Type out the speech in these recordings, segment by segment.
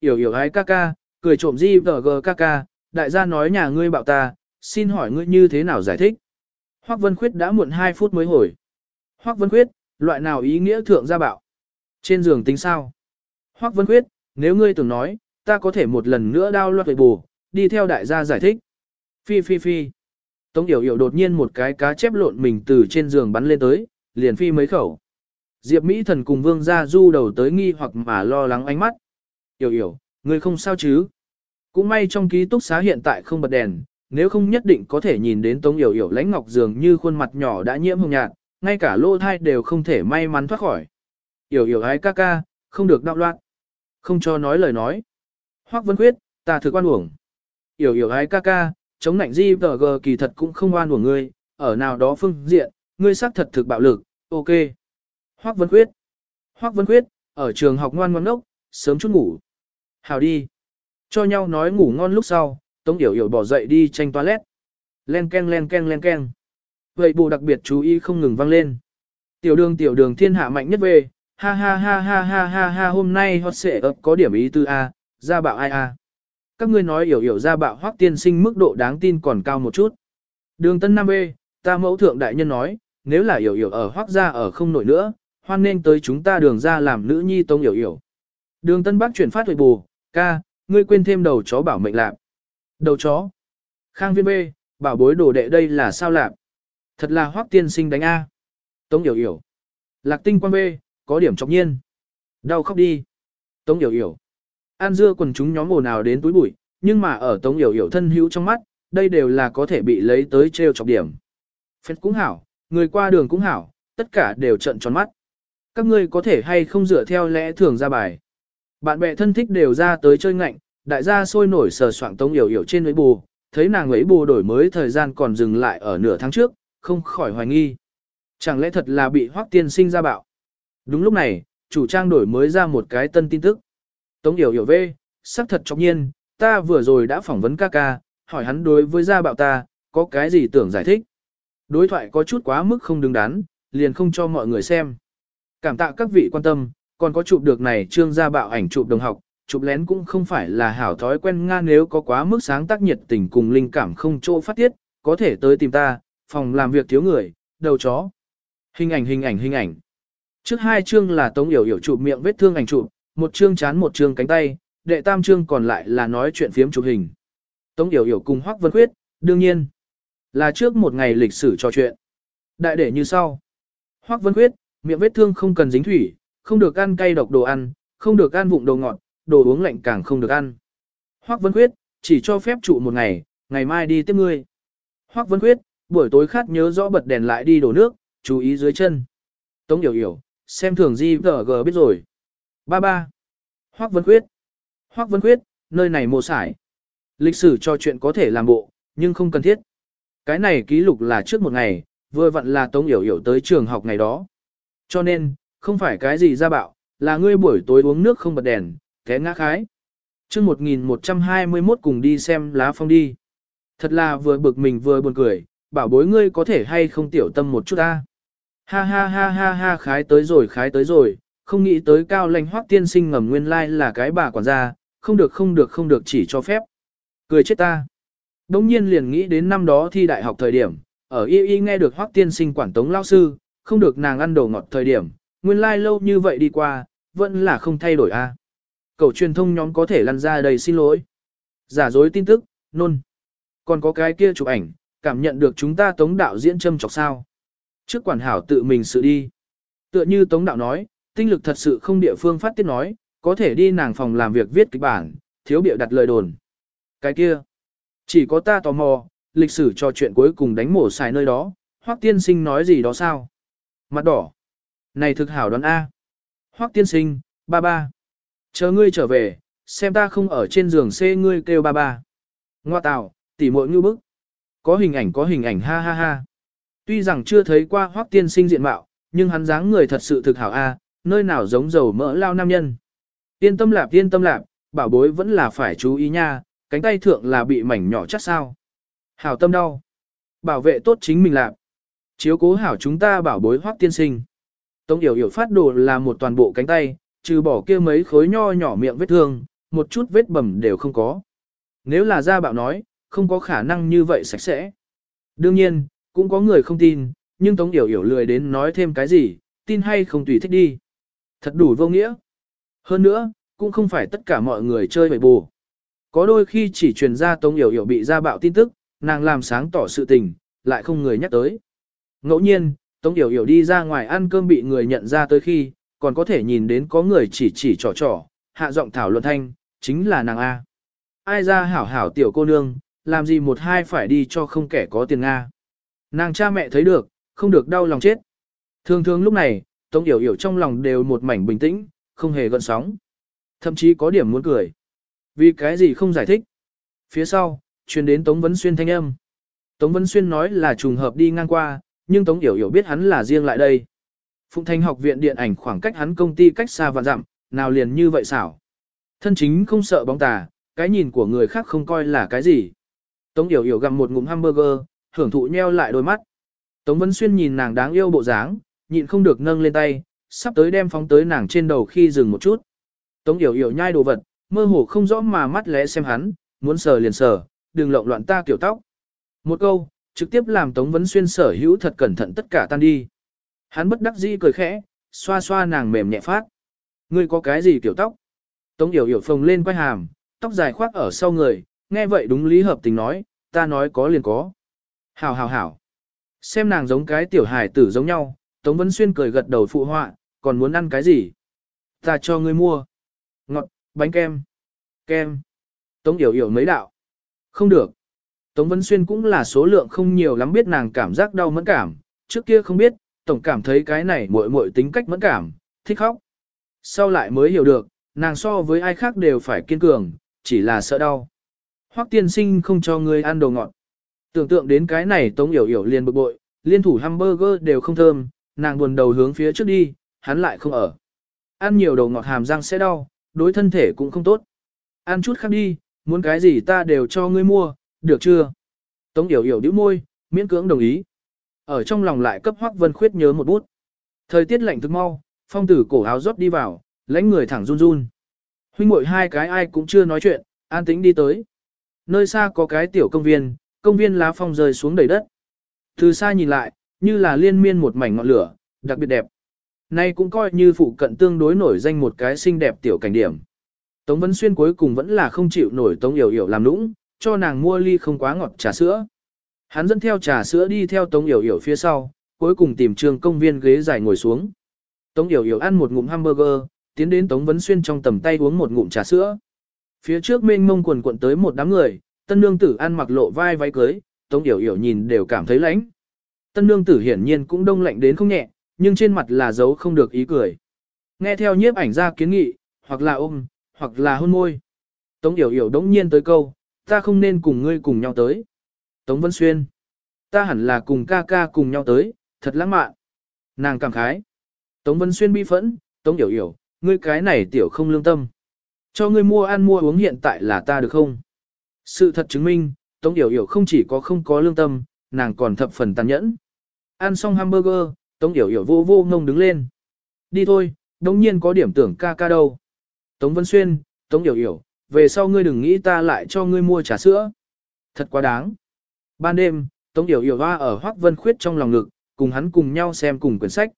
Yểu yểu ái ca ca, cười trộm di vờ gờ ca ca, đại gia nói nhà ngươi bạo ta, xin hỏi ngươi như thế nào giải thích. Hoắc Vân Khuyết đã muộn 2 phút mới hồi. Hoắc Vân Khuyết, loại nào ý nghĩa thượng gia bạo? Trên giường tính sao? Hoắc Vân Khuyết, nếu ngươi tưởng nói, ta có thể một lần nữa đao loạt về bù, đi theo đại gia giải thích. Phi phi phi. Tống Yểu Yểu đột nhiên một cái cá chép lộn mình từ trên giường bắn lên tới, liền phi mấy khẩu. Diệp Mỹ Thần cùng Vương Gia Du đầu tới nghi hoặc mà lo lắng ánh mắt. Yểu Yểu, ngươi không sao chứ? Cũng may trong ký túc xá hiện tại không bật đèn, nếu không nhất định có thể nhìn đến Tống Yểu Yểu lãnh ngọc dường như khuôn mặt nhỏ đã nhiễm hồng nhạt, ngay cả lô thai đều không thể may mắn thoát khỏi. Yểu Yểu ái ca ca, không được đạo loạn. Không cho nói lời nói. Hoắc Vân Quyết, ta thực quan uổng. Yểu Yểu ái ca ca, chống nạnh di vờ gờ kỳ thật cũng không oan uổng ngươi, ở nào đó phương diện, ngươi xác thật thực bạo lực, ok. Hoắc Vân Quyết. Hoắc Vân Quyết, ở trường học ngoan ngoan ngốc, sớm chút ngủ. Hào đi. Cho nhau nói ngủ ngon lúc sau, Tống Yểu Yểu bỏ dậy đi tranh toilet. Len ken len ken len ken. Vậy bù đặc biệt chú ý không ngừng vang lên. Tiểu đường tiểu đường thiên hạ mạnh nhất về, ha ha ha ha ha ha ha hôm nay hot sẽ ập có điểm ý tư A, ra bạo ai A. Các ngươi nói Yểu Yểu ra bạo hoắc tiên sinh mức độ đáng tin còn cao một chút. Đường Tân Nam B, ta mẫu thượng đại nhân nói, nếu là Yểu Yểu ở hoắc gia ở không nổi nữa, hoan nên tới chúng ta đường ra làm nữ nhi tông Yểu Yểu. Đường Tân Bắc chuyển phát huệ bù, ca, ngươi quên thêm đầu chó bảo mệnh lạc. Đầu chó. Khang viên bê, bảo bối đồ đệ đây là sao lạc. Thật là hoác tiên sinh đánh A. Tống hiểu hiểu. Lạc tinh quan bê, có điểm trọng nhiên. Đau khóc đi. Tống hiểu hiểu. An dưa quần chúng nhóm ồn ào đến túi bụi, nhưng mà ở Tống hiểu hiểu thân hữu trong mắt, đây đều là có thể bị lấy tới treo chọc điểm. Phết cũng hảo, người qua đường cũng hảo, tất cả đều trận tròn mắt. Các ngươi có thể hay không dựa theo lẽ thường ra bài. Bạn bè thân thích đều ra tới chơi ngạnh, đại gia sôi nổi sờ soạng tống yểu yểu trên ấy bù, thấy nàng ấy bù đổi mới thời gian còn dừng lại ở nửa tháng trước, không khỏi hoài nghi. Chẳng lẽ thật là bị hoác tiên sinh ra bạo? Đúng lúc này, chủ trang đổi mới ra một cái tân tin tức. Tống yểu yểu về, sắc thật trọng nhiên, ta vừa rồi đã phỏng vấn ca ca, hỏi hắn đối với gia bạo ta, có cái gì tưởng giải thích. Đối thoại có chút quá mức không đứng đắn, liền không cho mọi người xem. Cảm tạ các vị quan tâm, còn có chụp được này trương gia bạo ảnh chụp đồng học, chụp lén cũng không phải là hảo thói quen nga nếu có quá mức sáng tác nhiệt tình cùng linh cảm không chỗ phát tiết, có thể tới tìm ta, phòng làm việc thiếu người, đầu chó. Hình ảnh hình ảnh hình ảnh. Trước hai chương là Tống Yểu Yểu chụp miệng vết thương ảnh chụp, một chương chán một chương cánh tay, đệ tam chương còn lại là nói chuyện phiếm chụp hình. Tống Yểu Yểu cùng Hoắc Vân Khuyết, đương nhiên, là trước một ngày lịch sử trò chuyện. Đại để như sau. Hoắc Vân Khuyết, miệng vết thương không cần dính thủy, không được ăn cay độc đồ ăn, không được ăn vụng đồ ngọt, đồ uống lạnh càng không được ăn. Hoắc Vân Khuyết, chỉ cho phép trụ một ngày, ngày mai đi tiếp ngươi. Hoắc Vân Khuyết, buổi tối khát nhớ rõ bật đèn lại đi đổ nước, chú ý dưới chân. Tống Yểu Hiểu xem thường gì tờ gờ biết rồi. Ba ba. Hoắc Vân Khuyết. Hoắc Vân Khuyết, nơi này mồ sải. Lịch sử cho chuyện có thể làm bộ, nhưng không cần thiết. Cái này ký lục là trước một ngày, vừa vặn là Tống Yểu Yểu tới trường học ngày đó. Cho nên, không phải cái gì ra bạo, là ngươi buổi tối uống nước không bật đèn, té ngã khái. Trước 1121 cùng đi xem lá phong đi. Thật là vừa bực mình vừa buồn cười, bảo bối ngươi có thể hay không tiểu tâm một chút ta. Ha ha ha ha ha khái tới rồi khái tới rồi, không nghĩ tới cao lãnh hoác tiên sinh ngầm nguyên lai là cái bà quản gia, không được không được không được chỉ cho phép. Cười chết ta. Đông nhiên liền nghĩ đến năm đó thi đại học thời điểm, ở y y nghe được hoác tiên sinh quản tống lao sư, không được nàng ăn đồ ngọt thời điểm, nguyên lai like lâu như vậy đi qua, vẫn là không thay đổi a. À. Cầu truyền thông nhóm có thể lăn ra đầy xin lỗi. Giả dối tin tức, nôn. Còn có cái kia chụp ảnh, cảm nhận được chúng ta tống đạo diễn châm chọc sao. Trước quản hảo tự mình sự đi. Tựa như tống đạo nói, tinh lực thật sự không địa phương phát tiết nói, có thể đi nàng phòng làm việc viết kịch bản, thiếu biểu đặt lời đồn. Cái kia, chỉ có ta tò mò, lịch sử trò chuyện cuối cùng đánh mổ xài nơi đó, hoắc tiên sinh nói gì đó sao? Mặt đỏ. Này thực hảo đoán A. Hoắc tiên sinh, ba ba. Chờ ngươi trở về, xem ta không ở trên giường xê ngươi kêu ba ba. Ngoa tạo, tỉ muội như bức. Có hình ảnh có hình ảnh ha ha ha. Tuy rằng chưa thấy qua Hoắc tiên sinh diện mạo, nhưng hắn dáng người thật sự thực hảo A, nơi nào giống dầu mỡ lao nam nhân. Yên tâm lạp yên tâm lạp, bảo bối vẫn là phải chú ý nha, cánh tay thượng là bị mảnh nhỏ chắc sao. Hảo tâm đau. Bảo vệ tốt chính mình lạp. Chiếu cố hảo chúng ta bảo bối hoác tiên sinh. Tống Yểu Yểu phát đồ là một toàn bộ cánh tay, trừ bỏ kia mấy khối nho nhỏ miệng vết thương, một chút vết bầm đều không có. Nếu là gia bạo nói, không có khả năng như vậy sạch sẽ. Đương nhiên, cũng có người không tin, nhưng Tống Yểu Yểu lười đến nói thêm cái gì, tin hay không tùy thích đi. Thật đủ vô nghĩa. Hơn nữa, cũng không phải tất cả mọi người chơi bậy bù. Có đôi khi chỉ truyền ra Tống Yểu Yểu bị gia bạo tin tức, nàng làm sáng tỏ sự tình, lại không người nhắc tới. Ngẫu nhiên, Tống Yểu Yểu đi ra ngoài ăn cơm bị người nhận ra tới khi, còn có thể nhìn đến có người chỉ chỉ trò trò, hạ giọng thảo luận thanh, chính là nàng A. Ai ra hảo hảo tiểu cô nương, làm gì một hai phải đi cho không kẻ có tiền Nga. Nàng cha mẹ thấy được, không được đau lòng chết. Thường thường lúc này, Tống Yểu Yểu trong lòng đều một mảnh bình tĩnh, không hề gợn sóng. Thậm chí có điểm muốn cười. Vì cái gì không giải thích. Phía sau, truyền đến Tống Vấn Xuyên thanh âm. Tống Vấn Xuyên nói là trùng hợp đi ngang qua, nhưng Tống Yểu Yểu biết hắn là riêng lại đây. Phụng Thanh học viện điện ảnh khoảng cách hắn công ty cách xa và dặm, nào liền như vậy xảo. Thân chính không sợ bóng tà, cái nhìn của người khác không coi là cái gì. Tống Yểu Yểu gặm một ngụm hamburger, hưởng thụ nheo lại đôi mắt. Tống Vân Xuyên nhìn nàng đáng yêu bộ dáng, nhịn không được nâng lên tay, sắp tới đem phóng tới nàng trên đầu khi dừng một chút. Tống Yểu Yểu nhai đồ vật, mơ hồ không rõ mà mắt lẽ xem hắn, muốn sờ liền sờ, đừng lộn loạn ta kiểu tóc. Một câu, trực tiếp làm Tống vấn Xuyên sở hữu thật cẩn thận tất cả tan đi. Hắn bất đắc dĩ cười khẽ, xoa xoa nàng mềm nhẹ phát. Ngươi có cái gì kiểu tóc? Tống Yểu Yểu phồng lên quay hàm, tóc dài khoác ở sau người, nghe vậy đúng lý hợp tình nói, ta nói có liền có. Hảo hảo hảo. Xem nàng giống cái tiểu hài tử giống nhau, Tống vấn Xuyên cười gật đầu phụ họa, còn muốn ăn cái gì? Ta cho ngươi mua. Ngọt, bánh kem. Kem. Tống Yểu Yểu mấy đạo. Không được. Tống Vân Xuyên cũng là số lượng không nhiều lắm biết nàng cảm giác đau mẫn cảm, trước kia không biết, tổng cảm thấy cái này muội muội tính cách mẫn cảm, thích khóc. Sau lại mới hiểu được, nàng so với ai khác đều phải kiên cường, chỉ là sợ đau. Hoắc tiên sinh không cho ngươi ăn đồ ngọt. Tưởng tượng đến cái này Tống Yểu Yểu liền bực bội, liên thủ hamburger đều không thơm, nàng buồn đầu hướng phía trước đi, hắn lại không ở. Ăn nhiều đồ ngọt hàm răng sẽ đau, đối thân thể cũng không tốt. Ăn chút khác đi, muốn cái gì ta đều cho ngươi mua, được chưa? Tống Yểu Yểu đĩu môi, miễn cưỡng đồng ý. Ở trong lòng lại cấp Hoắc Vân Khuyết nhớ một bút. Thời tiết lạnh thực mau, phong tử cổ áo rót đi vào, lãnh người thẳng run run. Huynh muội hai cái ai cũng chưa nói chuyện, an tĩnh đi tới. Nơi xa có cái tiểu công viên, công viên lá phong rơi xuống đầy đất. Từ xa nhìn lại, như là liên miên một mảnh ngọn lửa, đặc biệt đẹp. Nay cũng coi như phụ cận tương đối nổi danh một cái xinh đẹp tiểu cảnh điểm. Tống Vân Xuyên cuối cùng vẫn là không chịu nổi Tống Yểu Yểu làm nũng, cho nàng mua ly không quá ngọt trà sữa. Hắn dẫn theo trà sữa đi theo Tống Yểu Yểu phía sau, cuối cùng tìm trường công viên ghế dài ngồi xuống. Tống Yểu Yểu ăn một ngụm hamburger, tiến đến Tống Vấn Xuyên trong tầm tay uống một ngụm trà sữa. Phía trước mênh mông quần cuộn tới một đám người, tân nương tử ăn mặc lộ vai váy cưới, Tống Yểu Yểu nhìn đều cảm thấy lạnh. Tân nương tử hiển nhiên cũng đông lạnh đến không nhẹ, nhưng trên mặt là dấu không được ý cười. Nghe theo nhiếp ảnh ra kiến nghị, hoặc là ôm, hoặc là hôn môi. Tống Yểu Yểu đống nhiên tới câu, ta không nên cùng ngươi cùng nhau tới. Tống Vân Xuyên, ta hẳn là cùng ca ca cùng nhau tới, thật lãng mạn. Nàng cảm khái. Tống Vân Xuyên bi phẫn, Tống Yểu Yểu, ngươi cái này tiểu không lương tâm. Cho ngươi mua ăn mua uống hiện tại là ta được không? Sự thật chứng minh, Tống Yểu Yểu không chỉ có không có lương tâm, nàng còn thập phần tàn nhẫn. Ăn xong hamburger, Tống Yểu Yểu vô vô ngông đứng lên. Đi thôi, đồng nhiên có điểm tưởng ca ca đâu. Tống Vân Xuyên, Tống Yểu Yểu, về sau ngươi đừng nghĩ ta lại cho ngươi mua trà sữa. Thật quá đáng. Ban đêm, Tống Yểu Yểu hoa ở Hoác Vân Khuyết trong lòng ngực, cùng hắn cùng nhau xem cùng quyển sách.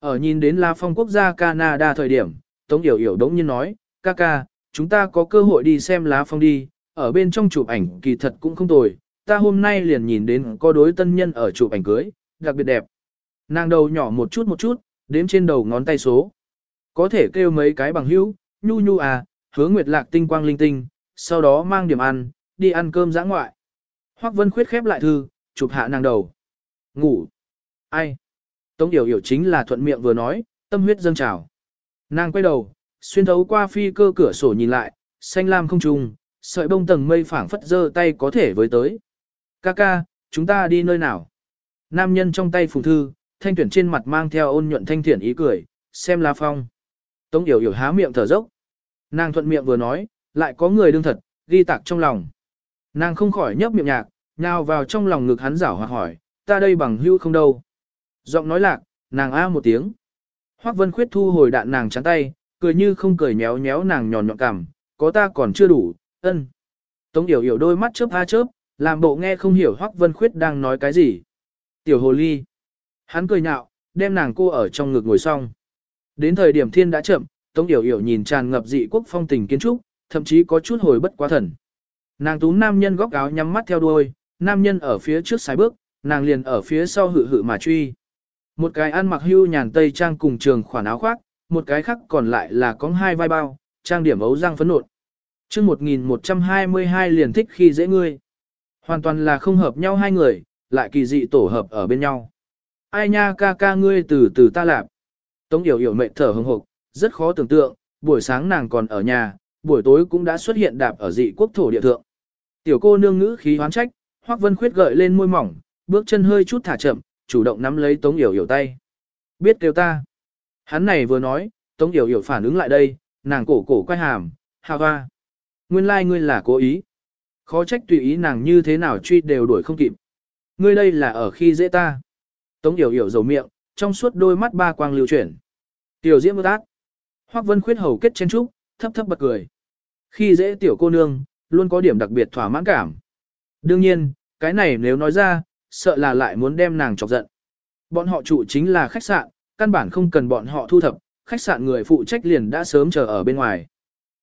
Ở nhìn đến La Phong quốc gia Canada thời điểm, Tống Yểu Yểu đống nhiên nói, ca ca, chúng ta có cơ hội đi xem lá phong đi, ở bên trong chụp ảnh kỳ thật cũng không tồi, ta hôm nay liền nhìn đến có đối tân nhân ở chụp ảnh cưới, đặc biệt đẹp. Nàng đầu nhỏ một chút một chút, đếm trên đầu ngón tay số. Có thể kêu mấy cái bằng hữu, nhu nhu à, hứa nguyệt lạc tinh quang linh tinh, sau đó mang điểm ăn, đi ăn cơm giã ngoại. Hoắc Vân Khuyết khép lại thư, chụp hạ nàng đầu. Ngủ. Ai? Tống Điều Hiểu chính là thuận miệng vừa nói, tâm huyết dâng trào. Nàng quay đầu, xuyên thấu qua phi cơ cửa sổ nhìn lại, xanh lam không trùng, sợi bông tầng mây phảng phất giơ tay có thể với tới. Ca ca, chúng ta đi nơi nào? Nam nhân trong tay phùng thư, thanh tuyển trên mặt mang theo ôn nhuận thanh thiện ý cười, xem lá phong. Tống yểu yểu há miệng thở dốc. Nàng thuận miệng vừa nói, lại có người đương thật, ghi tạc trong lòng. Nàng không khỏi nhấp miệng nhạc, nhào vào trong lòng ngực hắn giảo hoặc hỏi, ta đây bằng hưu không đâu. Giọng nói lạc, nàng a một tiếng. Hoắc Vân Khuyết thu hồi đạn nàng chắn tay, cười như không cười nhéo nhéo nàng nhòn nhọn cằm, có ta còn chưa đủ, ân. Tống Yểu Yểu đôi mắt chớp a chớp, làm bộ nghe không hiểu Hoắc Vân Khuyết đang nói cái gì. Tiểu hồ ly. Hắn cười nhạo, đem nàng cô ở trong ngực ngồi xong. Đến thời điểm thiên đã chậm, Tống Điều Yểu nhìn tràn ngập dị quốc phong tình kiến trúc, thậm chí có chút hồi bất quá thần. Nàng tú nam nhân góc áo nhắm mắt theo đuôi, nam nhân ở phía trước sải bước, nàng liền ở phía sau hự hự mà truy. Một cái ăn mặc hưu nhàn tây trang cùng trường khoản áo khoác, một cái khác còn lại là có hai vai bao, trang điểm ấu răng phấn nộn. chương 1122 liền thích khi dễ ngươi. Hoàn toàn là không hợp nhau hai người, lại kỳ dị tổ hợp ở bên nhau. Ai nha ca ca ngươi từ từ ta lạp. Tống yểu yểu mệt thở hừng hộp, rất khó tưởng tượng, buổi sáng nàng còn ở nhà, buổi tối cũng đã xuất hiện đạp ở dị quốc thổ địa thượng. Tiểu cô nương ngữ khí hoán trách, Hoắc Vân Khuyết gợi lên môi mỏng, bước chân hơi chút thả chậm, chủ động nắm lấy Tống Yểu Yểu tay. Biết kêu ta. Hắn này vừa nói, Tống Yểu Yểu phản ứng lại đây, nàng cổ cổ quay hàm, hà hoa. Nguyên lai like ngươi là cố ý. Khó trách tùy ý nàng như thế nào truy đều đuổi không kịp. Ngươi đây là ở khi dễ ta. Tống Yểu Yểu dầu miệng, trong suốt đôi mắt ba quang lưu chuyển. Tiểu diễm ước ác. Hoắc Vân Khuyết hầu kết chen trúc, thấp thấp bật cười. Khi dễ tiểu cô nương, luôn có điểm đặc biệt thỏa mãn cảm. Đương nhiên, cái này nếu nói ra, sợ là lại muốn đem nàng chọc giận. Bọn họ trụ chính là khách sạn, căn bản không cần bọn họ thu thập, khách sạn người phụ trách liền đã sớm chờ ở bên ngoài.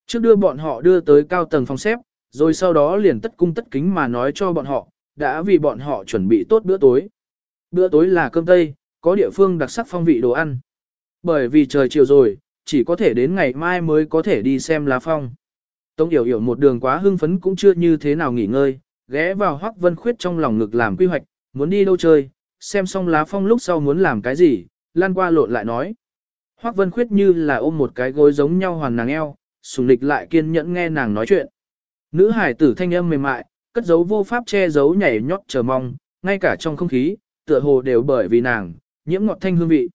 Trước đưa bọn họ đưa tới cao tầng phòng xếp, rồi sau đó liền tất cung tất kính mà nói cho bọn họ, đã vì bọn họ chuẩn bị tốt bữa tối. Bữa tối là cơm tây, có địa phương đặc sắc phong vị đồ ăn. Bởi vì trời chiều rồi, chỉ có thể đến ngày mai mới có thể đi xem lá phong. Tống Yểu Yểu một đường quá hưng phấn cũng chưa như thế nào nghỉ ngơi, ghé vào Hoắc Vân Khuyết trong lòng ngực làm quy hoạch, muốn đi đâu chơi, xem xong lá phong lúc sau muốn làm cái gì, lan qua lộn lại nói. Hoắc Vân Khuyết như là ôm một cái gối giống nhau hoàn nàng eo, sùng lịch lại kiên nhẫn nghe nàng nói chuyện. Nữ hải tử thanh âm mềm mại, cất giấu vô pháp che giấu nhảy nhót chờ mong, ngay cả trong không khí, tựa hồ đều bởi vì nàng, nhiễm ngọt thanh hương vị.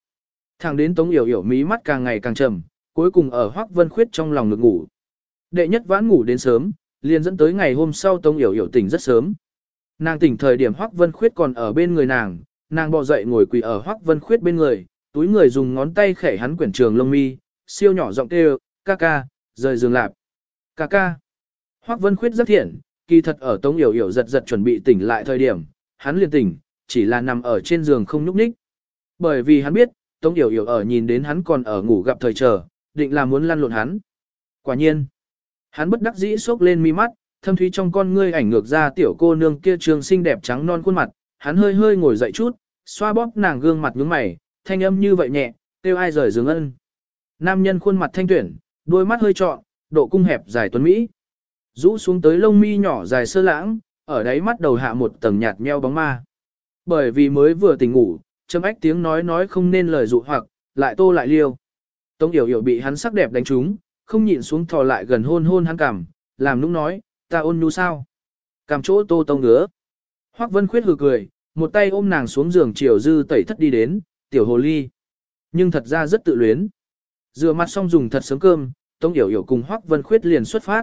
Thẳng đến Tống Yểu Yểu mí mắt càng ngày càng trầm, cuối cùng ở Hoắc Vân Khuyết trong lòng ngực ngủ. Đệ nhất vãn ngủ đến sớm, liền dẫn tới ngày hôm sau Tống Yểu Yểu tỉnh rất sớm. Nàng tỉnh thời điểm Hoắc Vân Khuyết còn ở bên người nàng, nàng bò dậy ngồi quỳ ở Hoắc Vân Khuyết bên người, túi người dùng ngón tay khẽ hắn quyển trường lông mi, siêu nhỏ giọng kêu, ca ca, rời giường lạp. Ca ca. Hoắc Vân Khuyết rất thiện, kỳ thật ở Tống Yểu Yểu giật giật chuẩn bị tỉnh lại thời điểm, hắn liền tỉnh, chỉ là nằm ở trên giường không nhúc nhích. Bởi vì hắn biết, Tống Yểu Yểu ở nhìn đến hắn còn ở ngủ gặp thời chờ, định là muốn lăn lộn hắn. Quả nhiên, hắn bất đắc dĩ sốc lên mi mắt, thâm thúy trong con ngươi ảnh ngược ra tiểu cô nương kia trường xinh đẹp trắng non khuôn mặt, hắn hơi hơi ngồi dậy chút, xoa bóp nàng gương mặt nhướng mày, thanh âm như vậy nhẹ, kêu ai rời giường ân. Nam nhân khuôn mặt thanh tuyển, đôi mắt hơi trọn, độ cung hẹp dài tuấn mỹ. Rũ xuống tới lông mi nhỏ dài sơ lãng, ở đáy mắt đầu hạ một tầng nhạt nheo bóng ma. Bởi vì mới vừa tỉnh ngủ, châm ách tiếng nói nói không nên lời dụ hoặc, lại tô lại liêu. Tống Yểu Yểu bị hắn sắc đẹp đánh trúng, không nhịn xuống thò lại gần hôn hôn hắn cằm, làm nũng nói, ta ôn nhu sao? Cằm chỗ tô tông ngứa. Hoắc Vân Khuyết hừ cười, một tay ôm nàng xuống giường chiều dư tẩy thất đi đến, tiểu hồ ly. Nhưng thật ra rất tự luyến. Rửa mặt xong dùng thật sớm cơm, Tống Yểu Yểu cùng Hoắc Vân Khuyết liền xuất phát.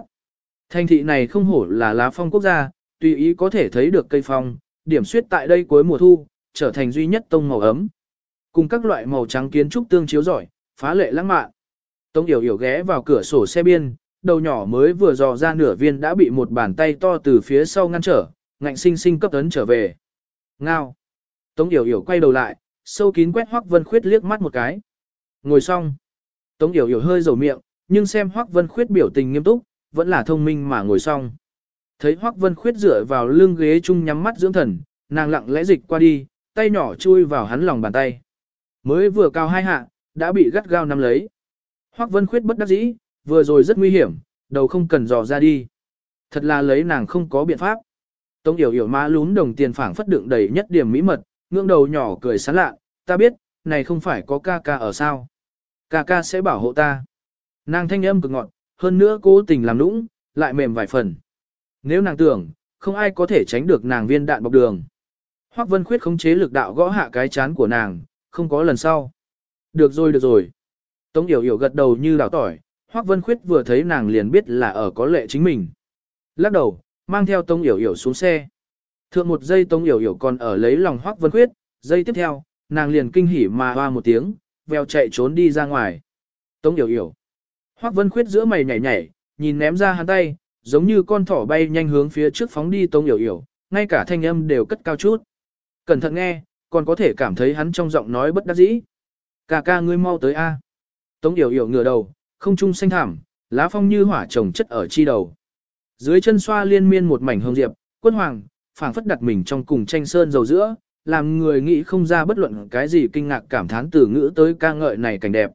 Thành thị này không hổ là lá phong quốc gia, tùy ý có thể thấy được cây phong, điểm suyết tại đây cuối mùa thu, trở thành duy nhất tông màu ấm. Cùng các loại màu trắng kiến trúc tương chiếu rọi, phá lệ lãng mạn. Tống Yểu Yểu ghé vào cửa sổ xe biên, đầu nhỏ mới vừa dò ra nửa viên đã bị một bàn tay to từ phía sau ngăn trở, ngạnh sinh sinh cấp tấn trở về. Ngao. Tống Yểu Yểu quay đầu lại, sâu kín quét Hoắc Vân Khuyết liếc mắt một cái. Ngồi xong. Tống Yểu Yểu hơi dầu miệng, nhưng xem Hoắc Vân Khuyết biểu tình nghiêm túc, vẫn là thông minh mà ngồi xong. Thấy Hoắc Vân Khuyết dựa vào lưng ghế chung nhắm mắt dưỡng thần, nàng lặng lẽ dịch qua đi, tay nhỏ chui vào hắn lòng bàn tay. Mới vừa cao hai hạ, đã bị gắt gao nắm lấy. Hoắc Vân Khuyết bất đắc dĩ, vừa rồi rất nguy hiểm, đầu không cần dò ra đi. Thật là lấy nàng không có biện pháp. Tống Yểu Yểu má lún đồng tiền phảng phất đựng đầy nhất điểm mỹ mật, ngưỡng đầu nhỏ cười sán lạ, ta biết, này không phải có ca ca ở sao. Ca ca sẽ bảo hộ ta. Nàng thanh âm cực ngọt, hơn nữa cố tình làm nũng, lại mềm vài phần. Nếu nàng tưởng, không ai có thể tránh được nàng viên đạn bọc đường. Hoắc Vân Khuyết khống chế lực đạo gõ hạ cái chán của nàng, không có lần sau. Được rồi được rồi. Tống Yểu Yểu gật đầu như đảo tỏi, Hoắc Vân Khuyết vừa thấy nàng liền biết là ở có lệ chính mình. Lắc đầu, mang theo Tống Yểu Yểu xuống xe. Thượng một giây Tống Yểu Yểu còn ở lấy lòng Hoắc Vân Khuyết, giây tiếp theo, nàng liền kinh hỉ mà hoa một tiếng, veo chạy trốn đi ra ngoài. Tống Yểu Yểu. Hoắc Vân Khuyết giữa mày nhảy nhảy, nhìn ném ra hắn tay, giống như con thỏ bay nhanh hướng phía trước phóng đi Tống Yểu Yểu, ngay cả thanh âm đều cất cao chút. Cẩn thận nghe, còn có thể cảm thấy hắn trong giọng nói bất đắc dĩ. Cà ca ngươi mau tới a. Tống Yểu Yểu ngửa đầu, không trung xanh thảm, lá phong như hỏa trồng chất ở chi đầu. Dưới chân xoa liên miên một mảnh hương diệp, quân hoàng, phảng phất đặt mình trong cùng tranh sơn dầu giữa, làm người nghĩ không ra bất luận cái gì kinh ngạc cảm thán từ ngữ tới ca ngợi này cảnh đẹp.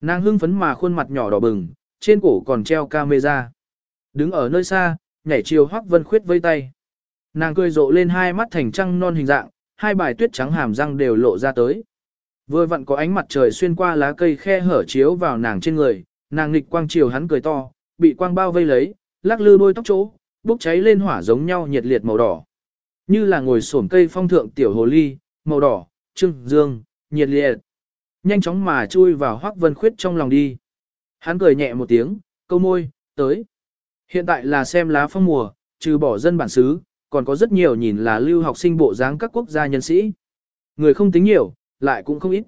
Nàng hưng phấn mà khuôn mặt nhỏ đỏ bừng, trên cổ còn treo camera. Đứng ở nơi xa, nhảy chiều Hoắc Vân Khuyết vây tay. Nàng cười rộ lên hai mắt thành trăng non hình dạng, hai bài tuyết trắng hàm răng đều lộ ra tới. Vừa vặn có ánh mặt trời xuyên qua lá cây khe hở chiếu vào nàng trên người, nàng nghịch quang chiều hắn cười to, bị quang bao vây lấy, lắc lư đôi tóc chỗ, bốc cháy lên hỏa giống nhau nhiệt liệt màu đỏ. Như là ngồi xổm cây phong thượng tiểu hồ ly, màu đỏ, trưng, dương, nhiệt liệt. Nhanh chóng mà chui vào Hoắc Vân Khuyết trong lòng đi. Hắn cười nhẹ một tiếng, câu môi, tới. Hiện tại là xem lá phong mùa, trừ bỏ dân bản xứ, còn có rất nhiều nhìn là lưu học sinh bộ dáng các quốc gia nhân sĩ. Người không tính nhiều, lại cũng không ít.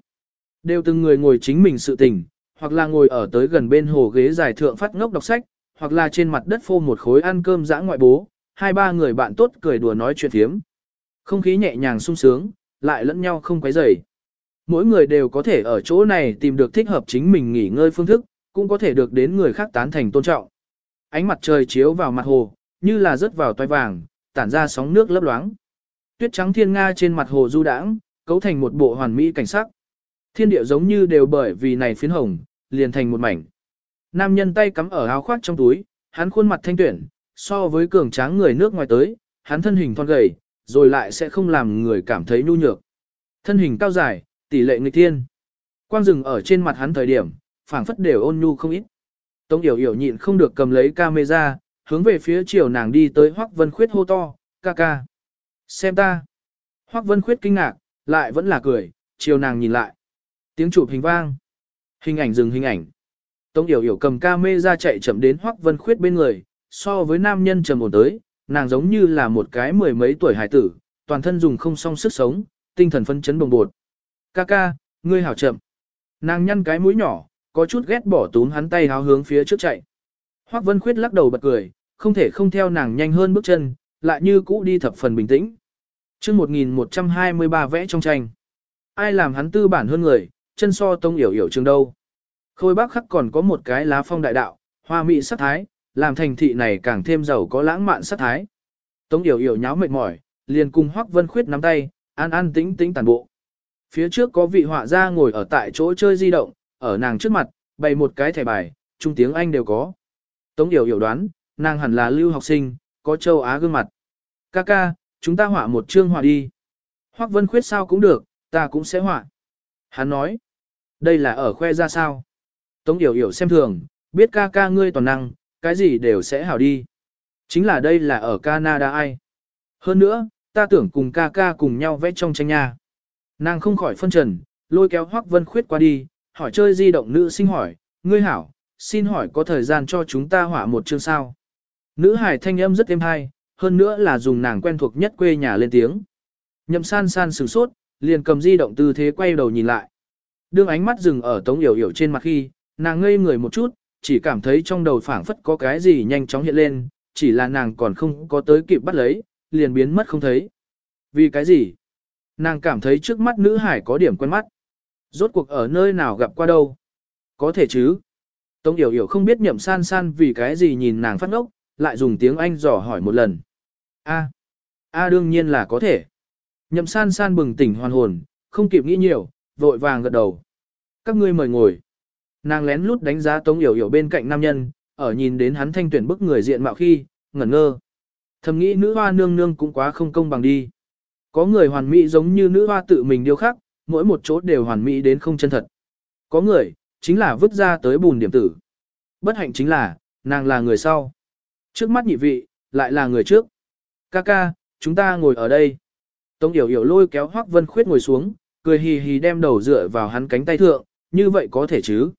Đều từng người ngồi chính mình sự tình, hoặc là ngồi ở tới gần bên hồ ghế dài thượng phát ngốc đọc sách, hoặc là trên mặt đất phô một khối ăn cơm dã ngoại bố, hai ba người bạn tốt cười đùa nói chuyện thiếm. Không khí nhẹ nhàng sung sướng, lại lẫn nhau không quấy rầy. Mỗi người đều có thể ở chỗ này tìm được thích hợp chính mình nghỉ ngơi phương thức, cũng có thể được đến người khác tán thành tôn trọng. Ánh mặt trời chiếu vào mặt hồ, như là rớt vào toái vàng, tản ra sóng nước lấp loáng. Tuyết trắng thiên nga trên mặt hồ du đãng, cấu thành một bộ hoàn mỹ cảnh sắc. Thiên địa giống như đều bởi vì này phiến hồng, liền thành một mảnh. Nam nhân tay cắm ở áo khoác trong túi, hắn khuôn mặt thanh tuyển, so với cường tráng người nước ngoài tới, hắn thân hình thon gầy, rồi lại sẽ không làm người cảm thấy nhu nhược. Thân hình cao dài, tỷ lệ nghịch thiên. Quang rừng ở trên mặt hắn thời điểm, phảng phất đều ôn nhu không ít. Tống Yểu Yểu nhịn không được cầm lấy camera, hướng về phía chiều nàng đi tới Hoắc Vân Khuyết hô to, ca ca. Xem ta. Hoắc Vân Khuyết kinh ngạc, lại vẫn là cười, chiều nàng nhìn lại. Tiếng chụp hình vang. Hình ảnh dừng hình ảnh. Tống Yểu Yểu cầm ca mê ra chạy chậm đến Hoắc Vân Khuyết bên người, so với nam nhân trầm ổn tới, nàng giống như là một cái mười mấy tuổi hải tử, toàn thân dùng không song sức sống, tinh thần phân chấn bồng bột. Ca ca, ngươi hảo chậm. Nàng nhăn cái mũi nhỏ, có chút ghét bỏ túm hắn tay háo hướng phía trước chạy. Hoắc Vân Khuyết lắc đầu bật cười, không thể không theo nàng nhanh hơn bước chân, lại như cũ đi thập phần bình tĩnh. chương 1123 vẽ trong tranh. Ai làm hắn tư bản hơn người, chân so tông yểu yểu trường đâu. Khôi bác khắc còn có một cái lá phong đại đạo, hoa mỹ sắc thái, làm thành thị này càng thêm giàu có lãng mạn sắc thái. Tống yểu yểu nháo mệt mỏi, liền cùng Hoắc Vân Khuyết nắm tay, an an tĩnh tĩnh tàn bộ. Phía trước có vị họa gia ngồi ở tại chỗ chơi di động, ở nàng trước mặt, bày một cái thẻ bài, trung tiếng Anh đều có. Tống Điều hiểu đoán, nàng hẳn là lưu học sinh, có châu Á gương mặt. Ca ca, chúng ta họa một chương họa đi. Hoắc Vân Khuyết sao cũng được, ta cũng sẽ họa. Hắn nói, đây là ở khoe ra sao. Tống Điều hiểu xem thường, biết ca ca ngươi toàn năng, cái gì đều sẽ hảo đi. Chính là đây là ở Canada ai. Hơn nữa, ta tưởng cùng ca ca cùng nhau vẽ trong tranh nhà. Nàng không khỏi phân trần, lôi kéo Hoắc Vân Khuyết qua đi, hỏi chơi di động nữ sinh hỏi, ngươi hảo, xin hỏi có thời gian cho chúng ta họa một chương sao. Nữ hải thanh âm rất êm hay, hơn nữa là dùng nàng quen thuộc nhất quê nhà lên tiếng. Nhậm san san sửng sốt, liền cầm di động tư thế quay đầu nhìn lại. Đương ánh mắt dừng ở tống yểu yểu trên mặt khi, nàng ngây người một chút, chỉ cảm thấy trong đầu phảng phất có cái gì nhanh chóng hiện lên, chỉ là nàng còn không có tới kịp bắt lấy, liền biến mất không thấy. Vì cái gì? Nàng cảm thấy trước mắt nữ hải có điểm quen mắt. Rốt cuộc ở nơi nào gặp qua đâu? Có thể chứ? Tống Yểu Yểu không biết nhậm san san vì cái gì nhìn nàng phát ngốc, lại dùng tiếng Anh dò hỏi một lần. A. A đương nhiên là có thể. Nhậm san san bừng tỉnh hoàn hồn, không kịp nghĩ nhiều, vội vàng gật đầu. Các ngươi mời ngồi. Nàng lén lút đánh giá Tống Yểu Yểu bên cạnh nam nhân, ở nhìn đến hắn thanh tuyển bức người diện mạo khi, ngẩn ngơ. Thầm nghĩ nữ hoa nương nương cũng quá không công bằng đi. Có người hoàn mỹ giống như nữ hoa tự mình điêu khắc, mỗi một chỗ đều hoàn mỹ đến không chân thật. Có người, chính là vứt ra tới bùn điểm tử. Bất hạnh chính là, nàng là người sau. Trước mắt nhị vị, lại là người trước. Ca ca, chúng ta ngồi ở đây. Tống Yểu Yểu lôi kéo Hoắc Vân Khuyết ngồi xuống, cười hì hì đem đầu dựa vào hắn cánh tay thượng, như vậy có thể chứ?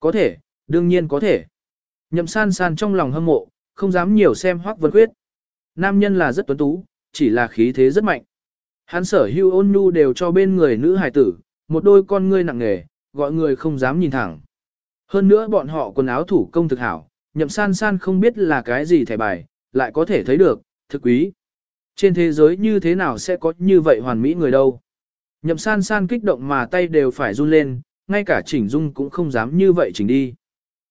Có thể, đương nhiên có thể. Nhậm san san trong lòng hâm mộ, không dám nhiều xem Hoắc Vân Khuyết. Nam nhân là rất tuấn tú, chỉ là khí thế rất mạnh. Hắn sở hưu ôn nhu đều cho bên người nữ hài tử, một đôi con ngươi nặng nề, gọi người không dám nhìn thẳng. Hơn nữa bọn họ quần áo thủ công thực hảo, nhậm san san không biết là cái gì thẻ bài, lại có thể thấy được, thực quý. Trên thế giới như thế nào sẽ có như vậy hoàn mỹ người đâu. Nhậm san san kích động mà tay đều phải run lên, ngay cả chỉnh dung cũng không dám như vậy chỉnh đi.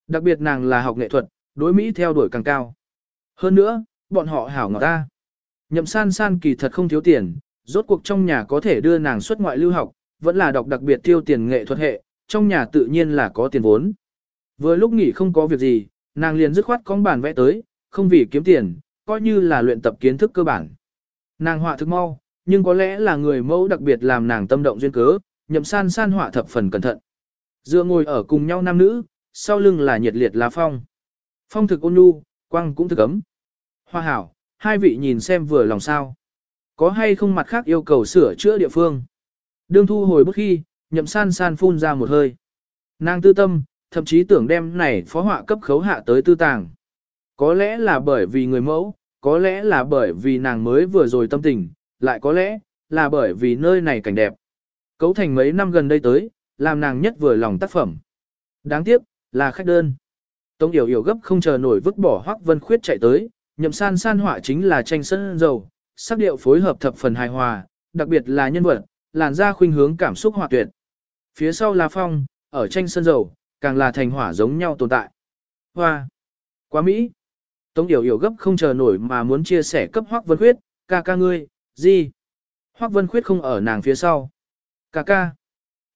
Đặc biệt nàng là học nghệ thuật, đối Mỹ theo đuổi càng cao. Hơn nữa, bọn họ hảo ngọt ta. Nhậm san san kỳ thật không thiếu tiền, rốt cuộc trong nhà có thể đưa nàng xuất ngoại lưu học, vẫn là đọc đặc biệt tiêu tiền nghệ thuật hệ, trong nhà tự nhiên là có tiền vốn. Vừa lúc nghỉ không có việc gì, nàng liền dứt khoát con bản vẽ tới, không vì kiếm tiền, coi như là luyện tập kiến thức cơ bản. Nàng họa thực mau, nhưng có lẽ là người mẫu đặc biệt làm nàng tâm động duyên cớ, nhậm san san họa thập phần cẩn thận. Dựa ngồi ở cùng nhau nam nữ, sau lưng là nhiệt liệt lá phong. Phong thực ôn nhu, quang cũng thực ấm. Hoa hảo, hai vị nhìn xem vừa lòng sao. Có hay không mặt khác yêu cầu sửa chữa địa phương. Đương thu hồi bức khi, nhậm san san phun ra một hơi. Nàng tư tâm, thậm chí tưởng đem này phó họa cấp khấu hạ tới tư tàng. Có lẽ là bởi vì người mẫu, có lẽ là bởi vì nàng mới vừa rồi tâm tình, lại có lẽ là bởi vì nơi này cảnh đẹp. Cấu thành mấy năm gần đây tới, làm nàng nhất vừa lòng tác phẩm. Đáng tiếc, là khách đơn. Tống Yểu Yểu gấp không chờ nổi vứt bỏ Hoắc Vân Khuyết chạy tới, nhậm san san họa chính là tranh sân dầu, sắc điệu phối hợp thập phần hài hòa, đặc biệt là nhân vật, làn da khuynh hướng cảm xúc họa tuyệt. Phía sau là phong, ở tranh sân dầu, càng là thành hỏa giống nhau tồn tại. Hoa! Quá Mỹ! Tống Yểu Yểu gấp không chờ nổi mà muốn chia sẻ cấp Hoắc Vân Khuyết, ca ca ngươi, gì? Hoắc Vân Khuyết không ở nàng phía sau. Ca ca!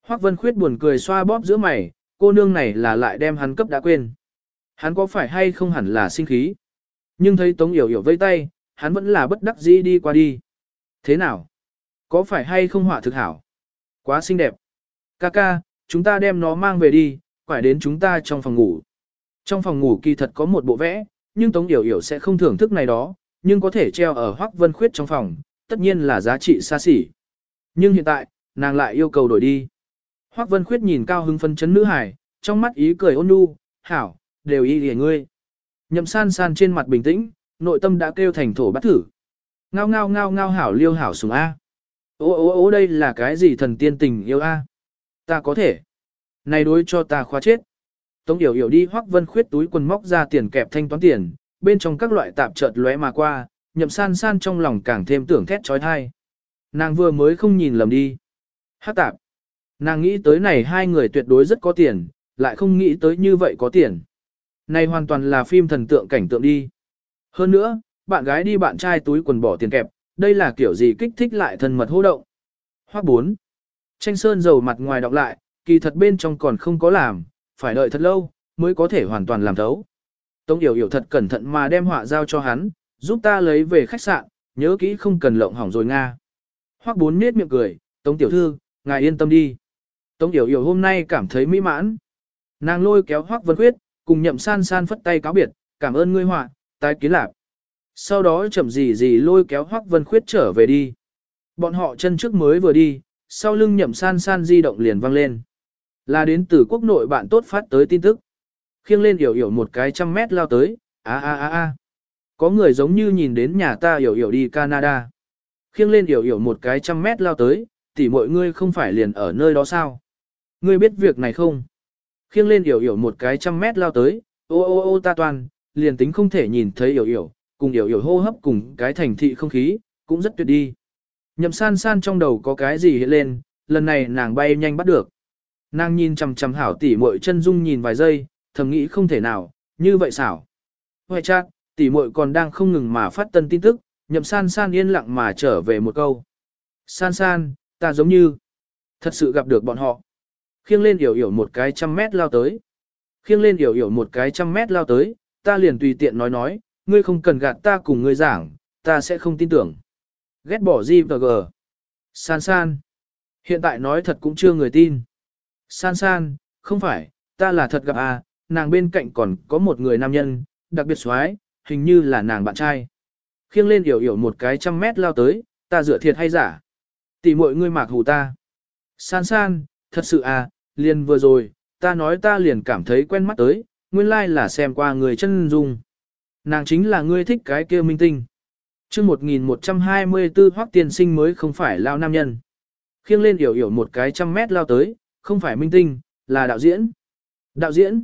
Hoắc Vân Khuyết buồn cười xoa bóp giữa mày, cô nương này là lại đem hắn cấp đã quên. Hắn có phải hay không hẳn là sinh khí? Nhưng thấy Tống Yểu Yểu vây tay, hắn vẫn là bất đắc dĩ đi qua đi. Thế nào? Có phải hay không họa thực hảo? Quá xinh đẹp. Ca ca, chúng ta đem nó mang về đi, quải đến chúng ta trong phòng ngủ. Trong phòng ngủ kỳ thật có một bộ vẽ, nhưng Tống Yểu Yểu sẽ không thưởng thức này đó, nhưng có thể treo ở Hoắc Vân Khuyết trong phòng, tất nhiên là giá trị xa xỉ. Nhưng hiện tại, nàng lại yêu cầu đổi đi. Hoắc Vân Khuyết nhìn cao hứng phân chấn nữ hải, trong mắt ý cười ôn nhu, hảo, đều y lìa ngươi. Nhậm san san trên mặt bình tĩnh, nội tâm đã kêu thành thổ bắt thử. Ngao ngao ngao ngao hảo liêu hảo sùng A. Ô ô ô đây là cái gì thần tiên tình yêu A. Ta có thể. Này đối cho ta khóa chết. Tống Yểu Yểu đi Hoắc Vân Khuyết túi quần móc ra tiền kẹp thanh toán tiền, bên trong các loại tạp chợt lóe mà qua, nhậm san san trong lòng càng thêm tưởng thét trói thai. Nàng vừa mới không nhìn lầm đi. Hát tạp. Nàng nghĩ tới này hai người tuyệt đối rất có tiền, lại không nghĩ tới như vậy có tiền. Này hoàn toàn là phim thần tượng cảnh tượng đi. Hơn nữa, bạn gái đi bạn trai túi quần bỏ tiền kẹp, đây là kiểu gì kích thích lại thân mật hô động. Hoặc 4. Tranh sơn dầu mặt ngoài đọc lại, kỳ thật bên trong còn không có làm, phải đợi thật lâu, mới có thể hoàn toàn làm thấu. Tống Yểu Yểu thật cẩn thận mà đem họa giao cho hắn, giúp ta lấy về khách sạn, nhớ kỹ không cần lộng hỏng rồi Nga. Hoắc bốn nết miệng cười, Tống Tiểu Thư, ngài yên tâm đi. Tống Yểu Yểu hôm nay cảm thấy mỹ mãn. Nàng lôi kéo Hoắc Vân Khuyết, cùng nhậm san san phất tay cáo biệt, cảm ơn ngươi họa, tái kiến lạc. Sau đó chậm gì gì lôi kéo Hoắc Vân Khuyết trở về đi. Bọn họ chân trước mới vừa đi, sau lưng nhậm san san di động liền vang lên. Là đến từ quốc nội bạn tốt phát tới tin tức. Khiêng lên hiểu hiểu một cái trăm mét lao tới, a a a a. Có người giống như nhìn đến nhà ta hiểu hiểu đi Canada. Khiêng lên hiểu hiểu một cái trăm mét lao tới, tỉ mọi ngươi không phải liền ở nơi đó sao? Ngươi biết việc này không? Khiêng lên hiểu hiểu một cái trăm mét lao tới, ô ô ô ta toàn, liền tính không thể nhìn thấy hiểu hiểu, cùng hiểu hiểu hô hấp cùng cái thành thị không khí, cũng rất tuyệt đi. Nhậm san san trong đầu có cái gì hiện lên, lần này nàng bay nhanh bắt được. Nàng nhìn chằm chằm hảo tỉ muội chân dung nhìn vài giây, thầm nghĩ không thể nào, như vậy xảo. Hoài chát, tỉ muội còn đang không ngừng mà phát tân tin tức, nhậm san san yên lặng mà trở về một câu. San san, ta giống như, thật sự gặp được bọn họ. Khiêng lên yểu yểu một cái trăm mét lao tới. Khiêng lên yểu yểu một cái trăm mét lao tới, ta liền tùy tiện nói nói, ngươi không cần gạt ta cùng ngươi giảng, ta sẽ không tin tưởng. Ghét bỏ GVG. gờ. San san. Hiện tại nói thật cũng chưa người tin. San san, không phải, ta là thật gặp à, nàng bên cạnh còn có một người nam nhân, đặc biệt xoái, hình như là nàng bạn trai. Khiêng lên yểu yểu một cái trăm mét lao tới, ta dựa thiệt hay giả. Tỷ mọi ngươi mạc hù ta. San san, thật sự à, liền vừa rồi, ta nói ta liền cảm thấy quen mắt tới, nguyên lai like là xem qua người chân dung. Nàng chính là ngươi thích cái kia minh tinh chương 1124 hoắc tiên sinh mới không phải lao nam nhân. Khiêng lên yểu yểu một cái trăm mét lao tới, không phải minh tinh, là đạo diễn. Đạo diễn.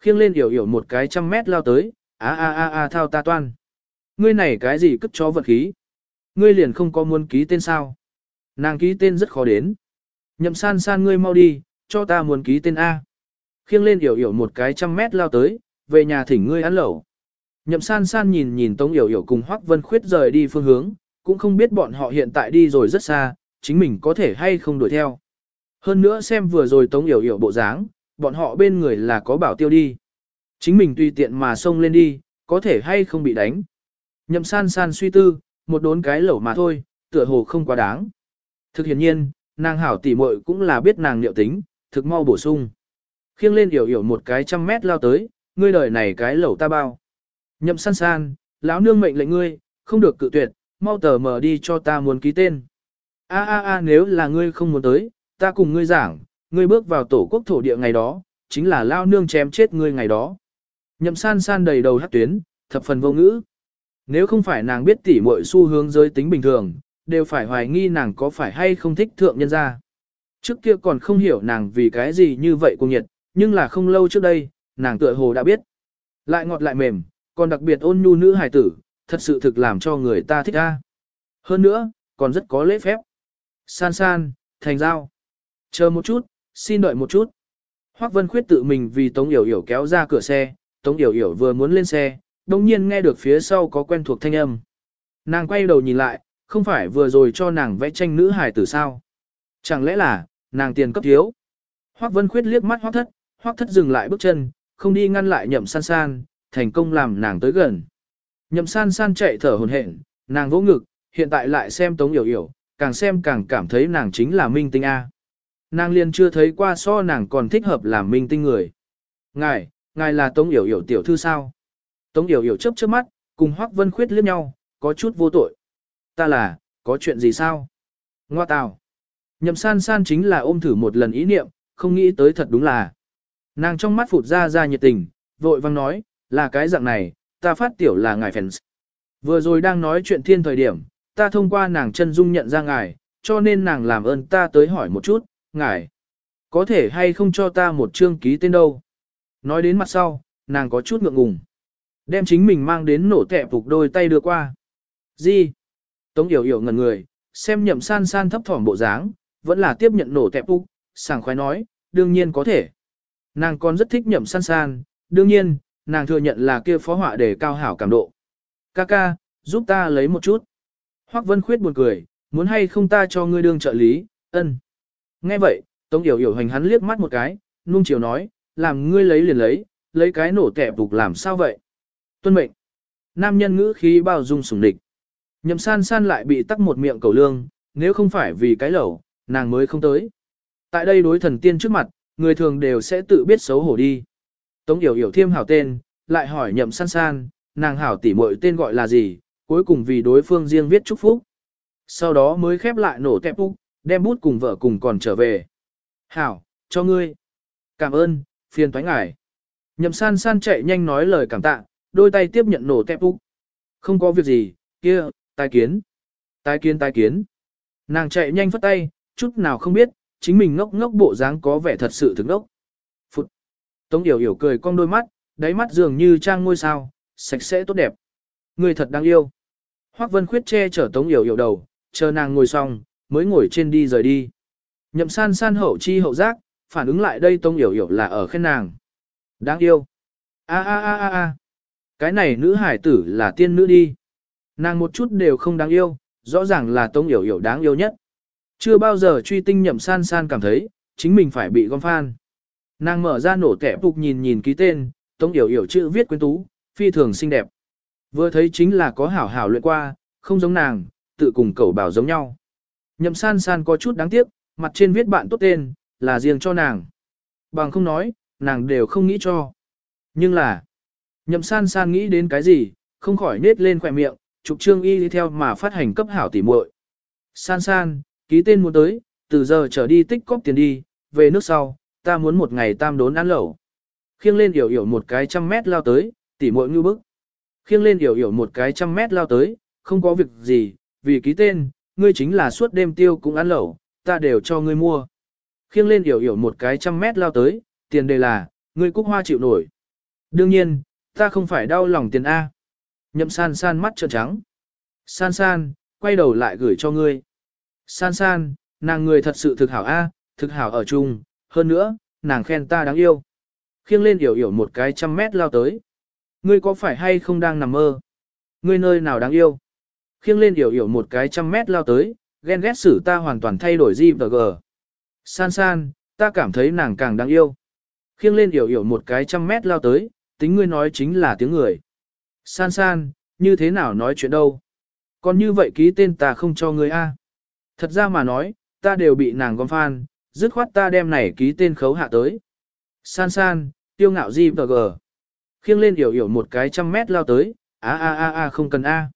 khiêng lên yểu yểu một cái trăm mét lao tới, a a a a thao ta toan. Ngươi này cái gì cất cho vật khí? Ngươi liền không có muốn ký tên sao? Nàng ký tên rất khó đến. Nhậm san san ngươi mau đi, cho ta muốn ký tên A. Khiêng lên yểu yểu một cái trăm mét lao tới, về nhà thỉnh ngươi ăn lẩu. Nhậm san san nhìn nhìn Tống Yểu Yểu cùng Hoắc Vân Khuyết rời đi phương hướng, cũng không biết bọn họ hiện tại đi rồi rất xa, chính mình có thể hay không đuổi theo. Hơn nữa xem vừa rồi Tống Yểu Yểu bộ dáng, bọn họ bên người là có bảo tiêu đi. Chính mình tùy tiện mà xông lên đi, có thể hay không bị đánh. Nhậm san san suy tư, một đốn cái lẩu mà thôi, tựa hồ không quá đáng. Thực hiện nhiên, nàng hảo tỉ muội cũng là biết nàng liệu tính, thực mau bổ sung. Khiêng lên yểu yểu một cái trăm mét lao tới, ngươi đời này cái lẩu ta bao. Nhậm san san, lão nương mệnh lệnh ngươi, không được cự tuyệt, mau tờ mở đi cho ta muốn ký tên. A a a nếu là ngươi không muốn tới, ta cùng ngươi giảng, ngươi bước vào tổ quốc thổ địa ngày đó, chính là lao nương chém chết ngươi ngày đó. Nhậm san san đầy đầu hát tuyến, thập phần vô ngữ. Nếu không phải nàng biết tỉ muội xu hướng giới tính bình thường, đều phải hoài nghi nàng có phải hay không thích thượng nhân gia. Trước kia còn không hiểu nàng vì cái gì như vậy cùng nhiệt, nhưng là không lâu trước đây, nàng tựa hồ đã biết. Lại ngọt lại mềm, còn đặc biệt ôn nhu nữ hài tử, thật sự thực làm cho người ta thích a. Hơn nữa, còn rất có lễ phép. San san, thành giao. Chờ một chút, xin đợi một chút. Hoắc Vân Khuyết tự mình vì Tống Yểu Yểu kéo ra cửa xe, Tống Yểu Yểu vừa muốn lên xe, đồng nhiên nghe được phía sau có quen thuộc thanh âm. Nàng quay đầu nhìn lại, không phải vừa rồi cho nàng vẽ tranh nữ hài tử sao? Chẳng lẽ là, nàng tiền cấp thiếu? Hoắc Vân Khuyết liếc mắt Hoắc Thất, Hoắc Thất dừng lại bước chân, không đi ngăn lại nhậm san san, thành công làm nàng tới gần. Nhậm san san chạy thở hồn hển, nàng vỗ ngực, hiện tại lại xem Tống Yểu Yểu, càng xem càng cảm thấy nàng chính là minh tinh A. Nàng liền chưa thấy qua so nàng còn thích hợp làm minh tinh người. Ngài, ngài là Tống Yểu Yểu tiểu thư sao? Tống Yểu Yểu chớp chớp mắt, cùng Hoắc Vân Khuyết liếc nhau, có chút vô tội. Ta là, có chuyện gì sao? Ngoa tào. Nhậm san san chính là ôm thử một lần ý niệm, không nghĩ tới thật đúng là. Nàng trong mắt phụt ra ra nhiệt tình, vội vang nói, là cái dạng này, ta phát tiểu là ngài fans. Vừa rồi đang nói chuyện thiên thời điểm, ta thông qua nàng chân dung nhận ra ngài, cho nên nàng làm ơn ta tới hỏi một chút, ngài, có thể hay không cho ta một chương ký tên đâu. Nói đến mặt sau, nàng có chút ngượng ngùng. Đem chính mình mang đến nổ kẹp phục đôi tay đưa qua. Gì? Tống yểu yểu ngần người, xem nhậm san san thấp thỏm bộ dáng, vẫn là tiếp nhận nổ kẹp phục, sảng khoái nói, đương nhiên có thể. Nàng còn rất thích nhậm san san, đương nhiên, nàng thừa nhận là kia phó họa để cao hảo cảm độ. Kaka, giúp ta lấy một chút. Hoắc Vân Khuyết buồn cười, muốn hay không ta cho ngươi đương trợ lý, ân. Nghe vậy, Tống Yểu Yểu hành hắn liếc mắt một cái, nung chiều nói, làm ngươi lấy liền lấy, lấy cái nổ kẻ phục làm sao vậy? Tuân mệnh. Nam nhân ngữ khí bao dung sủng địch. Nhậm san san lại bị tắc một miệng cầu lương, nếu không phải vì cái lẩu, nàng mới không tới. Tại đây đối thần tiên trước mặt, người thường đều sẽ tự biết xấu hổ đi. Tống Yểu Yểu thiêm hảo tên, lại hỏi nhậm san san, nàng hảo tỉ muội tên gọi là gì, cuối cùng vì đối phương riêng viết chúc phúc. Sau đó mới khép lại nổ tẹp bút, đem bút cùng vợ cùng còn trở về. Hảo, cho ngươi. Cảm ơn, phiền thoái ngài. Nhậm san san chạy nhanh nói lời cảm tạ, đôi tay tiếp nhận nổ tẹp bút. Không có việc gì, kia, tai kiến. Tai kiến tai kiến. Nàng chạy nhanh phất tay, chút nào không biết, chính mình ngốc ngốc bộ dáng có vẻ thật sự thực ngốc. Tống Yểu Yểu cười cong đôi mắt, đáy mắt dường như trang ngôi sao, sạch sẽ tốt đẹp. Người thật đáng yêu. Hoắc Vân Khuyết che chở Tống Yểu Yểu đầu, chờ nàng ngồi xong, mới ngồi trên đi rời đi. Nhậm san san hậu chi hậu giác, phản ứng lại đây Tống Yểu Yểu là ở khen nàng. Đáng yêu. A a a a a. Cái này nữ hải tử là tiên nữ đi. Nàng một chút đều không đáng yêu, rõ ràng là Tống Yểu Yểu đáng yêu nhất. Chưa bao giờ truy tinh nhậm san san cảm thấy, chính mình phải bị gom phan. Nàng mở ra nổ kẻ phục nhìn nhìn ký tên, Tống Yểu Yểu chữ viết quyến tú, phi thường xinh đẹp. Vừa thấy chính là có hảo hảo luyện qua, không giống nàng, tự cùng cẩu bảo giống nhau. Nhậm san san có chút đáng tiếc, mặt trên viết bạn tốt tên, là riêng cho nàng. Bằng không nói, nàng đều không nghĩ cho. Nhưng là, nhậm san san nghĩ đến cái gì, không khỏi nết lên khỏe miệng, trục trương y đi theo mà phát hành cấp hảo tỉ muội. San san, ký tên muốn tới, từ giờ trở đi tích cóp tiền đi, về nước sau, ta muốn một ngày tam đốn ăn lẩu. Khiêng lên yểu yểu một cái trăm mét lao tới, tỉ muội như bức. Khiêng lên yểu yểu một cái trăm mét lao tới, không có việc gì, vì ký tên, ngươi chính là suốt đêm tiêu cũng ăn lẩu, ta đều cho ngươi mua. Khiêng lên yểu yểu một cái trăm mét lao tới, tiền đề là, ngươi cúc hoa chịu nổi. Đương nhiên, ta không phải đau lòng tiền A. Nhậm san san mắt trợn trắng. San san, quay đầu lại gửi cho ngươi. San san, nàng người thật sự thực hảo A, thực hảo ở chung, hơn nữa, nàng khen ta đáng yêu. Khiêng lên yểu yểu một cái trăm mét lao tới. Ngươi có phải hay không đang nằm mơ? Ngươi nơi nào đáng yêu? Khiêng lên yểu yểu một cái trăm mét lao tới, ghen ghét xử ta hoàn toàn thay đổi gì và gờ. San san, ta cảm thấy nàng càng đáng yêu. Khiêng lên yểu yểu một cái trăm mét lao tới, tính ngươi nói chính là tiếng người. San san, như thế nào nói chuyện đâu? Còn như vậy ký tên ta không cho ngươi a. Thật ra mà nói, ta đều bị nàng gom phan, dứt khoát ta đem này ký tên khấu hạ tới. San san, tiêu ngạo gì vờ gờ. Khiêng lên yểu yểu một cái trăm mét lao tới, a a a a không cần a.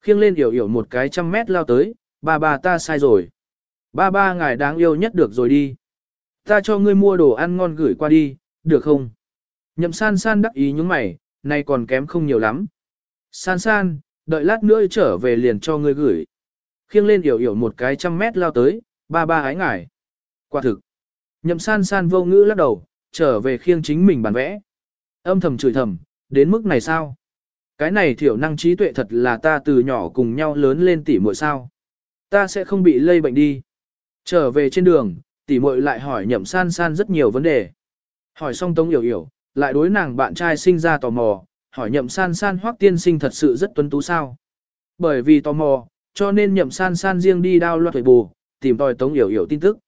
Khiêng lên yểu yểu một cái trăm mét lao tới, ba ba ta sai rồi. Ba ba ngài đáng yêu nhất được rồi đi. Ta cho ngươi mua đồ ăn ngon gửi qua đi, được không? Nhậm san san đắc ý những mày, nay còn kém không nhiều lắm. San san, đợi lát nữa trở về liền cho ngươi gửi. Khiêng lên yểu yểu một cái trăm mét lao tới, ba ba ái ngài. Quả thực. Nhậm san san vô ngữ lắc đầu, trở về khiêng chính mình bản vẽ. Âm thầm chửi thầm, đến mức này sao? Cái này thiểu năng trí tuệ thật là ta từ nhỏ cùng nhau lớn lên tỉ muội sao. Ta sẽ không bị lây bệnh đi. Trở về trên đường, tỉ muội lại hỏi nhậm san san rất nhiều vấn đề. Hỏi xong tống hiểu hiểu, lại đối nàng bạn trai sinh ra tò mò, hỏi nhậm san san hoác tiên sinh thật sự rất tuấn tú sao. Bởi vì tò mò, cho nên nhậm san san riêng đi đao loạt tuổi bù, tìm tòi tống hiểu hiểu tin tức.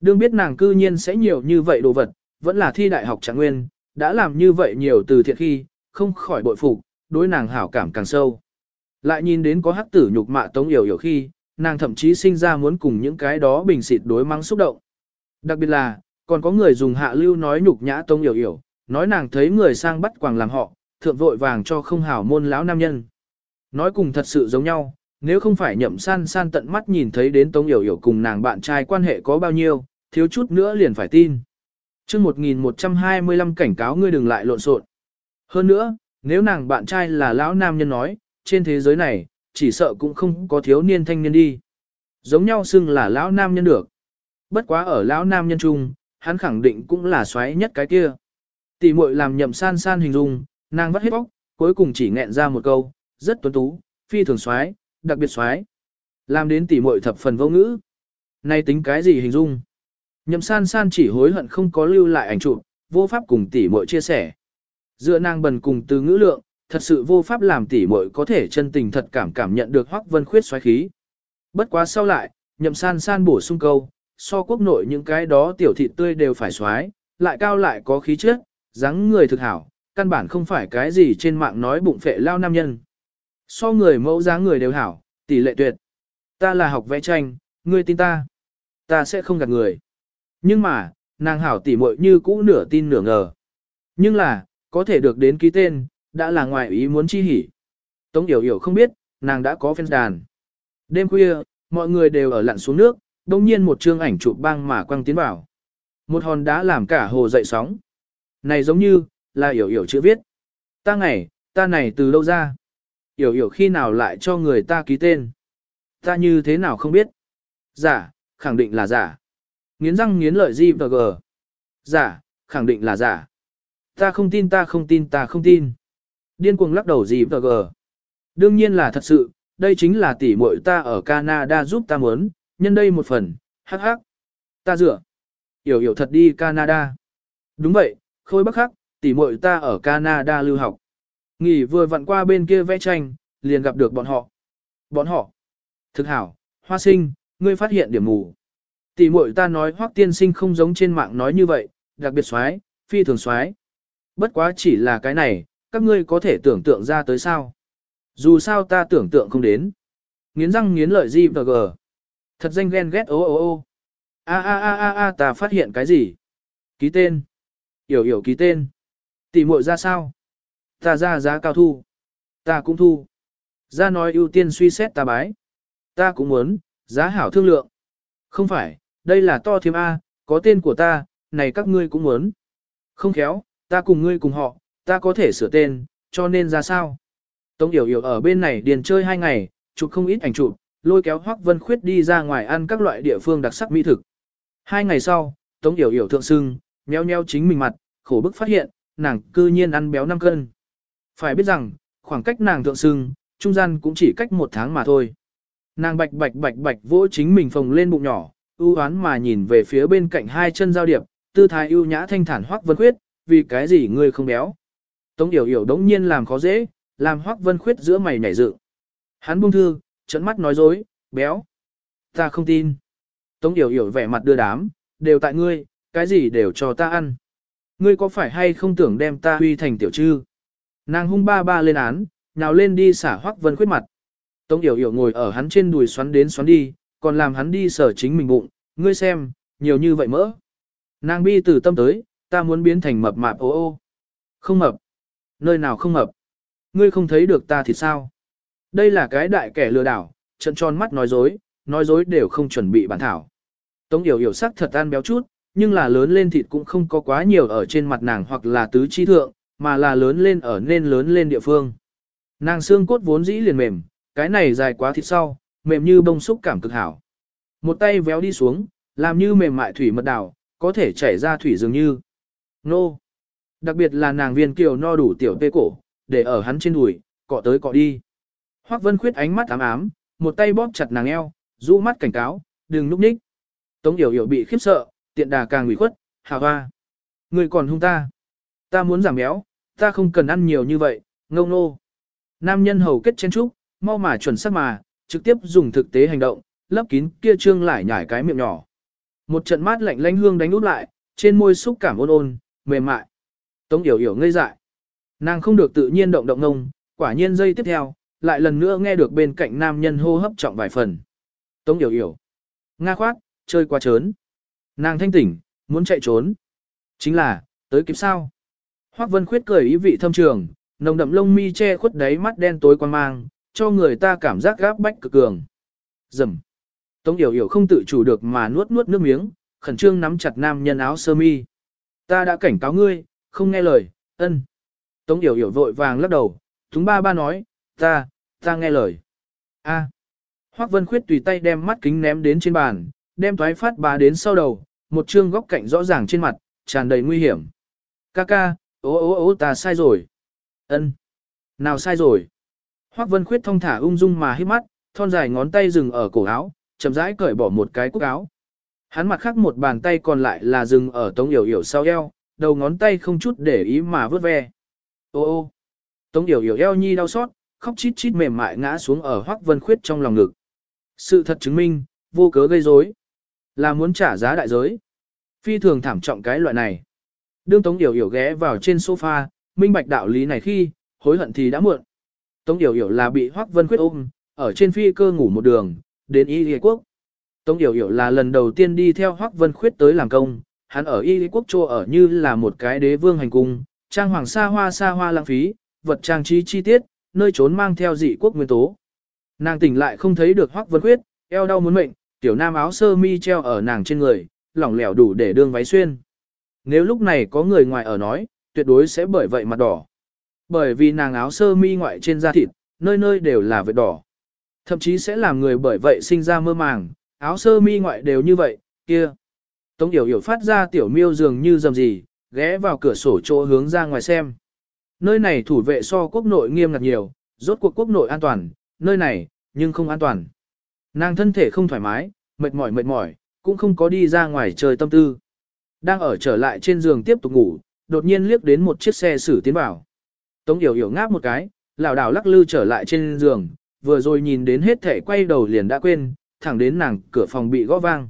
Đương biết nàng cư nhiên sẽ nhiều như vậy đồ vật, vẫn là thi đại học trạng nguyên, đã làm như vậy nhiều từ thiện khi, không khỏi bội phục, đối nàng hảo cảm càng sâu. Lại nhìn đến có hắc tử nhục mạ tống hiểu hiểu khi, nàng thậm chí sinh ra muốn cùng những cái đó bình xịt đối mắng xúc động. Đặc biệt là, còn có người dùng hạ lưu nói nhục nhã tống hiểu hiểu, nói nàng thấy người sang bắt quàng làm họ, thượng vội vàng cho không hảo môn lão nam nhân. Nói cùng thật sự giống nhau, nếu không phải nhậm san san tận mắt nhìn thấy đến tống hiểu hiểu cùng nàng bạn trai quan hệ có bao nhiêu, thiếu chút nữa liền phải tin. chương 1125 cảnh cáo ngươi đừng lại lộn xộn. Hơn nữa, nếu nàng bạn trai là lão nam nhân nói, trên thế giới này, chỉ sợ cũng không có thiếu niên thanh niên đi. Giống nhau xưng là lão nam nhân được. Bất quá ở lão nam nhân chung, hắn khẳng định cũng là xoáy nhất cái kia. Tỷ muội làm nhậm san san hình dung, nàng vắt hết bóc, cuối cùng chỉ nghẹn ra một câu, rất tuấn tú, phi thường xoáy, đặc biệt xoáy. Làm đến tỷ muội thập phần vô ngữ. Nay tính cái gì hình dung? Nhậm san san chỉ hối hận không có lưu lại ảnh chụp, vô pháp cùng tỷ muội chia sẻ. Dựa nàng bần cùng từ ngữ lượng, thật sự vô pháp làm tỷ muội có thể chân tình thật cảm cảm nhận được Hoắc Vân Khuyết xoáy khí. Bất quá sau lại, nhậm san san bổ sung câu, so quốc nội những cái đó tiểu thịt tươi đều phải xoáy, lại cao lại có khí chất, dáng người thực hảo, căn bản không phải cái gì trên mạng nói bụng phệ lao nam nhân. So người mẫu dáng người đều hảo, tỷ lệ tuyệt. Ta là học vẽ tranh, ngươi tin ta. Ta sẽ không gạt người. Nhưng mà, nàng hảo tỉ muội như cũ nửa tin nửa ngờ. Nhưng là, có thể được đến ký tên, đã là ngoài ý muốn chi hỉ. Tống Yểu Yểu không biết, nàng đã có fan đàn. Đêm khuya, mọi người đều ở lặn xuống nước, đồng nhiên một chương ảnh chụp băng mà quăng tiến vào. Một hòn đá làm cả hồ dậy sóng. Này giống như, là Yểu Yểu chữ viết. Ta ngày, ta này từ đâu ra? Yểu Yểu khi nào lại cho người ta ký tên? Ta như thế nào không biết? Giả, khẳng định là giả. Nghiến răng nghiến lợi gì và gờ. Giả, khẳng định là giả. Ta không tin ta không tin ta không tin. Điên cuồng lắc đầu gì và gờ. Đương nhiên là thật sự, đây chính là tỷ muội ta ở Canada giúp ta muốn, nhân đây một phần, hắc hắc. Ta dựa. Hiểu hiểu thật đi Canada. Đúng vậy, khôi bắc hắc, tỷ muội ta ở Canada lưu học. Nghỉ vừa vặn qua bên kia vẽ tranh, liền gặp được bọn họ. Bọn họ. Thực hảo, hoa sinh, ngươi phát hiện điểm mù. Tỷ muội ta nói hoắc tiên sinh không giống trên mạng nói như vậy, đặc biệt xoái, phi thường xoái. Bất quá chỉ là cái này, các ngươi có thể tưởng tượng ra tới sao. Dù sao ta tưởng tượng không đến. Nghiến răng nghiến lợi gì và gờ. Thật danh ghen ghét ô ô ô. A a a a a ta phát hiện cái gì? Ký tên. Yểu yểu ký tên. Tỷ muội ra sao? Ta ra giá cao thu. Ta cũng thu. Ra nói ưu tiên suy xét ta bái. Ta cũng muốn, giá hảo thương lượng. Không phải, đây là to Thiêm A, có tên của ta, này các ngươi cũng muốn. Không khéo, ta cùng ngươi cùng họ, ta có thể sửa tên, cho nên ra sao? Tống Yểu Yểu ở bên này điền chơi hai ngày, chụp không ít ảnh chụp, lôi kéo Hoắc Vân Khuyết đi ra ngoài ăn các loại địa phương đặc sắc mỹ thực. Hai ngày sau, Tống Yểu Yểu thượng sưng, nheo nheo chính mình mặt, khổ bức phát hiện, nàng cư nhiên ăn béo 5 cân. Phải biết rằng, khoảng cách nàng thượng sưng, trung gian cũng chỉ cách một tháng mà thôi. Nàng bạch bạch bạch bạch vỗ chính mình phồng lên bụng nhỏ, ưu oán mà nhìn về phía bên cạnh hai chân giao điệp, tư thái ưu nhã thanh thản Hoắc Vân Khuyết, vì cái gì ngươi không béo? Tống Điểu Điểu đống nhiên làm khó dễ, làm Hoắc Vân Khuyết giữa mày nhảy dựng. Hắn buông thư, trợn mắt nói dối, béo. Ta không tin. Tống Điểu Điểu vẻ mặt đưa đám, đều tại ngươi, cái gì đều cho ta ăn. Ngươi có phải hay không tưởng đem ta huy thành tiểu trư? Nàng hung ba ba lên án, nào lên đi xả Hoắc Vân Khuyết mặt. Tống Yểu Yểu ngồi ở hắn trên đùi xoắn đến xoắn đi, còn làm hắn đi sở chính mình bụng, ngươi xem, nhiều như vậy mỡ. Nàng bi từ tâm tới, ta muốn biến thành mập mạp ô ô. Không mập. Nơi nào không mập. Ngươi không thấy được ta thì sao? Đây là cái đại kẻ lừa đảo, trận tròn mắt nói dối, nói dối đều không chuẩn bị bản thảo. Tống Yểu Yểu sắc thật ăn béo chút, nhưng là lớn lên thịt cũng không có quá nhiều ở trên mặt nàng hoặc là tứ chi thượng, mà là lớn lên ở nên lớn lên địa phương. Nàng xương cốt vốn dĩ liền mềm, cái này dài quá thịt sau, mềm như bông xúc cảm cực hảo. Một tay véo đi xuống, làm như mềm mại thủy mật đảo, có thể chảy ra thủy dường như. Nô! Đặc biệt là nàng viên kiều no đủ tiểu tê cổ, để ở hắn trên đùi, cọ tới cọ đi. Hoắc Vân Khuyết ánh mắt ám ám, một tay bóp chặt nàng eo, rũ mắt cảnh cáo, đừng núp ních. Tống Yểu Yểu bị khiếp sợ, tiện đà càng ủy khuất, hà hoa. Người còn hung ta. Ta muốn giảm béo, ta không cần ăn nhiều như vậy, ngông nô. Nam nhân hầu kết chen trúc, mau mà chuẩn xác mà, trực tiếp dùng thực tế hành động, lấp kín kia trương lại nhảy cái miệng nhỏ. Một trận mát lạnh lanh hương đánh út lại, trên môi xúc cảm ôn ôn, mềm mại. Tống Yểu Yểu ngây dại. Nàng không được tự nhiên động động ngông, quả nhiên giây tiếp theo, lại lần nữa nghe được bên cạnh nam nhân hô hấp trọng vài phần. Tống Yểu Yểu. Nga khoát, chơi quá trớn. Nàng thanh tỉnh, muốn chạy trốn. Chính là, tới kịp sao? Hoắc Vân Khuyết cười ý vị thâm trường, nồng đậm lông mi che khuất đáy mắt đen tối quan mang, cho người ta cảm giác gáp bách cực cường. Dầm. Tống Yểu Yểu không tự chủ được mà nuốt nuốt nước miếng, khẩn trương nắm chặt nam nhân áo sơ mi. Ta đã cảnh cáo ngươi, không nghe lời, ân. Tống Yểu Yểu vội vàng lắc đầu, chúng ba ba nói, ta, ta nghe lời. A. Hoắc Vân Khuyết tùy tay đem mắt kính ném đến trên bàn, đem thoái phát bà đến sau đầu, một chương góc cạnh rõ ràng trên mặt, tràn đầy nguy hiểm. Ca ca, ố ố ố ta sai rồi. ân Nào sai rồi? Hoắc Vân Khuyết thông thả ung dung mà hít mắt, thon dài ngón tay dừng ở cổ áo, chậm rãi cởi bỏ một cái cúc áo. Hắn mặt khác một bàn tay còn lại là dừng ở Tống Yểu Yểu sau eo, đầu ngón tay không chút để ý mà vớt ve. Ô ô. Tống Yểu Yểu eo nhi đau xót, khóc chít chít mềm mại ngã xuống ở Hoắc Vân Khuyết trong lòng ngực. Sự thật chứng minh, vô cớ gây rối, là muốn trả giá đại giới. Phi thường thảm trọng cái loại này. Đương Tống Yểu Yểu ghé vào trên sofa, minh bạch đạo lý này khi, hối hận thì đã muộn. Tống Yểu Yểu là bị Hoắc Vân Khuyết ôm, ở trên phi cơ ngủ một đường, đến Y Lý Quốc. Tống Yểu Yểu là lần đầu tiên đi theo Hoắc Vân Khuyết tới làm công, hắn ở Y Lý Quốc trô ở như là một cái đế vương hành cung, trang hoàng xa hoa xa hoa lãng phí, vật trang trí chi tiết, nơi trốn mang theo dị quốc nguyên tố. Nàng tỉnh lại không thấy được Hoắc Vân Khuyết, eo đau muốn mệnh, tiểu nam áo sơ mi treo ở nàng trên người, lỏng lẻo đủ để đương váy xuyên. Nếu lúc này có người ngoài ở nói, tuyệt đối sẽ bởi vậy mặt đỏ. Bởi vì nàng áo sơ mi ngoại trên da thịt, nơi nơi đều là vết đỏ. Thậm chí sẽ làm người bởi vậy sinh ra mơ màng, áo sơ mi ngoại đều như vậy, kia. Tống Yểu Yểu phát ra tiểu miêu dường như dầm gì, ghé vào cửa sổ chỗ hướng ra ngoài xem. Nơi này thủ vệ so quốc nội nghiêm ngặt nhiều, rốt cuộc quốc nội an toàn, nơi này, nhưng không an toàn. Nàng thân thể không thoải mái, mệt mỏi mệt mỏi, cũng không có đi ra ngoài trời tâm tư. Đang ở trở lại trên giường tiếp tục ngủ, đột nhiên liếc đến một chiếc xe xử tiến vào. Tống Yểu Yểu ngáp một cái, lảo đảo lắc lư trở lại trên giường, vừa rồi nhìn đến hết thể quay đầu liền đã quên, thẳng đến nàng cửa phòng bị gõ vang.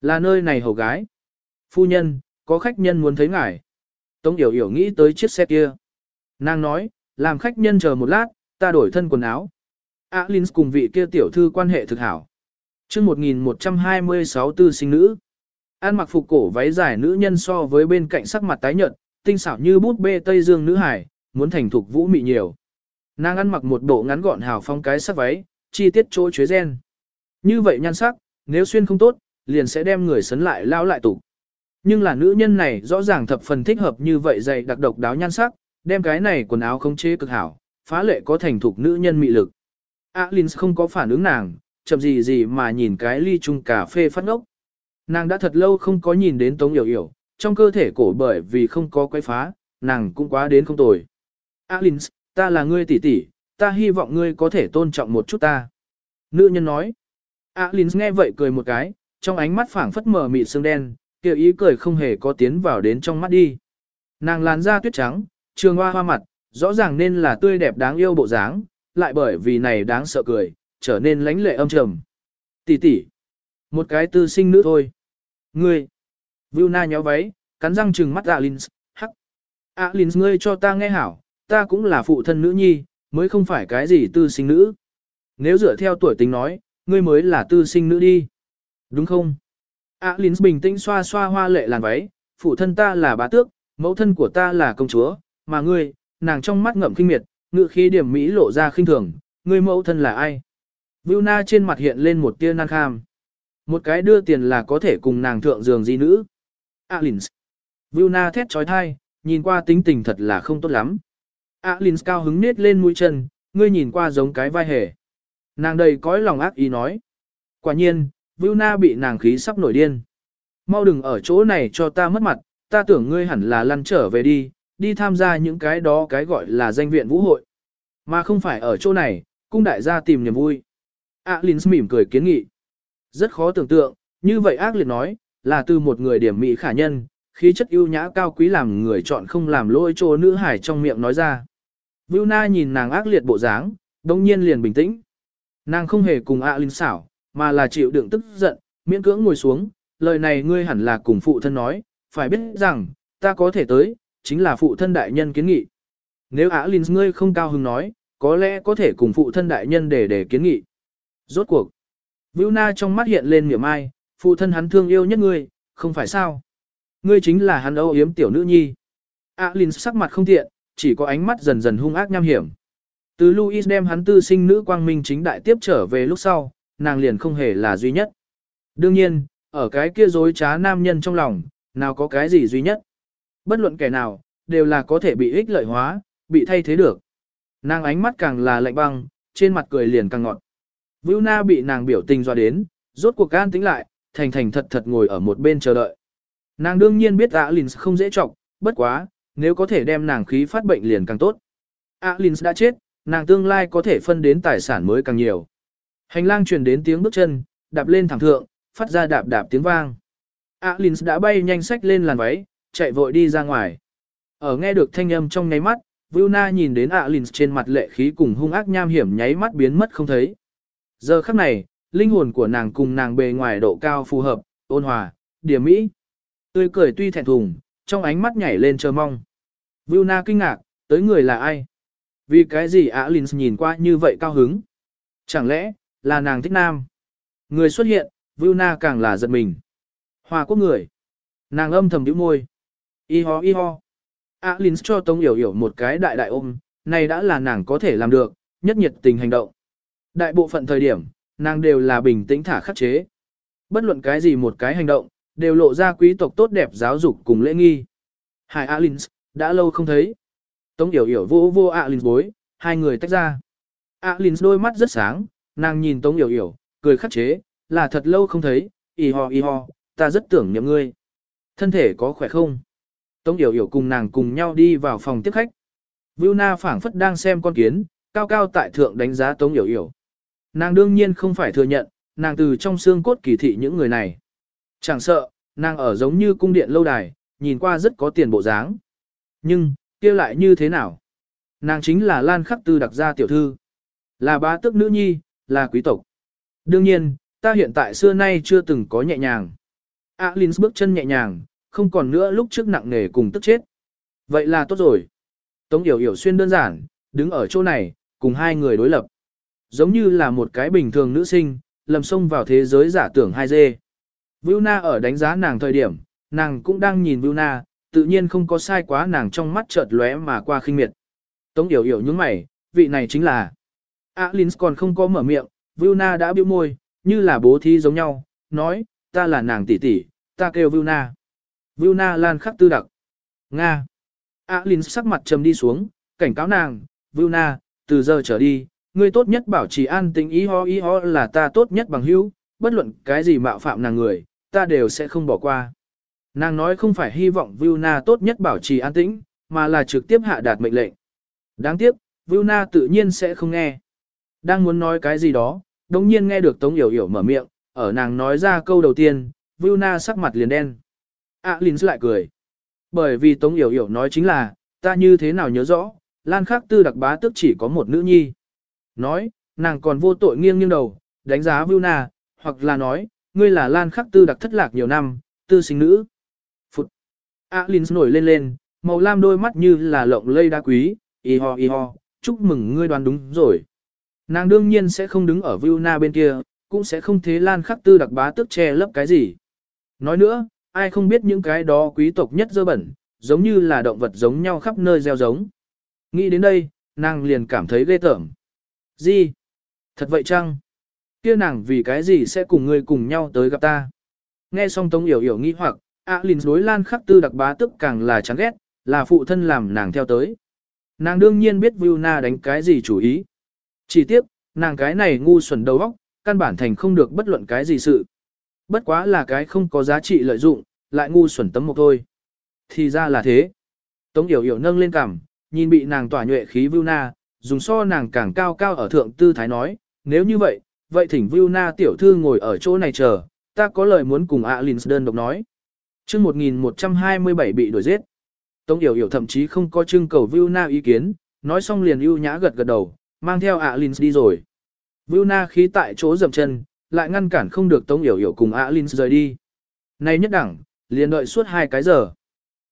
Là nơi này hầu gái. Phu nhân, có khách nhân muốn thấy ngài. Tống Yểu Yểu nghĩ tới chiếc xe kia. Nàng nói, làm khách nhân chờ một lát, ta đổi thân quần áo. Alins cùng vị kia tiểu thư quan hệ thực hảo. Trước 1126 tư sinh nữ. An mặc phục cổ váy dài nữ nhân so với bên cạnh sắc mặt tái nhợt, tinh xảo như bút bê Tây Dương nữ hải, muốn thành thục vũ mị nhiều. Nàng ăn mặc một bộ ngắn gọn hào phong cái sắc váy, chi tiết chỗ chuế gen. Như vậy nhan sắc, nếu xuyên không tốt, liền sẽ đem người sấn lại lao lại tủ. Nhưng là nữ nhân này rõ ràng thập phần thích hợp như vậy dày đặc độc đáo nhan sắc, đem cái này quần áo không chế cực hảo, phá lệ có thành thục nữ nhân mị lực. Alins không có phản ứng nàng, chậm gì gì mà nhìn cái ly chung cà phê phát ngốc. Nàng đã thật lâu không có nhìn đến Tống Yểu Yểu, trong cơ thể cổ bởi vì không có quay phá, nàng cũng quá đến không tồi. Alins, ta là ngươi tỷ tỷ, ta hy vọng ngươi có thể tôn trọng một chút ta. Nữ nhân nói. Alins nghe vậy cười một cái, trong ánh mắt phảng phất mở mịt sương đen, kiểu ý cười không hề có tiến vào đến trong mắt đi. Nàng làn da tuyết trắng, trường hoa hoa mặt, rõ ràng nên là tươi đẹp đáng yêu bộ dáng, lại bởi vì này đáng sợ cười, trở nên lánh lệ âm trầm. Tỷ tỷ, một cái tư sinh nữ thôi. Ngươi, Vilna nhéo váy, cắn răng trừng mắt Alins, hắc. Alins ngươi cho ta nghe hảo, ta cũng là phụ thân nữ nhi, mới không phải cái gì tư sinh nữ. Nếu dựa theo tuổi tính nói, ngươi mới là tư sinh nữ đi. Đúng không? Alins bình tĩnh xoa xoa hoa lệ làn váy, phụ thân ta là bá tước, mẫu thân của ta là công chúa, mà ngươi, nàng trong mắt ngậm kinh miệt, ngự khí điểm mỹ lộ ra khinh thường, ngươi mẫu thân là ai? Vilna trên mặt hiện lên một tia nan kham. Một cái đưa tiền là có thể cùng nàng thượng giường di nữ. Alins. Vilna thét trói thai, nhìn qua tính tình thật là không tốt lắm. Alins cao hứng nết lên mũi chân, ngươi nhìn qua giống cái vai hề. Nàng đầy cõi lòng ác ý nói. Quả nhiên, Vilna bị nàng khí sắp nổi điên. Mau đừng ở chỗ này cho ta mất mặt, ta tưởng ngươi hẳn là lăn trở về đi, đi tham gia những cái đó cái gọi là danh viện vũ hội. Mà không phải ở chỗ này, cung đại gia tìm niềm vui. Alins mỉm cười kiến nghị. Rất khó tưởng tượng, như vậy ác liệt nói, là từ một người điểm mỹ khả nhân, khí chất ưu nhã cao quý làm người chọn không làm lôi trô nữ hải trong miệng nói ra. Vilna nhìn nàng ác liệt bộ dáng, đồng nhiên liền bình tĩnh. Nàng không hề cùng ạ linh xảo, mà là chịu đựng tức giận, miễn cưỡng ngồi xuống, lời này ngươi hẳn là cùng phụ thân nói, phải biết rằng, ta có thể tới, chính là phụ thân đại nhân kiến nghị. Nếu ạ linh ngươi không cao hứng nói, có lẽ có thể cùng phụ thân đại nhân để để kiến nghị. Rốt cuộc, Vilna trong mắt hiện lên miệng ai, phụ thân hắn thương yêu nhất ngươi, không phải sao? Ngươi chính là hắn âu yếm tiểu nữ nhi. Alin sắc mặt không thiện, chỉ có ánh mắt dần dần hung ác nham hiểm. Từ Louis đem hắn tư sinh nữ quang minh chính đại tiếp trở về lúc sau, nàng liền không hề là duy nhất. Đương nhiên, ở cái kia dối trá nam nhân trong lòng, nào có cái gì duy nhất. Bất luận kẻ nào, đều là có thể bị ích lợi hóa, bị thay thế được. Nàng ánh mắt càng là lạnh băng, trên mặt cười liền càng ngọt. Vưu Na bị nàng biểu tình dọa đến, rốt cuộc can tính lại, thành thành thật thật ngồi ở một bên chờ đợi. Nàng đương nhiên biết Alins không dễ trọng, bất quá, nếu có thể đem nàng khí phát bệnh liền càng tốt. Alins đã chết, nàng tương lai có thể phân đến tài sản mới càng nhiều. Hành lang truyền đến tiếng bước chân, đạp lên thẳng thượng, phát ra đạp đạp tiếng vang. Alins đã bay nhanh sách lên làn váy, chạy vội đi ra ngoài. Ở nghe được thanh âm trong nháy mắt, Vilna nhìn đến Alins trên mặt lệ khí cùng hung ác nham hiểm nháy mắt biến mất không thấy. Giờ khắc này, linh hồn của nàng cùng nàng bề ngoài độ cao phù hợp, ôn hòa, điểm mỹ. Tươi cười tuy thẹn thùng, trong ánh mắt nhảy lên chờ mong. Vilna kinh ngạc, tới người là ai? Vì cái gì Alins nhìn qua như vậy cao hứng? Chẳng lẽ, là nàng thích nam? Người xuất hiện, Vilna càng là giật mình. Hòa quốc người. Nàng âm thầm nhíu môi. Y ho y ho. Alins cho Tống Yểu Yểu một cái đại đại ôm, này đã là nàng có thể làm được, nhất nhiệt tình hành động. Đại bộ phận thời điểm, nàng đều là bình tĩnh thả khắc chế. Bất luận cái gì một cái hành động, đều lộ ra quý tộc tốt đẹp giáo dục cùng lễ nghi. Hải Alins, đã lâu không thấy. Tống Yểu Yểu vô vô Alins bối, hai người tách ra. Alins đôi mắt rất sáng, nàng nhìn Tống Yểu Yểu, cười khắc chế, là thật lâu không thấy, y ho y ho, ta rất tưởng niệm ngươi. Thân thể có khỏe không? Tống Yểu Yểu cùng nàng cùng nhau đi vào phòng tiếp khách. Vilna phảng phất đang xem con kiến, cao cao tại thượng đánh giá Tống Yểu Yểu. Nàng đương nhiên không phải thừa nhận, nàng từ trong xương cốt kỳ thị những người này. Chẳng sợ, nàng ở giống như cung điện lâu đài, nhìn qua rất có tiền bộ dáng. Nhưng, kia lại như thế nào? Nàng chính là Lan Khắc Tư đặc gia tiểu thư. Là bá tước nữ nhi, là quý tộc. Đương nhiên, ta hiện tại xưa nay chưa từng có nhẹ nhàng. Alins bước chân nhẹ nhàng, không còn nữa lúc trước nặng nề cùng tức chết. Vậy là tốt rồi. Tống Yểu Yểu xuyên đơn giản, đứng ở chỗ này, cùng hai người đối lập. Giống như là một cái bình thường nữ sinh, lầm xông vào thế giới giả tưởng 2D. Vilna ở đánh giá nàng thời điểm, nàng cũng đang nhìn Vilna, tự nhiên không có sai quá nàng trong mắt chợt lóe mà qua khinh miệt. Tống Yểu Yểu những mày, vị này chính là. Alins còn không có mở miệng, Vilna đã biểu môi, như là bố thí giống nhau, nói, ta là nàng tỷ tỷ, ta kêu Vilna. Vilna lan khắc tư đặc. Nga. Alins sắc mặt trầm đi xuống, cảnh cáo nàng, Vilna, từ giờ trở đi, ngươi tốt nhất bảo trì an tĩnh ý ho ý ho là ta tốt nhất bằng hữu, bất luận cái gì mạo phạm nàng người, ta đều sẽ không bỏ qua. Nàng nói không phải hy vọng Vilna tốt nhất bảo trì an tĩnh, mà là trực tiếp hạ đạt mệnh lệnh. Đáng tiếc, Vilna tự nhiên sẽ không nghe. Đang muốn nói cái gì đó, đồng nhiên nghe được Tống Yểu Yểu mở miệng, ở nàng nói ra câu đầu tiên, Vilna sắc mặt liền đen. À Linh lại cười. Bởi vì Tống Yểu Yểu nói chính là, ta như thế nào nhớ rõ, Lan Khắc Tư đặc bá tức chỉ có một nữ nhi. Nói, nàng còn vô tội nghiêng nghiêng đầu, đánh giá Vilna, hoặc là nói, ngươi là Lan Khắc Tư đặc thất lạc nhiều năm, tư sinh nữ. Phụt. Alin nổi lên lên, màu lam đôi mắt như là lộng lây đá quý, y ho y ho, chúc mừng ngươi đoán đúng rồi. Nàng đương nhiên sẽ không đứng ở Vilna bên kia, cũng sẽ không thế Lan Khắc Tư đặc bá tức che lấp cái gì. Nói nữa, ai không biết những cái đó quý tộc nhất dơ bẩn, giống như là động vật giống nhau khắp nơi gieo giống. Nghĩ đến đây, nàng liền cảm thấy ghê tởm. Gì? Thật vậy chăng? Kia nàng vì cái gì sẽ cùng ngươi cùng nhau tới gặp ta? Nghe xong Tống Yểu Yểu nghĩ hoặc, ạ lìn đối Lan Khắc Tư đặc bá tức càng là chán ghét, là phụ thân làm nàng theo tới. Nàng đương nhiên biết Na đánh cái gì chủ ý. Chỉ tiếc, nàng cái này ngu xuẩn đầu óc, căn bản thành không được bất luận cái gì sự. Bất quá là cái không có giá trị lợi dụng, lại ngu xuẩn tấm một thôi. Thì ra là thế. Tống Yểu Yểu nâng lên cằm, nhìn bị nàng tỏa nhuệ khí Na, dùng so nàng càng cao cao ở thượng tư thái nói, nếu như vậy, vậy thỉnh Na tiểu thư ngồi ở chỗ này chờ, ta có lời muốn cùng Alins đơn độc nói. Chương 1127 bị đuổi giết. Tống Yểu Yểu thậm chí không có trưng cầu Na ý kiến, nói xong liền ưu nhã gật gật đầu, mang theo Alins đi rồi. Na khí tại chỗ dậm chân, lại ngăn cản không được Tống Yểu Yểu cùng Alins rời đi. Này nhất đẳng, liền đợi suốt hai cái giờ.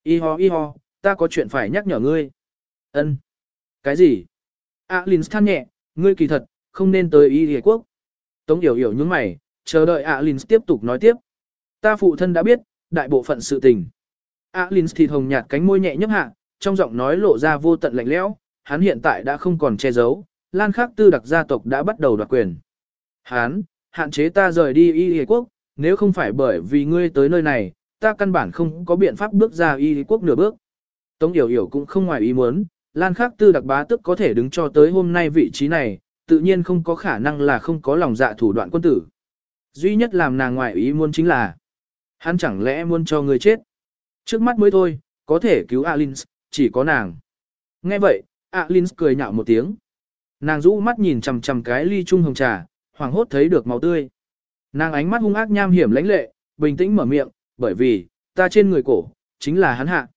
Y ho y ho, ta có chuyện phải nhắc nhở ngươi. Ân. Cái gì? Alins than nhẹ, ngươi kỳ thật, không nên tới Y Lệ Quốc. Tống Yểu Yểu nhướng mày, chờ đợi Alins tiếp tục nói tiếp. Ta phụ thân đã biết, đại bộ phận sự tình. Alins thì hồng nhạt cánh môi nhẹ nhấp hạ, trong giọng nói lộ ra vô tận lạnh lẽo, hắn hiện tại đã không còn che giấu, Lan Khắc Tư đặc gia tộc đã bắt đầu đoạt quyền. Hắn, hạn chế ta rời đi Y Hề Quốc, nếu không phải bởi vì ngươi tới nơi này, ta căn bản không có biện pháp bước ra Y Hề Quốc nửa bước. Tống Yểu Yểu cũng không ngoài ý muốn, Lan Khắc Tư đặc bá tức có thể đứng cho tới hôm nay vị trí này, tự nhiên không có khả năng là không có lòng dạ thủ đoạn quân tử. Duy nhất làm nàng ngoại ý muốn chính là, hắn chẳng lẽ muốn cho người chết. Trước mắt mới thôi, có thể cứu Alins, chỉ có nàng. Nghe vậy, Alins cười nhạo một tiếng. Nàng rũ mắt nhìn chằm chằm cái ly chung hồng trà, hoàng hốt thấy được máu tươi. Nàng ánh mắt hung ác nham hiểm lãnh lệ, bình tĩnh mở miệng, bởi vì, ta trên người cổ, chính là hắn hạ.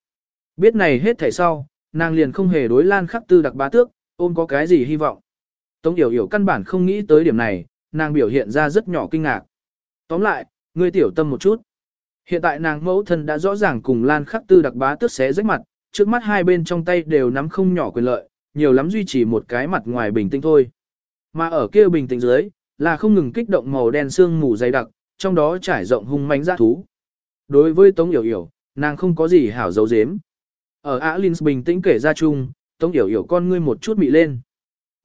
Biết này hết thảy sau, nàng liền không hề đối lan khắc tư đặc bá tước, ôm có cái gì hy vọng. Tống Yểu Yểu căn bản không nghĩ tới điểm này, nàng biểu hiện ra rất nhỏ kinh ngạc. Tóm lại, ngươi tiểu tâm một chút. Hiện tại nàng mẫu thân đã rõ ràng cùng Lan Khắc Tư đặc bá tước xé rách mặt, trước mắt hai bên trong tay đều nắm không nhỏ quyền lợi, nhiều lắm duy trì một cái mặt ngoài bình tĩnh thôi. Mà ở kia bình tĩnh dưới, là không ngừng kích động màu đen xương mù dày đặc, trong đó trải rộng hung mãnh dã thú. Đối với Tống Yểu Yểu, nàng không có gì hảo giấu giếm. Ở Alins bình tĩnh kể ra chung, Tống Yểu Yểu con ngươi một chút mị lên.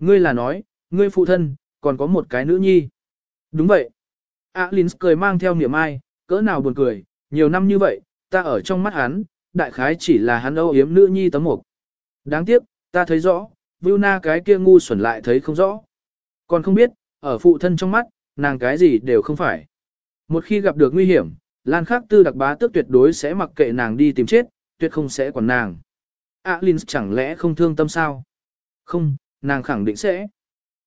Ngươi là nói, ngươi phụ thân, còn có một cái nữ nhi. Đúng vậy. Alins cười mang theo niềm ai, cỡ nào buồn cười, nhiều năm như vậy, ta ở trong mắt hắn, đại khái chỉ là hắn âu yếm nữ nhi tấm mục. Đáng tiếc, ta thấy rõ, Vilna cái kia ngu xuẩn lại thấy không rõ. Còn không biết, ở phụ thân trong mắt, nàng cái gì đều không phải. Một khi gặp được nguy hiểm, Lan Khắc Tư đặc bá tước tuyệt đối sẽ mặc kệ nàng đi tìm chết, tuyệt không sẽ quản nàng. Alins chẳng lẽ không thương tâm sao? Không, nàng khẳng định sẽ.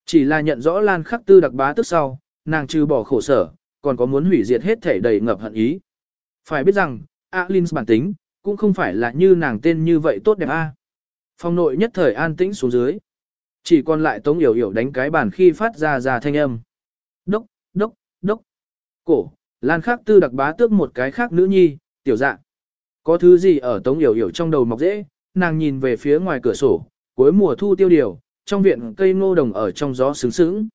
Chỉ là nhận rõ Lan Khắc Tư đặc bá tức sau, nàng trừ bỏ khổ sở, còn có muốn hủy diệt hết thể đầy ngập hận ý. Phải biết rằng, Alins bản tính, cũng không phải là như nàng tên như vậy tốt đẹp a. Phong nội nhất thời an tĩnh xuống dưới. Chỉ còn lại Tống Yểu Yểu đánh cái bàn khi phát ra ra thanh âm. Đốc, đốc, đốc. Cổ, Lan Khắc Tư đặc bá tước một cái khác nữ nhi, tiểu dạ. Có thứ gì ở Tống Yểu Yểu trong đầu mọc dễ, nàng nhìn về phía ngoài cửa sổ, cuối mùa thu tiêu điều, trong viện cây ngô đồng ở trong gió sướng sướng.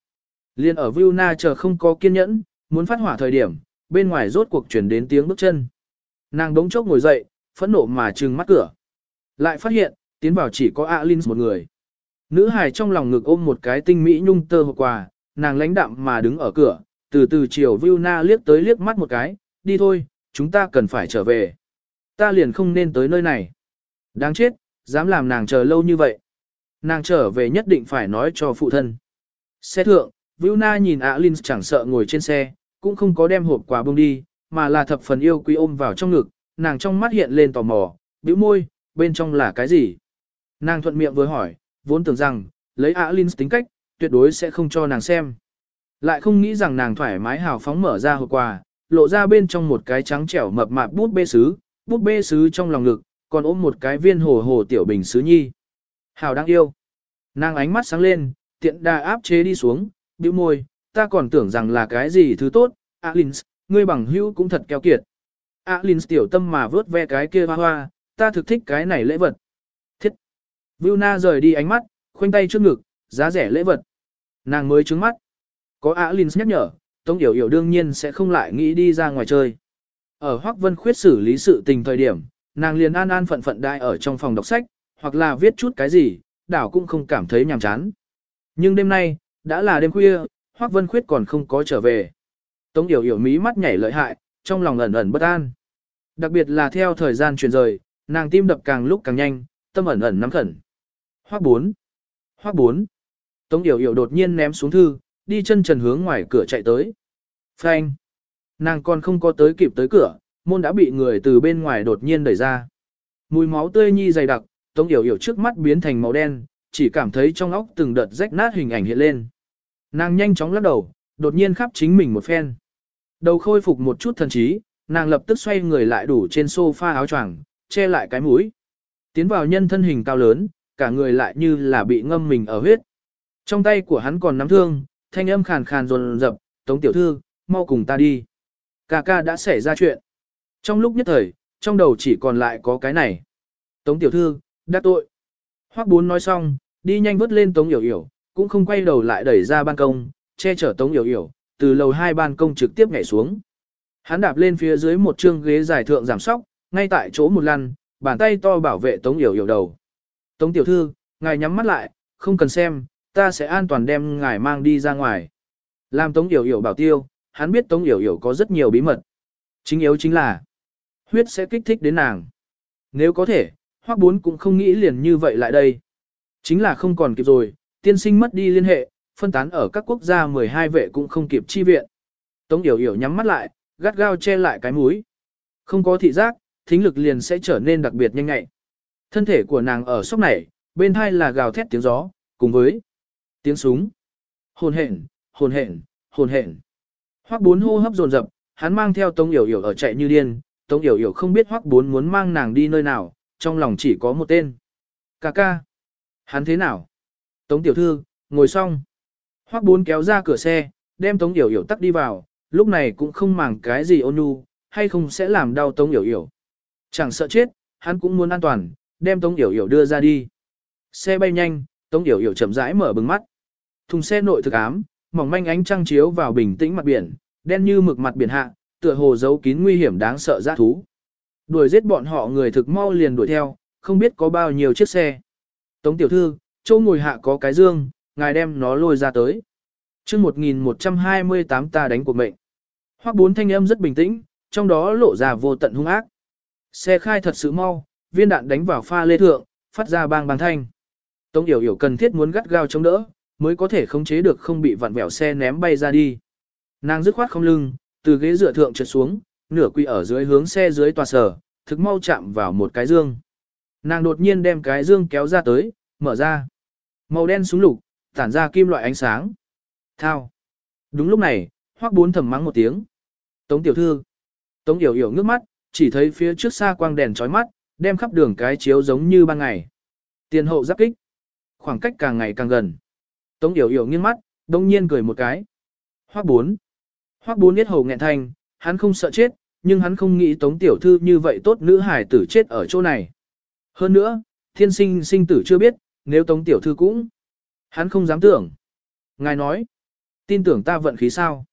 Liên ở Na chờ không có kiên nhẫn, muốn phát hỏa thời điểm, bên ngoài rốt cuộc chuyển đến tiếng bước chân. Nàng đống chốc ngồi dậy, phẫn nộ mà trừng mắt cửa. Lại phát hiện, tiến vào chỉ có Alins một người. Nữ hài trong lòng ngực ôm một cái tinh mỹ nhung tơ hộp quà, nàng lãnh đạm mà đứng ở cửa, từ từ chiều Na liếc tới liếc mắt một cái, đi thôi, chúng ta cần phải trở về. Ta liền không nên tới nơi này. Đáng chết, dám làm nàng chờ lâu như vậy nàng trở về nhất định phải nói cho phụ thân. Xe thượng, Na nhìn Alin chẳng sợ ngồi trên xe, cũng không có đem hộp quà bông đi, mà là thập phần yêu quý ôm vào trong ngực, nàng trong mắt hiện lên tò mò, bĩu môi, bên trong là cái gì? Nàng thuận miệng vừa hỏi, vốn tưởng rằng, lấy Alin tính cách, tuyệt đối sẽ không cho nàng xem. Lại không nghĩ rằng nàng thoải mái hào phóng mở ra hộp quà, lộ ra bên trong một cái trắng trẻo mập mạp bút bê sứ, bút bê sứ trong lòng ngực, còn ôm một cái viên hồ hồ tiểu bình sứ nhi. Hảo đang yêu. Nàng ánh mắt sáng lên, tiện đà áp chế đi xuống, bĩu môi, ta còn tưởng rằng là cái gì thứ tốt, Alins, ngươi bằng hữu cũng thật keo kiệt. Alins tiểu tâm mà vớt ve cái kia hoa hoa, ta thực thích cái này lễ vật. Thiết. Vilna rời đi ánh mắt, khoanh tay trước ngực, giá rẻ lễ vật. Nàng mới trứng mắt. Có Alins nhắc nhở, Tống Yểu Yểu đương nhiên sẽ không lại nghĩ đi ra ngoài chơi. Ở Hoắc Vân Khuyết xử lý sự tình thời điểm, nàng liền an an phận phận đại ở trong phòng đọc sách, hoặc là viết chút cái gì, đảo cũng không cảm thấy nhàm chán. Nhưng đêm nay, đã là đêm khuya, Hoắc Vân Khuyết còn không có trở về. Tống Yểu Yểu mí mắt nhảy lợi hại, trong lòng ẩn ẩn bất an. Đặc biệt là theo thời gian chuyển rời, nàng tim đập càng lúc càng nhanh, tâm ẩn ẩn nắm khẩn. Hoắc 4. Hoắc 4. Tống Yểu Yểu đột nhiên ném xuống thư, đi chân trần hướng ngoài cửa chạy tới. Phanh. Nàng còn không có tới kịp tới cửa, môn đã bị người từ bên ngoài đột nhiên đẩy ra. Mùi máu tươi nhi dày đặc, Tống Yểu Yểu trước mắt biến thành màu đen, chỉ cảm thấy trong óc từng đợt rách nát hình ảnh hiện lên. Nàng nhanh chóng lắc đầu, đột nhiên khắp chính mình một phen. Đầu khôi phục một chút thần trí, nàng lập tức xoay người lại đủ trên sofa áo choàng, che lại cái mũi. Tiến vào nhân thân hình cao lớn, cả người lại như là bị ngâm mình ở huyết. Trong tay của hắn còn nắm thương, thanh âm khàn khàn rồn rập, tống tiểu thư, mau cùng ta đi. Cà ca đã xảy ra chuyện. Trong lúc nhất thời, trong đầu chỉ còn lại có cái này. Tống tiểu thư, đắc tội. Hoắc bốn nói xong, đi nhanh vớt lên tống yểu yểu, cũng không quay đầu lại đẩy ra ban công, che chở tống yểu yểu, từ lầu hai ban công trực tiếp nhảy xuống. Hắn đạp lên phía dưới một chương ghế dài thượng giảm sóc, ngay tại chỗ một lăn, bàn tay to bảo vệ tống yểu yểu đầu. Tống tiểu thư, ngài nhắm mắt lại, không cần xem, ta sẽ an toàn đem ngài mang đi ra ngoài. Làm Tống Yểu Yểu bảo tiêu, hắn biết Tống Yểu Yểu có rất nhiều bí mật. Chính yếu chính là, huyết sẽ kích thích đến nàng. Nếu có thể, Hoắc Bốn cũng không nghĩ liền như vậy lại đây. Chính là không còn kịp rồi, tiên sinh mất đi liên hệ, phân tán ở các quốc gia 12 vệ cũng không kịp chi viện. Tống Yểu Yểu nhắm mắt lại, gắt gao che lại cái mũi. Không có thị giác, thính lực liền sẽ trở nên đặc biệt nhanh ngại. Thân thể của nàng ở sốc này, bên hai là gào thét tiếng gió, cùng với Tiếng súng. Hồn hển, hồn hển, hồn hển. Hoắc bốn hô hấp dồn dập, hắn mang theo Tống Yểu Yểu ở chạy như điên, Tống Yểu Yểu không biết Hoắc bốn muốn mang nàng đi nơi nào, trong lòng chỉ có một tên. Cà ca. Hắn thế nào? Tống tiểu thư, ngồi xong. Hoắc bốn kéo ra cửa xe, đem Tống Yểu Yểu tắt đi vào, lúc này cũng không màng cái gì ôn nhu, hay không sẽ làm đau Tống Yểu Yểu. Chẳng sợ chết, hắn cũng muốn an toàn, đem Tống Yểu Yểu đưa ra đi. Xe bay nhanh, Tống Yểu Yểu chậm rãi mở bừng mắt. Thùng xe nội thực ám, mỏng manh ánh trăng chiếu vào bình tĩnh mặt biển, đen như mực mặt biển hạ, tựa hồ giấu kín nguy hiểm đáng sợ dã thú. Đuổi giết bọn họ người thực mau liền đuổi theo, không biết có bao nhiêu chiếc xe. Tống tiểu thư, châu ngồi hạ có cái dương, ngài đem nó lôi ra tới. chương 1128 ta đánh cuộc mệnh. Hoắc bốn thanh âm rất bình tĩnh, trong đó lộ ra vô tận hung ác. Xe khai thật sự mau, viên đạn đánh vào pha lê thượng, phát ra bang bang thanh. Tống Yểu Yểu cần thiết muốn gắt gao chống đỡ, mới có thể khống chế được không bị vặn vẹo xe ném bay ra đi. Nàng dứt khoát không lưng, từ ghế dựa thượng trượt xuống, nửa quỳ ở dưới hướng xe dưới tòa sở, thực mau chạm vào một cái dương. Nàng đột nhiên đem cái dương kéo ra tới, mở ra. Màu đen súng lục, tản ra kim loại ánh sáng. Thao. Đúng lúc này, hoắc bốn thầm mắng một tiếng. Tống tiểu thư. Tống yểu yểu ngước mắt, chỉ thấy phía trước xa quang đèn chói mắt, đem khắp đường cái chiếu giống như ban ngày. Tiền hậu giáp kích. Khoảng cách càng ngày càng gần. Tống Yểu Yểu nghiêng mắt, đông nhiên cười một cái. Hoắc bốn. Hoắc bốn biết hầu nghẹn thanh, hắn không sợ chết, nhưng hắn không nghĩ Tống Tiểu Thư như vậy tốt nữ hải tử chết ở chỗ này. Hơn nữa, thiên sinh sinh tử chưa biết, nếu Tống Tiểu Thư cũng. Hắn không dám tưởng. Ngài nói, tin tưởng ta vận khí sao.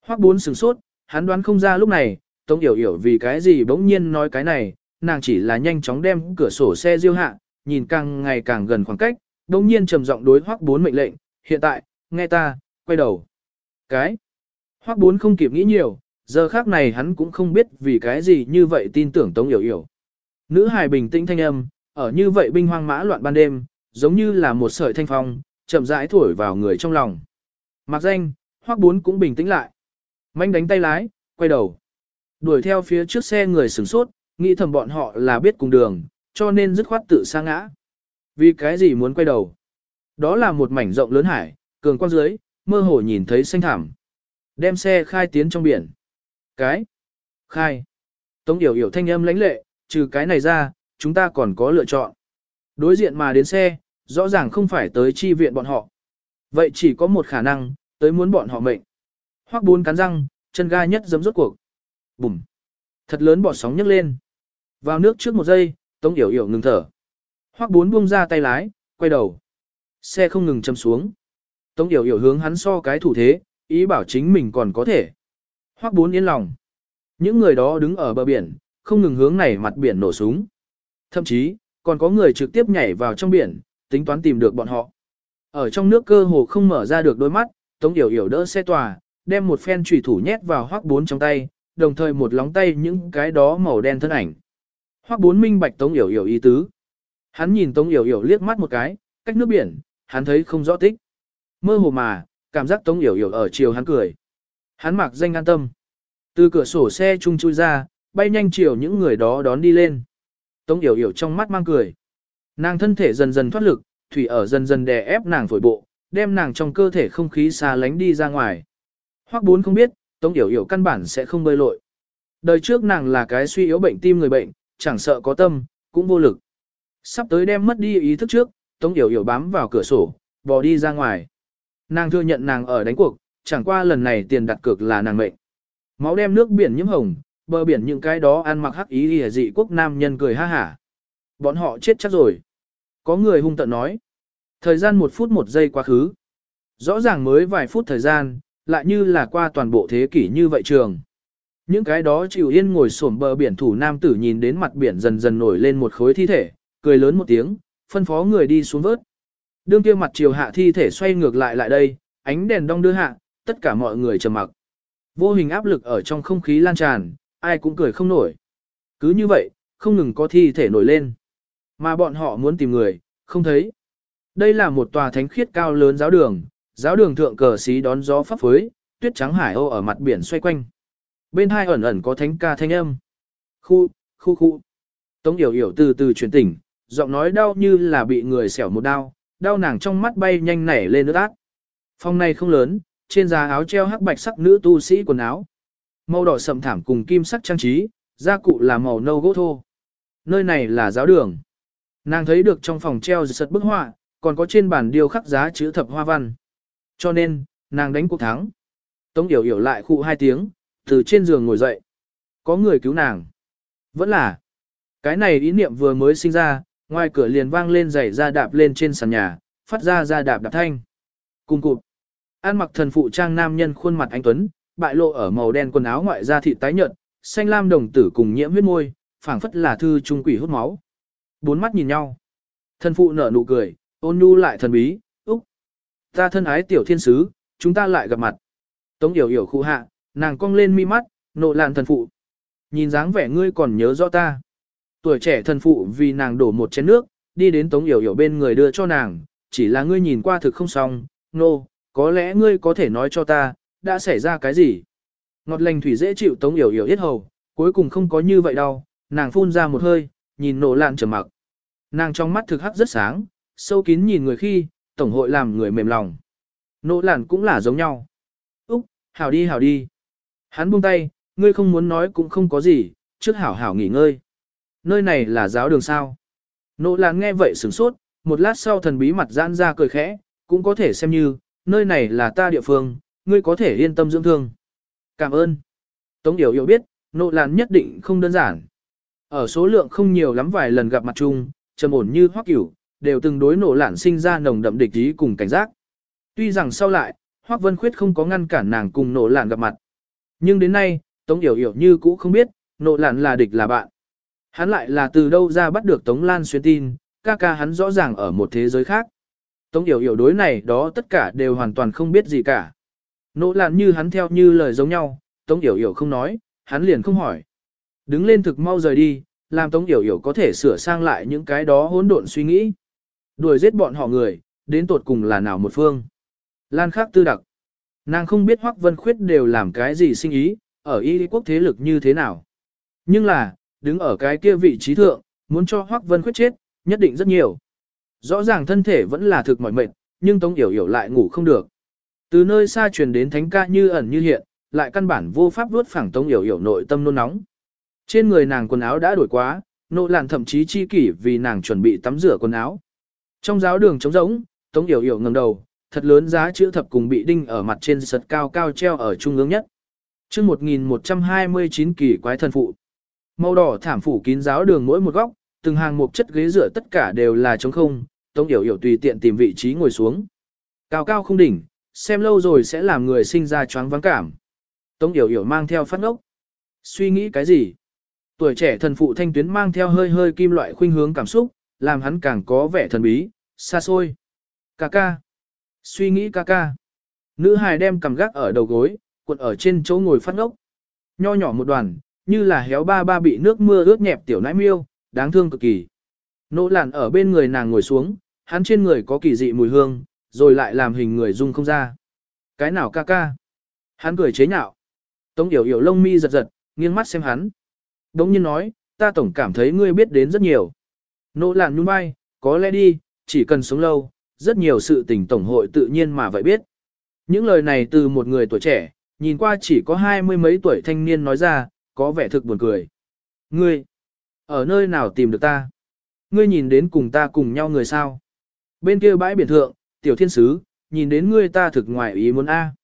Hoắc bốn sửng sốt, hắn đoán không ra lúc này, Tống Yểu Yểu vì cái gì bỗng nhiên nói cái này, nàng chỉ là nhanh chóng đem cửa sổ xe diêu hạ, nhìn càng ngày càng gần khoảng cách, bỗng nhiên trầm giọng đối Hoắc bốn mệnh lệnh, hiện tại, nghe ta, quay đầu. Cái. Hoắc bốn không kịp nghĩ nhiều, giờ khác này hắn cũng không biết vì cái gì như vậy tin tưởng Tống Yểu Yểu. Nữ hài bình tĩnh thanh âm, ở như vậy binh hoang mã loạn ban đêm, giống như là một sợi thanh phong, chậm rãi thổi vào người trong lòng. Mặc danh, Hoắc bốn cũng bình tĩnh lại. Manh đánh tay lái, quay đầu. Đuổi theo phía trước xe người sửng sốt, nghĩ thầm bọn họ là biết cùng đường, cho nên dứt khoát tự sa ngã. Vì cái gì muốn quay đầu? Đó là một mảnh rộng lớn hải, cường quang dưới, mơ hồ nhìn thấy xanh thảm. Đem xe khai tiến trong biển. Cái? Khai. Tống Yểu Yểu thanh âm lãnh lệ, trừ cái này ra, chúng ta còn có lựa chọn. Đối diện mà đến xe, rõ ràng không phải tới chi viện bọn họ. Vậy chỉ có một khả năng, tới muốn bọn họ mệnh. Hoắc bốn cắn răng, chân ga nhất giấm rốt cuộc. Bùm. Thật lớn bọt sóng nhấc lên. Vào nước trước một giây, Tống Yểu Yểu ngừng thở. Hoắc bốn buông ra tay lái, quay đầu. Xe không ngừng châm xuống. Tống Yểu Yểu hướng hắn so cái thủ thế, ý bảo chính mình còn có thể. Hoắc bốn yên lòng. Những người đó đứng ở bờ biển, không ngừng hướng này mặt biển nổ súng. Thậm chí, còn có người trực tiếp nhảy vào trong biển, tính toán tìm được bọn họ. Ở trong nước cơ hồ không mở ra được đôi mắt, Tống Yểu Yểu đỡ xe tòa, đem một phen chủy thủ nhét vào hoắc bốn trong tay, đồng thời một lóng tay những cái đó màu đen thân ảnh. Hoắc bốn minh bạch Tống Yểu Yểu ý tứ. Hắn nhìn Tống Yểu Yểu liếc mắt một cái, cách nước biển, hắn thấy không rõ tích. Mơ hồ mà, cảm giác Tống Yểu Yểu ở chiều hắn cười. Hắn mặc danh an tâm. Từ cửa sổ xe chung chui ra, bay nhanh chiều những người đó đón đi lên. Tống Yểu Yểu trong mắt mang cười. Nàng thân thể dần dần thoát lực, thủy ở dần dần đè ép nàng phổi bộ, đem nàng trong cơ thể không khí xa lánh đi ra ngoài. Hoắc bốn không biết, Tống Yểu Yểu căn bản sẽ không bơi lội. Đời trước nàng là cái suy yếu bệnh tim người bệnh, chẳng sợ có tâm, cũng vô lực. Sắp tới đem mất đi ý thức trước, Tống Yểu Yểu bám vào cửa sổ, bò đi ra ngoài. Nàng thừa nhận nàng ở đánh cuộc, chẳng qua lần này tiền đặt cược là nàng mệnh. Máu đem nước biển nhiễm hồng, bờ biển những cái đó ăn mặc hắc ý lìa dị quốc nam nhân cười ha hả. Bọn họ chết chắc rồi. Có người hung tận nói. Thời gian một phút một giây quá khứ. Rõ ràng mới vài phút thời gian, lại như là qua toàn bộ thế kỷ như vậy trường. Những cái đó chịu yên ngồi xổm bờ biển thủ nam tử nhìn đến mặt biển dần dần nổi lên một khối thi thể, cười lớn một tiếng, phân phó người đi xuống vớt. Đương kia mặt chiều hạ thi thể xoay ngược lại lại đây, ánh đèn đong đưa hạ, tất cả mọi người trầm mặc. Vô hình áp lực ở trong không khí lan tràn, ai cũng cười không nổi. Cứ như vậy, không ngừng có thi thể nổi lên. Mà bọn họ muốn tìm người, không thấy. Đây là một tòa thánh khiết cao lớn giáo đường, giáo đường thượng cờ xí đón gió pháp phối, tuyết trắng hải âu ở mặt biển xoay quanh. Bên hai ẩn ẩn có thánh ca thanh âm. Khu, khu khu. Tống yểu yểu từ từ chuyển tỉnh, giọng nói đau như là bị người xẻo một đau, đau nàng trong mắt bay nhanh nảy lên nước ác. Phòng này không lớn, trên giá áo treo hắc bạch sắc nữ tu sĩ quần áo. Màu đỏ sậm thảm cùng kim sắc trang trí, gia cụ là màu nâu gỗ thô. Nơi này là giáo đường. Nàng thấy được trong phòng treo giật bức họa, còn có trên bàn điêu khắc giá chữ thập hoa văn. Cho nên, nàng đánh cuộc thắng. Tống Yểu Yểu lại khụ hai tiếng, từ trên giường ngồi dậy. Có người cứu nàng. Vẫn là. Cái này ý niệm vừa mới sinh ra, ngoài cửa liền vang lên giày ra đạp lên trên sàn nhà, phát ra ra đạp đạp thanh. Cùng cụt. An mặc thần phụ trang nam nhân khuôn mặt anh Tuấn, bại lộ ở màu đen quần áo ngoại da thịt tái nhợt, xanh lam đồng tử cùng nhiễm huyết môi, phảng phất là thư trung quỷ hút máu. Bốn mắt nhìn nhau. Thần phụ nở nụ cười, ôn nhu lại thần bí, úc. Ta thân ái tiểu thiên sứ, chúng ta lại gặp mặt. Tống Điểu Điểu khu hạ, nàng cong lên mi mắt, nộ làn thần phụ. Nhìn dáng vẻ ngươi còn nhớ rõ ta. Tuổi trẻ thần phụ vì nàng đổ một chén nước, đi đến tống yểu yểu bên người đưa cho nàng, chỉ là ngươi nhìn qua thực không xong, nô, no, có lẽ ngươi có thể nói cho ta, đã xảy ra cái gì. Ngọt lành thủy dễ chịu tống yểu yểu yết hầu, cuối cùng không có như vậy đâu, nàng phun ra một hơi, nhìn nổ lạn trầm mặc. Nàng trong mắt thực hắc rất sáng, sâu kín nhìn người khi, tổng hội làm người mềm lòng. Nỗ lạn cũng là giống nhau. Úc, hảo đi hảo đi. Hắn buông tay, ngươi không muốn nói cũng không có gì, trước hảo hảo nghỉ ngơi. Nơi này là giáo đường sao. Nỗ lạn nghe vậy sửng sốt, một lát sau thần bí mặt giãn ra cười khẽ, cũng có thể xem như, nơi này là ta địa phương, ngươi có thể yên tâm dưỡng thương. Cảm ơn. Tống Điều hiểu biết, nộ làn nhất định không đơn giản. Ở số lượng không nhiều lắm vài lần gặp mặt chung, trầm ổn như hoắc cửu, đều từng đối nổ lạn sinh ra nồng đậm địch ý cùng cảnh giác. Tuy rằng sau lại, hoắc vân khuyết không có ngăn cản nàng cùng nổ lạn gặp mặt. Nhưng đến nay, Tống Yểu Yểu như cũ không biết, nổ lạn là địch là bạn. Hắn lại là từ đâu ra bắt được Tống Lan xuyên tin, ca ca hắn rõ ràng ở một thế giới khác. Tống Yểu Yểu đối này đó tất cả đều hoàn toàn không biết gì cả. Nỗ lạn như hắn theo như lời giống nhau, Tống Yểu Yểu không nói, hắn liền không hỏi. Đứng lên thực mau rời đi, làm Tống Yểu Yểu có thể sửa sang lại những cái đó hỗn độn suy nghĩ. Đuổi giết bọn họ người, đến tột cùng là nào một phương. Lan khác tư đặc. Nàng không biết Hoắc Vân Khuyết đều làm cái gì sinh ý, ở y quốc thế lực như thế nào. Nhưng là, đứng ở cái kia vị trí thượng, muốn cho Hoắc Vân Khuyết chết, nhất định rất nhiều. Rõ ràng thân thể vẫn là thực mỏi mệt, nhưng Tống Yểu Yểu lại ngủ không được. Từ nơi xa truyền đến thánh ca như ẩn như hiện, lại căn bản vô pháp vuốt phẳng Tống Yểu Yểu nội tâm nôn nóng. Trên người nàng quần áo đã đổi quá, nộ làn thậm chí chi kỷ vì nàng chuẩn bị tắm rửa quần áo. Trong giáo đường trống rỗng, Tống Yểu Yểu ngẩng đầu, thật lớn giá chữ thập cùng bị đinh ở mặt trên sật cao cao treo ở trung ương nhất. chương 1129 kỳ quái thần phụ. Màu đỏ thảm phủ kín giáo đường mỗi một góc, từng hàng một chất ghế rửa tất cả đều là trống không, Tống Yểu Yểu tùy tiện tìm vị trí ngồi xuống. Cao cao không đỉnh, xem lâu rồi sẽ làm người sinh ra choáng vắng cảm. Tống Yểu Yểu mang theo phát ngốc. Suy nghĩ cái gì? Tuổi trẻ thần phụ thanh tuyến mang theo hơi hơi kim loại khuynh hướng cảm xúc, làm hắn càng có vẻ thần bí, xa xôi. Ca ca. Suy nghĩ ca ca. Nữ hài đem cầm gác ở đầu gối, cuộn ở trên chỗ ngồi phát ngốc. Nho nhỏ một đoàn, như là héo ba ba bị nước mưa ướt nhẹp tiểu nãi miêu, đáng thương cực kỳ. Nỗ làn ở bên người nàng ngồi xuống, hắn trên người có kỳ dị mùi hương, rồi lại làm hình người dung không ra. Cái nào ca ca? Hắn cười chế nhạo. Tống yểu yểu lông mi giật giật, nghiêng mắt xem hắn. Đống nhiên nói, ta tổng cảm thấy ngươi biết đến rất nhiều. Nỗ làn nhún vai, có lẽ đi, chỉ cần sống lâu, rất nhiều sự tình tổng hội tự nhiên mà vậy biết. Những lời này từ một người tuổi trẻ, nhìn qua chỉ có hai mươi mấy tuổi thanh niên nói ra, có vẻ thực buồn cười. Ngươi, ở nơi nào tìm được ta? Ngươi nhìn đến cùng ta cùng nhau người sao? Bên kia bãi biển thượng, tiểu thiên sứ, nhìn đến ngươi ta thực ngoài ý muốn A.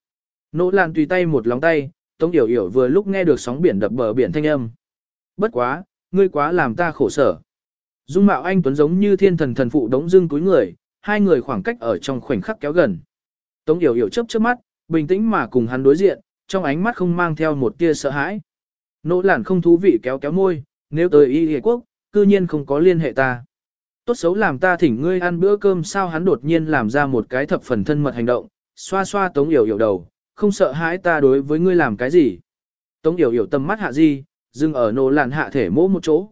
Nỗ làn tùy tay một lóng tay, Tống Yểu Yểu vừa lúc nghe được sóng biển đập bờ biển thanh âm. Bất quá, ngươi quá làm ta khổ sở. Dung mạo anh Tuấn giống như thiên thần thần phụ đống dưng túi người, hai người khoảng cách ở trong khoảnh khắc kéo gần. Tống Yểu Yểu chớp chớp mắt, bình tĩnh mà cùng hắn đối diện, trong ánh mắt không mang theo một tia sợ hãi. Nỗ lạn không thú vị kéo kéo môi, nếu tới y hề quốc, cư nhiên không có liên hệ ta. Tốt xấu làm ta thỉnh ngươi ăn bữa cơm sao hắn đột nhiên làm ra một cái thập phần thân mật hành động, xoa xoa Tống Yểu Yểu đầu, không sợ hãi ta đối với ngươi làm cái gì. Tống Yểu Yểu tâm mắt hạ di, dừng ở nổ làn hạ thể mỗ một chỗ.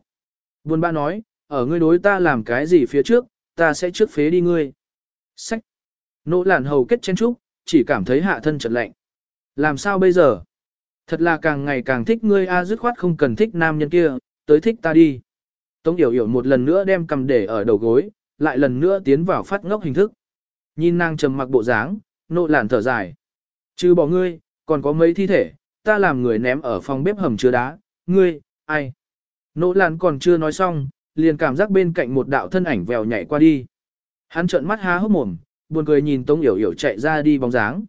Buồn ba nói, ở ngươi đối ta làm cái gì phía trước, ta sẽ trước phế đi ngươi. Sách. Nỗ làn hầu kết chen trúc, chỉ cảm thấy hạ thân chật lạnh. Làm sao bây giờ? Thật là càng ngày càng thích ngươi a dứt khoát không cần thích nam nhân kia, tới thích ta đi. Tống Yểu Yểu một lần nữa đem cầm để ở đầu gối, lại lần nữa tiến vào phát ngốc hình thức. Nhìn nàng trầm mặc bộ dáng, nộ làn thở dài. Chứ bỏ ngươi, còn có mấy thi thể, ta làm người ném ở phòng bếp hầm chứa đá, ngươi, ai? Nỗ làn còn chưa nói xong, liền cảm giác bên cạnh một đạo thân ảnh vèo nhảy qua đi. Hắn trợn mắt há hốc mồm, buồn cười nhìn Tống Yểu Yểu chạy ra đi bóng dáng.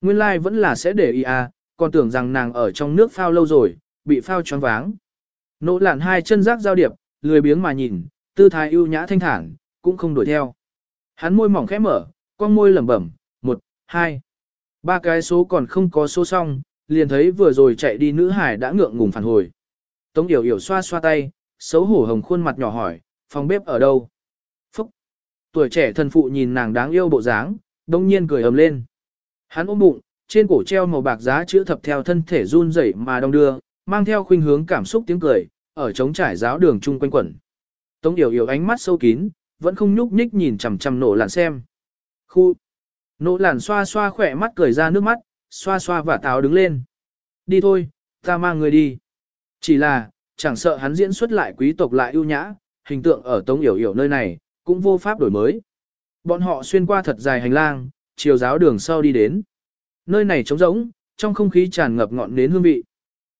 Nguyên lai like vẫn là sẽ để ý à, còn tưởng rằng nàng ở trong nước phao lâu rồi, bị phao choáng váng. Nỗ lạn hai chân rác giao điệp, lười biếng mà nhìn, tư thái ưu nhã thanh thản, cũng không đuổi theo. Hắn môi mỏng khẽ mở, con môi lẩm bẩm, một, hai, ba cái số còn không có số xong, liền thấy vừa rồi chạy đi nữ hải đã ngượng ngùng phản hồi. Tống Yểu Yểu xoa xoa tay, xấu hổ hồng khuôn mặt nhỏ hỏi, phòng bếp ở đâu? Phúc! Tuổi trẻ thần phụ nhìn nàng đáng yêu bộ dáng, đông nhiên cười ầm lên. Hắn ôm bụng, trên cổ treo màu bạc giá chữ thập theo thân thể run rẩy mà đông đưa, mang theo khuynh hướng cảm xúc tiếng cười, ở trống trải giáo đường chung quanh quẩn. Tống Điều Yểu ánh mắt sâu kín, vẫn không nhúc nhích nhìn chằm chằm nổ lạn xem. Khu! Nổ lạn xoa xoa khỏe mắt cười ra nước mắt, xoa xoa và táo đứng lên. Đi thôi, ta mang người đi. Chỉ là, chẳng sợ hắn diễn xuất lại quý tộc lại ưu nhã, hình tượng ở Tống Yểu Yểu nơi này, cũng vô pháp đổi mới. Bọn họ xuyên qua thật dài hành lang, chiều giáo đường sau đi đến. Nơi này trống rỗng, trong không khí tràn ngập ngọn nến hương vị.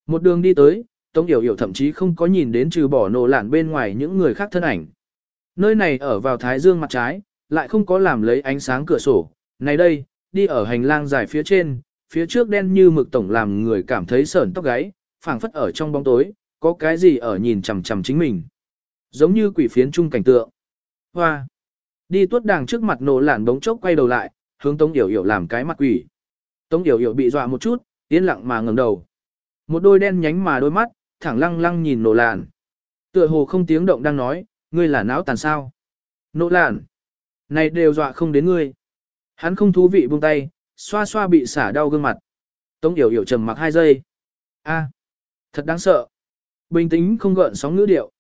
Một đường đi tới, Tống Yểu Yểu thậm chí không có nhìn đến trừ bỏ nổ lạn bên ngoài những người khác thân ảnh. Nơi này ở vào thái dương mặt trái, lại không có làm lấy ánh sáng cửa sổ. Này đây, đi ở hành lang dài phía trên, phía trước đen như mực tổng làm người cảm thấy sởn tóc gáy, phảng phất ở trong bóng tối, có cái gì ở nhìn chằm chằm chính mình. Giống như quỷ phiến trung cảnh tượng. Hoa! Đi tuốt đàng trước mặt nổ lạn bóng chốc quay đầu lại, hướng Tống Yểu Yểu làm cái mặt quỷ. Tống Yểu Yểu bị dọa một chút, yên lặng mà ngẩng đầu. Một đôi đen nhánh mà đôi mắt, thẳng lăng lăng nhìn nổ lạn. Tựa hồ không tiếng động đang nói, ngươi là não tàn sao. Nổ lạn. Này đều dọa không đến ngươi. Hắn không thú vị buông tay, xoa xoa bị xả đau gương mặt. Tống Yểu Yểu trầm mặc hai giây. A, thật đáng sợ. Bình tĩnh không gợn sóng ngữ điệu.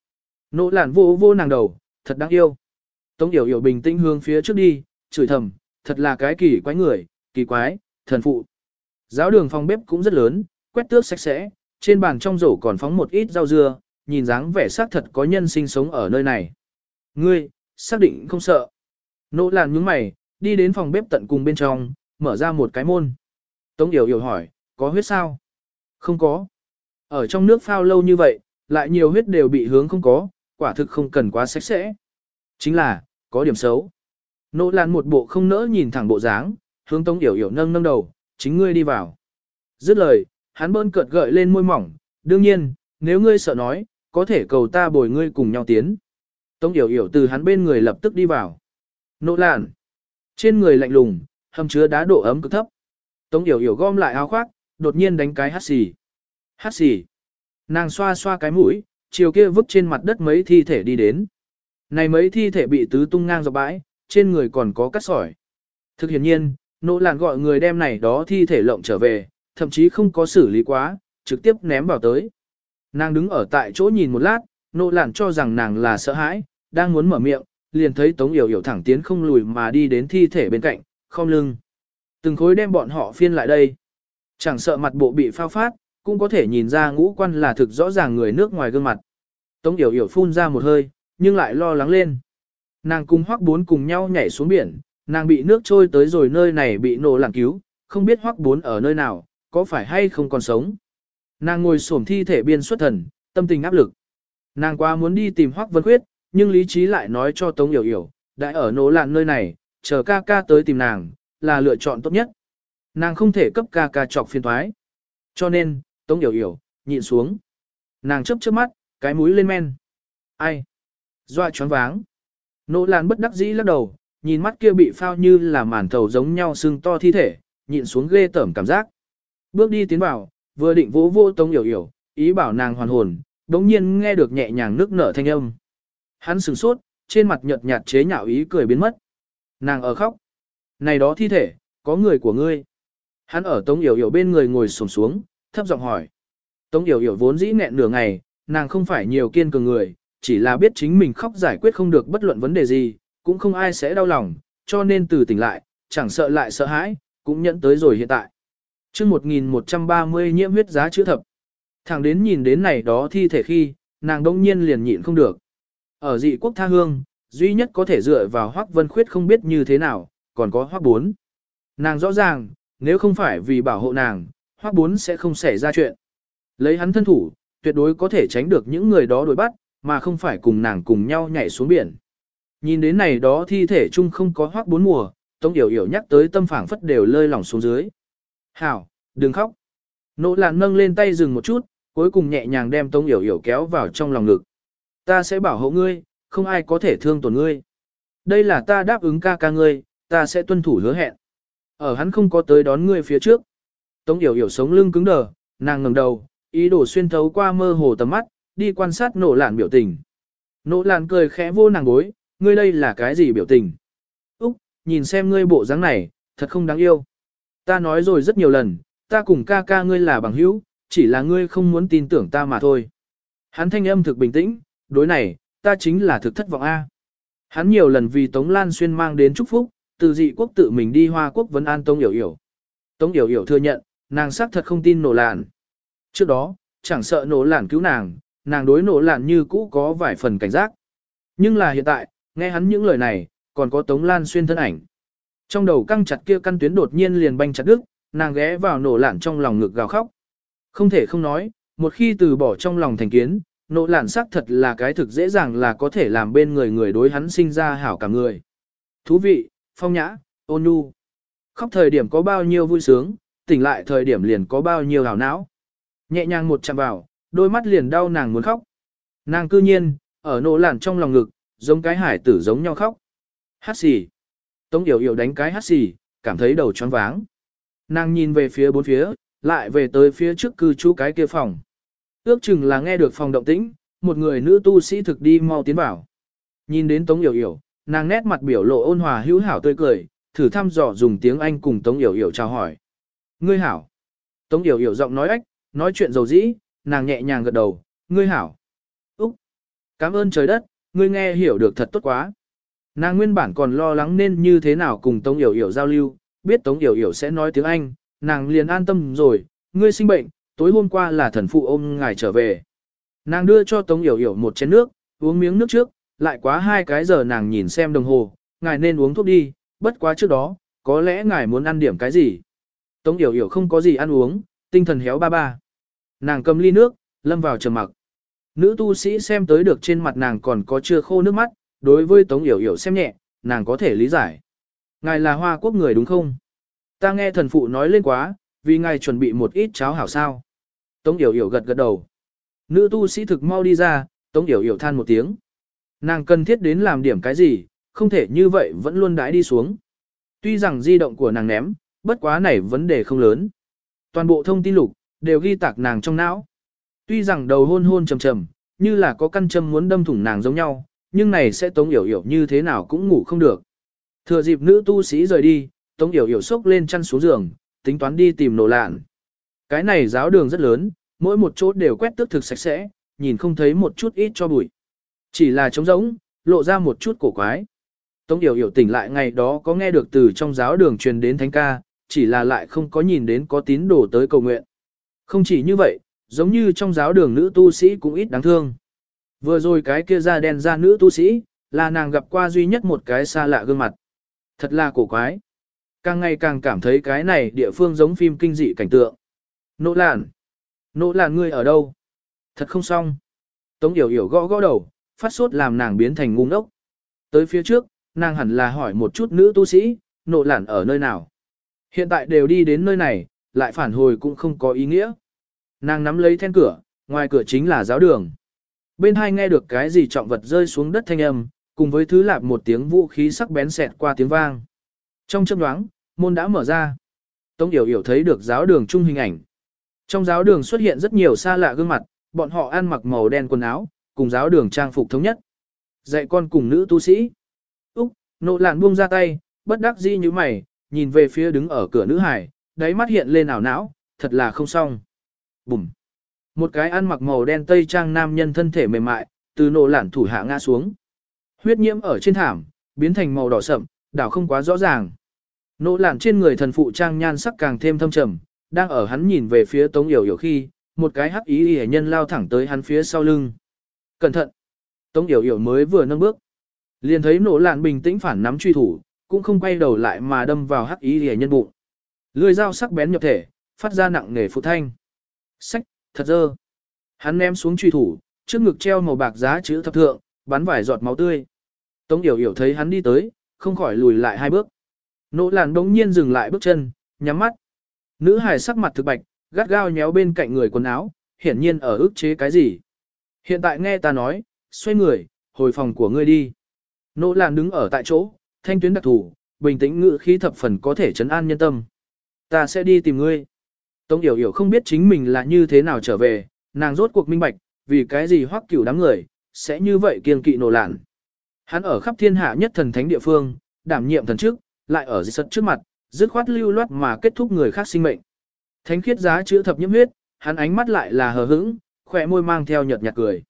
Nỗ lạn vô vô nàng đầu, thật đáng yêu. Tống Yểu Yểu bình tĩnh hướng phía trước đi, chửi thầm, thật là cái kỳ quái người, kỳ quái, thần phụ. Giáo đường phòng bếp cũng rất lớn, quét tước sạch sẽ, trên bàn trong rổ còn phóng một ít rau dưa, nhìn dáng vẻ xác thật có nhân sinh sống ở nơi này. Ngươi, xác định không sợ. Nỗ làn nhướng mày, đi đến phòng bếp tận cùng bên trong, mở ra một cái môn. Tống Yểu Yểu hỏi, có huyết sao? Không có. Ở trong nước phao lâu như vậy, lại nhiều huyết đều bị hướng không có, quả thực không cần quá sạch sẽ. Chính là, có điểm xấu. Nỗ làn một bộ không nỡ nhìn thẳng bộ dáng, hướng Tống Yểu Yểu nâng nâng đầu, chính ngươi đi vào. Dứt lời, hắn bơn cợt gợi lên môi mỏng, đương nhiên, nếu ngươi sợ nói, có thể cầu ta bồi ngươi cùng nhau tiến. Tống Yểu Yểu từ hắn bên người lập tức đi vào. Nỗ làn. Trên người lạnh lùng, hầm chứa đá độ ấm cực thấp. Tống Yểu Yểu gom lại áo khoác, đột nhiên đánh cái hắt xì. Hắt xì. Nàng xoa xoa cái mũi, chiều kia vứt trên mặt đất mấy thi thể đi đến. Này mấy thi thể bị tứ tung ngang dọc bãi, trên người còn có cắt sỏi. Thực hiện nhiên, nỗ làn gọi người đem này đó thi thể lộng trở về, thậm chí không có xử lý quá, trực tiếp ném vào tới. Nàng đứng ở tại chỗ nhìn một lát, nộ lản cho rằng nàng là sợ hãi, đang muốn mở miệng, liền thấy Tống Yểu Yểu thẳng tiến không lùi mà đi đến thi thể bên cạnh, không lưng. Từng khối đem bọn họ phiên lại đây. Chẳng sợ mặt bộ bị phao phát, cũng có thể nhìn ra ngũ quan là thực rõ ràng người nước ngoài gương mặt. Tống Yểu Yểu phun ra một hơi, nhưng lại lo lắng lên. Nàng cùng hoắc bốn cùng nhau nhảy xuống biển, nàng bị nước trôi tới rồi nơi này bị nổ làng cứu, không biết hoắc bốn ở nơi nào, có phải hay không còn sống. Nàng ngồi xổm thi thể biên xuất thần, tâm tình áp lực. Nàng qua muốn đi tìm hoắc vân khuyết, nhưng lý trí lại nói cho Tống Yểu Yểu, đã ở nổ lạn nơi này, chờ ca ca tới tìm nàng, là lựa chọn tốt nhất. Nàng không thể cấp ca ca chọc phiền thoái. Cho nên, Tống Yểu Yểu, nhịn xuống. Nàng chấp chớp mắt, cái mũi lên men. Ai? Doa choáng váng. Nỗ Lan bất đắc dĩ lắc đầu, nhìn mắt kia bị phao như là màn thầu giống nhau sưng to thi thể, nhịn xuống ghê tởm cảm giác. Bước đi tiến vào, vừa định vỗ vô Tống hiểu hiểu ý bảo nàng hoàn hồn, đống nhiên nghe được nhẹ nhàng nước nở thanh âm. Hắn sửng sốt, trên mặt nhợt nhạt chế nhạo ý cười biến mất. Nàng ở khóc. Này đó thi thể, có người của ngươi. Hắn ở Tống hiểu hiểu bên người ngồi xổm xuống, thấp giọng hỏi. Tống hiểu hiểu vốn dĩ nghẹn nửa ngày, nàng không phải nhiều kiên cường người, chỉ là biết chính mình khóc giải quyết không được bất luận vấn đề gì, cũng không ai sẽ đau lòng, cho nên từ tỉnh lại, chẳng sợ lại sợ hãi, cũng nhận tới rồi hiện tại chương 1130 nhiễm huyết giá chữ thập. Thẳng đến nhìn đến này đó thi thể khi, nàng đông nhiên liền nhịn không được. Ở dị quốc tha hương, duy nhất có thể dựa vào Hoắc Vân Khuyết không biết như thế nào, còn có Hoắc Bốn. Nàng rõ ràng, nếu không phải vì bảo hộ nàng, Hoắc Bốn sẽ không xảy ra chuyện. Lấy hắn thân thủ, tuyệt đối có thể tránh được những người đó đuổi bắt, mà không phải cùng nàng cùng nhau nhảy xuống biển. Nhìn đến này đó thi thể chung không có Hoắc Bốn mùa, Tống Yểu Yểu nhắc tới tâm phảng phất đều lơi lỏng xuống dưới. Hảo, đừng khóc. Nỗ làn nâng lên tay dừng một chút, cuối cùng nhẹ nhàng đem Tống Yểu Yểu kéo vào trong lòng ngực. Ta sẽ bảo hộ ngươi, không ai có thể thương tổn ngươi. Đây là ta đáp ứng ca ca ngươi, ta sẽ tuân thủ hứa hẹn. Ở hắn không có tới đón ngươi phía trước. Tống Yểu Yểu sống lưng cứng đờ, nàng ngẩng đầu, ý đồ xuyên thấu qua mơ hồ tầm mắt, đi quan sát nổ lạn biểu tình. Nỗ lạn cười khẽ vô nàng bối, ngươi đây là cái gì biểu tình? Úc, nhìn xem ngươi bộ dáng này, thật không đáng yêu. Ta nói rồi rất nhiều lần, ta cùng ca ca ngươi là bằng hữu, chỉ là ngươi không muốn tin tưởng ta mà thôi. Hắn thanh âm thực bình tĩnh, đối này, ta chính là thực thất vọng A. Hắn nhiều lần vì Tống Lan Xuyên mang đến chúc phúc, từ dị quốc tự mình đi Hoa Quốc vấn an Tống Yểu Yểu. Tống Yểu Yểu thừa nhận, nàng xác thật không tin nổ lạn. Trước đó, chẳng sợ nổ lạn cứu nàng, nàng đối nổ lạn như cũ có vài phần cảnh giác. Nhưng là hiện tại, nghe hắn những lời này, còn có Tống Lan Xuyên thân ảnh. Trong đầu căng chặt kia căn tuyến đột nhiên liền banh chặt đứt, nàng ghé vào nổ lạn trong lòng ngực gào khóc. Không thể không nói, một khi từ bỏ trong lòng thành kiến, nổ lạn xác thật là cái thực dễ dàng là có thể làm bên người người đối hắn sinh ra hảo cả người. Thú vị, phong nhã, ôn nhu. Khóc thời điểm có bao nhiêu vui sướng, tỉnh lại thời điểm liền có bao nhiêu hảo não. Nhẹ nhàng một chạm vào, đôi mắt liền đau nàng muốn khóc. Nàng cư nhiên, ở nổ lạn trong lòng ngực, giống cái hải tử giống nhau khóc. Hát xì. Tống Yểu Yểu đánh cái hát xì, cảm thấy đầu choáng váng. Nàng nhìn về phía bốn phía, lại về tới phía trước cư trú cái kia phòng. Ước chừng là nghe được phòng động tĩnh, một người nữ tu sĩ thực đi mau tiến vào. Nhìn đến Tống Yểu Yểu, nàng nét mặt biểu lộ ôn hòa hữu hảo tươi cười, thử thăm dò dùng tiếng Anh cùng Tống Yểu Yểu chào hỏi. Ngươi hảo. Tống Yểu Yểu giọng nói ách, nói chuyện dầu dĩ, nàng nhẹ nhàng gật đầu, ngươi hảo. Úc. Cảm ơn trời đất, ngươi nghe hiểu được thật tốt quá. Nàng nguyên bản còn lo lắng nên như thế nào cùng Tống Yểu Yểu giao lưu, biết Tống Yểu Yểu sẽ nói tiếng Anh, nàng liền an tâm rồi, ngươi sinh bệnh, tối hôm qua là thần phụ ôm ngài trở về. Nàng đưa cho Tống Yểu Yểu một chén nước, uống miếng nước trước, lại quá hai cái giờ nàng nhìn xem đồng hồ, ngài nên uống thuốc đi, bất quá trước đó, có lẽ ngài muốn ăn điểm cái gì. Tống Yểu Yểu không có gì ăn uống, tinh thần héo ba ba. Nàng cầm ly nước, lâm vào trầm mặc. Nữ tu sĩ xem tới được trên mặt nàng còn có chưa khô nước mắt, đối với Tống Yểu Yểu xem nhẹ, nàng có thể lý giải. Ngài là hoa quốc người đúng không? Ta nghe thần phụ nói lên quá, vì ngài chuẩn bị một ít cháo hảo sao. Tống Yểu Yểu gật gật đầu. Nữ tu sĩ thực mau đi ra, Tống Yểu Yểu than một tiếng. Nàng cần thiết đến làm điểm cái gì, không thể như vậy vẫn luôn đãi đi xuống. Tuy rằng di động của nàng ném, bất quá này vấn đề không lớn. Toàn bộ thông tin lục, đều ghi tạc nàng trong não. Tuy rằng đầu hôn hôn trầm trầm, như là có căn châm muốn đâm thủng nàng giống nhau, nhưng này sẽ Tống Yểu Yểu như thế nào cũng ngủ không được. Thừa dịp nữ tu sĩ rời đi, Tống Yểu Yểu sốc lên chăn xuống giường, tính toán đi tìm nổ lạn. Cái này giáo đường rất lớn, mỗi một chỗ đều quét tước thực sạch sẽ, nhìn không thấy một chút ít cho bụi. Chỉ là trống rỗng, lộ ra một chút cổ quái. Tống Yểu Yểu tỉnh lại ngày đó có nghe được từ trong giáo đường truyền đến thánh ca, chỉ là lại không có nhìn đến có tín đồ tới cầu nguyện. Không chỉ như vậy, giống như trong giáo đường nữ tu sĩ cũng ít đáng thương. Vừa rồi cái kia da đen da nữ tu sĩ, là nàng gặp qua duy nhất một cái xa lạ gương mặt. Thật là cổ quái. Càng ngày càng cảm thấy cái này địa phương giống phim kinh dị cảnh tượng. Nỗ lạn. Nỗ lạn ngươi ở đâu? Thật không xong. Tống yểu yểu gõ gõ đầu, phát sốt làm nàng biến thành ngu ngốc. Tới phía trước, nàng hẳn là hỏi một chút nữ tu sĩ, nộ lản ở nơi nào. Hiện tại đều đi đến nơi này, lại phản hồi cũng không có ý nghĩa. Nàng nắm lấy then cửa, ngoài cửa chính là giáo đường. Bên hai nghe được cái gì trọng vật rơi xuống đất thanh âm, cùng với thứ lạp một tiếng vũ khí sắc bén xẹt qua tiếng vang. Trong chớp nhoáng, môn đã mở ra. Tống Yểu Yểu thấy được giáo đường chung hình ảnh. Trong giáo đường xuất hiện rất nhiều xa lạ gương mặt, bọn họ ăn mặc màu đen quần áo, cùng giáo đường trang phục thống nhất. Dạy con cùng nữ tu sĩ. Úc, nộ lạn buông ra tay, bất đắc dĩ như mày, nhìn về phía đứng ở cửa nữ hải, đáy mắt hiện lên ảo não, thật là không xong. Bùm. Một cái ăn mặc màu đen tây trang nam nhân thân thể mềm mại, từ nổ lản thủ hạ ngã xuống. Huyết nhiễm ở trên thảm, biến thành màu đỏ sậm, đảo không quá rõ ràng. Nỗ lản trên người thần phụ trang nhan sắc càng thêm thâm trầm, đang ở hắn nhìn về phía tống yểu yểu khi, một cái hắc ý hề nhân lao thẳng tới hắn phía sau lưng. Cẩn thận! Tống yểu yểu mới vừa nâng bước. Liền thấy nỗ lản bình tĩnh phản nắm truy thủ, cũng không quay đầu lại mà đâm vào hắc ý hề nhân bụng. Lưỡi dao sắc bén nhập thể, phát ra nặng nề phụ thanh. Sách, thật dơ. Hắn ném xuống truy thủ, trước ngực treo màu bạc giá chữ thập thượng, bắn vài giọt máu tươi. Tống Yểu Yểu thấy hắn đi tới, không khỏi lùi lại hai bước. Nỗ làn đống nhiên dừng lại bước chân, nhắm mắt. Nữ hài sắc mặt thực bạch, gắt gao nhéo bên cạnh người quần áo, hiển nhiên ở ức chế cái gì. Hiện tại nghe ta nói, xoay người, hồi phòng của ngươi đi. Nỗ làn đứng ở tại chỗ, thanh tuyến đặc thủ, bình tĩnh ngự khí thập phần có thể chấn an nhân tâm. Ta sẽ đi tìm ngươi. Tống Yểu Yểu không biết chính mình là như thế nào trở về, nàng rốt cuộc minh bạch, vì cái gì hoắc cửu đám người, sẽ như vậy kiên kỵ nổ lạn. Hắn ở khắp thiên hạ nhất thần thánh địa phương, đảm nhiệm thần trước, lại ở dịch sật trước mặt, dứt khoát lưu loát mà kết thúc người khác sinh mệnh. Thánh khiết giá chữa thập nhiễm huyết, hắn ánh mắt lại là hờ hững, khỏe môi mang theo nhợt nhạt cười.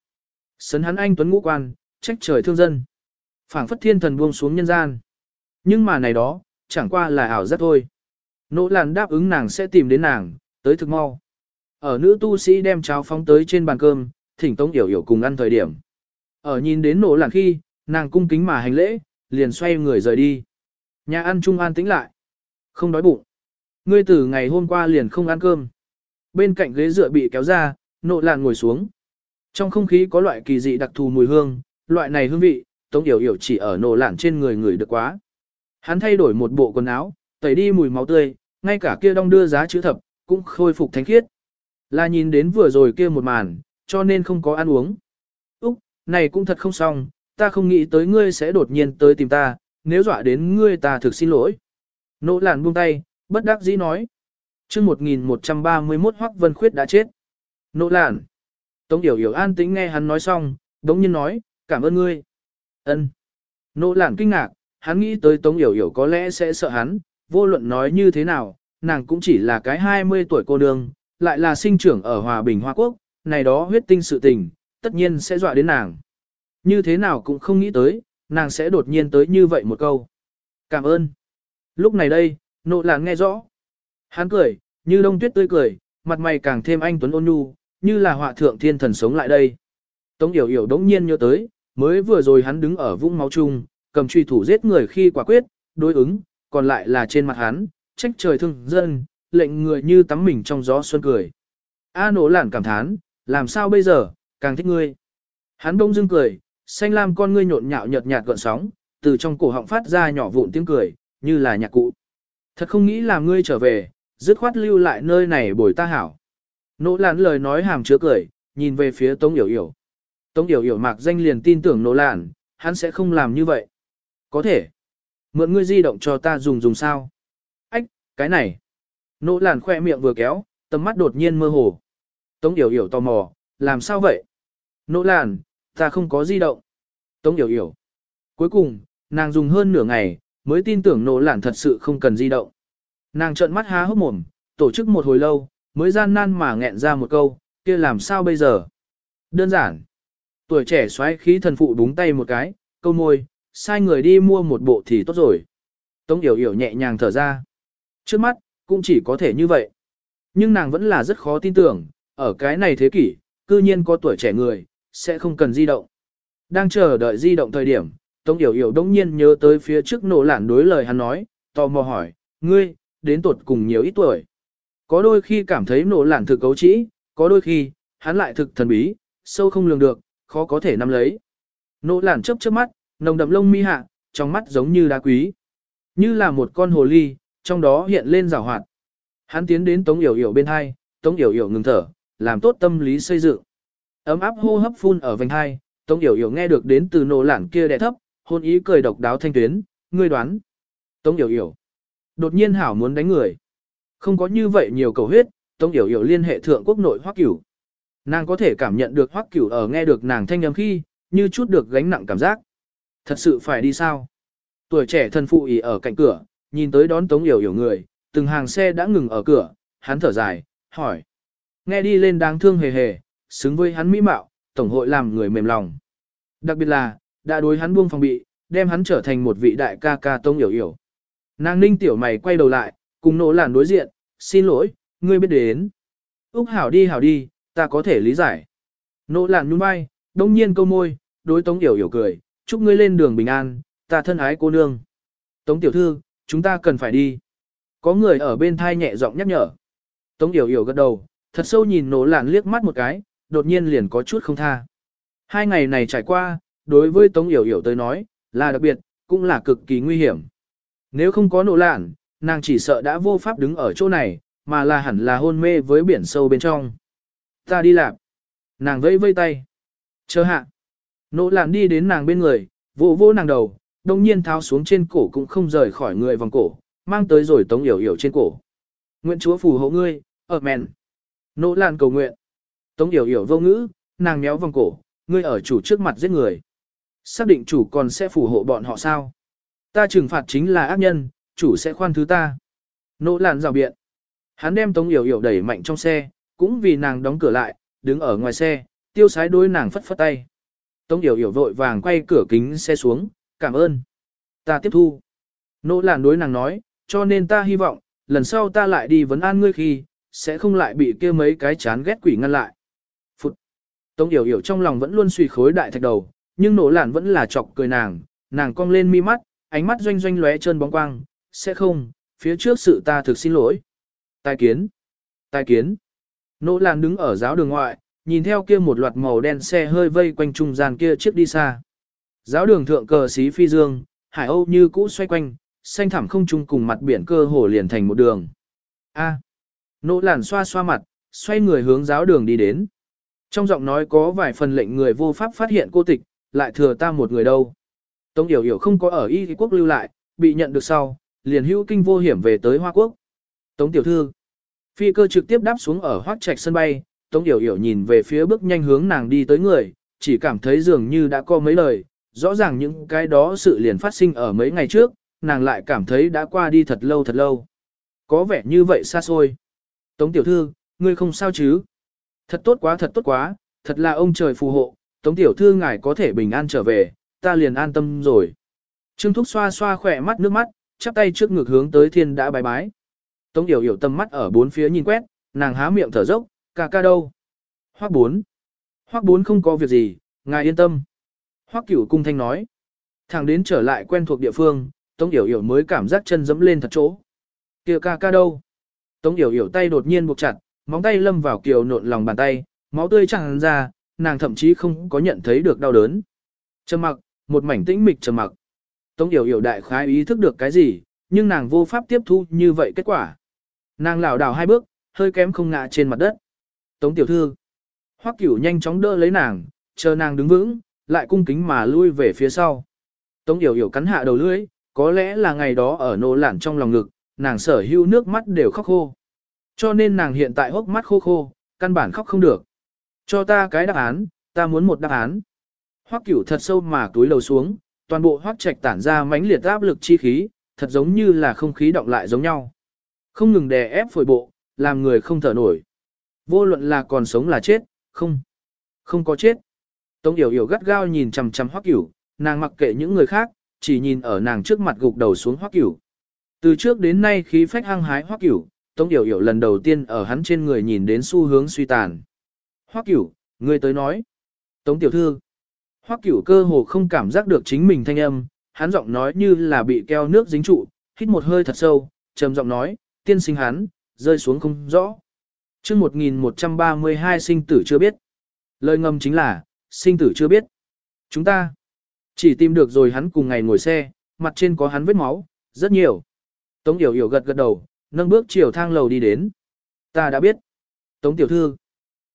Sấn hắn anh tuấn ngũ quan, trách trời thương dân. phảng phất thiên thần buông xuống nhân gian. Nhưng mà này đó, chẳng qua là ảo giác thôi. Nỗ làn đáp ứng nàng sẽ tìm đến nàng, tới thực mau. Ở nữ tu sĩ đem cháo phóng tới trên bàn cơm, thỉnh tống yểu yểu cùng ăn thời điểm. Ở nhìn đến nổ làng khi, nàng cung kính mà hành lễ, liền xoay người rời đi. Nhà ăn chung an tĩnh lại. Không đói bụng. Ngươi từ ngày hôm qua liền không ăn cơm. Bên cạnh ghế dựa bị kéo ra, nộ làng ngồi xuống. Trong không khí có loại kỳ dị đặc thù mùi hương, loại này hương vị, Tống Yểu Yểu chỉ ở nổ lạn trên người người được quá. Hắn thay đổi một bộ quần áo, tẩy đi mùi máu tươi, ngay cả kia đong đưa giá chữ thập, cũng khôi phục thánh khiết. Là nhìn đến vừa rồi kia một màn, cho nên không có ăn uống. Úc, này cũng thật không xong, ta không nghĩ tới ngươi sẽ đột nhiên tới tìm ta, nếu dọa đến ngươi ta thực xin lỗi. Nỗ làn buông tay, bất đắc dĩ nói. chương 1131 Hoắc Vân Khuyết đã chết. Nỗ làn. Tống Điểu hiểu an tĩnh nghe hắn nói xong, đống nhiên nói, cảm ơn ngươi. ân Nỗ làn kinh ngạc, hắn nghĩ tới Tống Điểu hiểu có lẽ sẽ sợ hắn, vô luận nói như thế nào, nàng cũng chỉ là cái 20 tuổi cô nương, lại là sinh trưởng ở Hòa Bình Hoa Quốc, này đó huyết tinh sự tình, tất nhiên sẽ dọa đến nàng. Như thế nào cũng không nghĩ tới, nàng sẽ đột nhiên tới như vậy một câu. Cảm ơn. Lúc này đây, nộ là nghe rõ. Hắn cười, như đông tuyết tươi cười, mặt mày càng thêm anh tuấn ôn nhu, như là họa thượng thiên thần sống lại đây. Tống Yểu Yểu đống nhiên nhớ tới, mới vừa rồi hắn đứng ở vũng máu chung, cầm truy thủ giết người khi quả quyết, đối ứng, còn lại là trên mặt hắn, trách trời thương dân, lệnh người như tắm mình trong gió xuân cười. A nổ lản cảm thán, làm sao bây giờ, càng thích ngươi. Hắn bỗng dưng cười, xanh lam con ngươi nhộn nhạo nhợt nhạt gợn sóng, từ trong cổ họng phát ra nhỏ vụn tiếng cười, như là nhạc cụ. Thật không nghĩ là ngươi trở về, dứt khoát lưu lại nơi này bồi ta hảo. Nỗ lạn lời nói hàm chứa cười, nhìn về phía Tống Yểu Yểu. Tống Yểu Yểu mạc danh liền tin tưởng nỗ lạn, hắn sẽ không làm như vậy. Có thể. Mượn ngươi di động cho ta dùng dùng sao? Cái này. Nỗ lạn khoe miệng vừa kéo, tầm mắt đột nhiên mơ hồ. Tống Yểu Yểu tò mò, làm sao vậy? Nỗ lạn, ta không có di động. Tống Yểu Yểu. Cuối cùng, nàng dùng hơn nửa ngày, mới tin tưởng nỗ lạn thật sự không cần di động. Nàng trợn mắt há hốc mồm, tổ chức một hồi lâu, mới gian nan mà nghẹn ra một câu, kia làm sao bây giờ? Đơn giản. Tuổi trẻ xoáy khí thần phụ búng tay một cái, câu môi, sai người đi mua một bộ thì tốt rồi. Tống Yểu Yểu nhẹ nhàng thở ra. Trước mắt, cũng chỉ có thể như vậy. Nhưng nàng vẫn là rất khó tin tưởng, ở cái này thế kỷ, cư nhiên có tuổi trẻ người, sẽ không cần di động. Đang chờ đợi di động thời điểm, Tống Yểu Yểu đông nhiên nhớ tới phía trước nổ lản đối lời hắn nói, tò mò hỏi, ngươi, đến tuột cùng nhiều ít tuổi. Có đôi khi cảm thấy nổ lản thực cấu trĩ, có đôi khi, hắn lại thực thần bí, sâu không lường được, khó có thể nắm lấy. Nổ lản chớp chớp mắt, nồng đậm lông mi hạ, trong mắt giống như đá quý. Như là một con hồ ly, trong đó hiện lên rào hoạt. Hắn tiến đến Tống Yểu Yểu bên hai, Tống Yểu Yểu ngừng thở, làm tốt tâm lý xây dựng. Ấm áp hô hấp phun ở vành hai, Tống Yểu Yểu nghe được đến từ nổ lản kia đè thấp, hôn ý cười độc đáo thanh tuyến, ngươi đoán. Tống Yểu Yểu. Đột nhiên hảo muốn đánh người. Không có như vậy nhiều cầu huyết, Tống Yểu Yểu liên hệ thượng quốc nội Hoắc Cửu. Nàng có thể cảm nhận được Hoắc Cửu ở nghe được nàng thanh âm khi, như chút được gánh nặng cảm giác. Thật sự phải đi sao? Tuổi trẻ thân phụ ý ở cạnh cửa, nhìn tới đón Tống Yểu Yểu người, từng hàng xe đã ngừng ở cửa, hắn thở dài, hỏi. Nghe đi lên đáng thương hề hề, xứng với hắn mỹ mạo, tổng hội làm người mềm lòng. Đặc biệt là, đã đối hắn buông phòng bị, đem hắn trở thành một vị đại ca ca Tống Yểu Yểu. Nàng ninh tiểu mày quay đầu lại, cùng nỗ làn đối diện, xin lỗi, ngươi biết đến. Úc hảo đi hảo đi, ta có thể lý giải. Nỗ làn nhún vai, đông nhiên câu môi, đối tống yểu yểu cười, chúc ngươi lên đường bình an, ta thân ái cô nương. Tống tiểu thư, chúng ta cần phải đi. Có người ở bên thai nhẹ giọng nhắc nhở. Tống yểu yểu gật đầu, thật sâu nhìn nỗ làn liếc mắt một cái, đột nhiên liền có chút không tha. Hai ngày này trải qua, đối với Tống Yểu Yểu tới nói, là đặc biệt, cũng là cực kỳ nguy hiểm. Nếu không có nổ làn, nàng chỉ sợ đã vô pháp đứng ở chỗ này, mà là hẳn là hôn mê với biển sâu bên trong. Ta đi làm. Nàng vẫy vây tay. Chờ hạ. Nỗ làn đi đến nàng bên người, vỗ vỗ nàng đầu, đồng nhiên tháo xuống trên cổ cũng không rời khỏi người vòng cổ, mang tới rồi tống yểu yểu trên cổ. Nguyện chúa phù hộ ngươi, ở mèn. Nỗ lạn cầu nguyện. Tống yểu yểu vô ngữ, nàng méo vòng cổ, ngươi ở chủ trước mặt giết người. Xác định chủ còn sẽ phù hộ bọn họ sao? Ta trừng phạt chính là ác nhân, chủ sẽ khoan thứ ta. Nỗ lạn rào biện. Hắn đem Tống Yểu Yểu đẩy mạnh trong xe, cũng vì nàng đóng cửa lại, đứng ở ngoài xe, tiêu sái đối nàng phất phất tay. Tống Yểu Yểu vội vàng quay cửa kính xe xuống, cảm ơn. Ta tiếp thu. Nỗ lạn đối nàng nói, cho nên ta hy vọng, lần sau ta lại đi vấn an ngươi khi, sẽ không lại bị kia mấy cái chán ghét quỷ ngăn lại. Phụt. Tống Yểu Yểu trong lòng vẫn luôn suy khối đại thạch đầu, nhưng nỗ lạn vẫn là chọc cười nàng, nàng cong lên mi mắt, ánh mắt doanh doanh lóe trơn bóng quang, sẽ không, phía trước sự ta thực xin lỗi. tài kiến, tài kiến. Nỗ làn đứng ở giáo đường ngoại, nhìn theo kia một loạt màu đen xe hơi vây quanh trung gian kia chiếc đi xa. Giáo đường thượng cờ xí phi dương, hải âu như cũ xoay quanh, xanh thẳm không trung cùng mặt biển cơ hồ liền thành một đường. A. Nỗ làn xoa xoa mặt, xoay người hướng giáo đường đi đến. Trong giọng nói có vài phần lệnh người vô pháp phát hiện cô tịch, lại thừa ta một người đâu. Tống Yểu Yểu không có ở Y quốc lưu lại, bị nhận được sau, liền hữu kinh vô hiểm về tới Hoa Quốc. Tống Tiểu Thư Phi cơ trực tiếp đáp xuống ở Hoác Trạch sân bay, Tống Yểu Yểu nhìn về phía bước nhanh hướng nàng đi tới người, chỉ cảm thấy dường như đã có mấy lời, rõ ràng những cái đó sự liền phát sinh ở mấy ngày trước, nàng lại cảm thấy đã qua đi thật lâu thật lâu. Có vẻ như vậy xa xôi. Tống Tiểu Thư, ngươi không sao chứ? Thật tốt quá thật tốt quá, thật là ông trời phù hộ, Tống Tiểu Thư ngài có thể bình an trở về, ta liền an tâm rồi. Trương Thúc xoa xoa khỏe mắt nước mắt, chắp tay trước ngực hướng tới thiên đã bái bái. Tống Điểu hiểu tâm mắt ở bốn phía nhìn quét, nàng há miệng thở dốc, ca ca đâu. Hoác bốn. Hoác bốn không có việc gì, ngài yên tâm. Hoắc cửu cung thanh nói. Thằng đến trở lại quen thuộc địa phương, Tống Yểu Yểu mới cảm giác chân dẫm lên thật chỗ. Kia ca ca đâu? Tống Yểu Yểu tay đột nhiên buộc chặt, móng tay lâm vào kiều nộn lòng bàn tay, máu tươi tràn ra, nàng thậm chí không có nhận thấy được đau đớn. Trầm mặc, một mảnh tĩnh mịch trầm mặc. Tống Yểu Yểu đại khái ý thức được cái gì, nhưng nàng vô pháp tiếp thu như vậy kết quả. Nàng lảo đảo hai bước, hơi kém không ngã trên mặt đất. Tống tiểu thư. Hoắc Cửu nhanh chóng đỡ lấy nàng, chờ nàng đứng vững, lại cung kính mà lui về phía sau. Tống Yểu Yểu cắn hạ đầu lưỡi, có lẽ là ngày đó ở nô lản trong lòng ngực, nàng sở hữu nước mắt đều khóc khô. Cho nên nàng hiện tại hốc mắt khô khô, căn bản khóc không được. Cho ta cái đáp án, ta muốn một đáp án. Hoắc Cửu thật sâu mà túi lầu xuống, toàn bộ hoắc trạch tản ra mãnh liệt áp lực chi khí, thật giống như là không khí động lại giống nhau. Không ngừng đè ép phổi bộ, làm người không thở nổi. Vô luận là còn sống là chết, không. Không có chết. Tống Yểu Yểu gắt gao nhìn chằm chằm Hoắc Cửu, nàng mặc kệ những người khác, chỉ nhìn ở nàng trước mặt gục đầu xuống Hoắc Cửu. Từ trước đến nay khí phách hăng hái Hoắc Cửu, Tống Yểu Yểu lần đầu tiên ở hắn trên người nhìn đến xu hướng suy tàn. Hoắc Cửu, ngươi tới nói. Tống tiểu thư. Hoắc Cửu cơ hồ không cảm giác được chính mình thanh âm, hắn giọng nói như là bị keo nước dính trụ, hít một hơi thật sâu, trầm giọng nói, tiên sinh hắn, rơi xuống không rõ. Chương 1132 sinh tử chưa biết. Lời ngầm chính là, sinh tử chưa biết. Chúng ta chỉ tìm được rồi hắn cùng ngày ngồi xe, mặt trên có hắn vết máu, rất nhiều. Tống Yểu Yểu gật gật đầu, nâng bước chiều thang lầu đi đến. Ta đã biết. Tống Tiểu Thư.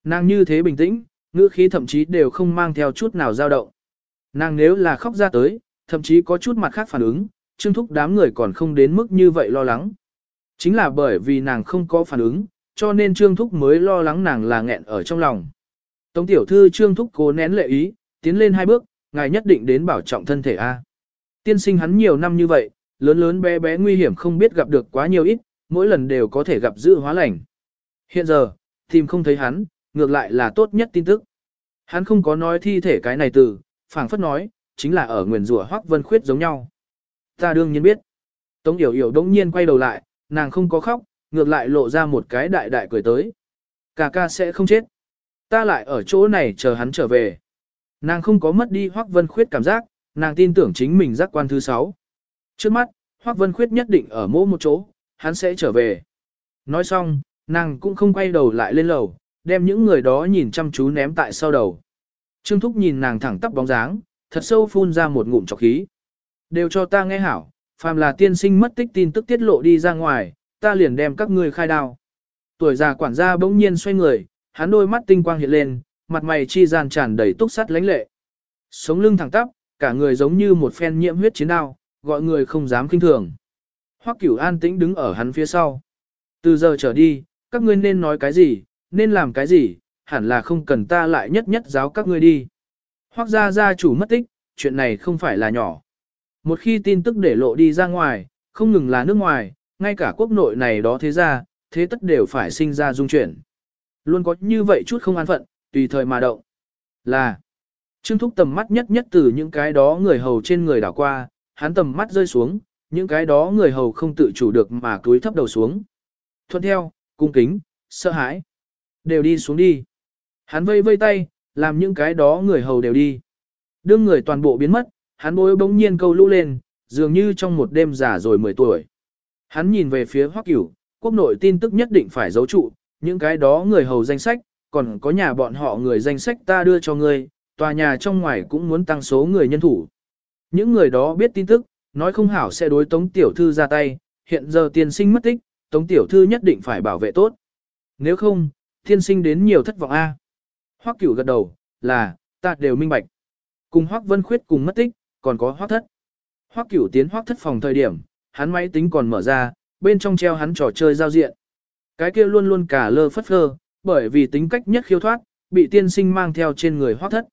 Nàng như thế bình tĩnh, ngữ khí thậm chí đều không mang theo chút nào dao động. Nàng nếu là khóc ra tới, thậm chí có chút mặt khác phản ứng, trương thúc đám người còn không đến mức như vậy lo lắng. Chính là bởi vì nàng không có phản ứng, cho nên trương thúc mới lo lắng nàng là nghẹn ở trong lòng. Tống tiểu thư trương thúc cố nén lệ ý, tiến lên hai bước, ngài nhất định đến bảo trọng thân thể A. Tiên sinh hắn nhiều năm như vậy, lớn lớn bé bé nguy hiểm không biết gặp được quá nhiều ít, mỗi lần đều có thể gặp dự hóa lành. Hiện giờ, tìm không thấy hắn, ngược lại là tốt nhất tin tức. Hắn không có nói thi thể cái này từ, phảng phất nói, chính là ở nguyền rủa Hoắc Vân Khuyết giống nhau. Ta đương nhiên biết. Tống Yểu Yểu đống nhiên quay đầu lại, nàng không có khóc, ngược lại lộ ra một cái đại đại cười tới. Cà ca sẽ không chết. Ta lại ở chỗ này chờ hắn trở về. Nàng không có mất đi Hoắc Vân Khuyết cảm giác, nàng tin tưởng chính mình giác quan thứ sáu. Trước mắt, Hoắc Vân Khuyết nhất định ở mỗi một chỗ, hắn sẽ trở về. Nói xong, nàng cũng không quay đầu lại lên lầu, đem những người đó nhìn chăm chú ném tại sau đầu. Trương Thúc nhìn nàng thẳng tắp bóng dáng, thật sâu phun ra một ngụm trọc khí. Đều cho ta nghe hảo, phàm là tiên sinh mất tích tin tức tiết lộ đi ra ngoài, ta liền đem các ngươi khai đao. Tuổi già quản gia bỗng nhiên xoay người, hắn đôi mắt tinh quang hiện lên, mặt mày chi gian tràn đầy túc sắt lãnh lệ. Sống lưng thẳng tắp, cả người giống như một phen nhiễm huyết chiến đao, gọi người không dám kinh thường. Hoắc Cửu an tĩnh đứng ở hắn phía sau. Từ giờ trở đi, các ngươi nên nói cái gì, nên làm cái gì, hẳn là không cần ta lại nhất nhất giáo các ngươi đi. Hoắc gia gia chủ mất tích, chuyện này không phải là nhỏ. Một khi tin tức để lộ đi ra ngoài, không ngừng là nước ngoài, ngay cả quốc nội này đó thế ra, thế tất đều phải sinh ra dung chuyển. Luôn có như vậy chút không an phận, tùy thời mà động. Là, Trương Thúc tầm mắt nhất nhất từ những cái đó người hầu trên người đảo qua, hắn tầm mắt rơi xuống, những cái đó người hầu không tự chủ được mà cúi thấp đầu xuống. Thuận theo, cung kính, sợ hãi. Đều đi xuống đi. Hắn vây vây tay, làm những cái đó người hầu đều đi. Đương người toàn bộ biến mất, hắn bối bỗng nhiên câu lũ lên, dường như trong một đêm già rồi 10 tuổi. Hắn nhìn về phía Hoắc Cửu, quốc nội tin tức nhất định phải giấu trụ, những cái đó người hầu danh sách, còn có nhà bọn họ người danh sách ta đưa cho ngươi, tòa nhà trong ngoài cũng muốn tăng số người nhân thủ. Những người đó biết tin tức, nói không hảo sẽ đối Tống Tiểu Thư ra tay, hiện giờ tiên sinh mất tích, Tống Tiểu Thư nhất định phải bảo vệ tốt. Nếu không, tiên sinh đến nhiều thất vọng A. Hoắc Cửu gật đầu, là, ta đều minh bạch. Cùng Hoắc Vân Khuyết cùng mất tích, còn có Hoắc Thất. Hoắc Cửu tiến Hoắc Thất phòng thời điểm, hắn máy tính còn mở ra, bên trong treo hắn trò chơi giao diện. Cái kia luôn luôn cả lơ phất phơ, bởi vì tính cách nhất khiêu thoát, bị tiên sinh mang theo trên người Hoắc Thất.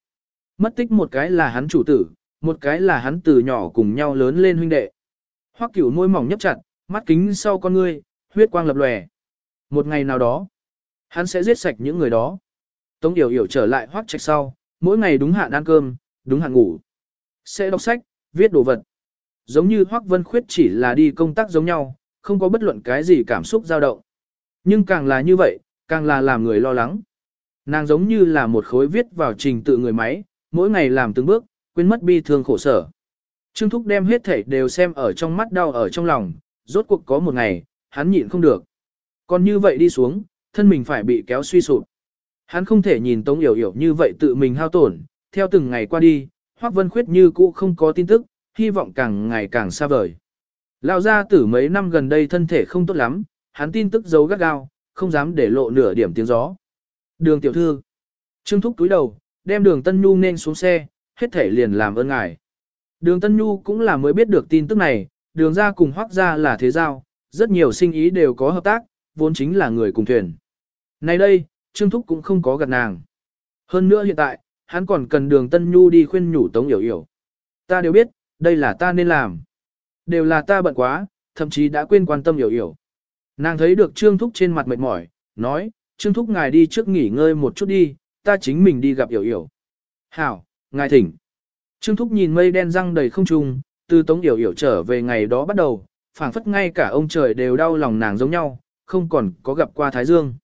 Mất tích một cái là hắn chủ tử, một cái là hắn từ nhỏ cùng nhau lớn lên huynh đệ. Hoắc Cửu môi mỏng nhấp chặt, mắt kính sau con ngươi, huyết quang lập lòe. Một ngày nào đó, hắn sẽ giết sạch những người đó. Tống Điều Hiểu trở lại Hoắc Trạch sau, mỗi ngày đúng hạn ăn cơm, đúng hạn ngủ. Sẽ đọc sách, viết đồ vật. Giống như Hoắc Vân Khuyết chỉ là đi công tác giống nhau, không có bất luận cái gì cảm xúc dao động. Nhưng càng là như vậy, càng là làm người lo lắng. Nàng giống như là một khối viết vào trình tự người máy, mỗi ngày làm từng bước, quên mất bi thương khổ sở. Trương Thúc đem hết thảy đều xem ở trong mắt đau ở trong lòng, rốt cuộc có một ngày, hắn nhịn không được. Còn như vậy đi xuống, thân mình phải bị kéo suy sụp. Hắn không thể nhìn Tống Yểu Yểu như vậy tự mình hao tổn, theo từng ngày qua đi, Hoắc Vân Khuyết như cũ không có tin tức, hy vọng càng ngày càng xa vời. Lão gia tử mấy năm gần đây thân thể không tốt lắm, hắn tin tức giấu gắt gao, không dám để lộ nửa điểm tiếng gió. Đường tiểu thư. Trương Thúc túi đầu, đem đường Tân Nhu nên xuống xe, hết thể liền làm ơn ngài. Đường Tân Nhu cũng là mới biết được tin tức này, đường ra cùng hoác ra là thế giao, rất nhiều sinh ý đều có hợp tác, vốn chính là người cùng thuyền. Nay đây, Trương Thúc cũng không có gạt nàng. Hơn nữa hiện tại, hắn còn cần đường Tân Nhu đi khuyên nhủ Tống Yểu Yểu. Ta đều biết, đây là ta nên làm. Đều là ta bận quá, thậm chí đã quên quan tâm Yểu Yểu. Nàng thấy được Trương Thúc trên mặt mệt mỏi, nói, Trương Thúc ngài đi trước nghỉ ngơi một chút đi, ta chính mình đi gặp Yểu Yểu. Hảo, ngài thỉnh. Trương Thúc nhìn mây đen răng đầy không trung, từ Tống Yểu Yểu trở về ngày đó bắt đầu, phảng phất ngay cả ông trời đều đau lòng nàng giống nhau, không còn có gặp qua Thái Dương.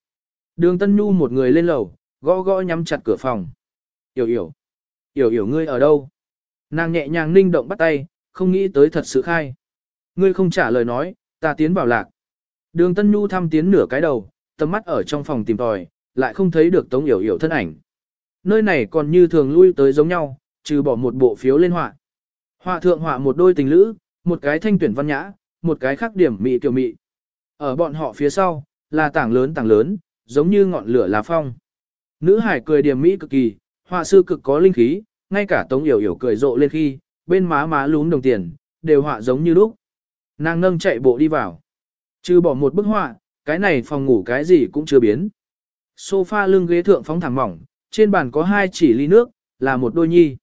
Đường Tân Nhu một người lên lầu, gõ gõ nhắm chặt cửa phòng. Yểu Yểu, Yểu Yểu ngươi ở đâu? Nàng nhẹ nhàng ninh động bắt tay, không nghĩ tới thật sự khai. Ngươi không trả lời nói, ta tiến bảo lạc. Đường Tân Nhu thăm tiến nửa cái đầu, tầm mắt ở trong phòng tìm tòi, lại không thấy được Tống Yểu Yểu thân ảnh. Nơi này còn như thường lui tới giống nhau, trừ bỏ một bộ phiếu lên họa. Họa thượng họa một đôi tình lữ, một cái thanh tuyển văn nhã, một cái khác điểm mị tiểu mị. Ở bọn họ phía sau, là tảng lớn tảng lớn, giống như ngọn lửa lá phong. Nữ hải cười điểm mỹ cực kỳ, họa sư cực có linh khí, ngay cả Tống Yểu Yểu cười rộ lên khi, bên má má lún đồng tiền, đều họa giống như lúc. Nàng nâng chạy bộ đi vào. Trừ bỏ một bức họa, cái này phòng ngủ cái gì cũng chưa biến. Sofa lưng ghế thượng phóng thẳng mỏng, trên bàn có hai chỉ ly nước, là một đôi nhi.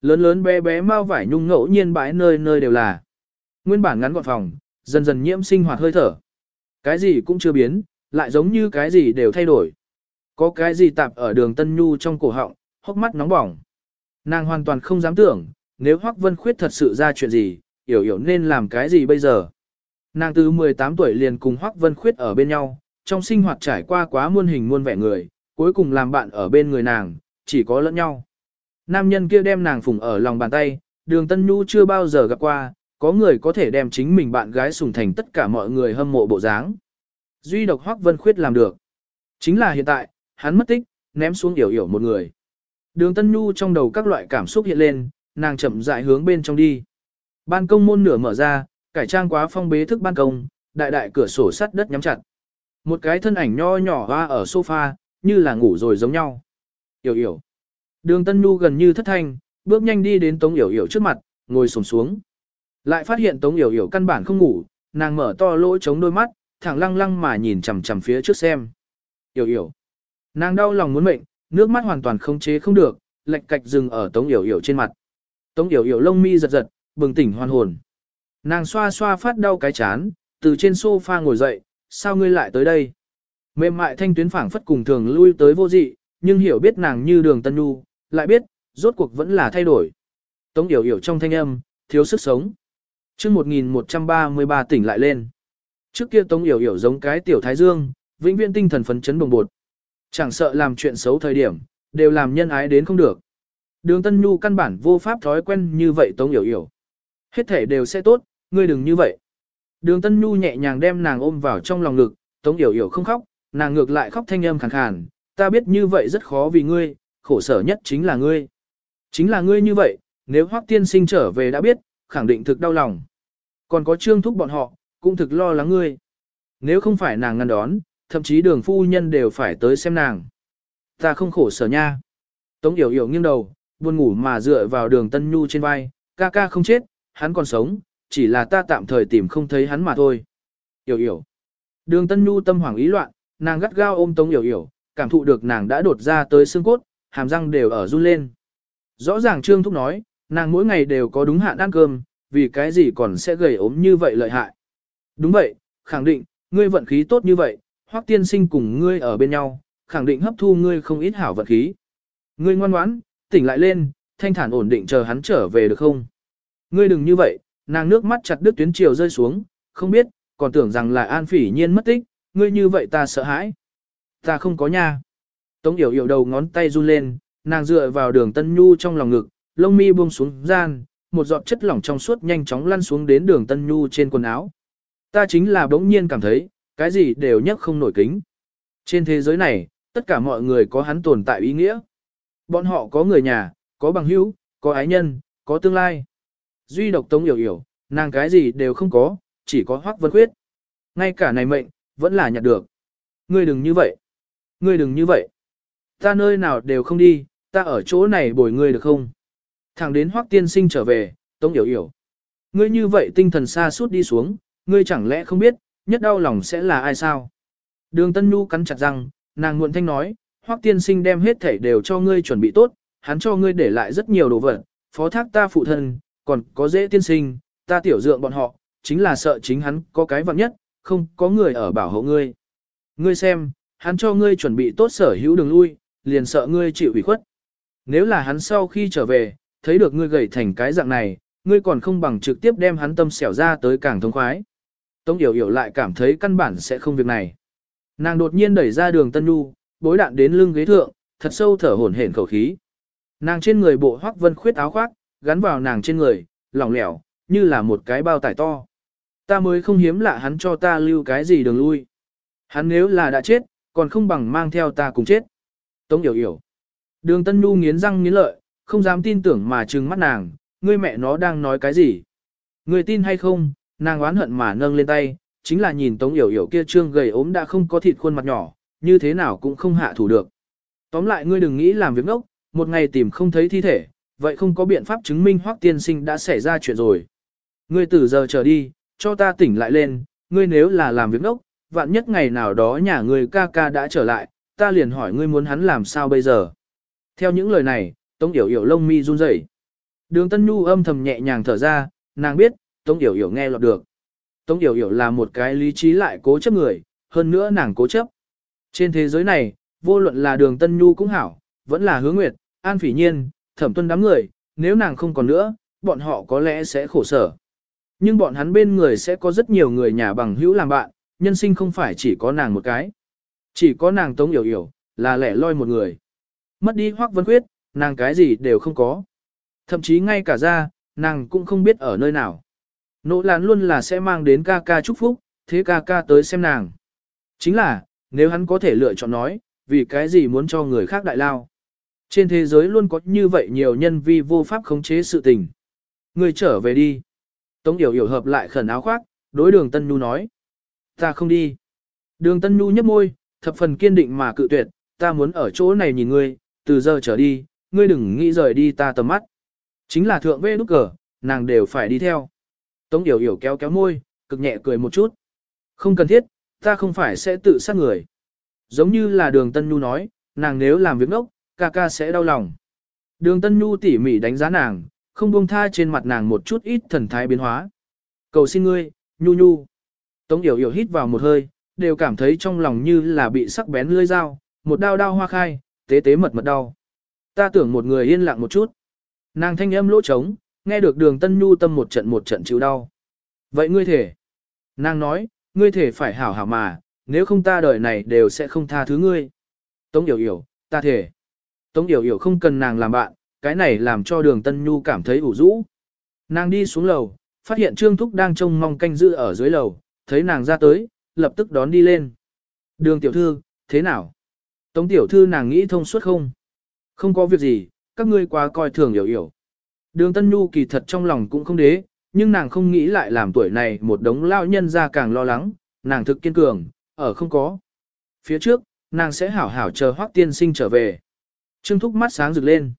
Lớn lớn bé bé mau vải nhung ngẫu nhiên bãi nơi nơi đều là. Nguyên bản ngắn gọn phòng, dần dần nhiễm sinh hoạt hơi thở. Cái gì cũng chưa biến, lại giống như cái gì đều thay đổi. Có cái gì tạp ở đường Tân Nhu trong cổ họng, hốc mắt nóng bỏng. Nàng hoàn toàn không dám tưởng, nếu Hoắc Vân Khuyết thật sự ra chuyện gì, hiểu hiểu nên làm cái gì bây giờ. Nàng từ 18 tuổi liền cùng Hoắc Vân Khuyết ở bên nhau, trong sinh hoạt trải qua quá muôn hình muôn vẻ người, cuối cùng làm bạn ở bên người nàng, chỉ có lẫn nhau. Nam nhân kia đem nàng phụng ở lòng bàn tay, đường Tân Nhu chưa bao giờ gặp qua, có người có thể đem chính mình bạn gái sùng thành tất cả mọi người hâm mộ bộ dáng. Duy độc Hoắc Vân Khuyết làm được. Chính là hiện tại, hắn mất tích, ném xuống yểu yểu một người. Đường Tân Nhu trong đầu các loại cảm xúc hiện lên, nàng chậm rãi hướng bên trong đi. Ban công môn nửa mở ra, cải trang quá phong bế thức ban công, đại đại cửa sổ sắt đất nhắm chặt. Một cái thân ảnh nho nhỏ hoa ở sofa, như là ngủ rồi giống nhau. Yểu yểu. Đường Tân Nhu gần như thất thanh, bước nhanh đi đến Tống Yểu Yểu trước mặt, ngồi xổm xuống. Lại phát hiện Tống Yểu Yểu căn bản không ngủ, nàng mở to lỗ chống đôi mắt, thẳng lăng lăng mà nhìn chằm chằm phía trước xem. Yểu Yểu. Nàng đau lòng muốn mệnh, nước mắt hoàn toàn không chế không được, lệch cạch dừng ở Tống Yểu Yểu trên mặt. Tống Yểu Yểu lông mi giật giật, bừng tỉnh hoàn hồn. Nàng xoa xoa phát đau cái chán, từ trên sofa ngồi dậy, sao ngươi lại tới đây? Mềm mại thanh tuyến phảng phất cùng thường lui tới vô dị, nhưng hiểu biết nàng như đường tân nu, lại biết, rốt cuộc vẫn là thay đổi. Tống yểu yểu trong thanh âm, thiếu sức sống. chương 1133 tỉnh lại lên. Trước kia Tống yểu yểu giống cái tiểu thái dương, vĩnh viễn tinh thần phấn chấn bồng bột. Chẳng sợ làm chuyện xấu thời điểm, đều làm nhân ái đến không được. Đường Tân Nhu căn bản vô pháp thói quen như vậy Tống Yểu Yểu. Hết thể đều sẽ tốt, ngươi đừng như vậy. Đường Tân Nhu nhẹ nhàng đem nàng ôm vào trong lòng ngực, Tống Yểu Yểu không khóc, nàng ngược lại khóc thanh âm khàn khàn, ta biết như vậy rất khó vì ngươi, khổ sở nhất chính là ngươi. Chính là ngươi như vậy, nếu Hoắc tiên sinh trở về đã biết, khẳng định thực đau lòng. Còn có trương thúc bọn họ, cũng thực lo lắng ngươi. Nếu không phải nàng ngăn đón, thậm chí đường phu nhân đều phải tới xem nàng. Ta không khổ sở nha. Tống yểu yểu nghiêng đầu, buồn ngủ mà dựa vào đường tân nhu trên vai, ca ca không chết, hắn còn sống, chỉ là ta tạm thời tìm không thấy hắn mà thôi. Yểu yểu. Đường tân nhu tâm hoảng ý loạn, nàng gắt gao ôm tống yểu yểu, cảm thụ được nàng đã đột ra tới xương cốt, hàm răng đều ở run lên. Rõ ràng Trương Thúc nói, nàng mỗi ngày đều có đúng hạn ăn cơm, vì cái gì còn sẽ gầy ốm như vậy lợi hại. Đúng vậy, khẳng định, ngươi vận khí tốt như vậy, hoắc tiên sinh cùng ngươi ở bên nhau, khẳng định hấp thu ngươi không ít hảo vận khí. Ngươi ngoan ngoãn, tỉnh lại lên, thanh thản ổn định chờ hắn trở về được không? Ngươi đừng như vậy, nàng nước mắt chặt đứt tuyến chiều rơi xuống, không biết, còn tưởng rằng là an phỉ nhiên mất tích, ngươi như vậy ta sợ hãi. Ta không có nha. Tống yểu yểu đầu ngón tay run lên, nàng dựa vào đường Tân Nhu trong lòng ngực, lông mi buông xuống gian, một giọt chất lỏng trong suốt nhanh chóng lăn xuống đến đường Tân Nhu trên quần áo. Ta chính là bỗng nhiên cảm thấy, cái gì đều nhất không nổi kính. Trên thế giới này, tất cả mọi người có hắn tồn tại ý nghĩa. Bọn họ có người nhà, có bằng hữu, có ái nhân, có tương lai. Duy độc tống hiểu hiểu, nàng cái gì đều không có, chỉ có hoác vân khuyết. Ngay cả này mệnh, vẫn là nhặt được. Ngươi đừng như vậy. Ngươi đừng như vậy. Ta nơi nào đều không đi, ta ở chỗ này bồi ngươi được không? Thẳng đến hoác tiên sinh trở về, tống hiểu hiểu. Ngươi như vậy tinh thần xa suốt đi xuống, ngươi chẳng lẽ không biết, nhất đau lòng sẽ là ai sao? Đường Tân Nhu cắn chặt răng, nàng muộn thanh nói, hoác tiên sinh đem hết thảy đều cho ngươi chuẩn bị tốt, hắn cho ngươi để lại rất nhiều đồ vật, phó thác ta phụ thân, còn có dễ tiên sinh, ta tiểu dượng bọn họ, chính là sợ chính hắn có cái vặn nhất, không có người ở bảo hộ ngươi. Ngươi xem, hắn cho ngươi chuẩn bị tốt sở hữu đường lui, liền sợ ngươi chịu ủy khuất. Nếu là hắn sau khi trở về, thấy được ngươi gầy thành cái dạng này, ngươi còn không bằng trực tiếp đem hắn tâm xẻo ra tới càng thông khoái. Tống Yểu Yểu lại cảm thấy căn bản sẽ không việc này. Nàng đột nhiên đẩy ra đường Tân Nhu, bối đạn đến lưng ghế thượng, thật sâu thở hổn hển khẩu khí. Nàng trên người bộ hoắc vân khuyết áo khoác, gắn vào nàng trên người, lỏng lẻo, như là một cái bao tải to. Ta mới không hiếm lạ hắn cho ta lưu cái gì đường lui. Hắn nếu là đã chết, còn không bằng mang theo ta cùng chết. Tống Yểu Yểu. Đường Tân Nhu nghiến răng nghiến lợi, không dám tin tưởng mà trừng mắt nàng, ngươi mẹ nó đang nói cái gì? Ngươi tin hay không, nàng oán hận mà nâng lên tay, chính là nhìn Tống Yểu Yểu kia trương gầy ốm đã không có thịt khuôn mặt nhỏ, như thế nào cũng không hạ thủ được. Tóm lại ngươi đừng nghĩ làm việc ngốc, một ngày tìm không thấy thi thể, vậy không có biện pháp chứng minh Hoắc tiên sinh đã xảy ra chuyện rồi. Ngươi từ giờ trở đi, cho ta tỉnh lại lên, ngươi nếu là làm việc ngốc, vạn nhất ngày nào đó nhà ngươi ca ca đã trở lại, ta liền hỏi ngươi muốn hắn làm sao bây giờ. Theo những lời này, Tống Yểu Yểu lông mi run rẩy. Đường Tân Nhu âm thầm nhẹ nhàng thở ra, nàng biết, Tống Yểu Yểu nghe lọt được. Tống Yểu Yểu là một cái lý trí lại cố chấp người, hơn nữa nàng cố chấp. Trên thế giới này, vô luận là đường Tân Nhu cũng hảo, vẫn là hứa nguyệt, an phỉ nhiên, thẩm tuân đám người, nếu nàng không còn nữa, bọn họ có lẽ sẽ khổ sở. Nhưng bọn hắn bên người sẽ có rất nhiều người nhà bằng hữu làm bạn, nhân sinh không phải chỉ có nàng một cái. Chỉ có nàng Tống Yểu Yểu, là lẻ loi một người. Mất đi Hoắc Vân Khuyết, nàng cái gì đều không có. Thậm chí ngay cả ra, nàng cũng không biết ở nơi nào. Nỗ lán luôn là sẽ mang đến ca ca chúc phúc, thế ca ca tới xem nàng. Chính là, nếu hắn có thể lựa chọn nói, vì cái gì muốn cho người khác đại lao. Trên thế giới luôn có như vậy nhiều nhân vi vô pháp khống chế sự tình. Người trở về đi. Tống Yểu Yểu hợp lại khẩn áo khoác, đối đường Tân Nhu nói. Ta không đi. Đường Tân Nhu nhấp môi, thập phần kiên định mà cự tuyệt, ta muốn ở chỗ này nhìn ngươi, từ giờ trở đi, ngươi đừng nghĩ rời đi ta tầm mắt. Chính là thượng vê nút cờ, nàng đều phải đi theo. Tống Yểu Yểu kéo kéo môi, cực nhẹ cười một chút. Không cần thiết, ta không phải sẽ tự sát người. Giống như là đường Tân Nhu nói, nàng nếu làm việc ngốc, ca ca sẽ đau lòng. Đường Tân Nhu tỉ mỉ đánh giá nàng, không buông tha trên mặt nàng một chút ít thần thái biến hóa. Cầu xin ngươi, Nhu Nhu. Tống Yểu Yểu hít vào một hơi, đều cảm thấy trong lòng như là bị sắc bén lưỡi dao, một đao đao hoa khai, tế tế mật mật đau. Ta tưởng một người yên lặng một chút. Nàng thanh âm lỗ trống, nghe được đường Tân Nhu tâm một trận một trận chịu đau. Vậy ngươi thể. Nàng nói, ngươi thể phải hảo hảo mà, nếu không ta đời này đều sẽ không tha thứ ngươi. Tống Yểu Yểu, ta thể. Tống Yểu Yểu không cần nàng làm bạn, cái này làm cho đường Tân Nhu cảm thấy ủ rũ. Nàng đi xuống lầu, phát hiện Trương Thúc đang trông mong canh giữ ở dưới lầu, thấy nàng ra tới, lập tức đón đi lên. Đường tiểu thư, thế nào? Tống tiểu thư nàng nghĩ thông suốt không? Không có việc gì, các ngươi quá coi thường hiểu hiểu. Đường Tân Nhu kỳ thật trong lòng cũng không đế, nhưng nàng không nghĩ lại làm tuổi này một đống lao nhân ra càng lo lắng, nàng thực kiên cường, ở không có. Phía trước, nàng sẽ hảo hảo chờ hoác tiên sinh trở về. Trương Thúc mắt sáng rực lên.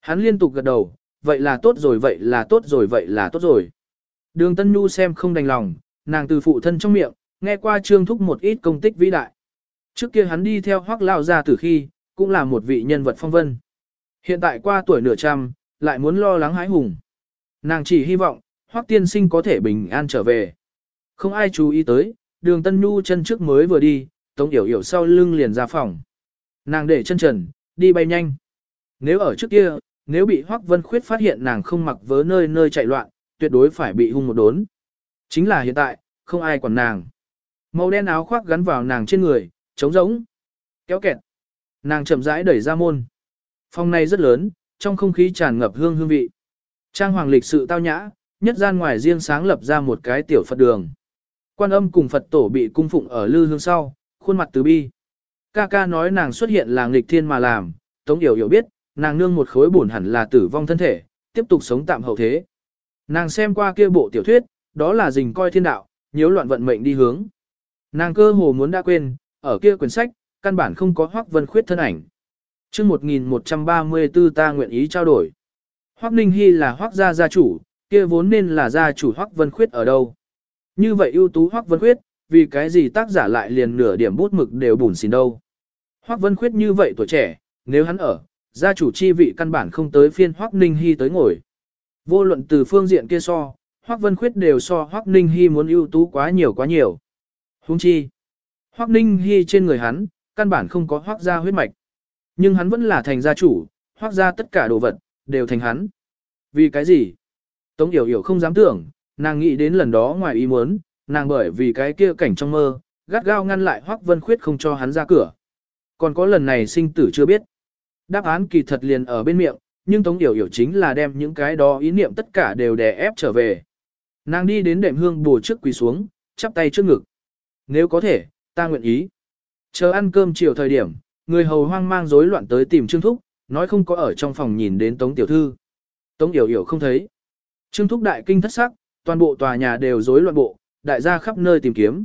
Hắn liên tục gật đầu, vậy là tốt rồi vậy là tốt rồi vậy là tốt rồi. Đường Tân Nhu xem không đành lòng, nàng từ phụ thân trong miệng, nghe qua Trương Thúc một ít công tích vĩ đại. Trước kia hắn đi theo hoác lao ra từ khi, cũng là một vị nhân vật phong vân. Hiện tại qua tuổi nửa trăm, lại muốn lo lắng hái hùng. Nàng chỉ hy vọng, hoác tiên sinh có thể bình an trở về. Không ai chú ý tới, đường Tân Nhu chân trước mới vừa đi, Tống Yểu Yểu sau lưng liền ra phòng. Nàng để chân trần, đi bay nhanh. Nếu ở trước kia, nếu bị Hoắc Vân Khuyết phát hiện nàng không mặc vớ nơi nơi chạy loạn, tuyệt đối phải bị hung một đốn. Chính là hiện tại, không ai quản nàng. Màu đen áo khoác gắn vào nàng trên người, trống rỗng. Kéo kẹt. Nàng chậm rãi đẩy ra môn. Phòng này rất lớn, trong không khí tràn ngập hương hương vị. Trang hoàng lịch sự tao nhã, nhất gian ngoài riêng sáng lập ra một cái tiểu Phật đường. Quan âm cùng Phật tổ bị cung phụng ở lư hương sau, khuôn mặt từ bi. Ca ca nói nàng xuất hiện là nghịch thiên mà làm, Tống Yểu Yểu biết, nàng nương một khối buồn hẳn là tử vong thân thể, tiếp tục sống tạm hậu thế. Nàng xem qua kia bộ tiểu thuyết, đó là dình coi thiên đạo, nhiễu loạn vận mệnh đi hướng. Nàng cơ hồ muốn đã quên, ở kia quyển sách, căn bản không có Hoắc Vân Khuyết thân ảnh. Chương 1134 ta nguyện ý trao đổi. Hoắc Ninh Hy là Hoắc gia gia chủ, kia vốn nên là gia chủ Hoắc Vân Khuyết ở đâu? Như vậy ưu tú Hoắc Vân Khuyết, vì cái gì tác giả lại liền nửa điểm bút mực đều bùn xỉn đâu? Hoắc Vân Khuyết như vậy tuổi trẻ, nếu hắn ở, gia chủ chi vị căn bản không tới phiên Hoắc Ninh Hy tới ngồi. Vô luận từ phương diện kia so, Hoắc Vân Khuyết đều so Hoắc Ninh Hy muốn ưu tú quá nhiều quá nhiều. Huống chi, Hoắc Ninh Hy trên người hắn, căn bản không có Hoắc gia huyết mạch. Nhưng hắn vẫn là thành gia chủ, Hoắc gia tất cả đồ vật, đều thành hắn. Vì cái gì? Tống Yểu Yểu không dám tưởng, nàng nghĩ đến lần đó ngoài ý muốn, nàng bởi vì cái kia cảnh trong mơ, gắt gao ngăn lại Hoắc Vân Khuyết không cho hắn ra cửa. Còn có lần này sinh tử chưa biết. Đáp án kỳ thật liền ở bên miệng, nhưng Tống Yểu Yểu chính là đem những cái đó ý niệm tất cả đều đè ép trở về. Nàng đi đến đệm hương bù trước quỳ xuống, chắp tay trước ngực. Nếu có thể, ta nguyện ý. Chờ ăn cơm chiều thời điểm, người hầu hoang mang rối loạn tới tìm Trương Thúc, nói không có ở trong phòng nhìn đến Tống Tiểu Thư. Tống Yểu Yểu không thấy. Trương Thúc đại kinh thất sắc, toàn bộ tòa nhà đều rối loạn bộ, đại gia khắp nơi tìm kiếm.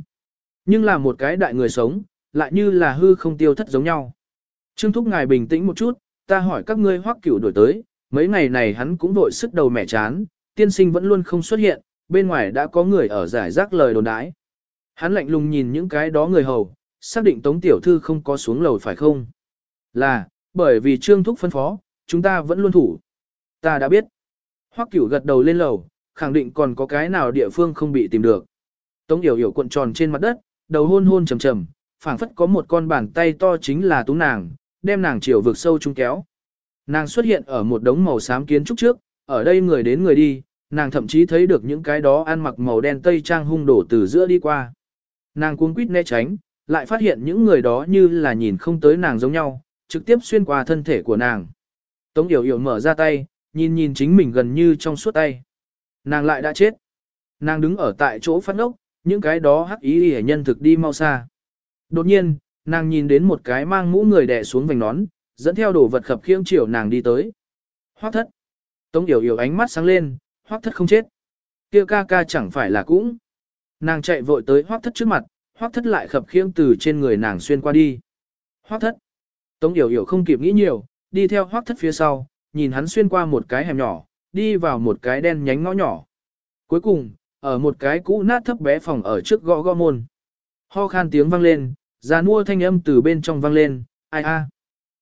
Nhưng là một cái đại người sống, lại như là hư không tiêu thất giống nhau. Trương Thúc ngài bình tĩnh một chút, ta hỏi các ngươi hoắc cửu đổi tới, mấy ngày này hắn cũng vội sức đầu mẹ chán, tiên sinh vẫn luôn không xuất hiện, bên ngoài đã có người ở giải rác lời đồn đãi. Hắn lạnh lùng nhìn những cái đó người hầu, xác định Tống Tiểu Thư không có xuống lầu phải không? Là, bởi vì Trương Thúc phân phó, chúng ta vẫn luôn thủ. Ta đã biết. Hoắc Cửu gật đầu lên lầu, khẳng định còn có cái nào địa phương không bị tìm được. Tống Yểu Yểu cuộn tròn trên mặt đất, đầu hôn hôn trầm trầm, phảng phất có một con bàn tay to chính là tú nàng, đem nàng chiều vực sâu trung kéo. Nàng xuất hiện ở một đống màu xám kiến trúc trước, ở đây người đến người đi, nàng thậm chí thấy được những cái đó ăn mặc màu đen tây trang hung đổ từ giữa đi qua. Nàng cuống quýt né tránh, lại phát hiện những người đó như là nhìn không tới nàng giống nhau, trực tiếp xuyên qua thân thể của nàng. Tống Yểu Yểu mở ra tay, nhìn nhìn chính mình gần như trong suốt tay. Nàng lại đã chết. Nàng đứng ở tại chỗ phát ốc, những cái đó hắc ý hề nhân thực đi mau xa. Đột nhiên, nàng nhìn đến một cái mang mũ người đè xuống vành nón, dẫn theo đồ vật khập khiễng chiều nàng đi tới. Hoắc thất. Tống Yểu Yểu ánh mắt sáng lên, Hoắc thất không chết. kia ca ca chẳng phải là cũng. Nàng chạy vội tới Hoắc thất trước mặt, Hoắc thất lại khập khiễng từ trên người nàng xuyên qua đi. Hoắc thất. Tống Yểu Yểu không kịp nghĩ nhiều, đi theo Hoắc thất phía sau, nhìn hắn xuyên qua một cái hẻm nhỏ, đi vào một cái đen nhánh ngõ nhỏ. Cuối cùng, ở một cái cũ nát thấp bé phòng ở trước gõ gõ môn. Ho khan tiếng vang lên, già nua thanh âm từ bên trong vang lên, ai a,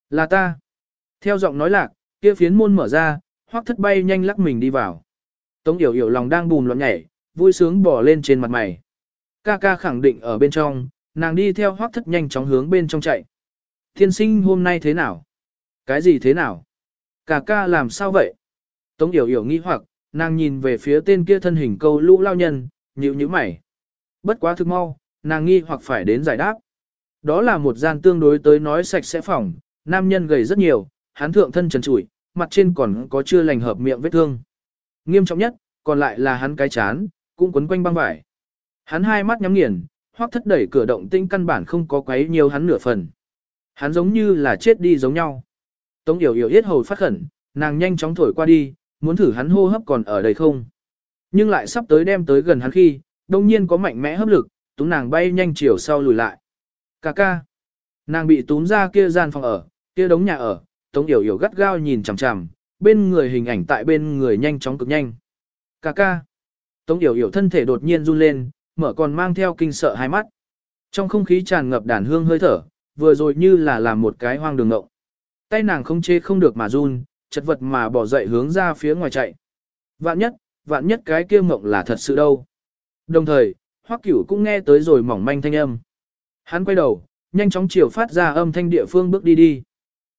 là ta. Theo giọng nói lạc, kia phiến môn mở ra, hoác thất bay nhanh lắc mình đi vào. Tống yểu yểu lòng đang bùn loạn nhảy, vui sướng bỏ lên trên mặt mày. Ca ca khẳng định ở bên trong, nàng đi theo hoác thất nhanh chóng hướng bên trong chạy. Thiên sinh hôm nay thế nào? Cái gì thế nào? Ca ca làm sao vậy? Tống yểu yểu nghi hoặc, nàng nhìn về phía tên kia thân hình câu lũ lao nhân, nhíu nhíu mày. Bất quá thực mau, nàng nghi hoặc phải đến giải đáp. Đó là một gian tương đối tới nói sạch sẽ phòng, nam nhân gầy rất nhiều, hắn thượng thân trần trụi, mặt trên còn có chưa lành hợp miệng vết thương. Nghiêm trọng nhất, còn lại là hắn cái chán, cũng quấn quanh băng vải. Hắn hai mắt nhắm nghiền, hoặc thất đẩy cửa động tinh căn bản không có quấy nhiều hắn nửa phần. Hắn giống như là chết đi giống nhau. Tống yểu yểu yết hầu phát khẩn, nàng nhanh chóng thổi qua đi, muốn thử hắn hô hấp còn ở đây không. Nhưng lại sắp tới đem tới gần hắn khi, đông nhiên có mạnh mẽ hấp lực, túng nàng bay nhanh chiều sau lùi lại. Cà ca. Nàng bị túm ra kia gian phòng ở, kia đống nhà ở, Tống Yểu Yểu gắt gao nhìn chằm chằm, bên người hình ảnh tại bên người nhanh chóng cực nhanh. Cà ca. Tống Yểu Yểu thân thể đột nhiên run lên, mở còn mang theo kinh sợ hai mắt. Trong không khí tràn ngập đàn hương hơi thở, vừa rồi như là làm một cái hoang đường ngộng. Tay nàng không chê không được mà run, chật vật mà bỏ dậy hướng ra phía ngoài chạy. Vạn nhất, vạn nhất cái kia mộng là thật sự đâu. Đồng thời, Hoắc Cửu cũng nghe tới rồi mỏng manh thanh âm. Hắn quay đầu, nhanh chóng chiều phát ra âm thanh địa phương bước đi đi.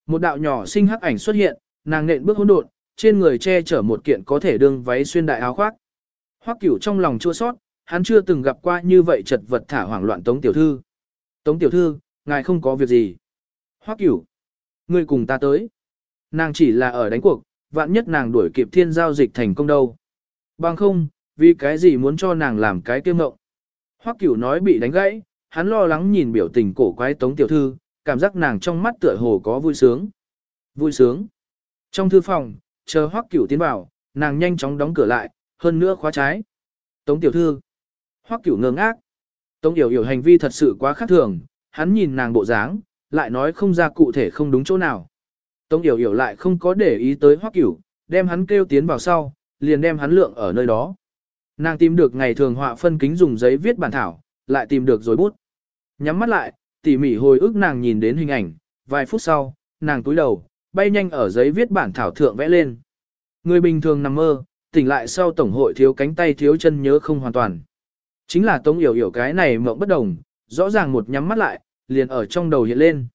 Một đạo nhỏ sinh hắc ảnh xuất hiện, nàng nện bước hỗn độn, trên người che chở một kiện có thể đương váy xuyên đại áo khoác. Hoắc Cửu trong lòng chua sót, hắn chưa từng gặp qua như vậy chật vật thả hoảng loạn Tống tiểu thư. Tống tiểu thư, ngài không có việc gì. Hoắc Cửu, ngươi cùng ta tới. Nàng chỉ là ở đánh cuộc, vạn nhất nàng đuổi kịp thiên giao dịch thành công đâu. Bằng không, vì cái gì muốn cho nàng làm cái kiêm ngộng. Hoắc cửu nói bị đánh gãy, hắn lo lắng nhìn biểu tình cổ quái tống tiểu thư, cảm giác nàng trong mắt tựa hồ có vui sướng. Vui sướng. Trong thư phòng, chờ Hoắc cửu tiến vào, nàng nhanh chóng đóng cửa lại, hơn nữa khóa trái. Tống tiểu thư. Hoắc cửu ngơ ngác. Tống yểu yểu hành vi thật sự quá khác thường, hắn nhìn nàng bộ dáng, lại nói không ra cụ thể không đúng chỗ nào. Tống yểu yểu lại không có để ý tới Hoắc cửu, đem hắn kêu tiến vào sau, liền đem hắn lượng ở nơi đó. Nàng tìm được ngày thường họa phân kính dùng giấy viết bản thảo, lại tìm được rồi bút. Nhắm mắt lại, tỉ mỉ hồi ức nàng nhìn đến hình ảnh, vài phút sau, nàng túi đầu, bay nhanh ở giấy viết bản thảo thượng vẽ lên. Người bình thường nằm mơ, tỉnh lại sau tổng hội thiếu cánh tay thiếu chân nhớ không hoàn toàn. Chính là Tống Yểu Yểu cái này mộng bất đồng, rõ ràng một nhắm mắt lại, liền ở trong đầu hiện lên.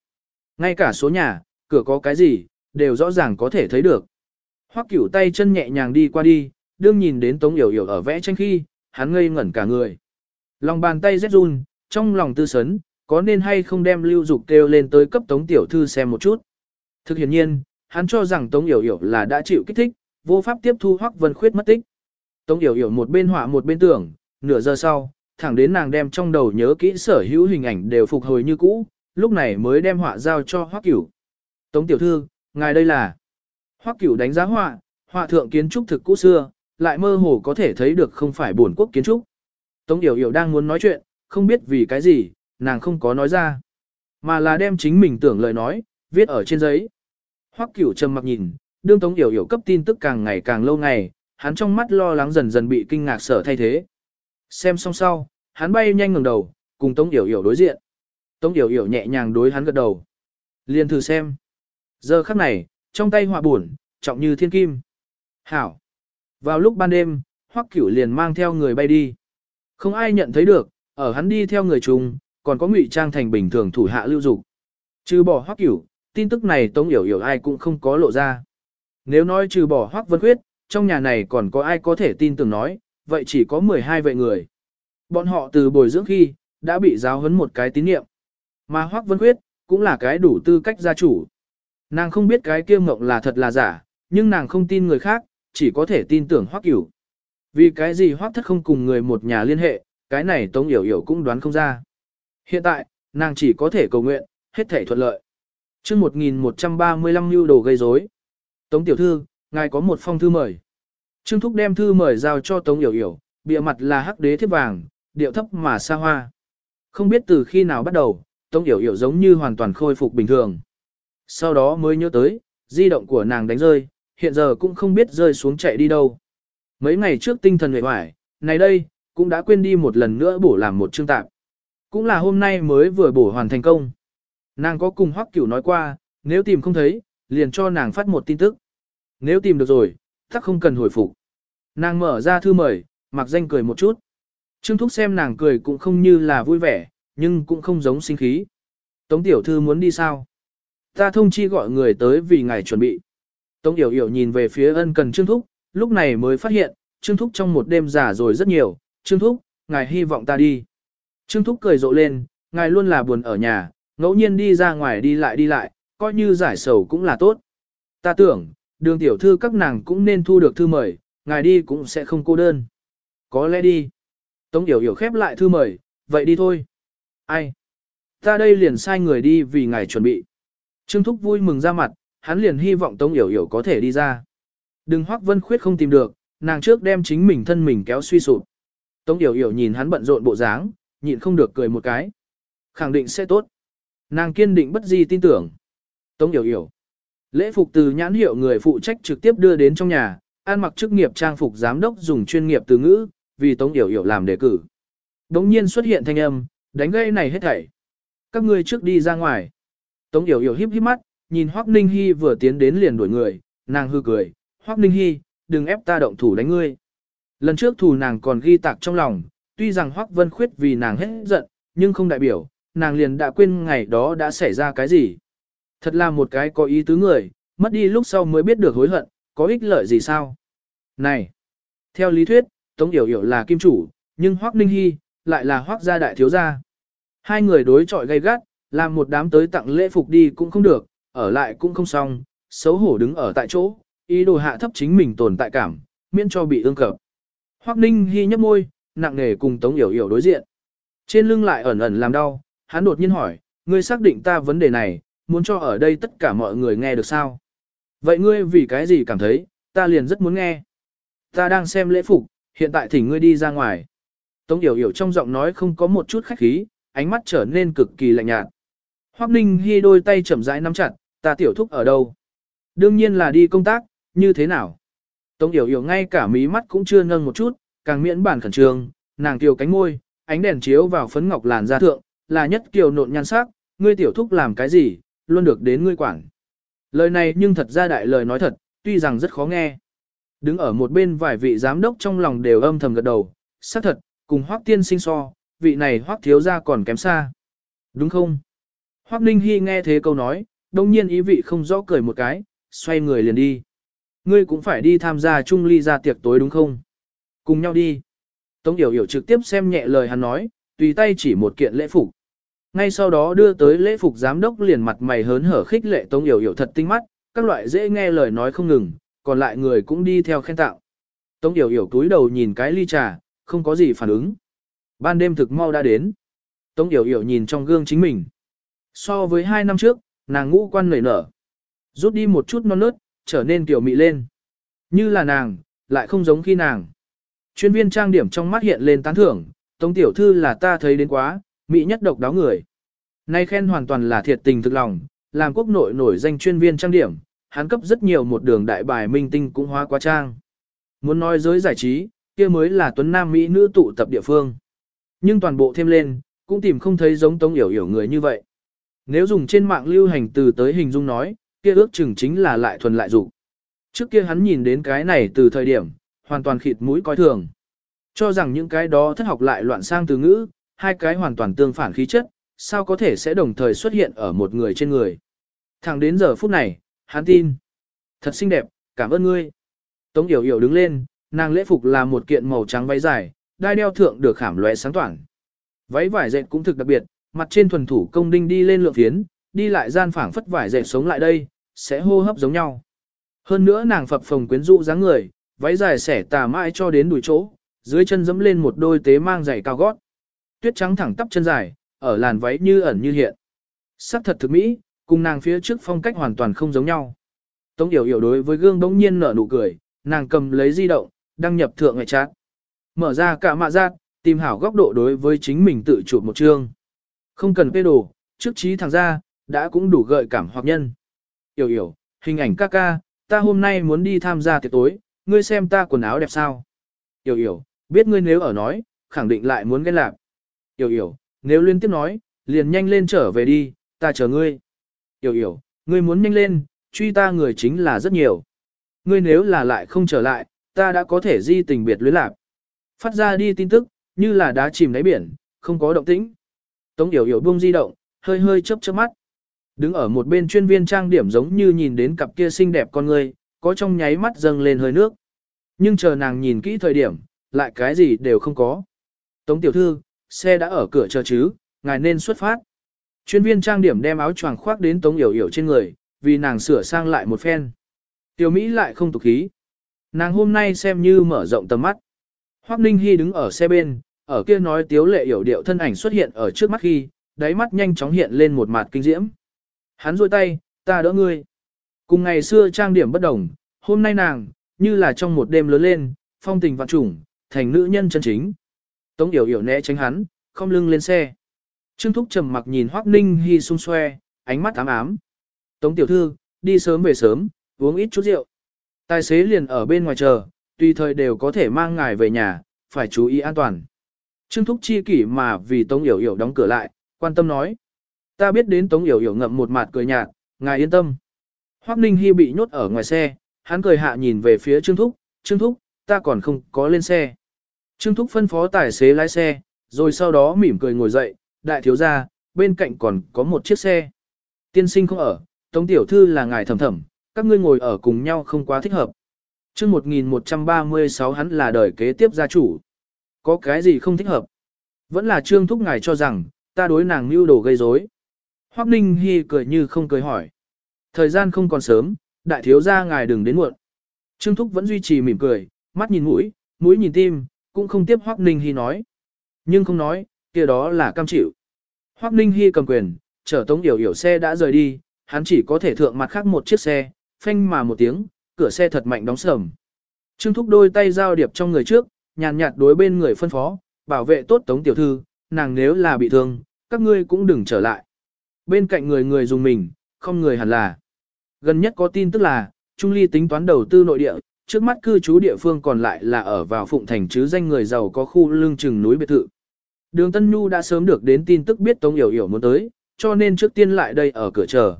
Ngay cả số nhà, cửa có cái gì, đều rõ ràng có thể thấy được. Hoắc cửu tay chân nhẹ nhàng đi qua đi, đương nhìn đến Tống Yểu Yểu ở vẽ tranh khi, hắn ngây ngẩn cả người. Lòng bàn tay rét run, trong lòng tư sấn, có nên hay không đem lưu dục kêu lên tới cấp Tống Tiểu Thư xem một chút. Thực hiện nhiên, hắn cho rằng Tống Yểu Yểu là đã chịu kích thích, vô pháp tiếp thu Hoắc Vân Khuyết mất tích. Tống Yểu Yểu một bên họa một bên tưởng, nửa giờ sau, thẳng đến nàng đem trong đầu nhớ kỹ sở hữu hình ảnh đều phục hồi như cũ, lúc này mới đem họa giao cho Hoắc Cửu. Tống tiểu thư, ngài đây là Hoắc Cửu đánh giá họa, họa thượng kiến trúc thực cũ xưa, lại mơ hồ có thể thấy được không phải buồn quốc kiến trúc. Tống Yểu Yểu đang muốn nói chuyện, không biết vì cái gì, nàng không có nói ra, mà là đem chính mình tưởng lời nói, viết ở trên giấy. Hoắc Cửu trầm mặc nhìn, đương Tống Yểu Yểu cấp tin tức càng ngày càng lâu ngày, hắn trong mắt lo lắng dần dần bị kinh ngạc sở thay thế. Xem xong sau, hắn bay nhanh ngẩng đầu, cùng Tống Yểu Yểu đối diện. Tống Yểu Yểu nhẹ nhàng đối hắn gật đầu. Liền thử xem. Giờ khắc này, trong tay họa buồn, trọng như thiên kim. Hảo. Vào lúc ban đêm, Hoắc Cửu liền mang theo người bay đi. Không ai nhận thấy được, ở hắn đi theo người chung, còn có ngụy trang thành bình thường thủ hạ lưu dục. Trừ bỏ Hoắc Cửu, tin tức này Tống Yểu Yểu ai cũng không có lộ ra. Nếu nói trừ bỏ Hoắc Vân Khuyết, trong nhà này còn có ai có thể tin tưởng nói, vậy chỉ có 12 vậy người. Bọn họ từ bồi dưỡng khi, đã bị giáo huấn một cái tín niệm. Mà Hoắc Vân Khuyết, cũng là cái đủ tư cách gia chủ. Nàng không biết cái kia mộng là thật là giả, nhưng nàng không tin người khác, chỉ có thể tin tưởng Hoắc Cửu. Vì cái gì Hoắc Thất không cùng người một nhà liên hệ, cái này Tống Yểu Yểu cũng đoán không ra. Hiện tại, nàng chỉ có thể cầu nguyện, hết thể thuận lợi. chương 1135 lưu đồ gây rối. Tống Tiểu Thư, ngài có một phong thư mời. Trương Thúc đem thư mời giao cho Tống Yểu Yểu, bìa mặt là hắc đế thiếp vàng, điệu thấp mà xa hoa. Không biết từ khi nào bắt đầu, Tống Yểu Yểu giống như hoàn toàn khôi phục bình thường. Sau đó mới nhớ tới, di động của nàng đánh rơi, hiện giờ cũng không biết rơi xuống chạy đi đâu. Mấy ngày trước tinh thần hề hoài, này đây, cũng đã quên đi một lần nữa bổ làm một chương tạp. Cũng là hôm nay mới vừa bổ hoàn thành công. Nàng có cùng Hoắc Cửu nói qua, nếu tìm không thấy, liền cho nàng phát một tin tức. Nếu tìm được rồi, chắc không cần hồi phục. Nàng mở ra thư mời, mặc danh cười một chút. Trương Thúc xem nàng cười cũng không như là vui vẻ, nhưng cũng không giống sinh khí. Tống tiểu thư muốn đi sao? Ta thông chi gọi người tới vì ngài chuẩn bị. Tống Yểu Yểu nhìn về phía ân cần Trương Thúc, lúc này mới phát hiện, Trương Thúc trong một đêm giả rồi rất nhiều. Trương Thúc, ngài hy vọng ta đi. Trương Thúc cười rộ lên, ngài luôn là buồn ở nhà, ngẫu nhiên đi ra ngoài đi lại đi lại, coi như giải sầu cũng là tốt. Ta tưởng, đường tiểu thư các nàng cũng nên thu được thư mời, ngài đi cũng sẽ không cô đơn. Có lẽ đi. Tống Yểu Yểu khép lại thư mời, vậy đi thôi. Ai? Ta đây liền sai người đi vì ngài chuẩn bị. Trương Thúc vui mừng ra mặt, hắn liền hy vọng Tống Yểu Yểu có thể đi ra. Đừng Hoắc Vân Khuyết không tìm được, nàng trước đem chính mình thân mình kéo suy sụp. Tống Yểu Yểu nhìn hắn bận rộn bộ dáng, nhịn không được cười một cái. Khẳng định sẽ tốt. Nàng kiên định bất di tin tưởng. Tống Yểu Yểu. Lễ phục từ nhãn hiệu người phụ trách trực tiếp đưa đến trong nhà, an mặc chức nghiệp trang phục giám đốc dùng chuyên nghiệp từ ngữ, vì Tống Yểu Yểu làm đề cử. Đống nhiên xuất hiện thanh âm, đánh gây này hết thảy. Các ngươi trước đi ra ngoài. Tống Yểu Yểu híp híp mắt, nhìn Hoắc Ninh Hi vừa tiến đến liền đuổi người, nàng hư cười, Hoắc Ninh Hi, đừng ép ta động thủ đánh ngươi. Lần trước thù nàng còn ghi tạc trong lòng, tuy rằng Hoắc Vân Khuyết vì nàng hết giận, nhưng không đại biểu, nàng liền đã quên ngày đó đã xảy ra cái gì. Thật là một cái có ý tứ người, mất đi lúc sau mới biết được hối hận, có ích lợi gì sao? Này! Theo lý thuyết, Tống Yểu Yểu là kim chủ, nhưng Hoắc Ninh Hy lại là Hoắc gia đại thiếu gia. Hai người đối chọi gay gắt, làm một đám tới tặng lễ phục đi cũng không được, ở lại cũng không xong, xấu hổ đứng ở tại chỗ, ý đồ hạ thấp chính mình tồn tại cảm, miễn cho bị ương cập. Hoắc Ninh Hi nhấp môi, nặng nề cùng Tống Yểu Yểu đối diện. Trên lưng lại ẩn ẩn làm đau, hắn đột nhiên hỏi, ngươi xác định ta vấn đề này, muốn cho ở đây tất cả mọi người nghe được sao? Vậy ngươi vì cái gì cảm thấy, ta liền rất muốn nghe. Ta đang xem lễ phục, hiện tại thỉnh ngươi đi ra ngoài. Tống Yểu Yểu trong giọng nói không có một chút khách khí, ánh mắt trở nên cực kỳ lạnh nhạt. Hoắc Ninh Hi đôi tay chậm rãi nắm chặt, ta tiểu thúc ở đâu? Đương nhiên là đi công tác, như thế nào? Tống Yểu Yểu ngay cả mí mắt cũng chưa nâng một chút, càng miễn bản khẩn trương, nàng kiều cánh môi, ánh đèn chiếu vào phấn ngọc làn da thượng, là nhất kiều nộn nhan sắc, ngươi tiểu thúc làm cái gì, luôn được đến ngươi quản. Lời này nhưng thật ra đại lời nói thật, tuy rằng rất khó nghe. Đứng ở một bên vài vị giám đốc trong lòng đều âm thầm gật đầu, xác thật, cùng Hoắc tiên sinh so, vị này Hoắc thiếu gia còn kém xa. Đúng không? Hoắc Ninh Hi nghe thế câu nói, đông nhiên ý vị không rõ cười một cái, xoay người liền đi. Ngươi cũng phải đi tham gia chung ly ra tiệc tối đúng không? Cùng nhau đi. Tống Yểu Yểu trực tiếp xem nhẹ lời hắn nói, tùy tay chỉ một kiện lễ phục. Ngay sau đó đưa tới lễ phục giám đốc liền mặt mày hớn hở khích lệ Tống Yểu Yểu thật tinh mắt, các loại dễ nghe lời nói không ngừng, còn lại người cũng đi theo khen tạo. Tống Yểu Yểu túi đầu nhìn cái ly trà, không có gì phản ứng. Ban đêm thực mau đã đến. Tống Yểu Yểu nhìn trong gương chính mình. So với hai năm trước, nàng ngũ quan nảy nở. Rút đi một chút non nớt, trở nên tiểu mị lên. Như là nàng, lại không giống khi nàng. Chuyên viên trang điểm trong mắt hiện lên tán thưởng, Tống Tiểu Thư là ta thấy đến quá, mỹ nhất độc đáo người. Nay khen hoàn toàn là thiệt tình thực lòng, làm quốc nội nổi danh chuyên viên trang điểm, hắn cấp rất nhiều một đường đại bài minh tinh cũng hóa quá trang. Muốn nói giới giải trí, kia mới là tuấn nam mỹ nữ tụ tập địa phương. Nhưng toàn bộ thêm lên, cũng tìm không thấy giống Tống Yểu Yểu người như vậy. Nếu dùng trên mạng lưu hành từ tới hình dung nói, kia ước chừng chính là lại thuần lại dục. Trước kia hắn nhìn đến cái này từ thời điểm, hoàn toàn khịt mũi coi thường. Cho rằng những cái đó thất học lại loạn sang từ ngữ, hai cái hoàn toàn tương phản khí chất, sao có thể sẽ đồng thời xuất hiện ở một người trên người. Thẳng đến giờ phút này, hắn tin. Thật xinh đẹp, cảm ơn ngươi. Tống Yểu Yểu đứng lên, nàng lễ phục là một kiện màu trắng váy dài, đai đeo thượng được khảm lóe sáng toản. Váy vải dệt cũng thực đặc biệt, mặt trên thuần thủ công đinh đi lên lượng phiến, đi lại gian phảng phất vải dệt sống lại đây, sẽ hô hấp giống nhau. Hơn nữa nàng phập phồng quyến rũ dáng người, váy dài xẻ tà mãi cho đến đùi chỗ, dưới chân dẫm lên một đôi tế mang giày cao gót. Tuyết trắng thẳng tắp chân dài, ở làn váy như ẩn như hiện. Sắc thật thực mỹ, cùng nàng phía trước phong cách hoàn toàn không giống nhau. Tống Yểu Yểu đối với gương bỗng nhiên nở nụ cười, nàng cầm lấy di động, đăng nhập thượng ngoại chat. Mở ra cả mạ giác, tìm hảo góc độ đối với chính mình tự chụp một chương. Không cần phê đồ, trước trí thẳng ra, đã cũng đủ gợi cảm hoặc nhân. Yểu Yểu, hình ảnh ca ca, ta hôm nay muốn đi tham gia tiệc tối, ngươi xem ta quần áo đẹp sao. Yểu Yểu, biết ngươi nếu ở nói, khẳng định lại muốn ghen lạc. Yểu Yểu, nếu liên tiếp nói, liền nhanh lên trở về đi, ta chờ ngươi. Yểu Yểu, ngươi muốn nhanh lên, truy ta người chính là rất nhiều. Ngươi nếu là lại không trở lại, ta đã có thể di tình biệt luyến lạc. Phát ra đi tin tức, như là đá chìm đáy biển, không có động tĩnh. Tống Yểu Yểu buông di động, hơi hơi chớp chớp mắt. Đứng ở một bên chuyên viên trang điểm giống như nhìn đến cặp kia xinh đẹp con người, có trong nháy mắt dâng lên hơi nước. Nhưng chờ nàng nhìn kỹ thời điểm, lại cái gì đều không có. Tống tiểu thư, xe đã ở cửa chờ chứ, ngài nên xuất phát. Chuyên viên trang điểm đem áo choàng khoác đến Tống Yểu Yểu trên người, vì nàng sửa sang lại một phen. Tiểu Mỹ lại không tục khí. Nàng hôm nay xem như mở rộng tầm mắt. Hoắc Ninh Hy đứng ở xe bên, ở kia nói tiếu lệ yểu điệu thân ảnh xuất hiện ở trước mắt khi, đáy mắt nhanh chóng hiện lên một mặt kinh diễm. Hắn rôi tay, ta đỡ ngươi. Cùng ngày xưa trang điểm bất đồng, hôm nay nàng, như là trong một đêm lớn lên, phong tình vạn trùng, thành nữ nhân chân chính. Tống Yểu Yểu né tránh hắn, không lưng lên xe. Trương Thúc trầm mặc nhìn Hoắc Ninh Hi xung xoe, ánh mắt ám ám. Tống tiểu thư, đi sớm về sớm, uống ít chút rượu. Tài xế liền ở bên ngoài chờ, tùy thời đều có thể mang ngài về nhà, phải chú ý an toàn. Trương Thúc chi kỷ mà vì Tống Yểu Yểu đóng cửa lại, quan tâm nói. Ta biết đến Tống Yểu Yểu ngậm một mặt cười nhạt, ngài yên tâm. Hoắc Ninh Hi bị nhốt ở ngoài xe, hắn cười hạ nhìn về phía Trương Thúc, Trương Thúc, ta còn không có lên xe. Trương Thúc phân phó tài xế lái xe, rồi sau đó mỉm cười ngồi dậy, đại thiếu gia, bên cạnh còn có một chiếc xe. Tiên sinh không ở, Tống Tiểu Thư là ngài thầm thầm, các ngươi ngồi ở cùng nhau không quá thích hợp. chương 1136 hắn là đời kế tiếp gia chủ. Có cái gì không thích hợp? Vẫn là Trương Thúc ngài cho rằng, ta đối nàng mưu đồ gây rối. Hoắc Ninh Hi cười như không cười hỏi. Thời gian không còn sớm, đại thiếu gia ngài đừng đến muộn. Trương Thúc vẫn duy trì mỉm cười, mắt nhìn mũi, mũi nhìn tim, cũng không tiếp Hoắc Ninh Hi nói. Nhưng không nói, kia đó là cam chịu. Hoắc Ninh Hi cầm quyền, chở Tống Yểu Yểu xe đã rời đi, hắn chỉ có thể thượng mặt khác một chiếc xe, phanh mà một tiếng, cửa xe thật mạnh đóng sầm. Trương Thúc đôi tay giao điệp trong người trước, nhàn nhạt đối bên người phân phó, bảo vệ tốt Tống Tiểu Thư, nàng nếu là bị thương, các ngươi cũng đừng trở lại. Bên cạnh người người dùng mình, không người hẳn là. Gần nhất có tin tức là, Trung Ly tính toán đầu tư nội địa, trước mắt cư trú địa phương còn lại là ở vào Phụng Thành chứ danh người giàu có khu lương chừng núi biệt thự. Đường Tân Nhu đã sớm được đến tin tức biết Tống Yểu Yểu muốn tới, cho nên trước tiên lại đây ở cửa chờ.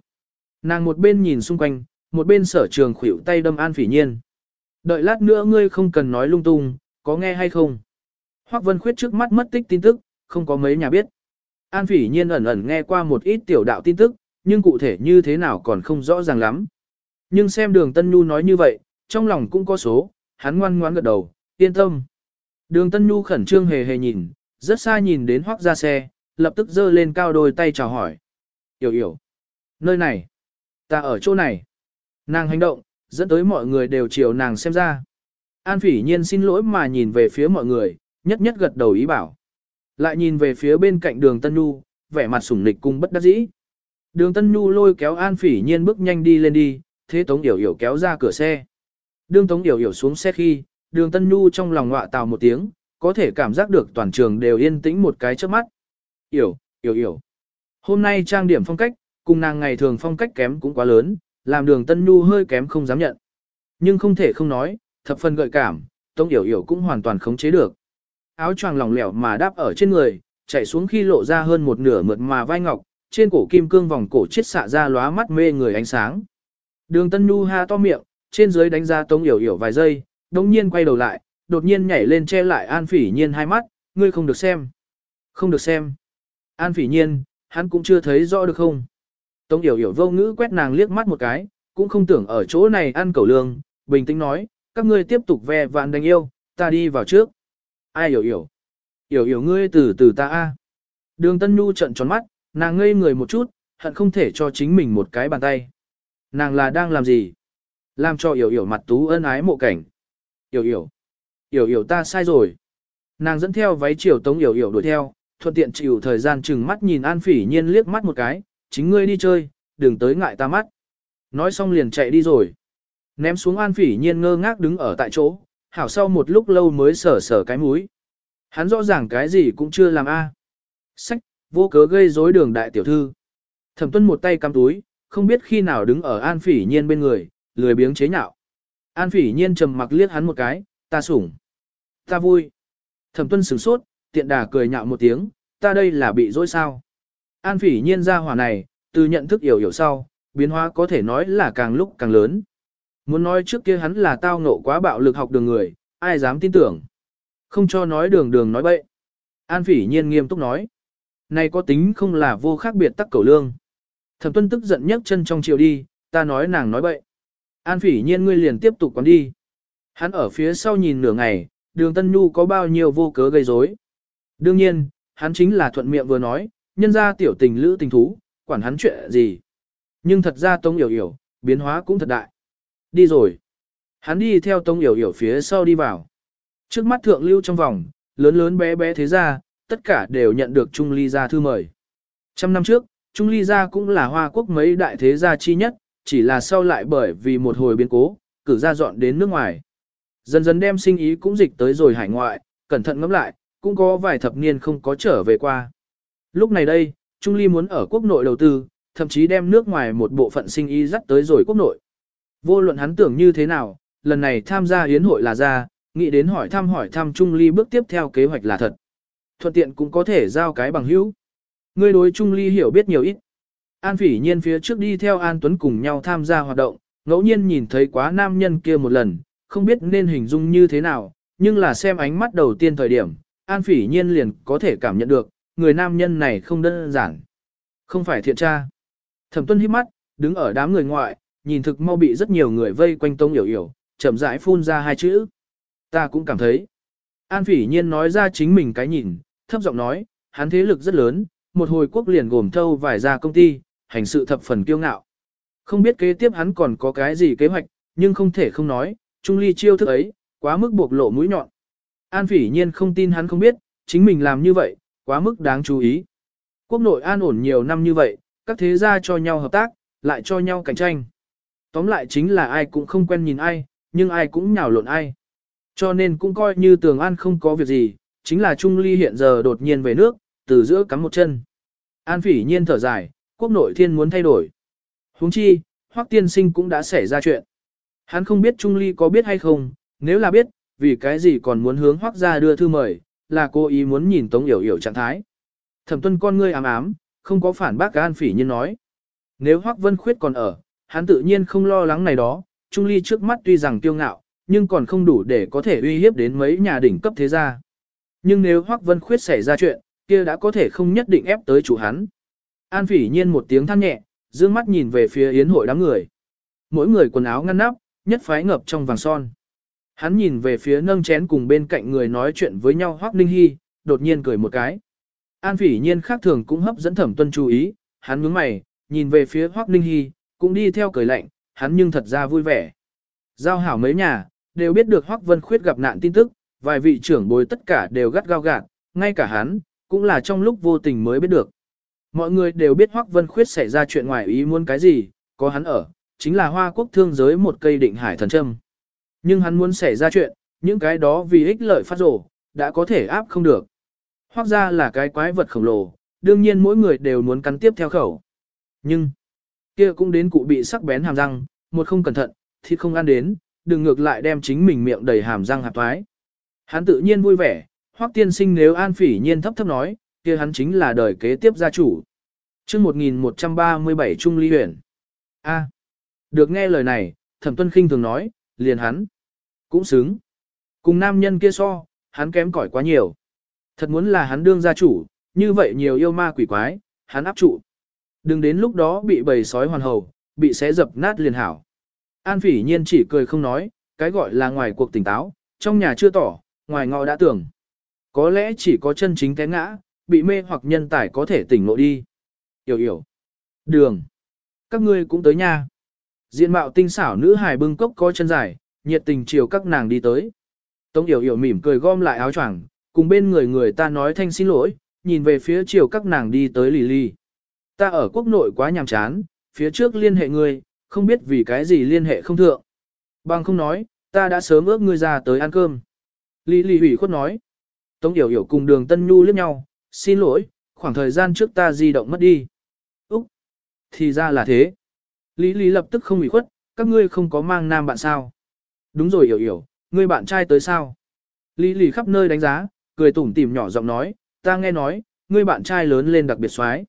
Nàng một bên nhìn xung quanh, một bên sở trường khuỷu tay đâm An Phỉ Nhiên. Đợi lát nữa ngươi không cần nói lung tung, có nghe hay không? Hoắc Vân Khuyết trước mắt mất tích tin tức, không có mấy nhà biết. An Phỉ Nhiên ẩn ẩn nghe qua một ít tiểu đạo tin tức, nhưng cụ thể như thế nào còn không rõ ràng lắm. Nhưng xem đường Tân Nhu nói như vậy, trong lòng cũng có số, hắn ngoan ngoãn gật đầu, yên tâm. Đường Tân Nhu khẩn trương hề hề nhìn, rất xa nhìn đến hoác ra xe, lập tức giơ lên cao đôi tay chào hỏi. Yểu yểu. Nơi này. Ta ở chỗ này. Nàng hành động, dẫn tới mọi người đều chiều nàng xem ra. An phỉ nhiên xin lỗi mà nhìn về phía mọi người, nhất nhất gật đầu ý bảo. Lại nhìn về phía bên cạnh đường Tân Nhu, vẻ mặt sủng nịch cùng bất đắc dĩ. Đường Tân Nhu lôi kéo An phỉ nhiên bước nhanh đi lên đi, thế Tống Yểu Yểu kéo ra cửa xe. Đường Tống Yểu Yểu xuống xe khi, đường Tân Nhu trong lòng ngọa tào một tiếng, có thể cảm giác được toàn trường đều yên tĩnh một cái trước mắt. Yểu, Yểu Yểu. Hôm nay trang điểm phong cách, cùng nàng ngày thường phong cách kém cũng quá lớn, làm đường Tân Nhu hơi kém không dám nhận. Nhưng không thể không nói, thập phần gợi cảm, Tống Yểu Yểu cũng hoàn toàn khống chế được. Áo choàng lỏng lẻo mà đáp ở trên người, chạy xuống khi lộ ra hơn một nửa mượt mà vai ngọc, trên cổ kim cương vòng cổ chết xạ ra lóa mắt mê người ánh sáng. Đường Tân Nhu ha to miệng, trên dưới đánh ra Tống Yểu Yểu vài giây, đống nhiên quay đầu lại, đột nhiên nhảy lên che lại An Phỉ Nhiên hai mắt, ngươi không được xem. Không được xem. An Phỉ Nhiên, hắn cũng chưa thấy rõ được không. Tống Yểu Yểu vô ngữ quét nàng liếc mắt một cái, cũng không tưởng ở chỗ này ăn cẩu lương, bình tĩnh nói, các ngươi tiếp tục ve vạn đánh yêu, ta đi vào trước. Ai hiểu hiểu hiểu hiểu ngươi từ từ ta a. Đường Tân Nhu trận tròn mắt, nàng ngây người một chút, hận không thể cho chính mình một cái bàn tay. Nàng là đang làm gì? Làm cho hiểu hiểu mặt tú ân ái mộ cảnh. Hiểu hiểu hiểu hiểu ta sai rồi. Nàng dẫn theo váy chiều tống hiểu hiểu đuổi theo, thuận tiện chịu thời gian chừng mắt nhìn An Phỉ Nhiên liếc mắt một cái, chính ngươi đi chơi, đừng tới ngại ta mắt. Nói xong liền chạy đi rồi. Ném xuống An Phỉ Nhiên ngơ ngác đứng ở tại chỗ, hảo sau một lúc lâu mới sờ sờ cái mũi. Hắn rõ ràng cái gì cũng chưa làm a. Sách, vô cớ gây rối đường đại tiểu thư. Thẩm tuân một tay cắm túi, không biết khi nào đứng ở An Phỉ Nhiên bên người, lười biếng chế nhạo. An Phỉ Nhiên trầm mặc liếc hắn một cái, ta sủng. Ta vui. Thẩm tuân sửng sốt, tiện đà cười nhạo một tiếng, ta đây là bị dối sao. An Phỉ Nhiên ra hỏa này, từ nhận thức hiểu hiểu sau, biến hóa có thể nói là càng lúc càng lớn. Muốn nói trước kia hắn là tao ngộ quá bạo lực học đường người, ai dám tin tưởng. Không cho nói đường đường nói bậy. An Phỉ Nhiên nghiêm túc nói. Này có tính không là vô khác biệt tắc cầu lương. Thẩm tuân tức giận nhấc chân trong chiều đi, ta nói nàng nói bậy. An phỉ nhiên ngươi liền tiếp tục quán đi. Hắn ở phía sau nhìn nửa ngày, đường Tân Nhu có bao nhiêu vô cớ gây rối. Đương nhiên, hắn chính là thuận miệng vừa nói, nhân ra tiểu tình lữ tình thú, quản hắn chuyện gì. Nhưng thật ra Tống Yểu Yểu, biến hóa cũng thật đại. Đi rồi. Hắn đi theo Tống Yểu Yểu phía sau đi vào. Trước mắt thượng lưu trong vòng, lớn lớn bé bé thế ra, tất cả đều nhận được Trung Ly gia thư mời. Trăm năm trước, Trung Ly gia cũng là hoa quốc mấy đại thế gia chi nhất, chỉ là sau lại bởi vì một hồi biến cố, cử ra dọn đến nước ngoài. Dần dần đem sinh ý cũng dịch tới rồi hải ngoại, cẩn thận ngẫm lại, cũng có vài thập niên không có trở về qua. Lúc này đây, Trung Ly muốn ở quốc nội đầu tư, thậm chí đem nước ngoài một bộ phận sinh ý dắt tới rồi quốc nội. Vô luận hắn tưởng như thế nào, lần này tham gia yến hội là ra, nghĩ đến hỏi thăm hỏi thăm Trung Ly bước tiếp theo kế hoạch là thật. Thuận tiện cũng có thể giao cái bằng hữu. Ngươi đối Trung Ly hiểu biết nhiều ít. An phỉ nhiên phía trước đi theo An Tuấn cùng nhau tham gia hoạt động, ngẫu nhiên nhìn thấy quá nam nhân kia một lần, không biết nên hình dung như thế nào, nhưng là xem ánh mắt đầu tiên thời điểm, An phỉ nhiên liền có thể cảm nhận được, người nam nhân này không đơn giản. Không phải thiện tra. Thẩm tuân hít mắt, đứng ở đám người ngoại, nhìn thực mau bị rất nhiều người vây quanh tông hiểu hiểu, chậm rãi phun ra hai chữ. Ta cũng cảm thấy. An phỉ nhiên nói ra chính mình cái nhìn, thấp giọng nói, hắn thế lực rất lớn, một hồi quốc liền gồm thâu vài gia công ty, hành sự thập phần kiêu ngạo. Không biết kế tiếp hắn còn có cái gì kế hoạch, nhưng không thể không nói, Trung Ly chiêu thức ấy, quá mức bộc lộ mũi nhọn. An phỉ nhiên không tin hắn không biết, chính mình làm như vậy, quá mức đáng chú ý. Quốc nội an ổn nhiều năm như vậy, các thế gia cho nhau hợp tác, lại cho nhau cạnh tranh. Tóm lại chính là ai cũng không quen nhìn ai, nhưng ai cũng nhào lộn ai. Cho nên cũng coi như tường an không có việc gì, chính là Trung Ly hiện giờ đột nhiên về nước, từ giữa cắm một chân. An phỉ nhiên thở dài, quốc nội thiên muốn thay đổi. huống chi, Hoắc tiên sinh cũng đã xảy ra chuyện. Hắn không biết Trung Ly có biết hay không, nếu là biết, vì cái gì còn muốn hướng Hoắc ra đưa thư mời, là cô ý muốn nhìn Tống Yểu Yểu trạng thái. Thẩm tuân con ngươi ám ám, không có phản bác An phỉ nhiên nói. Nếu Hoắc Vân Khuyết còn ở, hắn tự nhiên không lo lắng này đó, Trung Ly trước mắt tuy rằng kiêu ngạo, nhưng còn không đủ để có thể uy hiếp đến mấy nhà đỉnh cấp thế gia. Nhưng nếu Hoắc Vân Khuyết xảy ra chuyện, kia đã có thể không nhất định ép tới chủ hắn. An phỉ nhiên một tiếng than nhẹ, dương mắt nhìn về phía yến hội đám người. Mỗi người quần áo ngăn nắp, nhất phái ngập trong vàng son. Hắn nhìn về phía nâng chén cùng bên cạnh người nói chuyện với nhau Hoắc Ninh Hy, đột nhiên cười một cái. An phỉ nhiên khác thường cũng hấp dẫn thẩm tuân chú ý, hắn nhướng mày, nhìn về phía Hoắc Ninh Hy, cũng đi theo cười lạnh, hắn nhưng thật ra vui vẻ. Giao hảo mấy nhà, đều biết được Hoắc Vân Khuyết gặp nạn tin tức, vài vị trưởng bối tất cả đều gắt gao gạt, ngay cả hắn, cũng là trong lúc vô tình mới biết được. Mọi người đều biết Hoắc Vân Khuyết xảy ra chuyện ngoài ý muốn cái gì, có hắn ở, chính là hoa quốc thương giới một cây định hải thần châm. Nhưng hắn muốn xảy ra chuyện, những cái đó vì ích lợi phát rổ, đã có thể áp không được. Hoắc ra là cái quái vật khổng lồ, đương nhiên mỗi người đều muốn cắn tiếp theo khẩu. Nhưng, kia cũng đến cụ bị sắc bén hàm răng, một không cẩn thận, thì không ăn đến, đừng ngược lại đem chính mình miệng đầy hàm răng hạp thoái. Hắn tự nhiên vui vẻ, Hoắc tiên sinh nếu an phỉ nhiên thấp thấp nói, kia hắn chính là đời kế tiếp gia chủ. chương 1137 Trung Ly Huyền. A. được nghe lời này, thẩm tuân khinh thường nói, liền hắn. Cũng xứng. Cùng nam nhân kia so, hắn kém cỏi quá nhiều. Thật muốn là hắn đương gia chủ, như vậy nhiều yêu ma quỷ quái, hắn áp trụ. Đừng đến lúc đó bị bầy sói hoàn hầu, bị xé dập nát liền hảo. An phỉ nhiên chỉ cười không nói, cái gọi là ngoài cuộc tỉnh táo, trong nhà chưa tỏ, ngoài ngọ đã tưởng. Có lẽ chỉ có chân chính té ngã, bị mê hoặc nhân tài có thể tỉnh ngộ đi. Yểu yểu. Đường. Các ngươi cũng tới nha. Diện mạo tinh xảo nữ hài bưng cốc có chân dài, nhiệt tình chiều các nàng đi tới. Tống yểu yểu mỉm cười gom lại áo choàng, cùng bên người người ta nói thanh xin lỗi, nhìn về phía chiều các nàng đi tới lì lì. Ta ở quốc nội quá nhàm chán, phía trước liên hệ ngươi, không biết vì cái gì liên hệ không thượng. Bằng không nói, ta đã sớm ước ngươi ra tới ăn cơm. Lý Lý ủy khuất nói. Tống Yểu Yểu cùng đường Tân Nhu liếc nhau, xin lỗi, khoảng thời gian trước ta di động mất đi. Úc! Thì ra là thế. Lý Lý lập tức không ủy khuất, các ngươi không có mang nam bạn sao. Đúng rồi Yểu Yểu, ngươi bạn trai tới sao? Lý Lý khắp nơi đánh giá, cười tủm tỉm nhỏ giọng nói, ta nghe nói, ngươi bạn trai lớn lên đặc biệt xoái.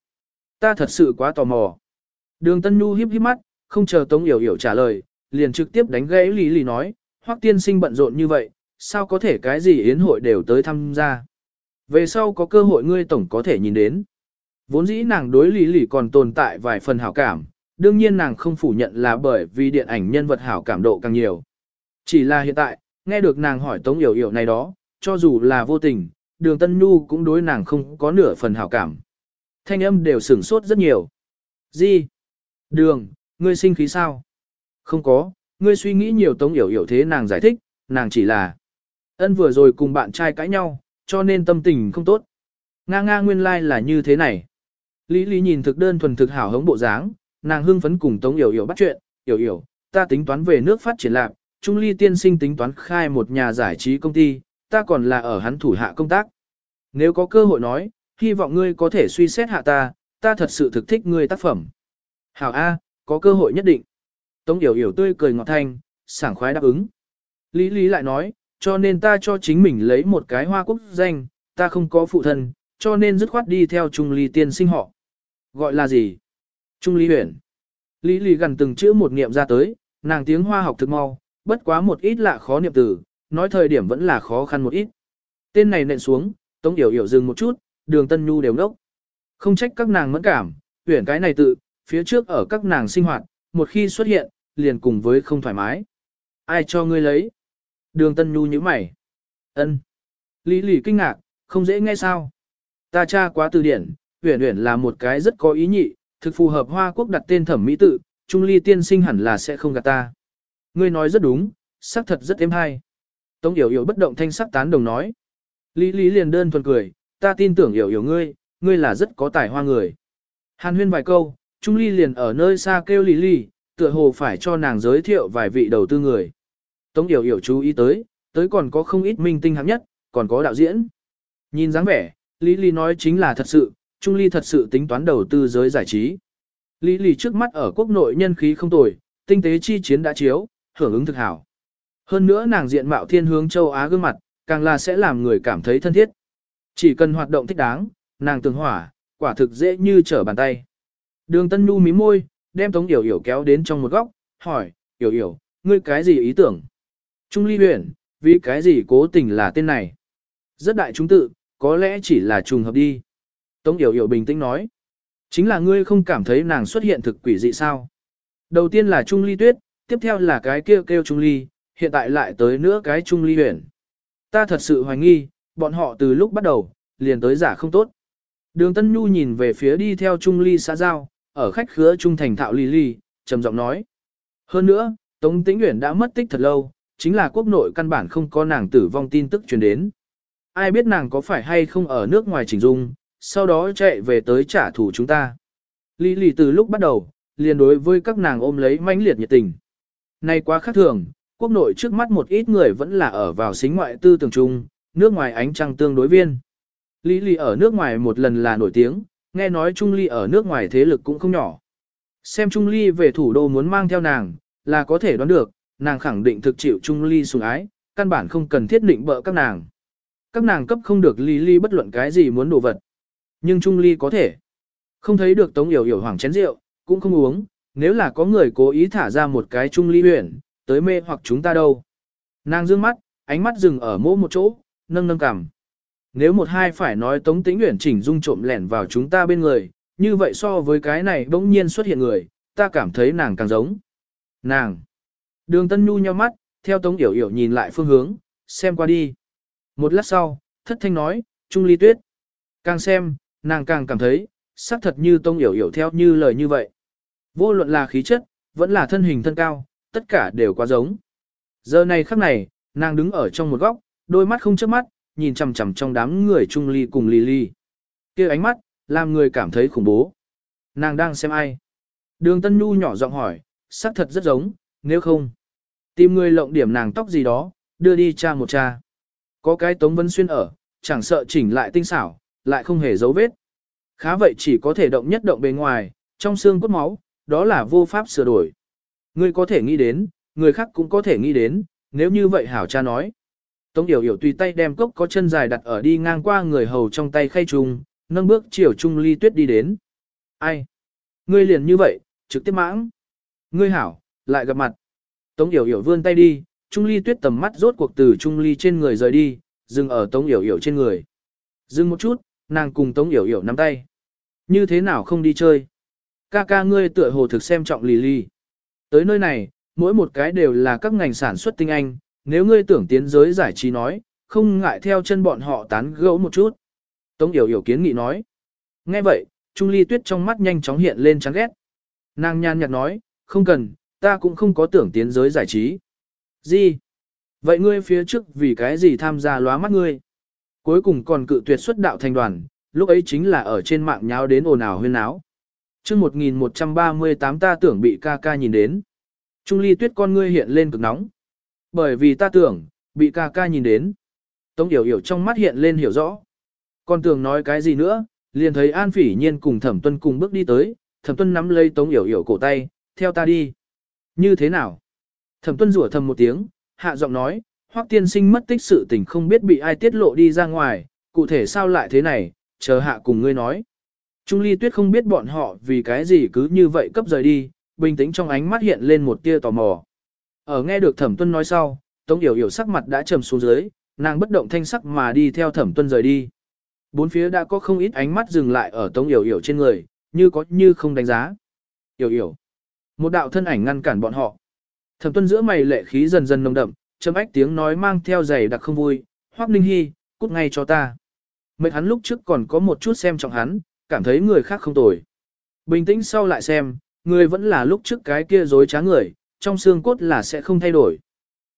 Ta thật sự quá tò mò. Đường Tân Nhu híp híp mắt, không chờ Tống Yểu Yểu trả lời, liền trực tiếp đánh gãy Lý Lý nói, Hoắc tiên sinh bận rộn như vậy, sao có thể cái gì yến hội đều tới tham gia. Về sau có cơ hội ngươi tổng có thể nhìn đến. Vốn dĩ nàng đối Lý Lý còn tồn tại vài phần hảo cảm, đương nhiên nàng không phủ nhận là bởi vì điện ảnh nhân vật hảo cảm độ càng nhiều. Chỉ là hiện tại, nghe được nàng hỏi Tống Yểu Yểu này đó, cho dù là vô tình, đường Tân Nhu cũng đối nàng không có nửa phần hảo cảm. Thanh âm đều sửng sốt rất nhiều. Gì? Đường, ngươi sinh khí sao? Không có, ngươi suy nghĩ nhiều Tống hiểu hiểu thế nàng giải thích, nàng chỉ là ân vừa rồi cùng bạn trai cãi nhau, cho nên tâm tình không tốt. Nga nga nguyên lai like là như thế này. Lý Lý nhìn thực đơn thuần thực hảo hống bộ dáng, nàng hưng phấn cùng Tống Yểu Yểu bắt chuyện, Yểu Yểu, ta tính toán về nước phát triển lạc, Trung Ly tiên sinh tính toán khai một nhà giải trí công ty, ta còn là ở hắn thủ hạ công tác. Nếu có cơ hội nói, hy vọng ngươi có thể suy xét hạ ta, ta thật sự thực thích ngươi tác phẩm. Hảo A, có cơ hội nhất định. Tống Yểu Yểu tươi cười ngọt thanh, sảng khoái đáp ứng. Lý Lý lại nói, cho nên ta cho chính mình lấy một cái hoa quốc danh, ta không có phụ thân, cho nên dứt khoát đi theo Trung Ly tiên sinh họ. Gọi là gì? Trung Ly huyền. Lý Lý gần từng chữ một niệm ra tới, nàng tiếng hoa học thực mau, bất quá một ít lạ khó niệm từ, nói thời điểm vẫn là khó khăn một ít. Tên này nện xuống, Tống Yểu Yểu dừng một chút, đường Tân Nhu đều nốc, Không trách các nàng mẫn cảm, Tuyển cái này tự, phía trước ở các nàng sinh hoạt, một khi xuất hiện, liền cùng với không thoải mái. Ai cho ngươi lấy? Đường Tân Nhu như mày. ân Lý lì kinh ngạc, không dễ nghe sao. Ta tra quá từ điển, uyển uyển là một cái rất có ý nhị, thực phù hợp Hoa Quốc đặt tên thẩm mỹ tự, Trung Ly tiên sinh hẳn là sẽ không gạt ta. Ngươi nói rất đúng, xác thật rất êm hay. Tống Yểu Yểu bất động thanh sắc tán đồng nói. Lý Lý liền đơn thuần cười, ta tin tưởng hiểu hiểu ngươi, ngươi là rất có tài hoa người. Hàn huyên vài câu, Trung Ly liền ở nơi xa kêu Lý Lý, tựa hồ phải cho nàng giới thiệu vài vị đầu tư người. Tống Yểu Yểu chú ý tới, tới còn có không ít minh tinh hạng nhất, còn có đạo diễn. Nhìn dáng vẻ, Lý Lý nói chính là thật sự, Trung Ly thật sự tính toán đầu tư giới giải trí. Lý Lý trước mắt ở quốc nội nhân khí không tồi, tinh tế chi chiến đã chiếu, hưởng ứng thực hảo. Hơn nữa nàng diện mạo thiên hướng châu Á gương mặt, càng là sẽ làm người cảm thấy thân thiết. Chỉ cần hoạt động thích đáng, nàng tường hỏa, quả thực dễ như trở bàn tay. Đường Tân Nhu mí môi, đem Tống Yểu Yểu kéo đến trong một góc, hỏi, Yểu Yểu, ngươi cái gì ý tưởng? Trung ly huyền, vì cái gì cố tình là tên này? Rất đại chúng tự, có lẽ chỉ là trùng hợp đi. Tống Yểu Yểu bình tĩnh nói, chính là ngươi không cảm thấy nàng xuất hiện thực quỷ dị sao? Đầu tiên là Trung ly tuyết, tiếp theo là cái kêu kêu Trung ly, hiện tại lại tới nữa cái Trung ly huyền. Ta thật sự hoài nghi, bọn họ từ lúc bắt đầu, liền tới giả không tốt. Đường Tân Nhu nhìn về phía đi theo Trung ly xã giao, ở khách khứa Trung thành thạo ly ly, trầm giọng nói. Hơn nữa, Tống Tĩnh Uyển đã mất tích thật lâu, chính là quốc nội căn bản không có nàng tử vong tin tức truyền đến. Ai biết nàng có phải hay không ở nước ngoài chỉnh dung, sau đó chạy về tới trả thù chúng ta. Lý lì từ lúc bắt đầu, liền đối với các nàng ôm lấy mãnh liệt nhiệt tình. Nay quá khác thường, quốc nội trước mắt một ít người vẫn là ở vào xính ngoại tư tưởng chung, nước ngoài ánh trăng tương đối viên. Lý Lý ở nước ngoài một lần là nổi tiếng, nghe nói Trung Ly ở nước ngoài thế lực cũng không nhỏ. Xem Trung Ly về thủ đô muốn mang theo nàng, là có thể đoán được, nàng khẳng định thực chịu Trung Ly sủng ái, căn bản không cần thiết định bợ các nàng. Các nàng cấp không được Lý Ly bất luận cái gì muốn đồ vật. Nhưng Trung Ly có thể. Không thấy được Tống Yểu Yểu hoảng chén rượu, cũng không uống, nếu là có người cố ý thả ra một cái Trung Ly huyền, tới mê hoặc chúng ta đâu. Nàng dương mắt, ánh mắt dừng ở mỗ một chỗ, nâng nâng cằm. Nếu một hai phải nói Tống Tĩnh Uyển chỉnh dung trộm lẻn vào chúng ta bên người, như vậy so với cái này bỗng nhiên xuất hiện người, ta cảm thấy nàng càng giống. Nàng. Đường Tân Nhu nhau mắt, theo Tống Yểu Yểu nhìn lại phương hướng, xem qua đi. Một lát sau, thất thanh nói, Trung Ly Tuyết. Càng xem, nàng càng cảm thấy, xác thật như Tống Yểu Yểu theo như lời như vậy. Vô luận là khí chất, vẫn là thân hình thân cao, tất cả đều quá giống. Giờ này khắc này, nàng đứng ở trong một góc, đôi mắt không chớp mắt, nhìn chằm chằm trong đám người Trung Ly cùng Ly Ly. kia ánh mắt, làm người cảm thấy khủng bố. Nàng đang xem ai? Đường Tân Nhu nhỏ giọng hỏi, xác thật rất giống, nếu không. Tìm người lộng điểm nàng tóc gì đó, đưa đi cha một cha. Có cái Tống Vân Xuyên ở, chẳng sợ chỉnh lại tinh xảo, lại không hề dấu vết. Khá vậy chỉ có thể động nhất động bề ngoài, trong xương cốt máu, đó là vô pháp sửa đổi. Ngươi có thể nghĩ đến, người khác cũng có thể nghĩ đến, nếu như vậy hảo cha nói. Tống Yểu Yểu tùy tay đem cốc có chân dài đặt ở đi ngang qua người hầu trong tay khay trùng, nâng bước chiều Trung Ly Tuyết đi đến. Ai? Ngươi liền như vậy, trực tiếp mãng. Ngươi hảo, lại gặp mặt. Tống Yểu Yểu vươn tay đi, Trung Ly Tuyết tầm mắt rốt cuộc từ Trung Ly trên người rời đi, dừng ở Tống Yểu Yểu trên người. Dừng một chút, nàng cùng Tống Yểu Yểu nắm tay. Như thế nào không đi chơi? Ca ca ngươi tựa hồ thực xem trọng lì lì. Tới nơi này, mỗi một cái đều là các ngành sản xuất tinh anh, nếu ngươi tưởng tiến giới giải trí nói, không ngại theo chân bọn họ tán gẫu một chút. Tống Yểu Yểu kiến nghị nói. Nghe vậy, Trung Ly Tuyết trong mắt nhanh chóng hiện lên chán ghét. Nàng nhàn nhạt nói, không cần, ta cũng không có tưởng tiến giới giải trí. Gì? Vậy ngươi phía trước vì cái gì tham gia lóa mắt ngươi? Cuối cùng còn cự tuyệt xuất đạo thành đoàn, lúc ấy chính là ở trên mạng nháo đến ồn ào huyên náo. chương 1138 ta tưởng bị ca ca nhìn đến. Trung ly tuyết con ngươi hiện lên cực nóng. Bởi vì ta tưởng, bị ca ca nhìn đến. Tống Yểu Yểu trong mắt hiện lên hiểu rõ. còn tưởng nói cái gì nữa, liền thấy An Phỉ Nhiên cùng Thẩm Tuân cùng bước đi tới, Thẩm Tuân nắm lấy Tống Yểu Yểu cổ tay, theo ta đi. Như thế nào? Thẩm Tuân rủa thầm một tiếng, hạ giọng nói, Hoắc tiên sinh mất tích sự tình không biết bị ai tiết lộ đi ra ngoài, cụ thể sao lại thế này, chờ hạ cùng ngươi nói. Trung Ly Tuyết không biết bọn họ vì cái gì cứ như vậy cấp rời đi, bình tĩnh trong ánh mắt hiện lên một tia tò mò. Ở nghe được Thẩm Tuân nói sau, Tống Yểu Yểu sắc mặt đã trầm xuống dưới, nàng bất động thanh sắc mà đi theo Thẩm Tuân rời đi. Bốn phía đã có không ít ánh mắt dừng lại ở Tống Yểu Yểu trên người, như có như không đánh giá. Yểu Yểu. Một đạo thân ảnh ngăn cản bọn họ. Thẩm Tuân giữa mày lệ khí dần dần nồng đậm, châm ách tiếng nói mang theo giày đặc không vui, Hoắc Ninh Hi, cút ngay cho ta. Mấy hắn lúc trước còn có một chút xem trọng hắn, cảm thấy người khác không tồi. Bình tĩnh sau lại xem, người vẫn là lúc trước cái kia dối trá người, trong xương cốt là sẽ không thay đổi.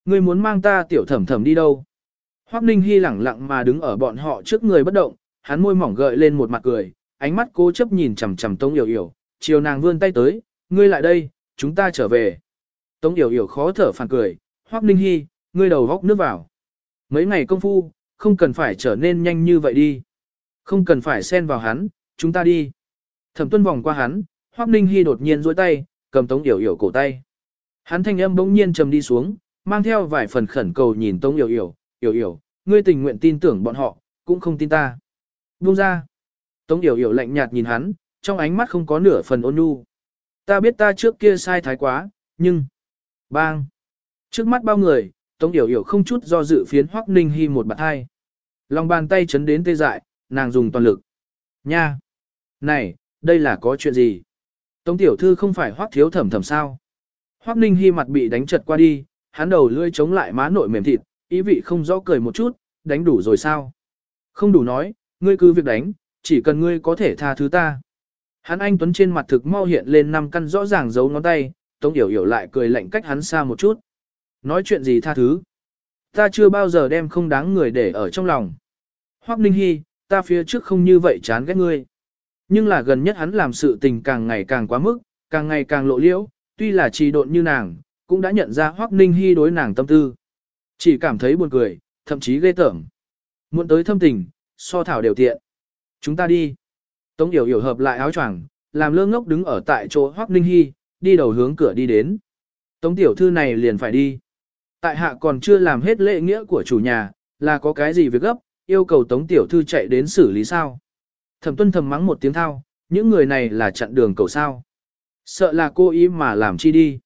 Ngươi muốn mang ta tiểu thẩm thẩm đi đâu? Hoắc Ninh Hy lẳng lặng mà đứng ở bọn họ trước người bất động, hắn môi mỏng gợi lên một mặt cười, ánh mắt cố chấp nhìn chằm chằm Tống Yểu Yểu, chiều nàng vươn tay tới, ngươi lại đây, chúng ta trở về. Tống Yểu Yểu khó thở phản cười, Hoắc Ninh Hy, ngươi đầu góc nước vào. Mấy ngày công phu, không cần phải trở nên nhanh như vậy đi. Không cần phải xen vào hắn, chúng ta đi. Thẩm tuân vòng qua hắn, Hoắc Ninh Hy đột nhiên duỗi tay, cầm Tống Yểu Yểu cổ tay. Hắn thanh âm bỗng nhiên trầm đi xuống, mang theo vài phần khẩn cầu nhìn Tống Yểu Yểu, Yểu Yểu, ngươi tình nguyện tin tưởng bọn họ, cũng không tin ta. Buông ra. Tống Yểu Yểu lạnh nhạt nhìn hắn, trong ánh mắt không có nửa phần ôn nhu. Ta biết ta trước kia sai thái quá, nhưng... Bang! Trước mắt bao người, Tống Yểu Yểu không chút do dự phiến Hoắc Ninh Hi một bạt hai. Lòng bàn tay chấn đến tê dại, nàng dùng toàn lực. Nha! Này, đây là có chuyện gì? Tống Tiểu Thư không phải Hoắc Thiếu Thẩm Thẩm sao? Hoắc Ninh Hi mặt bị đánh chật qua đi, hắn đầu lưỡi chống lại má nội mềm thịt, ý vị không rõ cười một chút, đánh đủ rồi sao? Không đủ nói, ngươi cứ việc đánh, chỉ cần ngươi có thể tha thứ ta. Hắn anh Tuấn trên mặt thực mau hiện lên năm căn rõ ràng giấu ngón tay, Tống Yểu Yểu lại cười lạnh cách hắn xa một chút. Nói chuyện gì tha thứ? Ta chưa bao giờ đem không đáng người để ở trong lòng. Hoắc Ninh Hi, ta phía trước không như vậy chán ghét ngươi. Nhưng là gần nhất hắn làm sự tình càng ngày càng quá mức, càng ngày càng lộ liễu, tuy là trì độn như nàng, cũng đã nhận ra Hoắc Ninh Hi đối nàng tâm tư. Chỉ cảm thấy buồn cười, thậm chí ghê tởm. Muốn tới thâm tình, so thảo đều tiện. Chúng ta đi. Tống Yểu Yểu hợp lại áo choàng, làm lơ ngốc đứng ở tại chỗ Hoắc Ninh Hi, đi đầu hướng cửa đi đến. Tống tiểu thư này liền phải đi. Tại hạ còn chưa làm hết lễ nghĩa của chủ nhà, là có cái gì việc gấp, yêu cầu Tống tiểu thư chạy đến xử lý sao. Thẩm tuân thầm mắng một tiếng thao, những người này là chặn đường cầu sao. Sợ là cô ý mà làm chi đi.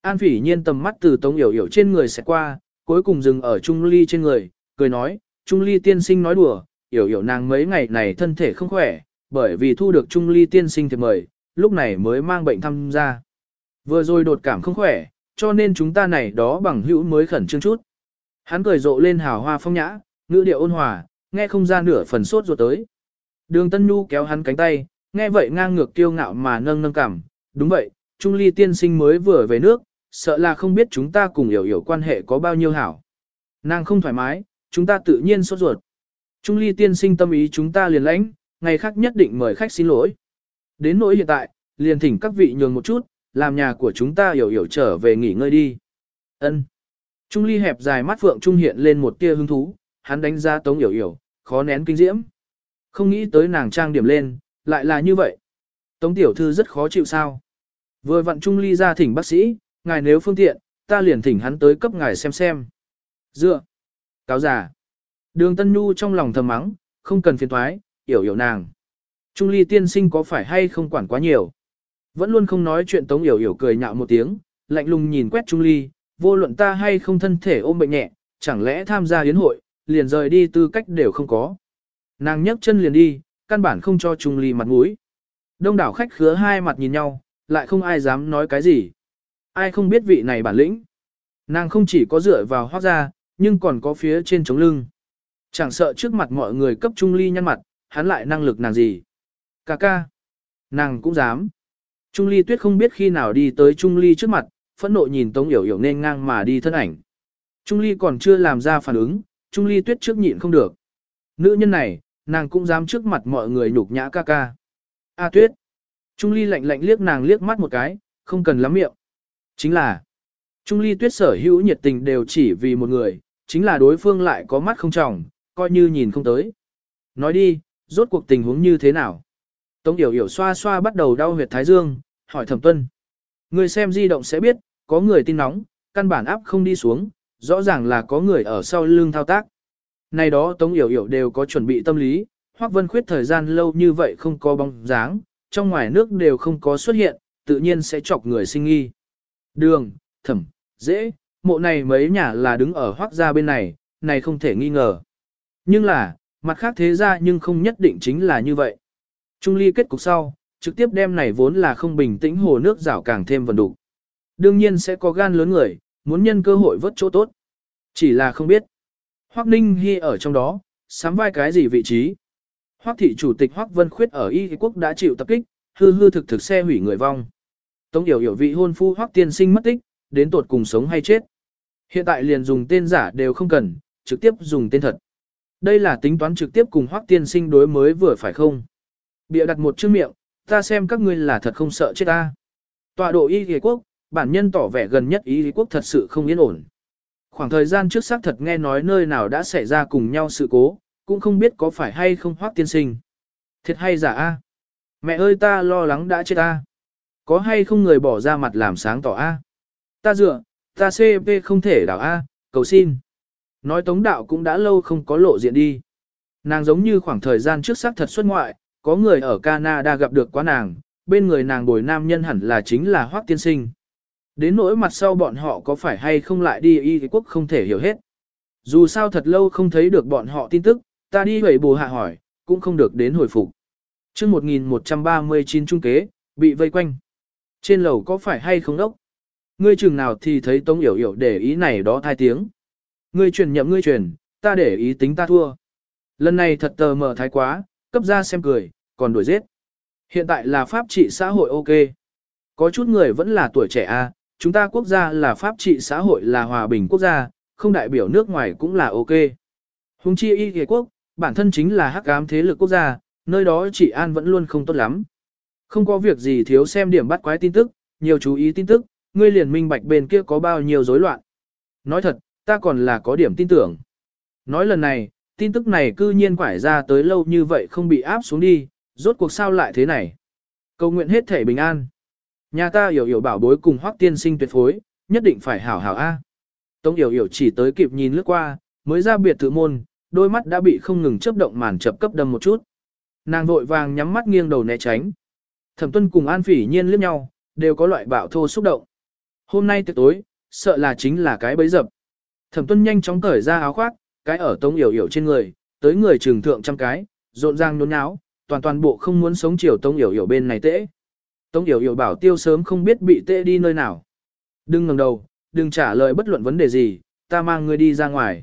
An phỉ nhiên tầm mắt từ Tống Yểu Yểu trên người sẽ qua, cuối cùng dừng ở Trung Ly trên người, cười nói, Trung Ly tiên sinh nói đùa, Yểu Yểu nàng mấy ngày này thân thể không khỏe, bởi vì thu được Trung Ly tiên sinh thì mời, lúc này mới mang bệnh tham gia. Vừa rồi đột cảm không khỏe, cho nên chúng ta này đó bằng hữu mới khẩn trương chút. Hắn cười rộ lên hào hoa phong nhã, ngữ điệu ôn hòa, nghe không ra nửa phần sốt ruột tới. Đường Tân Nhu kéo hắn cánh tay, nghe vậy ngang ngược kiêu ngạo mà nâng nâng cảm, đúng vậy, Trung Ly tiên sinh mới vừa về nước, sợ là không biết chúng ta cùng hiểu hiểu quan hệ có bao nhiêu hảo. Nàng không thoải mái, chúng ta tự nhiên sốt ruột. Trung Ly tiên sinh tâm ý chúng ta liền lãnh, ngày khác nhất định mời khách xin lỗi. Đến nỗi hiện tại, liền thỉnh các vị nhường một chút, làm nhà của chúng ta hiểu hiểu trở về nghỉ ngơi đi. Ân. Trung ly hẹp dài mắt phượng trung hiện lên một tia hứng thú, hắn đánh giá tống hiểu hiểu, khó nén kinh diễm. Không nghĩ tới nàng trang điểm lên, lại là như vậy. Tống tiểu thư rất khó chịu sao. Vừa vặn Trung ly ra thỉnh bác sĩ, ngài nếu phương tiện, ta liền thỉnh hắn tới cấp ngài xem xem. Dựa. Cáo giả. Đường Tân Nhu trong lòng thầm mắng, không cần phiền thoái, hiểu hiểu nàng. Trung ly tiên sinh có phải hay không quản quá nhiều. Vẫn luôn không nói chuyện Tống Yểu Yểu cười nhạo một tiếng, lạnh lùng nhìn quét Trung Ly, vô luận ta hay không thân thể ôm bệnh nhẹ, chẳng lẽ tham gia yến hội, liền rời đi tư cách đều không có. Nàng nhấc chân liền đi, căn bản không cho Trung Ly mặt mũi. Đông đảo khách khứa hai mặt nhìn nhau, lại không ai dám nói cái gì. Ai không biết vị này bản lĩnh. Nàng không chỉ có dựa vào hoác ra, nhưng còn có phía trên chống lưng. Chẳng sợ trước mặt mọi người cấp Trung Ly nhăn mặt, hắn lại năng lực nàng gì. Cà ca. Nàng cũng dám. Trung Ly Tuyết không biết khi nào đi tới Trung Ly trước mặt, phẫn nộ nhìn Tống Yểu Yểu nên ngang mà đi thân ảnh. Trung Ly còn chưa làm ra phản ứng, Trung Ly Tuyết trước nhịn không được. Nữ nhân này, nàng cũng dám trước mặt mọi người nhục nhã ca ca. A Tuyết. Trung Ly lạnh lạnh liếc nàng liếc mắt một cái, không cần lắm miệng. Chính là, Trung Ly Tuyết sở hữu nhiệt tình đều chỉ vì một người, chính là đối phương lại có mắt không trọng, coi như nhìn không tới. Nói đi, rốt cuộc tình huống như thế nào? Tống Yểu Yểu xoa xoa bắt đầu đau huyệt thái dương, hỏi Thẩm Tuân. Người xem di động sẽ biết, có người tin nóng, căn bản áp không đi xuống, rõ ràng là có người ở sau lưng thao tác. Này đó Tống Yểu Yểu đều có chuẩn bị tâm lý, Hoắc Vân Khuyết thời gian lâu như vậy không có bóng dáng, trong ngoài nước đều không có xuất hiện, tự nhiên sẽ chọc người sinh nghi. Đường, thẩm, dễ, mộ này mấy nhà là đứng ở Hoắc gia bên này, này không thể nghi ngờ. Nhưng là, mặt khác thế ra nhưng không nhất định chính là như vậy. Trung ly kết cục sau, trực tiếp đem này vốn là không bình tĩnh hồ nước rảo càng thêm vần đủ. Đương nhiên sẽ có gan lớn người, muốn nhân cơ hội vớt chỗ tốt. Chỉ là không biết. Hoắc Ninh Hy ở trong đó, sắm vai cái gì vị trí. Hoắc thị chủ tịch Hoắc Vân Khuyết ở Y quốc đã chịu tập kích, hư hư thực thực xe hủy người vong. Tống Yểu Yểu vị hôn phu Hoắc Tiên Sinh mất tích, đến tột cùng sống hay chết. Hiện tại liền dùng tên giả đều không cần, trực tiếp dùng tên thật. Đây là tính toán trực tiếp cùng Hoắc Tiên Sinh đối mới vừa phải không? Bịa đặt một chữ miệng, ta xem các ngươi là thật không sợ chết ta. Tọa độ y ghề quốc, bản nhân tỏ vẻ gần nhất y ghề quốc thật sự không yên ổn. Khoảng thời gian trước xác thật nghe nói nơi nào đã xảy ra cùng nhau sự cố, cũng không biết có phải hay không Hoắc Tiên Sinh. Thiệt hay giả a? Mẹ ơi ta lo lắng đã chết ta. Có hay không người bỏ ra mặt làm sáng tỏ A? Ta dựa, ta CP không thể đảo A, cầu xin. Nói tống đạo cũng đã lâu không có lộ diện đi. Nàng giống như khoảng thời gian trước xác thật xuất ngoại, có người ở Canada gặp được quá nàng, bên người nàng bồi nam nhân hẳn là chính là Hoác Tiên Sinh. Đến nỗi mặt sau bọn họ có phải hay không lại đi y quốc không thể hiểu hết. Dù sao thật lâu không thấy được bọn họ tin tức, ta đi vậy bù hạ hỏi, cũng không được đến hồi phục. chương 1139 trung kế, bị vây quanh. Trên lầu có phải hay không đốc? Ngươi chừng nào thì thấy Tống Yểu Yểu để ý này đó thai tiếng. Ngươi truyền nhậm ngươi truyền, ta để ý tính ta thua. Lần này thật tờ mờ thái quá, cấp ra xem cười, còn đuổi giết. Hiện tại là pháp trị xã hội ok. Có chút người vẫn là tuổi trẻ a, à, chúng ta quốc gia là pháp trị xã hội là hòa bình quốc gia, không đại biểu nước ngoài cũng là ok. Hùng chi y ghề quốc, bản thân chính là hắc ám thế lực quốc gia, nơi đó chỉ an vẫn luôn không tốt lắm. Không có việc gì thiếu xem điểm bắt quái tin tức, nhiều chú ý tin tức, ngươi liền minh bạch bên kia có bao nhiêu rối loạn. Nói thật, ta còn là có điểm tin tưởng. Nói lần này, tin tức này cư nhiên quải ra tới lâu như vậy không bị áp xuống đi, rốt cuộc sao lại thế này. Cầu nguyện hết thể bình an. Nhà ta hiểu hiểu bảo bối cùng hoác tiên sinh tuyệt phối, nhất định phải hảo hảo A. Tống hiểu hiểu chỉ tới kịp nhìn lướt qua, mới ra biệt thự môn, đôi mắt đã bị không ngừng chớp động màn chập cấp đâm một chút. Nàng vội vàng nhắm mắt nghiêng đầu né tránh. Thẩm tuân cùng An Phỉ nhiên liếc nhau, đều có loại bạo thô xúc động. Hôm nay tiệc tối, sợ là chính là cái bẫy dập. Thẩm tuân nhanh chóng cởi ra áo khoác, cái ở tống yểu yểu trên người, tới người trường thượng trăm cái, rộn ràng nhốn nháo, toàn toàn bộ không muốn sống chiều tống yểu yểu bên này tễ. Tống yểu yểu bảo tiêu sớm không biết bị tễ đi nơi nào. Đừng ngẩng đầu, đừng trả lời bất luận vấn đề gì, ta mang ngươi đi ra ngoài.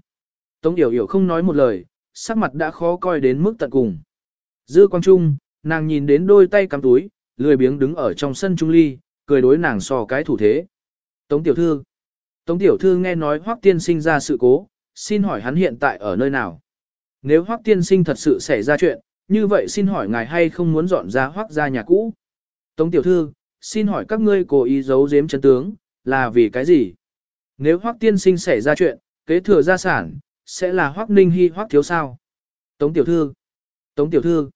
Tống yểu yểu không nói một lời, sắc mặt đã khó coi đến mức tận cùng. Dư quang trung, nàng nhìn đến đôi tay cắm túi, lười biếng đứng ở trong sân trung ly, cười đối nàng so cái thủ thế. Tống tiểu thư. Tống tiểu thư nghe nói Hoắc tiên sinh ra sự cố, xin hỏi hắn hiện tại ở nơi nào? Nếu Hoắc tiên sinh thật sự xảy ra chuyện, như vậy xin hỏi ngài hay không muốn dọn ra Hoắc ra nhà cũ? Tống tiểu thư, xin hỏi các ngươi cố ý giấu giếm chân tướng, là vì cái gì? Nếu Hoắc tiên sinh xảy ra chuyện, kế thừa gia sản, sẽ là Hoắc Ninh Hy Hoắc thiếu sao? Tống tiểu thư, Tống tiểu thư,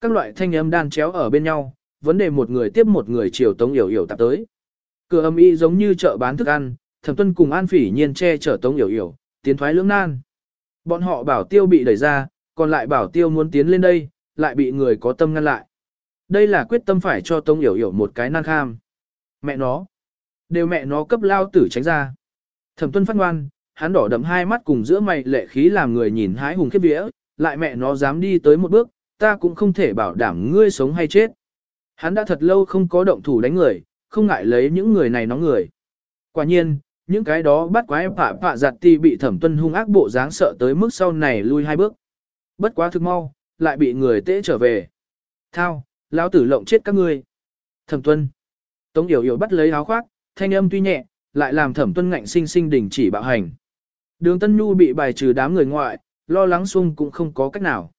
các loại thanh âm đan chéo ở bên nhau, vấn đề một người tiếp một người chiều Tống Yểu Yểu tạp tới. Cửa âm y giống như chợ bán thức ăn, Thẩm Tuân cùng An Phỉ Nhiên che chở Tống Yểu Yểu, tiến thoái lưỡng nan. Bọn họ bảo tiêu bị đẩy ra, còn lại bảo tiêu muốn tiến lên đây, lại bị người có tâm ngăn lại. Đây là quyết tâm phải cho Tống Yểu Yểu một cái nan kham. Mẹ nó, đều mẹ nó cấp lao tử tránh ra. Thẩm Tuân phát ngoan, hắn đỏ đậm hai mắt cùng giữa mày lệ khí làm người nhìn hái hùng khiếp vía, lại mẹ nó dám đi tới một bước, ta cũng không thể bảo đảm ngươi sống hay chết. Hắn đã thật lâu không có động thủ đánh người, không ngại lấy những người này nóng người. Quả nhiên, những cái đó bắt quái phạ phạ giặt ti bị thẩm tuân hung ác bộ dáng sợ tới mức sau này lui hai bước. Bất quá thực mau, lại bị người tễ trở về. Thao, lão tử lộng chết các ngươi. Thẩm tuân. Tống yểu yểu bắt lấy áo khoác, thanh âm tuy nhẹ, lại làm thẩm tuân ngạnh sinh sinh đình chỉ bạo hành. Đường Tân Nhu bị bài trừ đám người ngoại, lo lắng xung cũng không có cách nào.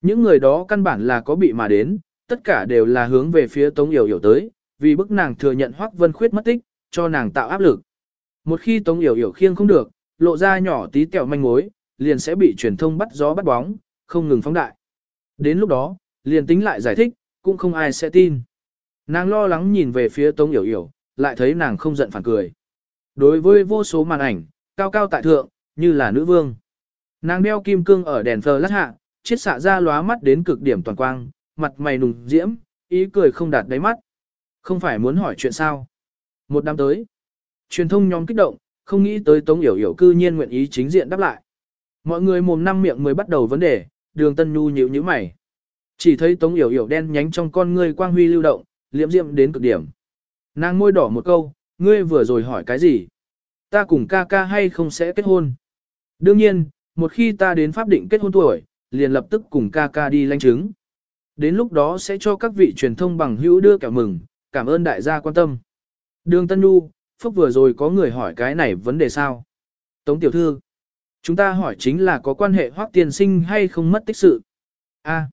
Những người đó căn bản là có bị mà đến, tất cả đều là hướng về phía Tống Yểu Yểu tới, vì bức nàng thừa nhận Hoắc Vân Khuyết mất tích, cho nàng tạo áp lực. Một khi Tống Yểu Yểu khiêng không được, lộ ra nhỏ tí tẹo manh mối, liền sẽ bị truyền thông bắt gió bắt bóng, không ngừng phóng đại. Đến lúc đó, liền tính lại giải thích, cũng không ai sẽ tin. Nàng lo lắng nhìn về phía Tống Yểu Yểu, lại thấy nàng không giận phản cười. Đối với vô số màn ảnh, cao cao tại thượng, như là nữ vương. Nàng đeo kim cương ở đèn flash hạ, chiết xạ ra lóa mắt đến cực điểm toàn quang, mặt mày nùng diễm, ý cười không đạt đáy mắt. Không phải muốn hỏi chuyện sao? Một năm tới, truyền thông nhóm kích động, không nghĩ tới Tống Yểu Yểu cư nhiên nguyện ý chính diện đáp lại. Mọi người mồm năm miệng mới bắt đầu vấn đề, đường tân nhu nhíu nhíu mày. Chỉ thấy Tống Yểu Yểu đen nhánh trong con ngươi quang huy lưu động, liễm diệm đến cực điểm. Nàng môi đỏ một câu, ngươi vừa rồi hỏi cái gì? Ta cùng ca ca hay không sẽ kết hôn? Đương nhiên, một khi ta đến pháp định kết hôn tuổi, liền lập tức cùng ca ca đi lãnh chứng. Đến lúc đó sẽ cho các vị truyền thông bằng hữu đưa kẹo mừng, cảm ơn đại gia quan tâm. Đường Tân Nhu, Phúc vừa rồi có người hỏi cái này vấn đề sao? Tống tiểu thư, chúng ta hỏi chính là có quan hệ hoác tiền sinh hay không mất tích sự. A,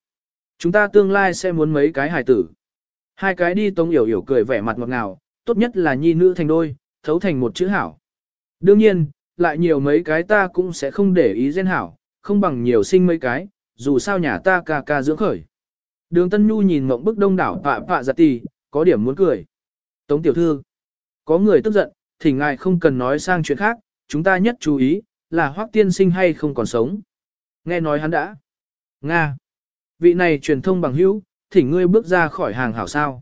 chúng ta tương lai sẽ muốn mấy cái hài tử. Hai cái đi Tống Yểu Yểu cười vẻ mặt ngọt ngào, tốt nhất là nhi nữ thành đôi, thấu thành một chữ hảo. Đương nhiên, lại nhiều mấy cái ta cũng sẽ không để ý gen hảo, không bằng nhiều sinh mấy cái, dù sao nhà ta ca ca dưỡng khởi. Đường Tân Nhu nhìn mộng bức đông đảo pạ pạ giặt tì, có điểm muốn cười. Tống tiểu thư, có người tức giận, thỉnh ngài không cần nói sang chuyện khác, chúng ta nhất chú ý, là hoác tiên sinh hay không còn sống. Nghe nói hắn đã. Nga. Vị này truyền thông bằng hữu, thỉnh ngươi bước ra khỏi hàng hảo sao.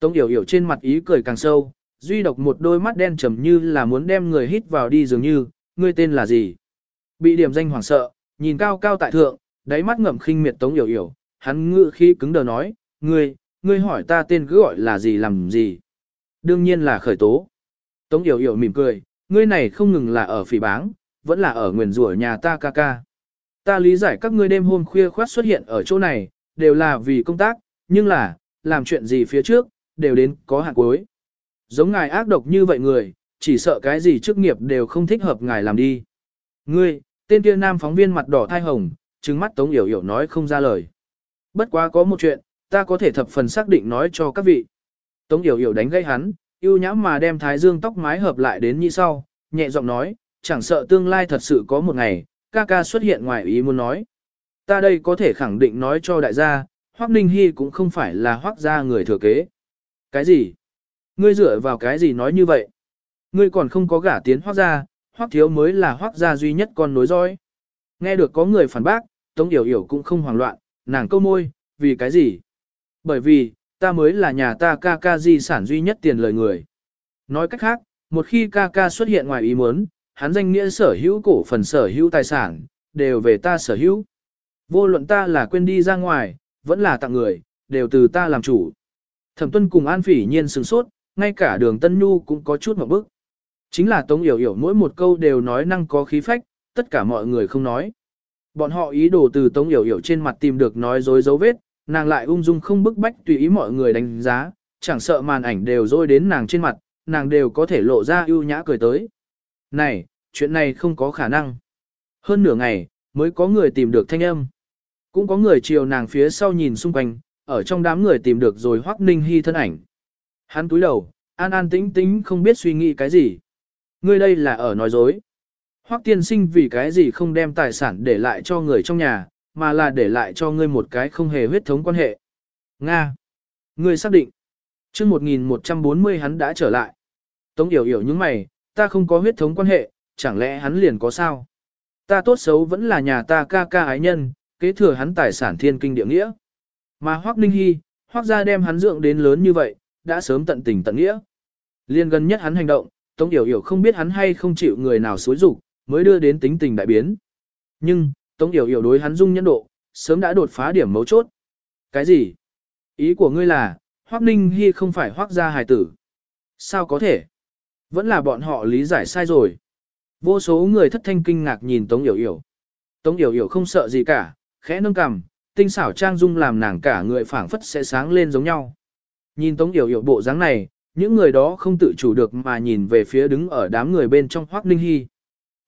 Tống yểu yểu trên mặt ý cười càng sâu, duy độc một đôi mắt đen trầm như là muốn đem người hít vào đi dường như, ngươi tên là gì? Bị điểm danh hoảng sợ, nhìn cao cao tại thượng, đáy mắt ngậm khinh miệt Tống yểu yểu, hắn ngự khi cứng đờ nói, ngươi, ngươi hỏi ta tên cứ gọi là gì làm gì? Đương nhiên là khởi tố. Tống yểu yểu mỉm cười, ngươi này không ngừng là ở phỉ báng, vẫn là ở nguyền rủa nhà ta ca ca. Ta lý giải các ngươi đêm hôm khuya khoát xuất hiện ở chỗ này, đều là vì công tác, nhưng là, làm chuyện gì phía trước, đều đến có hạn cuối. Giống ngài ác độc như vậy người, chỉ sợ cái gì chức nghiệp đều không thích hợp ngài làm đi. Ngươi, tên kia nam phóng viên mặt đỏ thai hồng, trừng mắt Tống Yểu Yểu nói không ra lời. Bất quá có một chuyện, ta có thể thập phần xác định nói cho các vị. Tống Yểu Yểu đánh gây hắn, yêu nhãm mà đem thái dương tóc mái hợp lại đến như sau, nhẹ giọng nói, chẳng sợ tương lai thật sự có một ngày, ca ca xuất hiện ngoài ý muốn nói. Ta đây có thể khẳng định nói cho đại gia, Hoắc Ninh Hy cũng không phải là Hoắc gia người thừa kế. Cái gì? Ngươi dựa vào cái gì nói như vậy? Ngươi còn không có gả tiến hoác gia, hoác thiếu mới là hoác gia duy nhất con nối dõi. Nghe được có người phản bác, Tống Yểu Yểu cũng không hoảng loạn, nàng câu môi, vì cái gì? Bởi vì, ta mới là nhà ta ca ca di sản duy nhất tiền lời người. Nói cách khác, một khi ca ca xuất hiện ngoài ý muốn, hắn danh nghĩa sở hữu cổ phần sở hữu tài sản, đều về ta sở hữu. Vô luận ta là quên đi ra ngoài, vẫn là tặng người, đều từ ta làm chủ. Thẩm tuân cùng An Phỉ nhiên sửng sốt, ngay cả đường Tân Nhu cũng có chút một bức. Chính là Tống Yểu Yểu mỗi một câu đều nói năng có khí phách, tất cả mọi người không nói. Bọn họ ý đồ từ Tống Yểu Yểu trên mặt tìm được nói dối dấu vết, nàng lại ung dung không bức bách tùy ý mọi người đánh giá, chẳng sợ màn ảnh đều dôi đến nàng trên mặt, nàng đều có thể lộ ra ưu nhã cười tới. Này, chuyện này không có khả năng. Hơn nửa ngày, mới có người tìm được thanh âm. Cũng có người chiều nàng phía sau nhìn xung quanh, ở trong đám người tìm được rồi Hoắc Ninh Hy thân ảnh. Hắn túi đầu, an an tĩnh tĩnh không biết suy nghĩ cái gì. Ngươi đây là ở nói dối. Hoắc tiên sinh vì cái gì không đem tài sản để lại cho người trong nhà, mà là để lại cho ngươi một cái không hề huyết thống quan hệ. Nga. Ngươi xác định. Trước 1140 hắn đã trở lại. Tống yểu yểu những mày, ta không có huyết thống quan hệ, chẳng lẽ hắn liền có sao? Ta tốt xấu vẫn là nhà ta ca ca ái nhân, kế thừa hắn tài sản thiên kinh địa nghĩa. Mà Hoắc Ninh Hy, Hoắc gia đem hắn dưỡng đến lớn như vậy, đã sớm tận tình tận nghĩa. Liên gần nhất hắn hành động, Tống Yểu Yểu không biết hắn hay không chịu người nào xối rục, mới đưa đến tính tình đại biến. Nhưng, Tống Yểu Yểu đối hắn dung nhẫn độ, sớm đã đột phá điểm mấu chốt. Cái gì? Ý của ngươi là, Hoắc Ninh Hy không phải Hoắc gia hài tử. Sao có thể? Vẫn là bọn họ lý giải sai rồi. Vô số người thất thanh kinh ngạc nhìn Tống Yểu Yểu. Tống Yểu Yểu không sợ gì cả, khẽ nâng cằm, tinh xảo trang dung làm nàng cả người phảng phất sẽ sáng lên giống nhau. Nhìn Tống Yểu Yểu bộ dáng này, những người đó không tự chủ được mà nhìn về phía đứng ở đám người bên trong Hoắc Ninh Hy.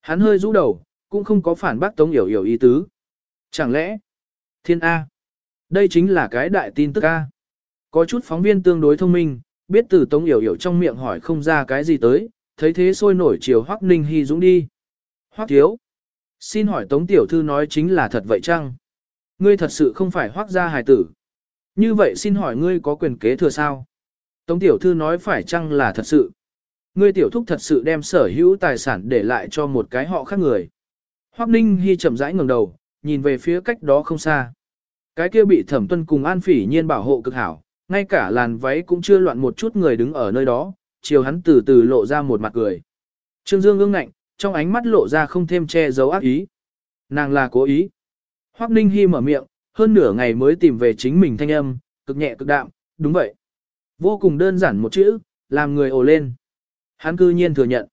Hắn hơi rũ đầu, cũng không có phản bác Tống Yểu Yểu ý tứ. Chẳng lẽ, thiên A, đây chính là cái đại tin tức A. Có chút phóng viên tương đối thông minh, biết từ Tống Yểu Yểu trong miệng hỏi không ra cái gì tới, thấy thế sôi nổi chiều Hoắc Ninh Hy dũng đi. Hoắc thiếu, xin hỏi Tống Tiểu Thư nói chính là thật vậy chăng? Ngươi thật sự không phải Hoắc gia hài tử. Như vậy xin hỏi ngươi có quyền kế thừa sao? Tống Tiểu Thư nói phải chăng là thật sự? Ngươi Tiểu Thúc thật sự đem sở hữu tài sản để lại cho một cái họ khác người. Hoắc Ninh Hy chậm rãi ngẩng đầu, nhìn về phía cách đó không xa. Cái kia bị thẩm tuân cùng an phỉ nhiên bảo hộ cực hảo, ngay cả làn váy cũng chưa loạn một chút người đứng ở nơi đó, chiều hắn từ từ lộ ra một mặt cười. Trương Dương ương ngạnh, trong ánh mắt lộ ra không thêm che giấu ác ý. Nàng là cố ý. Hoắc Ninh Hi mở miệng, hơn nửa ngày mới tìm về chính mình thanh âm, cực nhẹ cực đạm, đúng vậy. Vô cùng đơn giản một chữ, làm người ồ lên. Hắn cư nhiên thừa nhận.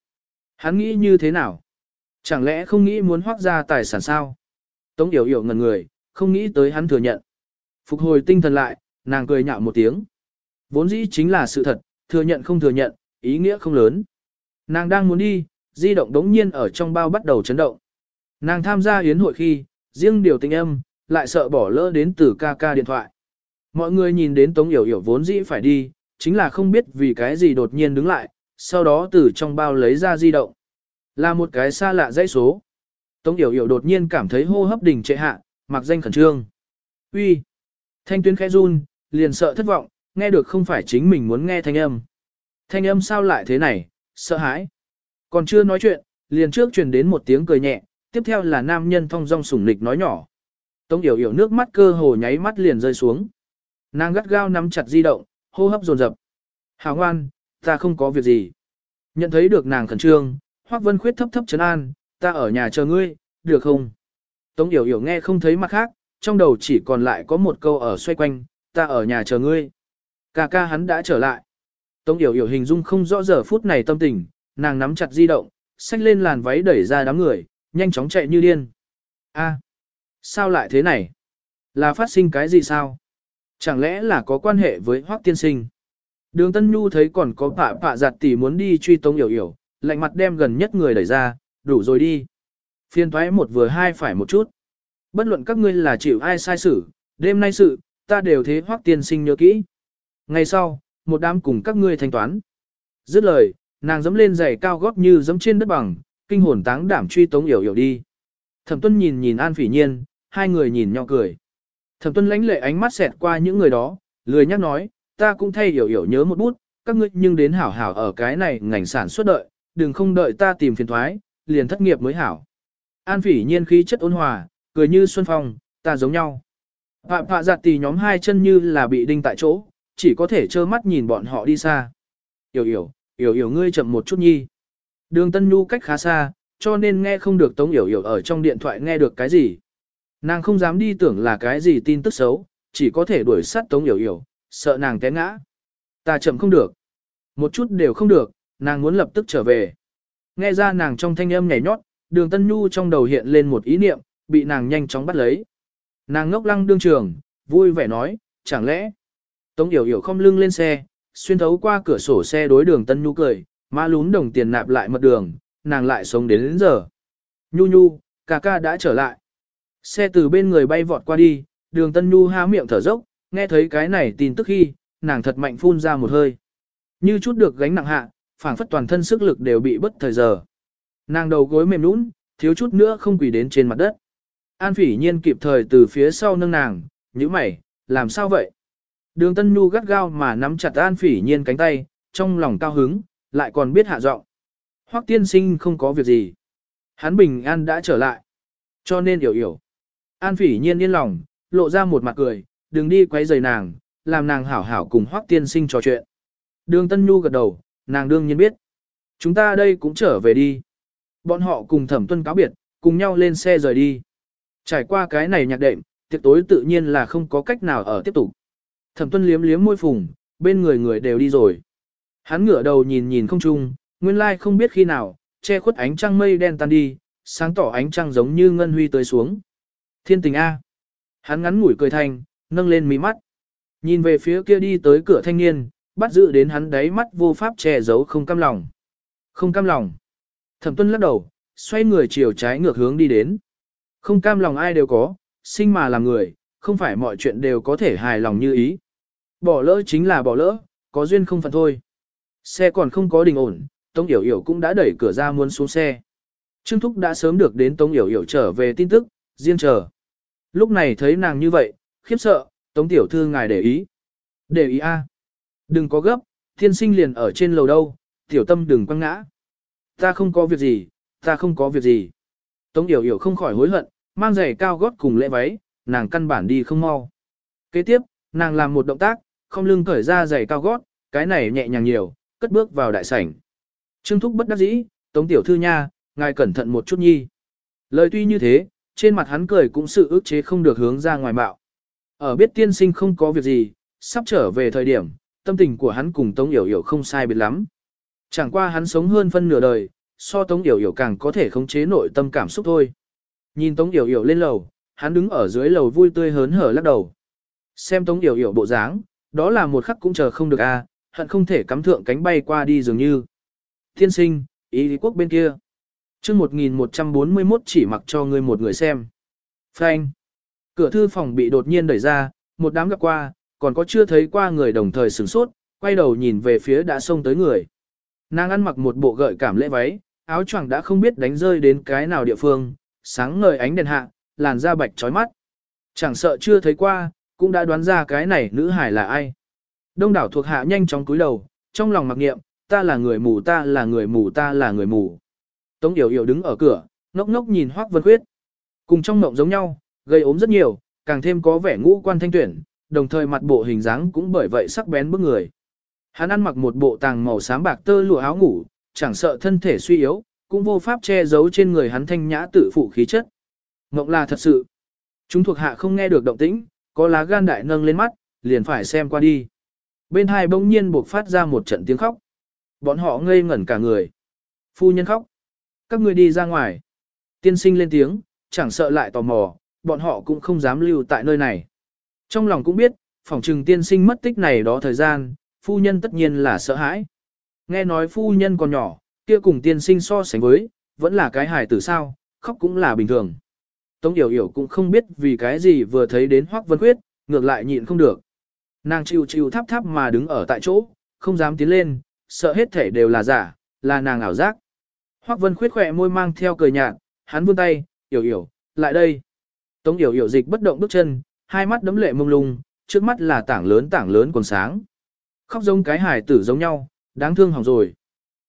Hắn nghĩ như thế nào? Chẳng lẽ không nghĩ muốn hoác ra tài sản sao? Tống Yểu Yểu ngần người, không nghĩ tới hắn thừa nhận. Phục hồi tinh thần lại, nàng cười nhạo một tiếng. Vốn dĩ chính là sự thật, thừa nhận không thừa nhận, ý nghĩa không lớn. Nàng đang muốn đi, di động đống nhiên ở trong bao bắt đầu chấn động. Nàng tham gia yến hội khi, riêng điều tình âm, lại sợ bỏ lỡ đến từ ca ca điện thoại. Mọi người nhìn đến Tống Yểu Yểu vốn dĩ phải đi, chính là không biết vì cái gì đột nhiên đứng lại, sau đó từ trong bao lấy ra di động. Là một cái xa lạ dãy số. Tống Yểu Yểu đột nhiên cảm thấy hô hấp đình trệ hạ, mặc danh khẩn trương. Uy, Thanh tuyến khẽ run, liền sợ thất vọng, nghe được không phải chính mình muốn nghe thanh âm. Thanh âm sao lại thế này, sợ hãi. Còn chưa nói chuyện, liền trước truyền đến một tiếng cười nhẹ, tiếp theo là nam nhân thong dong sủng nịch nói nhỏ. Tống Yểu Yểu nước mắt cơ hồ nháy mắt liền rơi xuống. Nàng gắt gao nắm chặt di động, hô hấp dồn dập. Hảo ngoan, ta không có việc gì. Nhận thấy được nàng khẩn trương, Hoắc Vân Khuyết thấp thấp trấn an, ta ở nhà chờ ngươi, được không? Tống Yểu Yểu nghe không thấy mặt khác, trong đầu chỉ còn lại có một câu ở xoay quanh, ta ở nhà chờ ngươi. Cà ca hắn đã trở lại. Tống Yểu Yểu hình dung không rõ giờ phút này tâm tình, nàng nắm chặt di động, xách lên làn váy đẩy ra đám người, nhanh chóng chạy như điên. A, sao lại thế này? Là phát sinh cái gì sao? Chẳng lẽ là có quan hệ với Hoắc tiên sinh? Đường Tân Nhu thấy còn có phạ phạ giặt tỷ muốn đi truy Tống hiểu hiểu, lạnh mặt đem gần nhất người đẩy ra, đủ rồi đi. Phiên thoái một vừa hai phải một chút. Bất luận các ngươi là chịu ai sai xử, đêm nay sự, ta đều thế Hoắc tiên sinh nhớ kỹ. Ngày sau, một đám cùng các ngươi thanh toán. Dứt lời, nàng dẫm lên giày cao gót như dẫm trên đất bằng, kinh hồn táng đảm truy tống hiểu hiểu đi. Thẩm tuân nhìn nhìn An Phỉ Nhiên, hai người nhìn nhau cười. Thẩm tuân lãnh lệ ánh mắt xẹt qua những người đó, lười nhắc nói, ta cũng thay hiểu hiểu nhớ một bút, các ngươi nhưng đến hảo hảo ở cái này ngành sản xuất đợi, đừng không đợi ta tìm phiền thoái, liền thất nghiệp mới hảo. An Phỉ Nhiên khí chất ôn hòa, cười như xuân phong, ta giống nhau. Phạm phạ giặt tì nhóm hai chân như là bị đinh tại chỗ, chỉ có thể trơ mắt nhìn bọn họ đi xa. Yểu yểu, yểu yểu ngươi chậm một chút nhi. Đường Tân Nhu cách khá xa, cho nên nghe không được Tống Yểu Yểu ở trong điện thoại nghe được cái gì. Nàng không dám đi tưởng là cái gì tin tức xấu, chỉ có thể đuổi sát Tống Yểu Yểu, sợ nàng té ngã. Ta chậm không được. Một chút đều không được, nàng muốn lập tức trở về. Nghe ra nàng trong thanh âm nhảy nhót, đường Tân Nhu trong đầu hiện lên một ý niệm, bị nàng nhanh chóng bắt lấy. Nàng ngốc lăng đương trường, vui vẻ nói, chẳng lẽ. Tống Yểu Yểu không lưng lên xe, xuyên thấu qua cửa sổ xe đối đường Tân Nhu cười, má lún đồng tiền nạp lại mật đường, nàng lại sống đến đến giờ. Nhu Nhu, ca ca đã trở lại. Xe từ bên người bay vọt qua đi, đường Tân Nhu há miệng thở dốc, nghe thấy cái này tin tức khi, nàng thật mạnh phun ra một hơi. Như chút được gánh nặng hạ, phảng phất toàn thân sức lực đều bị bất thời giờ. Nàng đầu gối mềm nũng, thiếu chút nữa không quỳ đến trên mặt đất. An phỉ nhiên kịp thời từ phía sau nâng nàng, như mày, làm sao vậy? Đường Tân Nhu gắt gao mà nắm chặt An phỉ nhiên cánh tay, trong lòng cao hứng, lại còn biết hạ giọng. Hoắc tiên sinh không có việc gì. Hắn bình an đã trở lại. Cho nên hiểu hiểu. An phỉ nhiên yên lòng, lộ ra một mặt cười, đừng đi quấy rầy nàng, làm nàng hảo hảo cùng Hoắc tiên sinh trò chuyện. Đường Tân Nhu gật đầu, nàng đương nhiên biết. Chúng ta đây cũng trở về đi. Bọn họ cùng thẩm tuân cáo biệt, cùng nhau lên xe rời đi. Trải qua cái này nhạc đệm, tiệc tối tự nhiên là không có cách nào ở tiếp tục. Thẩm tuân liếm liếm môi phùng, bên người người đều đi rồi. Hắn ngửa đầu nhìn nhìn không trung, nguyên lai không biết khi nào, che khuất ánh trăng mây đen tan đi, sáng tỏ ánh trăng giống như ngân huy tới xuống. Thiên tình A. Hắn ngắn ngủi cười thành, nâng lên mí mắt. Nhìn về phía kia đi tới cửa thanh niên, bắt giữ đến hắn đáy mắt vô pháp che giấu không cam lòng. Không cam lòng. Thẩm tuân lắc đầu, xoay người chiều trái ngược hướng đi đến. Không cam lòng ai đều có, sinh mà làm người, không phải mọi chuyện đều có thể hài lòng như ý. Bỏ lỡ chính là bỏ lỡ, có duyên không phận thôi. Xe còn không có đình ổn, Tống Yểu Yểu cũng đã đẩy cửa ra muốn xuống xe. Trương Thúc đã sớm được đến Tống Yểu Yểu trở về tin tức, riêng chờ. Lúc này thấy nàng như vậy, khiếp sợ, Tống Tiểu Thư ngài để ý. Để ý a Đừng có gấp, thiên sinh liền ở trên lầu đâu, tiểu tâm đừng quăng ngã. Ta không có việc gì, ta không có việc gì. Tống Yểu Yểu không khỏi hối hận, mang giày cao gót cùng lễ váy, nàng căn bản đi không mau. Kế tiếp, nàng làm một động tác, không lưng cởi ra giày cao gót, cái này nhẹ nhàng nhiều, cất bước vào đại sảnh. Trương Thúc bất đắc dĩ, Tống Tiểu Thư nha, ngài cẩn thận một chút nhi. Lời tuy như thế, trên mặt hắn cười cũng sự ức chế không được hướng ra ngoài bạo. Ở biết tiên sinh không có việc gì, sắp trở về thời điểm, tâm tình của hắn cùng Tống Yểu Yểu không sai biệt lắm. Chẳng qua hắn sống hơn phân nửa đời, so Tống Yểu Yểu càng có thể khống chế nội tâm cảm xúc thôi. Nhìn Tống Yểu Yểu lên lầu, hắn đứng ở dưới lầu vui tươi hớn hở lắc đầu. Xem Tống Yểu Yểu bộ dáng, đó là một khắc cũng chờ không được a, hận không thể cắm thượng cánh bay qua đi dường như. Thiên sinh, ý lý quốc bên kia. chương 1141 chỉ mặc cho ngươi một người xem. Frank. Cửa thư phòng bị đột nhiên đẩy ra, một đám gặp qua, còn có chưa thấy qua người đồng thời sửng sốt, quay đầu nhìn về phía đã xông tới người. Nàng ăn mặc một bộ gợi cảm lễ váy, áo choàng đã không biết đánh rơi đến cái nào địa phương, sáng ngời ánh đèn hạ, làn da bạch chói mắt. Chẳng sợ chưa thấy qua, cũng đã đoán ra cái này nữ hải là ai. Đông đảo thuộc hạ nhanh chóng cúi đầu, trong lòng mặc niệm, ta là người mù ta là người mù ta là người mù. Tống Yểu Yểu đứng ở cửa, ngốc ngốc nhìn hoác Vân Khuyết. Cùng trong mộng giống nhau, gây ốm rất nhiều, càng thêm có vẻ ngũ quan thanh tuyển, đồng thời mặt bộ hình dáng cũng bởi vậy sắc bén bức người. Hắn ăn mặc một bộ tàng màu xám bạc tơ lụa áo ngủ, chẳng sợ thân thể suy yếu, cũng vô pháp che giấu trên người hắn thanh nhã tự phụ khí chất. Mộng là thật sự. Chúng thuộc hạ không nghe được động tĩnh, có lá gan đại nâng lên mắt, liền phải xem qua đi. Bên hai bỗng nhiên buộc phát ra một trận tiếng khóc. Bọn họ ngây ngẩn cả người. Phu nhân khóc. Các người đi ra ngoài. Tiên sinh lên tiếng, chẳng sợ lại tò mò, bọn họ cũng không dám lưu tại nơi này. Trong lòng cũng biết, phòng trừng tiên sinh mất tích này đó thời gian, phu nhân tất nhiên là sợ hãi. Nghe nói phu nhân còn nhỏ, kia cùng tiên sinh so sánh với, vẫn là cái hài tử sao, khóc cũng là bình thường. Tống Yểu Yểu cũng không biết vì cái gì vừa thấy đến Hoắc Vân Khuyết, ngược lại nhịn không được. Nàng chịu chịu thắp thắp mà đứng ở tại chỗ, không dám tiến lên, sợ hết thể đều là giả, là nàng ảo giác. Hoắc Vân Khuyết khỏe môi mang theo cười nhạt, hắn vươn tay, Yểu Yểu, lại đây. Tống Yểu Yểu dịch bất động bước chân, hai mắt đấm lệ mông lung, trước mắt là tảng lớn tảng lớn còn sáng. Khóc giống cái hải tử giống nhau, đáng thương hỏng rồi.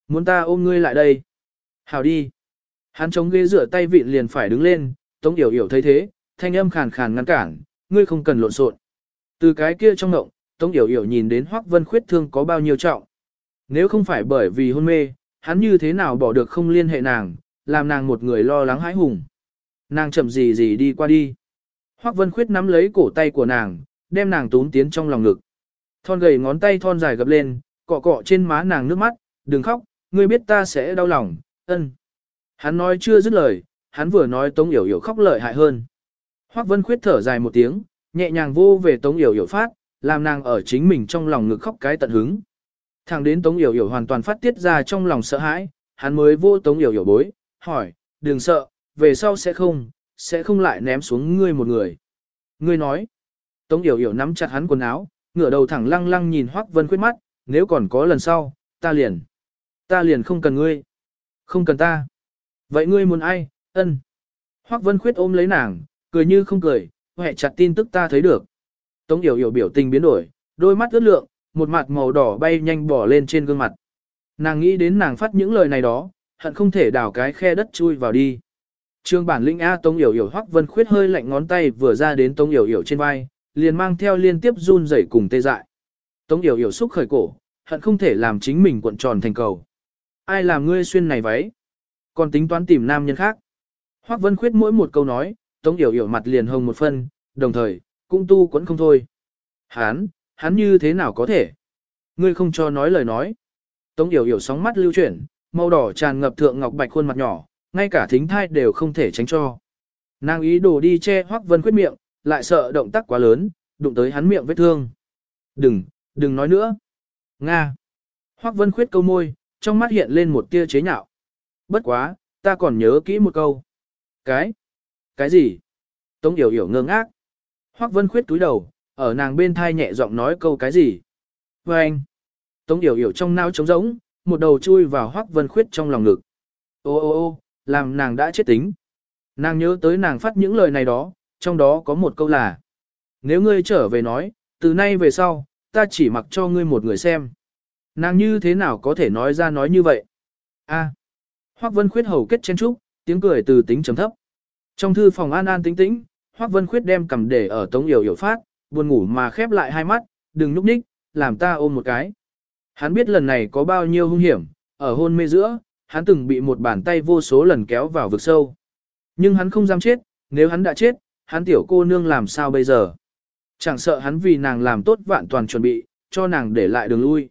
Muốn ta ôm ngươi lại đây. Hào đi. Hắn chống ghế rửa tay vịn liền phải đứng lên, Tống Yểu Yểu thấy thế, thanh âm khàn khàn ngăn cản, ngươi không cần lộn xộn. Từ cái kia trong ngộng, Tống Yểu Yểu nhìn đến Hoắc Vân Khuyết thương có bao nhiêu trọng. Nếu không phải bởi vì hôn mê, hắn như thế nào bỏ được không liên hệ nàng, làm nàng một người lo lắng hãi hùng. Nàng chậm gì gì đi qua đi. Hoắc Vân Khuyết nắm lấy cổ tay của nàng, đem nàng tún tiến trong lòng ngực. Thon gầy ngón tay thon dài gập lên, cọ cọ trên má nàng nước mắt, đừng khóc, ngươi biết ta sẽ đau lòng, ân. Hắn nói chưa dứt lời, hắn vừa nói Tống Yểu Yểu khóc lợi hại hơn. Hoắc Vân Khuyết thở dài một tiếng, nhẹ nhàng vô về Tống Yểu Yểu phát, làm nàng ở chính mình trong lòng ngực khóc cái tận hứng. Thẳng đến Tống Yểu Yểu hoàn toàn phát tiết ra trong lòng sợ hãi, hắn mới vô Tống Yểu Yểu bối, hỏi, đừng sợ, về sau sẽ không, sẽ không lại ném xuống ngươi một người. Ngươi nói, Tống Yểu Yểu nắm chặt hắn quần áo, ngửa đầu thẳng lăng lăng nhìn Hoắc Vân Khuyết mắt, nếu còn có lần sau, ta liền, ta liền không cần ngươi, không cần ta. Vậy ngươi muốn ai, ân. Hoắc Vân Khuyết ôm lấy nàng, cười như không cười, hệ chặt tin tức ta thấy được. Tống Yểu Yểu biểu tình biến đổi, đôi mắt ướt lượng, một mặt màu đỏ bay nhanh bỏ lên trên gương mặt. Nàng nghĩ đến nàng phát những lời này đó, hận không thể đào cái khe đất chui vào đi. Trương bản linh A Tống Yểu Yểu Hoắc Vân Khuyết hơi lạnh ngón tay vừa ra đến Tống Yểu Yểu trên vai, liền mang theo liên tiếp run rẩy cùng tê dại. Tống Yểu Yểu xúc khởi cổ, hận không thể làm chính mình cuộn tròn thành cầu. Ai làm ngươi xuyên này váy? Còn tính toán tìm nam nhân khác. Hoắc Vân Khuyết mỗi một câu nói, Tống Yểu Yểu mặt liền hồng một phân, đồng thời, cũng tu quẫn không thôi. Hán, hắn như thế nào có thể? Ngươi không cho nói lời nói. Tống Yểu Yểu sóng mắt lưu chuyển, màu đỏ tràn ngập thượng ngọc bạch khuôn mặt nhỏ, ngay cả thính thai đều không thể tránh cho. Nàng ý đồ đi che Hoắc Vân Khuyết miệng, lại sợ động tác quá lớn, đụng tới hắn miệng vết thương. Đừng, đừng nói nữa. Nga. Hoắc Vân Khuyết câu môi, trong mắt hiện lên một tia chế nhạo. Bất quá, ta còn nhớ kỹ một câu. Cái? Cái gì? Tống Yểu Yểu ngơ ngác. Hoắc Vân Khuyết túi đầu, ở nàng bên thai nhẹ giọng nói câu cái gì? Và anh. Tống Yểu Yểu trong nao trống rỗng, một đầu chui vào Hoắc Vân Khuyết trong lòng ngực. Ô ô ô, làm nàng đã chết tính. Nàng nhớ tới nàng phát những lời này đó, trong đó có một câu là Nếu ngươi trở về nói, từ nay về sau, ta chỉ mặc cho ngươi một người xem. Nàng như thế nào có thể nói ra nói như vậy? A. Hoắc Vân Khuyết hầu kết chen trúc, tiếng cười từ tính trầm thấp. Trong thư phòng an an tĩnh tĩnh, Hoắc Vân Khuyết đem cầm để ở Tống Yểu Yểu phát, buồn ngủ mà khép lại hai mắt, đừng núp ních, làm ta ôm một cái. Hắn biết lần này có bao nhiêu hung hiểm, ở hôn mê giữa, hắn từng bị một bàn tay vô số lần kéo vào vực sâu. Nhưng hắn không dám chết, nếu hắn đã chết, hắn tiểu cô nương làm sao bây giờ? Chẳng sợ hắn vì nàng làm tốt vạn toàn chuẩn bị, cho nàng để lại đường lui.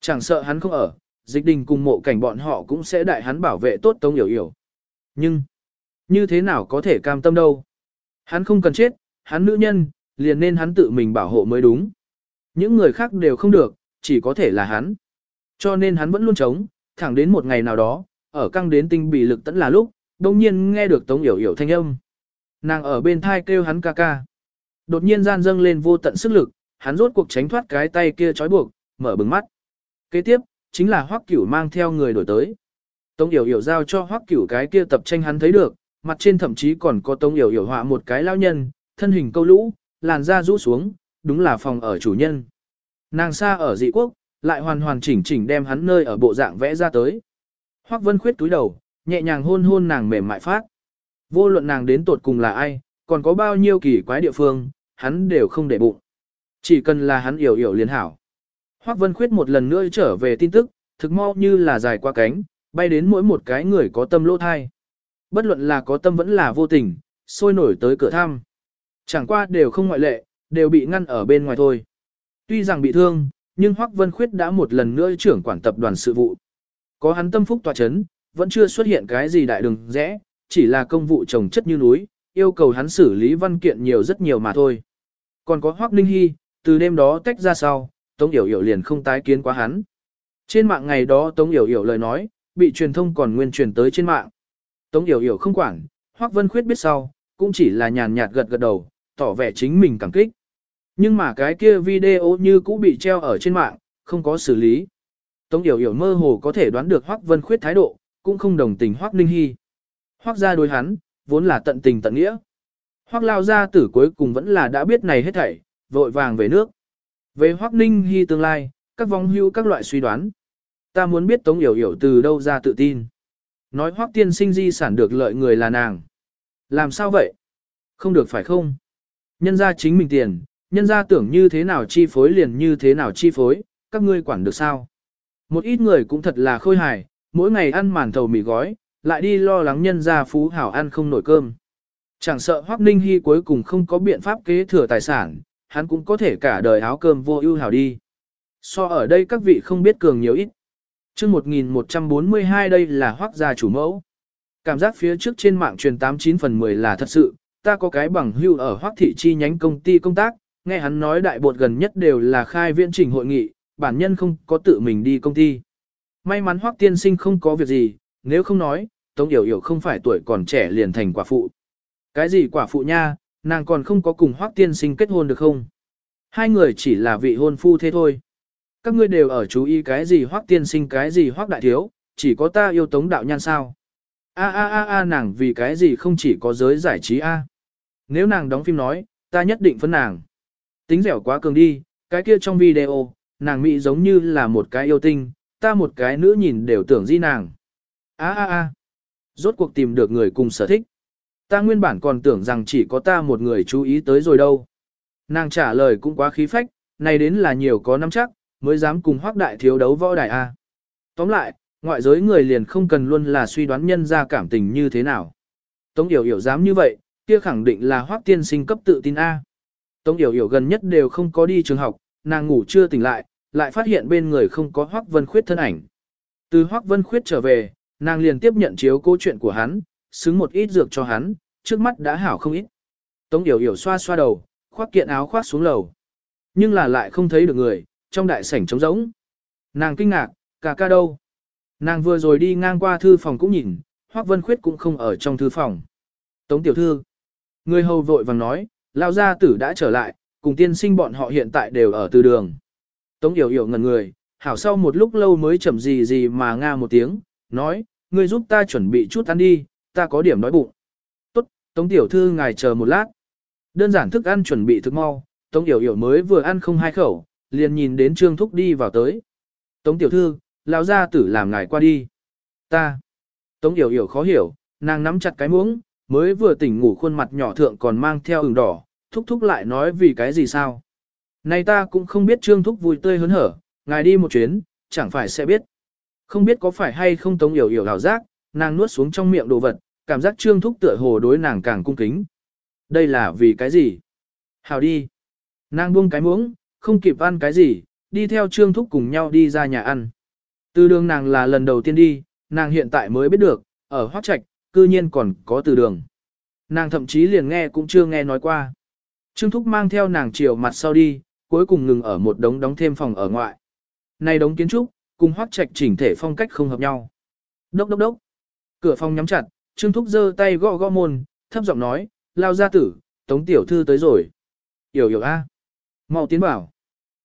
Chẳng sợ hắn không ở, dịch đình cùng mộ cảnh bọn họ cũng sẽ đại hắn bảo vệ tốt Tống hiểu hiểu. Nhưng, như thế nào có thể cam tâm đâu? Hắn không cần chết, hắn nữ nhân, liền nên hắn tự mình bảo hộ mới đúng. Những người khác đều không được, chỉ có thể là hắn. Cho nên hắn vẫn luôn chống, thẳng đến một ngày nào đó, ở căng đến tinh bị lực tẫn là lúc, đồng nhiên nghe được Tống Yểu Yểu thanh âm. Nàng ở bên thai kêu hắn ca ca. Đột nhiên gian dâng lên vô tận sức lực, hắn rốt cuộc tránh thoát cái tay kia trói buộc, mở bừng mắt. Kế tiếp, chính là Hoắc Cửu mang theo người đổi tới. Tống Yểu Yểu giao cho Hoắc Cửu cái kia tập tranh hắn thấy được, mặt trên thậm chí còn có Tống Yểu Yểu họa một cái lao nhân, thân hình câu lũ, làn da rũ xuống, đúng là phòng ở chủ nhân. Nàng xa ở dị quốc, lại hoàn hoàn chỉnh chỉnh đem hắn nơi ở bộ dạng vẽ ra tới. Hoắc Vân khuyết túi đầu, nhẹ nhàng hôn hôn nàng mềm mại phát. Vô luận nàng đến tột cùng là ai, còn có bao nhiêu kỳ quái địa phương, hắn đều không để bụng. Chỉ cần là hắn hiểu hiểu liền hảo. Hoắc Vân Khuyết một lần nữa trở về tin tức, thực mau như là dài qua cánh, bay đến mỗi một cái người có tâm lỗ thai. Bất luận là có tâm vẫn là vô tình, sôi nổi tới cửa thăm. Chẳng qua đều không ngoại lệ, đều bị ngăn ở bên ngoài thôi. Tuy rằng bị thương, nhưng Hoắc Vân Khuyết đã một lần nữa trưởng quản tập đoàn sự vụ. Có hắn tâm phúc tòa chấn, vẫn chưa xuất hiện cái gì đại đường rẽ, chỉ là công vụ trồng chất như núi, yêu cầu hắn xử lý văn kiện nhiều rất nhiều mà thôi. Còn có Hoắc Ninh Hy, từ đêm đó tách ra sau, Tống Yểu Yểu liền không tái kiến quá hắn. Trên mạng ngày đó Tống Yểu Yểu lời nói, bị truyền thông còn nguyên truyền tới trên mạng. Tống Yểu Yểu không quản, Hoắc Vân Khuyết biết sau, cũng chỉ là nhàn nhạt gật gật đầu, tỏ vẻ chính mình cảm kích. Nhưng mà cái kia video như cũ bị treo ở trên mạng, không có xử lý. Tống Yểu Yểu mơ hồ có thể đoán được Hoắc Vân Khuyết thái độ, cũng không đồng tình Hoắc Ninh Hy. Hoắc gia đối hắn, vốn là tận tình tận nghĩa. Hoắc lao gia tử cuối cùng vẫn là đã biết này hết thảy, vội vàng về nước. Về Hoắc Ninh Hy tương lai, các vong hưu các loại suy đoán. Ta muốn biết Tống Yểu Yểu từ đâu ra tự tin. Nói Hoắc tiên sinh di sản được lợi người là nàng. Làm sao vậy? Không được phải không? Nhân ra chính mình tiền, nhân ra tưởng như thế nào chi phối liền như thế nào chi phối, các ngươi quản được sao? Một ít người cũng thật là khôi hài, mỗi ngày ăn màn thầu mì gói, lại đi lo lắng nhân ra phú hảo ăn không nổi cơm. Chẳng sợ Hoắc Ninh Hy cuối cùng không có biện pháp kế thừa tài sản, hắn cũng có thể cả đời áo cơm vô ưu hảo đi. So ở đây các vị không biết cường nhiều ít. chương 1142 đây là Hoắc gia chủ mẫu. Cảm giác phía trước trên mạng truyền 89 phần 10 là thật sự, ta có cái bằng hưu ở Hoắc thị chi nhánh công ty công tác, nghe hắn nói đại bột gần nhất đều là khai viễn trình hội nghị, bản nhân không có tự mình đi công ty. May mắn Hoắc tiên sinh không có việc gì, nếu không nói, Tống Yểu Yểu không phải tuổi còn trẻ liền thành quả phụ. Cái gì quả phụ nha, nàng còn không có cùng Hoắc tiên sinh kết hôn được không? Hai người chỉ là vị hôn phu thế thôi. Các ngươi đều ở chú ý cái gì Hoắc tiên sinh cái gì Hoắc đại thiếu, chỉ có ta yêu Tống đạo nhan sao? A a a a nàng vì cái gì không chỉ có giới giải trí a? Nếu nàng đóng phim nói, ta nhất định phân nàng. Tính dẻo quá cường đi, cái kia trong video, nàng mỹ giống như là một cái yêu tinh, ta một cái nữ nhìn đều tưởng di nàng. A a a. Rốt cuộc tìm được người cùng sở thích. Ta nguyên bản còn tưởng rằng chỉ có ta một người chú ý tới rồi đâu. Nàng trả lời cũng quá khí phách, này đến là nhiều có nắm chắc, mới dám cùng hoác đại thiếu đấu võ đại A. Tóm lại, ngoại giới người liền không cần luôn là suy đoán nhân ra cảm tình như thế nào. Tống Yểu Yểu dám như vậy, kia khẳng định là hoác tiên sinh cấp tự tin A. Tống Yểu Yểu gần nhất đều không có đi trường học, nàng ngủ chưa tỉnh lại, lại phát hiện bên người không có hoác vân khuyết thân ảnh. Từ hoác vân khuyết trở về, nàng liền tiếp nhận chiếu câu chuyện của hắn, xứng một ít dược cho hắn, trước mắt đã hảo không ít. Tống Yểu Yểu xoa xoa đầu, khoác kiện áo khoác xuống lầu. Nhưng là lại không thấy được người, trong đại sảnh trống rỗng. Nàng kinh ngạc, cả ca đâu? Nàng vừa rồi đi ngang qua thư phòng cũng nhìn, Hoắc Vân Khuyết cũng không ở trong thư phòng. Tống tiểu thư. Người hầu vội vàng nói, lao gia tử đã trở lại, cùng tiên sinh bọn họ hiện tại đều ở từ đường. Tống Yểu Yểu ngần người, hảo sau một lúc lâu mới chậm gì gì mà nga một tiếng, nói, ngươi giúp ta chuẩn bị chút ăn đi, ta có điểm đói bụng. Tốt, Tống tiểu thư ngài chờ một lát. Đơn giản thức ăn chuẩn bị thức mau, Tống Yểu Yểu mới vừa ăn không hai khẩu, liền nhìn đến Trương Thúc đi vào tới. Tống tiểu thư, lão gia tử làm ngài qua đi. Ta. Tống Yểu Yểu khó hiểu, nàng nắm chặt cái muỗng, mới vừa tỉnh ngủ khuôn mặt nhỏ thượng còn mang theo ửng đỏ, thúc thúc lại nói vì cái gì sao. Này ta cũng không biết Trương Thúc vui tươi hớn hở, ngài đi một chuyến, chẳng phải sẽ biết. Không biết có phải hay không Tống Yểu Yểu hào giác, nàng nuốt xuống trong miệng đồ vật, cảm giác Trương Thúc tựa hồ đối nàng càng cung kính. Đây là vì cái gì? Hào đi. Nàng buông cái muỗng, không kịp ăn cái gì, đi theo Trương Thúc cùng nhau đi ra nhà ăn. Từ đường nàng là lần đầu tiên đi, nàng hiện tại mới biết được, ở Hoác Trạch, cư nhiên còn có từ đường. Nàng thậm chí liền nghe cũng chưa nghe nói qua. Trương Thúc mang theo nàng chiều mặt sau đi, cuối cùng ngừng ở một đống đóng thêm phòng ở ngoại. này đống kiến trúc, cùng hoác trạch chỉnh thể phong cách không hợp nhau. Đốc đốc đốc. Cửa phòng nhắm chặt, Trương Thúc giơ tay gõ gõ môn, thấp giọng nói, lao gia tử, tống tiểu thư tới rồi. Yểu yểu a. mau tiến bảo.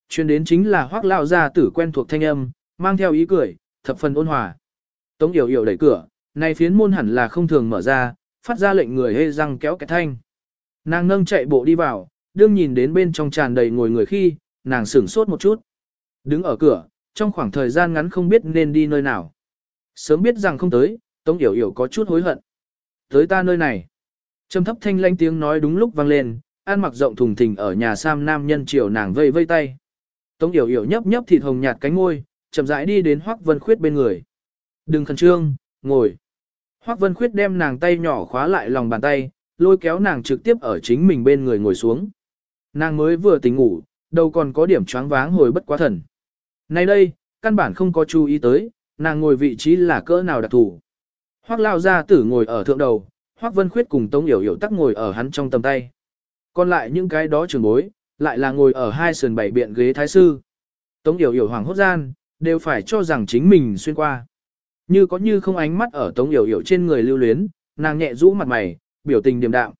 Chuyên đến chính là hoác lao gia tử quen thuộc thanh âm, mang theo ý cười, thập phần ôn hòa. Tống yểu yểu đẩy cửa, này phiến môn hẳn là không thường mở ra, phát ra lệnh người hê răng kéo cái thanh. Nàng nâng chạy bộ đi vào, đương nhìn đến bên trong tràn đầy ngồi người khi, nàng sửng sốt một chút. Đứng ở cửa, trong khoảng thời gian ngắn không biết nên đi nơi nào. Sớm biết rằng không tới, Tống Yểu Yểu có chút hối hận. Tới ta nơi này. Trầm thấp thanh lanh tiếng nói đúng lúc vang lên, an mặc rộng thùng thình ở nhà Sam nam nhân chiều nàng vây vây tay. Tống Yểu Yểu nhấp nhấp thịt hồng nhạt cánh môi, chậm rãi đi đến Hoắc Vân Khuyết bên người. Đừng khẩn trương, ngồi. Hoắc Vân Khuyết đem nàng tay nhỏ khóa lại lòng bàn tay, lôi kéo nàng trực tiếp ở chính mình bên người ngồi xuống. Nàng mới vừa tỉnh ngủ, đâu còn có điểm choáng váng hồi bất quá thần. Nay đây, căn bản không có chú ý tới, nàng ngồi vị trí là cỡ nào đặc thù. Hoắc lao gia tử ngồi ở thượng đầu, Hoắc Vân Khuyết cùng Tống Yểu Yểu tắc ngồi ở hắn trong tầm tay. Còn lại những cái đó trường bối, lại là ngồi ở hai sườn bảy biện ghế thái sư. Tống Yểu Yểu hoàng hốt gian, đều phải cho rằng chính mình xuyên qua. Như có như không ánh mắt ở Tống Yểu Yểu trên người lưu luyến, nàng nhẹ rũ mặt mày, biểu tình điềm đạm.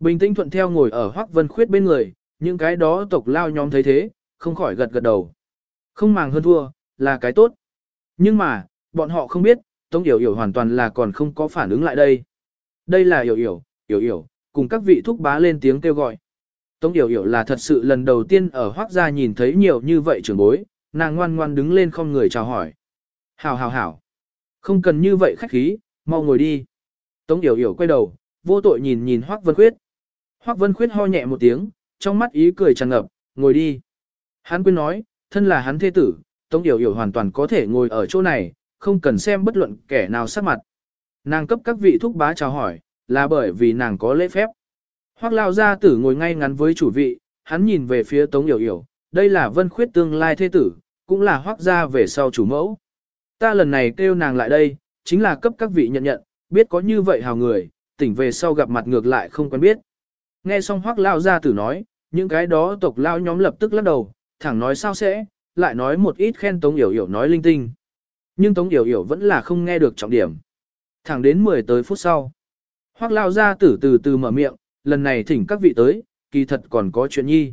Bình tĩnh thuận theo ngồi ở Hoắc Vân Khuyết bên người, những cái đó tộc lao nhóm thấy thế, không khỏi gật gật đầu. Không màng hơn thua, là cái tốt. Nhưng mà, bọn họ không biết, Tống Yểu Yểu hoàn toàn là còn không có phản ứng lại đây. Đây là Yểu Yểu, Yểu Yểu, cùng các vị thúc bá lên tiếng kêu gọi. Tống Yểu Yểu là thật sự lần đầu tiên ở Hoắc gia nhìn thấy nhiều như vậy trưởng bối, nàng ngoan ngoan đứng lên không người chào hỏi. Hảo hảo hảo. Không cần như vậy khách khí, mau ngồi đi. Tống Yểu Yểu quay đầu, vô tội nhìn nhìn Hoắc Vân Khuyết. Hoắc Vân Khuyết ho nhẹ một tiếng, trong mắt ý cười tràn ngập, ngồi đi. Hắn quên nói, thân là hắn thế tử, Tống Yểu Yểu hoàn toàn có thể ngồi ở chỗ này, không cần xem bất luận kẻ nào sắc mặt. Nàng cấp các vị thúc bá chào hỏi, là bởi vì nàng có lễ phép. Hoắc lao gia tử ngồi ngay ngắn với chủ vị, hắn nhìn về phía Tống Yểu Yểu, đây là Vân Khuyết tương lai thế tử, cũng là hoác gia về sau chủ mẫu. Ta lần này kêu nàng lại đây, chính là cấp các vị nhận nhận, biết có như vậy hào người, tỉnh về sau gặp mặt ngược lại không quen biết. Nghe xong Hoắc lao gia tử nói, những cái đó tộc lao nhóm lập tức lắc đầu, thẳng nói sao sẽ, lại nói một ít khen Tống Yểu Yểu nói linh tinh. Nhưng Tống Yểu Yểu vẫn là không nghe được trọng điểm. Thẳng đến 10 tới phút sau. Hoác lao ra tử từ từ mở miệng, lần này thỉnh các vị tới, kỳ thật còn có chuyện nhi.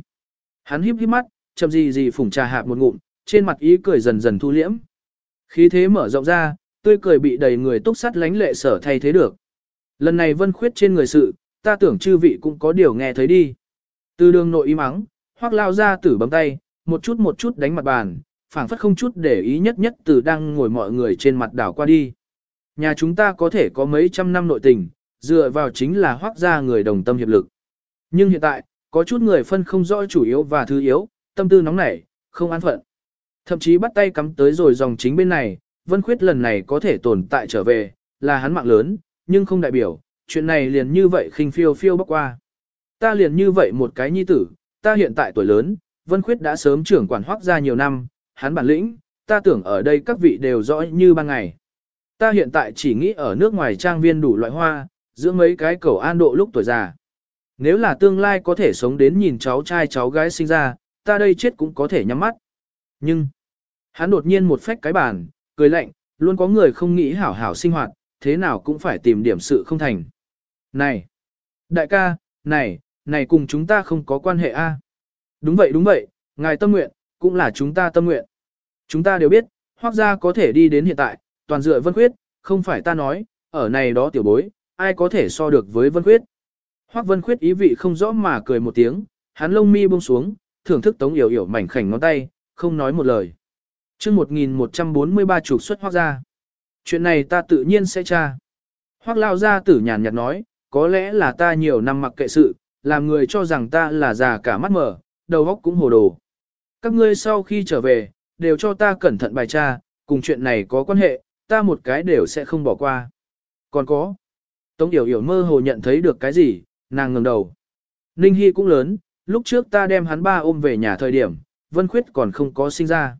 Hắn híp híp mắt, chậm gì gì phủng trà hạp một ngụm, trên mặt ý cười dần dần thu liễm. Khí thế mở rộng ra, tươi cười bị đầy người túc sắt lánh lệ sở thay thế được. Lần này vân khuyết trên người sự, ta tưởng chư vị cũng có điều nghe thấy đi. Từ đường nội im mắng, hoác lao ra tử bấm tay, một chút một chút đánh mặt bàn, phảng phất không chút để ý nhất nhất từ đang ngồi mọi người trên mặt đảo qua đi. Nhà chúng ta có thể có mấy trăm năm nội tình, dựa vào chính là hoác ra người đồng tâm hiệp lực. Nhưng hiện tại, có chút người phân không rõ chủ yếu và thứ yếu, tâm tư nóng nảy, không an phận. Thậm chí bắt tay cắm tới rồi dòng chính bên này, Vân Khuyết lần này có thể tồn tại trở về, là hắn mạng lớn, nhưng không đại biểu, chuyện này liền như vậy khinh phiêu phiêu bắc qua. Ta liền như vậy một cái nhi tử, ta hiện tại tuổi lớn, Vân Khuyết đã sớm trưởng quản hoác ra nhiều năm, hắn bản lĩnh, ta tưởng ở đây các vị đều rõ như ban ngày. Ta hiện tại chỉ nghĩ ở nước ngoài trang viên đủ loại hoa, giữa mấy cái cầu an độ lúc tuổi già. Nếu là tương lai có thể sống đến nhìn cháu trai cháu gái sinh ra, ta đây chết cũng có thể nhắm mắt. Nhưng, hắn đột nhiên một phách cái bàn, cười lạnh, luôn có người không nghĩ hảo hảo sinh hoạt, thế nào cũng phải tìm điểm sự không thành. Này, đại ca, này, này cùng chúng ta không có quan hệ a. Đúng vậy đúng vậy, ngài tâm nguyện, cũng là chúng ta tâm nguyện. Chúng ta đều biết, hoác gia có thể đi đến hiện tại, toàn dựa vân khuyết, không phải ta nói, ở này đó tiểu bối, ai có thể so được với vân khuyết. Hoác vân khuyết ý vị không rõ mà cười một tiếng, hắn lông mi buông xuống, thưởng thức tống yểu yểu mảnh khảnh ngón tay, không nói một lời. chương 1143 trục xuất hoác gia. Chuyện này ta tự nhiên sẽ tra. Hoác lao gia tử nhàn nhạt nói, có lẽ là ta nhiều năm mặc kệ sự, làm người cho rằng ta là già cả mắt mở, đầu óc cũng hồ đồ. Các ngươi sau khi trở về, đều cho ta cẩn thận bài tra, cùng chuyện này có quan hệ, ta một cái đều sẽ không bỏ qua. Còn có. Tống Yểu Yểu mơ hồ nhận thấy được cái gì, nàng ngẩng đầu. Ninh Hy cũng lớn, lúc trước ta đem hắn ba ôm về nhà thời điểm, Vân Khuyết còn không có sinh ra.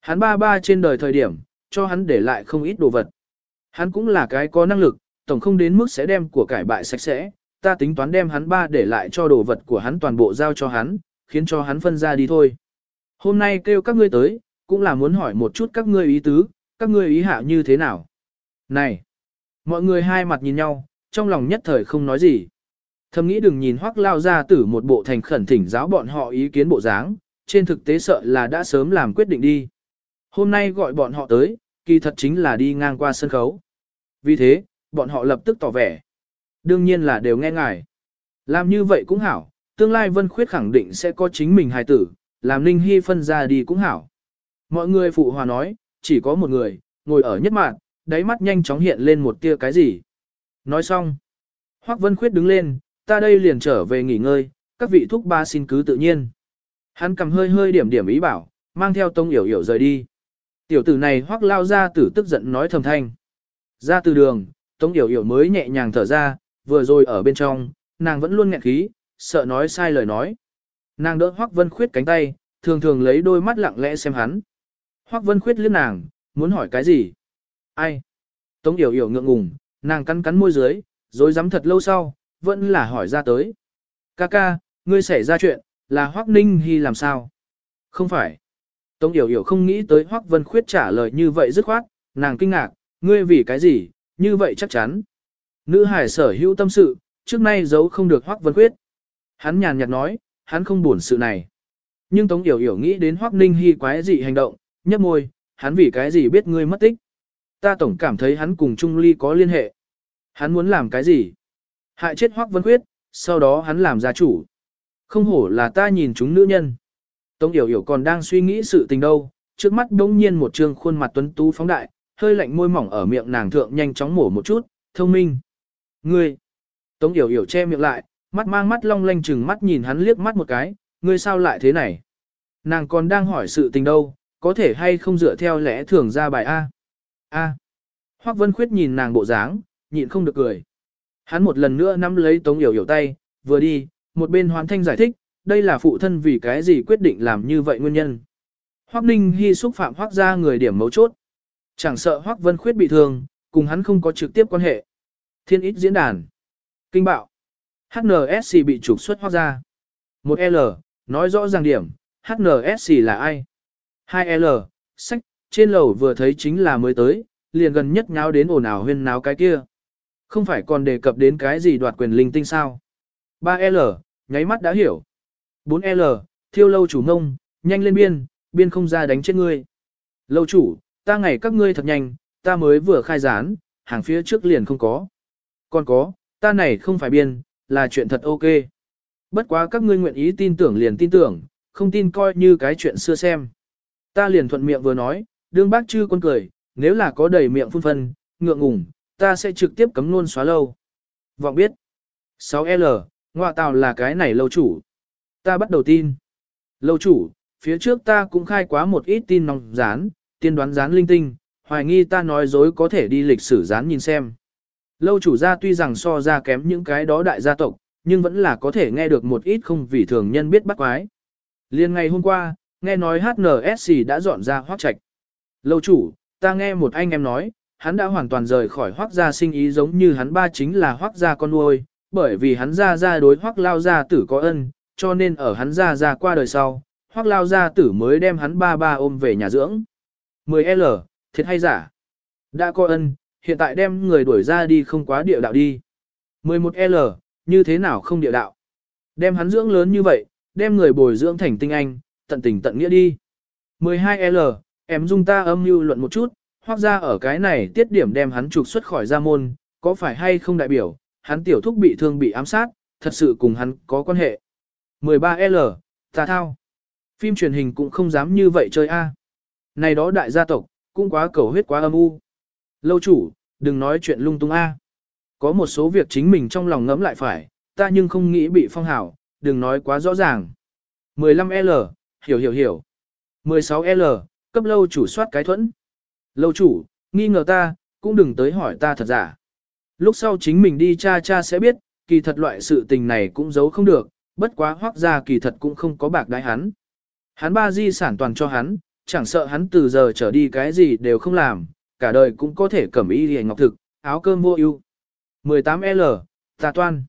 Hắn ba ba trên đời thời điểm, cho hắn để lại không ít đồ vật. Hắn cũng là cái có năng lực, tổng không đến mức sẽ đem của cải bại sạch sẽ, ta tính toán đem hắn ba để lại cho đồ vật của hắn toàn bộ giao cho hắn, khiến cho hắn phân ra đi thôi. Hôm nay kêu các ngươi tới, cũng là muốn hỏi một chút các ngươi ý tứ, các ngươi ý hạ như thế nào. Này! Mọi người hai mặt nhìn nhau, trong lòng nhất thời không nói gì. Thầm nghĩ đừng nhìn hoắc lao ra tử một bộ thành khẩn thỉnh giáo bọn họ ý kiến bộ dáng, trên thực tế sợ là đã sớm làm quyết định đi. Hôm nay gọi bọn họ tới, kỳ thật chính là đi ngang qua sân khấu. Vì thế, bọn họ lập tức tỏ vẻ. Đương nhiên là đều nghe ngài. Làm như vậy cũng hảo, tương lai Vân Khuyết khẳng định sẽ có chính mình hài tử, làm Ninh Hy phân ra đi cũng hảo. Mọi người phụ hòa nói, chỉ có một người, ngồi ở nhất mạng, đáy mắt nhanh chóng hiện lên một tia cái gì. Nói xong, Hoắc Vân Khuyết đứng lên, ta đây liền trở về nghỉ ngơi, các vị thúc ba xin cứ tự nhiên. Hắn cầm hơi hơi điểm điểm ý bảo, mang theo tông yểu yểu rời đi. Tiểu tử này Hoắc lao ra tử tức giận nói thầm thanh. Ra từ đường, tông yểu yểu mới nhẹ nhàng thở ra, vừa rồi ở bên trong, nàng vẫn luôn nghẹn khí, sợ nói sai lời nói. Nàng đỡ Hoắc Vân Khuyết cánh tay, thường thường lấy đôi mắt lặng lẽ xem hắn. Hoắc Vân Khuyết liếc nàng, muốn hỏi cái gì? Ai? Tống Yểu Yểu ngượng ngùng, nàng cắn cắn môi dưới, rồi dám thật lâu sau, vẫn là hỏi ra tới. Ca ca, ngươi xảy ra chuyện, là Hoắc Ninh Hy làm sao? Không phải. Tống Yểu Yểu không nghĩ tới Hoắc Vân Khuyết trả lời như vậy dứt khoát, nàng kinh ngạc, ngươi vì cái gì, như vậy chắc chắn. Nữ hải sở hữu tâm sự, trước nay giấu không được Hoắc Vân Khuyết. Hắn nhàn nhạt nói, hắn không buồn sự này. Nhưng Tống Yểu Yểu nghĩ đến Hoắc Ninh Hy quái dị hành động, nhấp môi, hắn vì cái gì biết ngươi mất tích. Ta tổng cảm thấy hắn cùng Trung Ly có liên hệ. Hắn muốn làm cái gì? Hại chết Hoắc Vân Khuyết, sau đó hắn làm gia chủ. Không hổ là ta nhìn chúng nữ nhân. Tống Yểu Yểu còn đang suy nghĩ sự tình đâu, trước mắt đống nhiên một trương khuôn mặt tuấn tú phóng đại, hơi lạnh môi mỏng ở miệng nàng thượng nhanh chóng mổ một chút, thông minh. Ngươi! Tống Yểu Yểu che miệng lại, mắt mang mắt long lanh chừng mắt nhìn hắn liếc mắt một cái, ngươi sao lại thế này? Nàng còn đang hỏi sự tình đâu, có thể hay không dựa theo lẽ thường ra bài A. A. Hoắc Vân Khuyết nhìn nàng bộ dáng, nhịn không được cười. Hắn một lần nữa nắm lấy Tống Yểu Yểu tay, vừa đi, một bên hoán thanh giải thích, đây là phụ thân vì cái gì quyết định làm như vậy nguyên nhân. Hoắc Ninh Hy xúc phạm Hoắc ra người điểm mấu chốt. Chẳng sợ Hoắc Vân Khuyết bị thương, cùng hắn không có trực tiếp quan hệ. Thiên ít diễn đàn. Kinh bạo. HNSC bị trục xuất Hoắc ra. Một L, nói rõ ràng điểm, HNSC là ai? 2L, sách, trên lầu vừa thấy chính là mới tới, liền gần nhất nháo đến ồn ào huyên náo cái kia. Không phải còn đề cập đến cái gì đoạt quyền linh tinh sao. 3L, nháy mắt đã hiểu. 4L, thiêu lâu chủ ngông, nhanh lên biên, biên không ra đánh chết ngươi. Lâu chủ, ta ngày các ngươi thật nhanh, ta mới vừa khai gián, hàng phía trước liền không có. Còn có, ta này không phải biên, là chuyện thật ok. Bất quá các ngươi nguyện ý tin tưởng liền tin tưởng, không tin coi như cái chuyện xưa xem. Ta liền thuận miệng vừa nói, đương bác chư con cười, nếu là có đầy miệng phun phân, ngượng ngùng, ta sẽ trực tiếp cấm luôn xóa lâu. Vọng biết. 6L, ngoạ tào là cái này lâu chủ. Ta bắt đầu tin. Lâu chủ, phía trước ta cũng khai quá một ít tin nóng dán, tiên đoán dán linh tinh, hoài nghi ta nói dối có thể đi lịch sử dán nhìn xem. Lâu chủ gia tuy rằng so ra kém những cái đó đại gia tộc, nhưng vẫn là có thể nghe được một ít không vì thường nhân biết bắt quái. Liên ngày hôm qua, nghe nói HNSC đã dọn ra hoác trạch. Lâu chủ, ta nghe một anh em nói, hắn đã hoàn toàn rời khỏi hoác gia sinh ý giống như hắn ba chính là hoác gia con nuôi, bởi vì hắn ra ra đối hoác lao gia tử có ân, cho nên ở hắn ra ra qua đời sau, hoác lao gia tử mới đem hắn ba ba ôm về nhà dưỡng. 10L, thiệt hay giả? Đã có ân, hiện tại đem người đuổi ra đi không quá địa đạo đi. 11L, như thế nào không địa đạo? Đem hắn dưỡng lớn như vậy, đem người bồi dưỡng thành tinh anh, tận tình tận nghĩa đi. 12L, em dung ta âm mưu luận một chút, hoặc ra ở cái này tiết điểm đem hắn trục xuất khỏi gia môn, có phải hay không đại biểu, hắn tiểu thúc bị thương bị ám sát, thật sự cùng hắn có quan hệ. 13L, ta thao. Phim truyền hình cũng không dám như vậy chơi a. Này đó đại gia tộc, cũng quá cầu huyết quá âm u. Lâu chủ, đừng nói chuyện lung tung a. Có một số việc chính mình trong lòng ngẫm lại phải, ta nhưng không nghĩ bị phong hảo, đừng nói quá rõ ràng. 15L, hiểu hiểu hiểu. 16L, cấp lâu chủ soát cái thuẫn. Lâu chủ, nghi ngờ ta, cũng đừng tới hỏi ta thật giả. Lúc sau chính mình đi cha cha sẽ biết, kỳ thật loại sự tình này cũng giấu không được, bất quá hoác ra kỳ thật cũng không có bạc đái hắn. Hắn ba di sản toàn cho hắn, chẳng sợ hắn từ giờ trở đi cái gì đều không làm, cả đời cũng có thể cẩm y hề ngọc thực, áo cơm mua ưu. 18L, tà toan.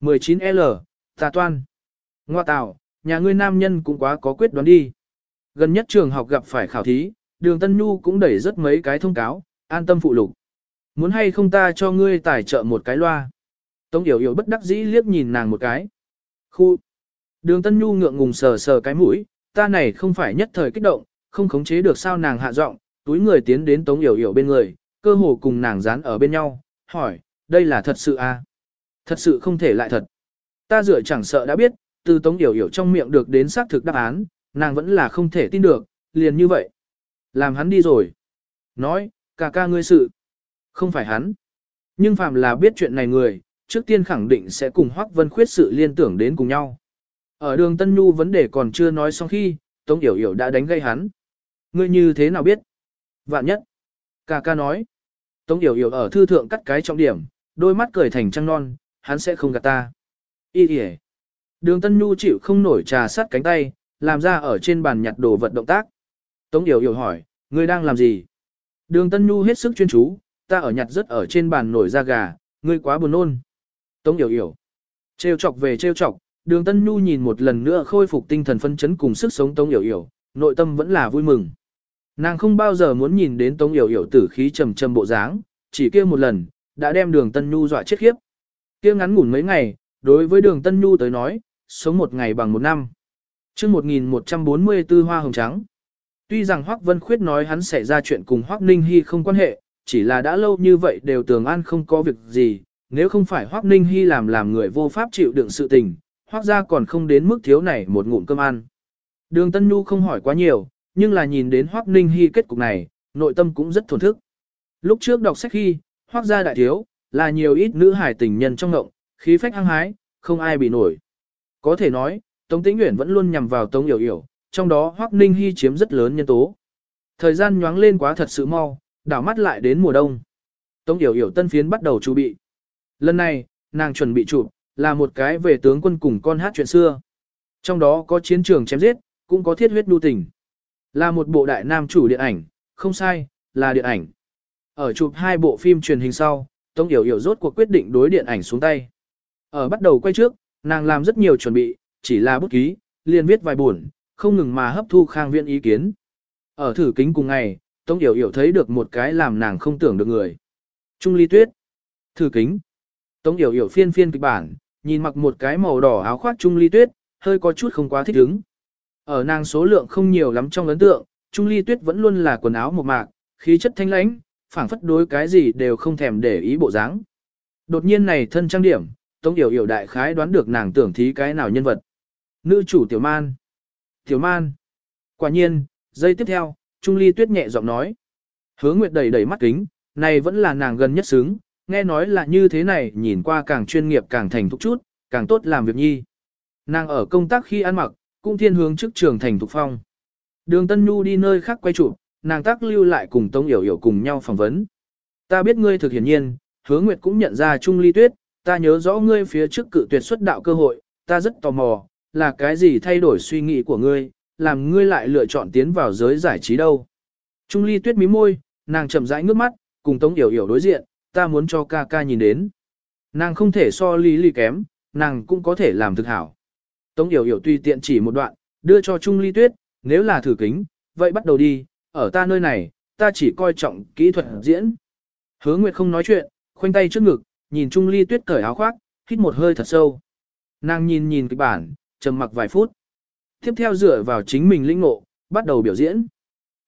19L, tà toan. Ngoa tạo, nhà ngươi nam nhân cũng quá có quyết đoán đi. Gần nhất trường học gặp phải khảo thí, đường Tân Nhu cũng đẩy rất mấy cái thông cáo, an tâm phụ lục. Muốn hay không ta cho ngươi tài trợ một cái loa. Tống Yểu Yểu bất đắc dĩ liếc nhìn nàng một cái. Khu. Đường Tân Nhu ngượng ngùng sờ sờ cái mũi, ta này không phải nhất thời kích động, không khống chế được sao nàng hạ giọng, túi người tiến đến Tống Yểu Yểu bên người, cơ hồ cùng nàng dán ở bên nhau, hỏi, đây là thật sự à? Thật sự không thể lại thật. Ta dựa chẳng sợ đã biết, từ Tống Yểu Yểu trong miệng được đến xác thực đáp án, nàng vẫn là không thể tin được, liền như vậy. Làm hắn đi rồi. Nói, ca ca ngươi sự. Không phải hắn. Nhưng phàm là biết chuyện này người, trước tiên khẳng định sẽ cùng Hoắc Vân Khuyết sự liên tưởng đến cùng nhau. Ở đường Tân Nhu vấn đề còn chưa nói xong khi, Tống Yểu Yểu đã đánh gây hắn. Ngươi như thế nào biết? Vạn nhất. Cà ca nói. Tống Yểu Yểu ở thư thượng cắt cái trọng điểm, đôi mắt cười thành trăng non, hắn sẽ không gạt ta. Ý kìa. Đường Tân Nhu chịu không nổi trà sát cánh tay, làm ra ở trên bàn nhặt đồ vật động tác. Tống Yểu Yểu hỏi, ngươi đang làm gì? Đường Tân Nhu hết sức chuyên chú, ta ở nhặt rất ở trên bàn nổi da gà, ngươi quá buồn nôn. Tống Yểu Yểu. Trêu chọc về trêu chọc, đường Tân Nhu nhìn một lần nữa khôi phục tinh thần phân chấn cùng sức sống Tống Yểu Yểu, nội tâm vẫn là vui mừng. Nàng không bao giờ muốn nhìn đến Tống Yểu Yểu tử khí trầm trầm bộ dáng, chỉ kia một lần, đã đem đường Tân Nhu dọa chết khiếp. Kia ngắn ngủn mấy ngày, đối với đường Tân Nhu tới nói, sống một ngày bằng một năm. chương 1144 hoa hồng trắng. Tuy rằng Hoắc Vân Khuyết nói hắn sẽ ra chuyện cùng Hoắc Ninh Hy không quan hệ, chỉ là đã lâu như vậy đều tường an không có việc gì, nếu không phải Hoắc Ninh Hy làm làm người vô pháp chịu đựng sự tình, Hoắc gia còn không đến mức thiếu này một ngụm cơm ăn. Đường Tân Nhu không hỏi quá nhiều, nhưng là nhìn đến Hoắc Ninh Hy kết cục này, nội tâm cũng rất thổn thức. Lúc trước đọc sách khi, Hoắc gia đại thiếu, là nhiều ít nữ hải tình nhân trong ngộng, khí phách hăng hái, không ai bị nổi. Có thể nói, Tống Tĩnh Uyển vẫn luôn nhằm vào Tống Yểu Yểu, trong đó Hoắc Ninh Hy chiếm rất lớn nhân tố. Thời gian nhoáng lên quá thật sự mau, đảo mắt lại đến mùa đông. Tống Yểu Yểu tân phiến bắt đầu chuẩn bị. Lần này, nàng chuẩn bị chụp là một cái về tướng quân cùng con hát chuyện xưa. Trong đó có chiến trường chém giết, cũng có thiết huyết đu tình. Là một bộ đại nam chủ điện ảnh, không sai, là điện ảnh. Ở chụp hai bộ phim truyền hình sau, Tống Yểu Yểu rốt cuộc quyết định đối điện ảnh xuống tay. Ở bắt đầu quay trước, nàng làm rất nhiều chuẩn bị, chỉ là bút ký, liền viết vài buồn, không ngừng mà hấp thu khang viện ý kiến. Ở thử kính cùng ngày, Tống Yểu Yểu thấy được một cái làm nàng không tưởng được người. Trung ly tuyết. Thử kính. Tống Yểu Yểu phiên phiên kịch bản, nhìn mặc một cái màu đỏ áo khoác Trung ly tuyết, hơi có chút không quá thích ứng. Ở nàng số lượng không nhiều lắm trong ấn tượng, Trung ly tuyết vẫn luôn là quần áo một mạc, khí chất thanh lãnh, phảng phất đối cái gì đều không thèm để ý bộ dáng. Đột nhiên này thân trang điểm, Tống Yểu Yểu đại khái đoán được nàng tưởng thí cái nào nhân vật. Nữ chủ Tiểu Man. Tiểu Man. Quả nhiên, giây tiếp theo, Trung Ly Tuyết nhẹ giọng nói. Hứa Nguyệt đầy đầy mắt kính, này vẫn là nàng gần nhất xứng, nghe nói là như thế này nhìn qua càng chuyên nghiệp càng thành thục chút, càng tốt làm việc nhi. Nàng ở công tác khi ăn mặc, cũng thiên hướng trước trường thành thục phong. Đường Tân Nhu đi nơi khác quay chụp, nàng tác lưu lại cùng Tống Yểu Yểu cùng nhau phỏng vấn. Ta biết ngươi thực hiển nhiên, hứa Nguyệt cũng nhận ra Trung Ly Tuyết, ta nhớ rõ ngươi phía trước cự tuyệt xuất đạo cơ hội, ta rất tò mò, là cái gì thay đổi suy nghĩ của ngươi, làm ngươi lại lựa chọn tiến vào giới giải trí đâu. Trung ly tuyết mí môi, nàng chậm rãi ngước mắt, cùng Tống Yểu Yểu đối diện, ta muốn cho ca ca nhìn đến. Nàng không thể so Lý ly kém, nàng cũng có thể làm thực hảo. Tống Yểu Yểu tùy tiện chỉ một đoạn, đưa cho Trung ly tuyết, nếu là thử kính, vậy bắt đầu đi, ở ta nơi này, ta chỉ coi trọng kỹ thuật diễn. Hứa Nguyệt không nói chuyện, khoanh tay trước ngực, nhìn Trung ly tuyết cởi áo khoác, hít một hơi thật sâu. Nàng nhìn nhìn kịch bản, trầm mặc vài phút. Tiếp theo dựa vào chính mình linh ngộ, bắt đầu biểu diễn.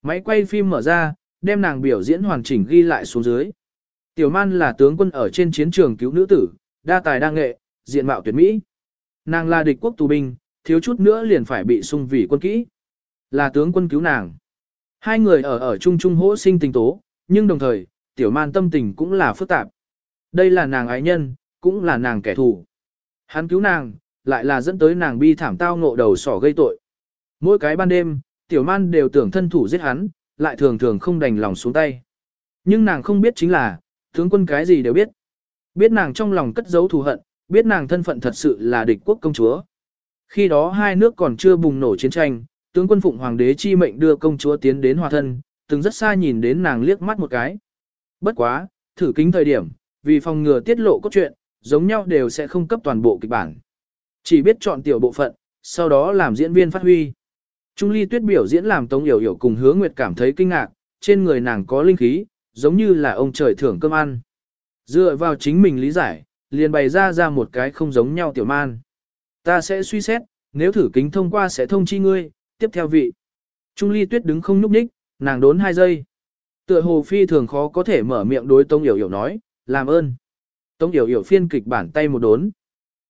Máy quay phim mở ra, đem nàng biểu diễn hoàn chỉnh ghi lại xuống dưới. Tiểu man là tướng quân ở trên chiến trường cứu nữ tử, đa tài đa nghệ, diện mạo tuyệt mỹ. Nàng là địch quốc tù binh, thiếu chút nữa liền phải bị sung vì quân kỹ. Là tướng quân cứu nàng. Hai người ở ở chung chung hỗ sinh tình tố, nhưng đồng thời, tiểu man tâm tình cũng là phức tạp. Đây là nàng ái nhân, cũng là nàng kẻ thù. Hắn cứu nàng, lại là dẫn tới nàng bi thảm tao ngộ đầu sỏ gây tội. Mỗi cái ban đêm, tiểu man đều tưởng thân thủ giết hắn, lại thường thường không đành lòng xuống tay. Nhưng nàng không biết chính là, tướng quân cái gì đều biết. Biết nàng trong lòng cất giấu thù hận, biết nàng thân phận thật sự là địch quốc công chúa. Khi đó hai nước còn chưa bùng nổ chiến tranh, tướng quân phụng hoàng đế chi mệnh đưa công chúa tiến đến hòa thân, từng rất xa nhìn đến nàng liếc mắt một cái. Bất quá, thử kính thời điểm, vì phòng ngừa tiết lộ cốt truyện, giống nhau đều sẽ không cấp toàn bộ kịch bản. Chỉ biết chọn tiểu bộ phận, sau đó làm diễn viên phát huy. Trung ly tuyết biểu diễn làm Tống Yểu Yểu cùng hứa nguyệt cảm thấy kinh ngạc, trên người nàng có linh khí, giống như là ông trời thưởng cơm ăn. Dựa vào chính mình lý giải, liền bày ra ra một cái không giống nhau tiểu man. Ta sẽ suy xét, nếu thử kính thông qua sẽ thông chi ngươi, tiếp theo vị. Trung ly tuyết đứng không nhúc nhích, nàng đốn hai giây. Tựa hồ phi thường khó có thể mở miệng đối Tống Yểu Yểu nói, làm ơn. Tống Yểu Yểu phiên kịch bản tay một đốn.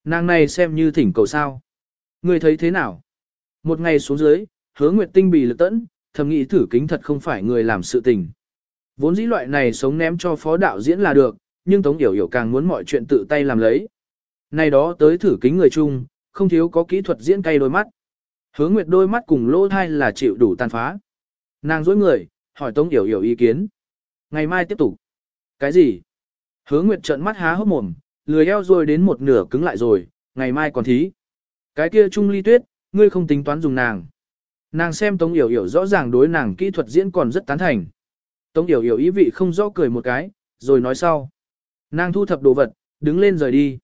Nàng này xem như thỉnh cầu sao. Ngươi thấy thế nào? Một ngày xuống dưới, hứa nguyệt tinh bì lực tẫn, thầm nghĩ thử kính thật không phải người làm sự tình. Vốn dĩ loại này sống ném cho phó đạo diễn là được, nhưng Tống Yểu Yểu càng muốn mọi chuyện tự tay làm lấy. Này đó tới thử kính người chung, không thiếu có kỹ thuật diễn cay đôi mắt. Hứa Nguyệt đôi mắt cùng lỗ thai là chịu đủ tàn phá. Nàng dối người, hỏi Tống Yểu Yểu ý kiến. Ngày mai tiếp tục. Cái gì? Hứa Nguyệt trợn mắt há hốc mồm, lười eo rồi đến một nửa cứng lại rồi, ngày mai còn thí. Cái kia Trung Ly Tuyết, ngươi không tính toán dùng nàng. Nàng xem Tống Yểu Yểu rõ ràng đối nàng kỹ thuật diễn còn rất tán thành. Tống Yểu Yểu ý vị không rõ cười một cái, rồi nói sau. Nàng thu thập đồ vật, đứng lên rời đi.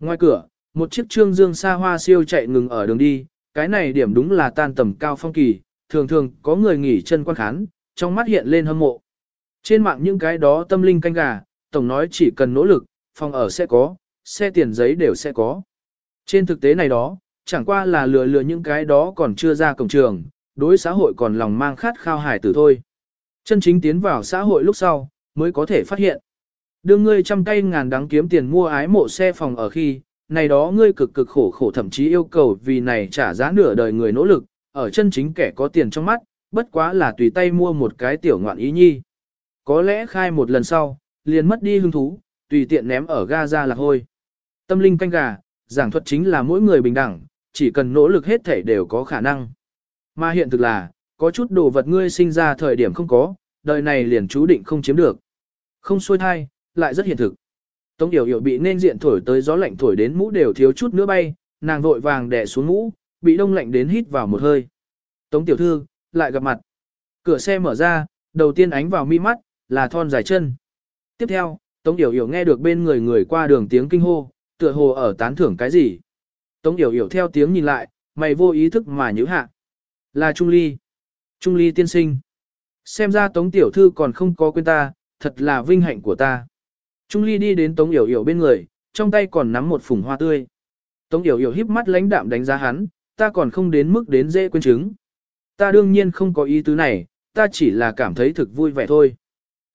Ngoài cửa, một chiếc trương dương xa hoa siêu chạy ngừng ở đường đi, cái này điểm đúng là tan tầm cao phong kỳ, thường thường có người nghỉ chân quan khán, trong mắt hiện lên hâm mộ. Trên mạng những cái đó tâm linh canh gà, tổng nói chỉ cần nỗ lực, phòng ở sẽ có, xe tiền giấy đều sẽ có. Trên thực tế này đó, chẳng qua là lừa lừa những cái đó còn chưa ra cổng trường, đối xã hội còn lòng mang khát khao hải tử thôi. Chân chính tiến vào xã hội lúc sau, mới có thể phát hiện. Đưa ngươi trăm cây ngàn đắng kiếm tiền mua ái mộ xe phòng ở khi, này đó ngươi cực cực khổ khổ thậm chí yêu cầu vì này trả giá nửa đời người nỗ lực, ở chân chính kẻ có tiền trong mắt, bất quá là tùy tay mua một cái tiểu ngoạn ý nhi. Có lẽ khai một lần sau, liền mất đi hứng thú, tùy tiện ném ở ga ra là hôi. Tâm linh canh gà, giảng thuật chính là mỗi người bình đẳng, chỉ cần nỗ lực hết thể đều có khả năng. Mà hiện thực là, có chút đồ vật ngươi sinh ra thời điểm không có, đời này liền chú định không chiếm được. Không xuôi thai, lại rất hiện thực. Tống Yểu Yểu bị nên diện thổi tới gió lạnh thổi đến mũ đều thiếu chút nữa bay, nàng vội vàng đè xuống mũ, bị đông lạnh đến hít vào một hơi. Tống tiểu thư, lại gặp mặt. Cửa xe mở ra, đầu tiên ánh vào mi mắt, là thon dài chân. Tiếp theo, Tống Yểu Yểu nghe được bên người người qua đường tiếng kinh hô, tựa hồ ở tán thưởng cái gì. Tống Yểu Yểu theo tiếng nhìn lại, mày vô ý thức mà nhíu hạ. Là Trung Ly. Trung Ly tiên sinh. Xem ra Tống Tiểu Thư còn không có quên ta, thật là vinh hạnh của ta. Trung Ly đi đến Tống Yểu Yểu bên người, trong tay còn nắm một phùng hoa tươi. Tống Yểu Yểu híp mắt lãnh đạm đánh giá hắn, ta còn không đến mức đến dễ quên chứng. Ta đương nhiên không có ý tứ này, ta chỉ là cảm thấy thực vui vẻ thôi.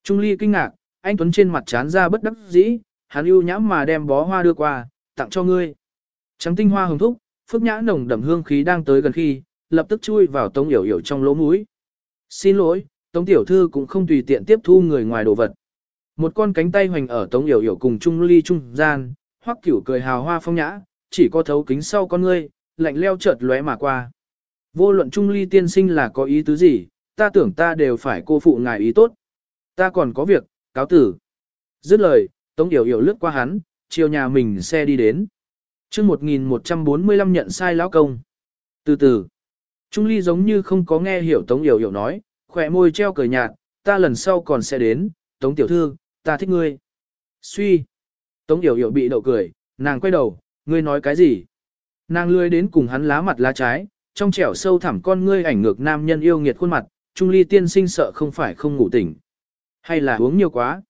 Trung Ly kinh ngạc, anh Tuấn trên mặt chán ra bất đắc dĩ, hắn ưu nhãm mà đem bó hoa đưa qua, tặng cho ngươi. Trắng tinh hoa hồng thúc, phước nhã nồng đậm hương khí đang tới gần khi, lập tức chui vào Tống Yểu Yểu trong lỗ mũi. Xin lỗi, Tống Tiểu Thư cũng không tùy tiện tiếp thu người ngoài đồ vật. Một con cánh tay hoành ở Tống Yểu Yểu cùng Trung Ly trung gian, hoắc cửu cười hào hoa phong nhã, chỉ có thấu kính sau con ngươi, lạnh leo chợt lóe mà qua. Vô luận Trung Ly tiên sinh là có ý tứ gì, ta tưởng ta đều phải cô phụ ngài ý tốt. Ta còn có việc, cáo tử. Dứt lời, Tống Yểu Yểu lướt qua hắn, chiều nhà mình xe đi đến. chương 1145 nhận sai lão công. Từ từ, Trung Ly giống như không có nghe hiểu Tống Yểu Yểu nói, khỏe môi treo cười nhạt, ta lần sau còn sẽ đến, Tống Tiểu Thư, ta thích ngươi. Suy. Tống Yểu Yểu bị đậu cười, nàng quay đầu, ngươi nói cái gì? Nàng lươi đến cùng hắn lá mặt lá trái, trong trẻo sâu thẳm con ngươi ảnh ngược nam nhân yêu nghiệt khuôn mặt, Trung Ly tiên sinh sợ không phải không ngủ tỉnh. Hay là uống nhiều quá?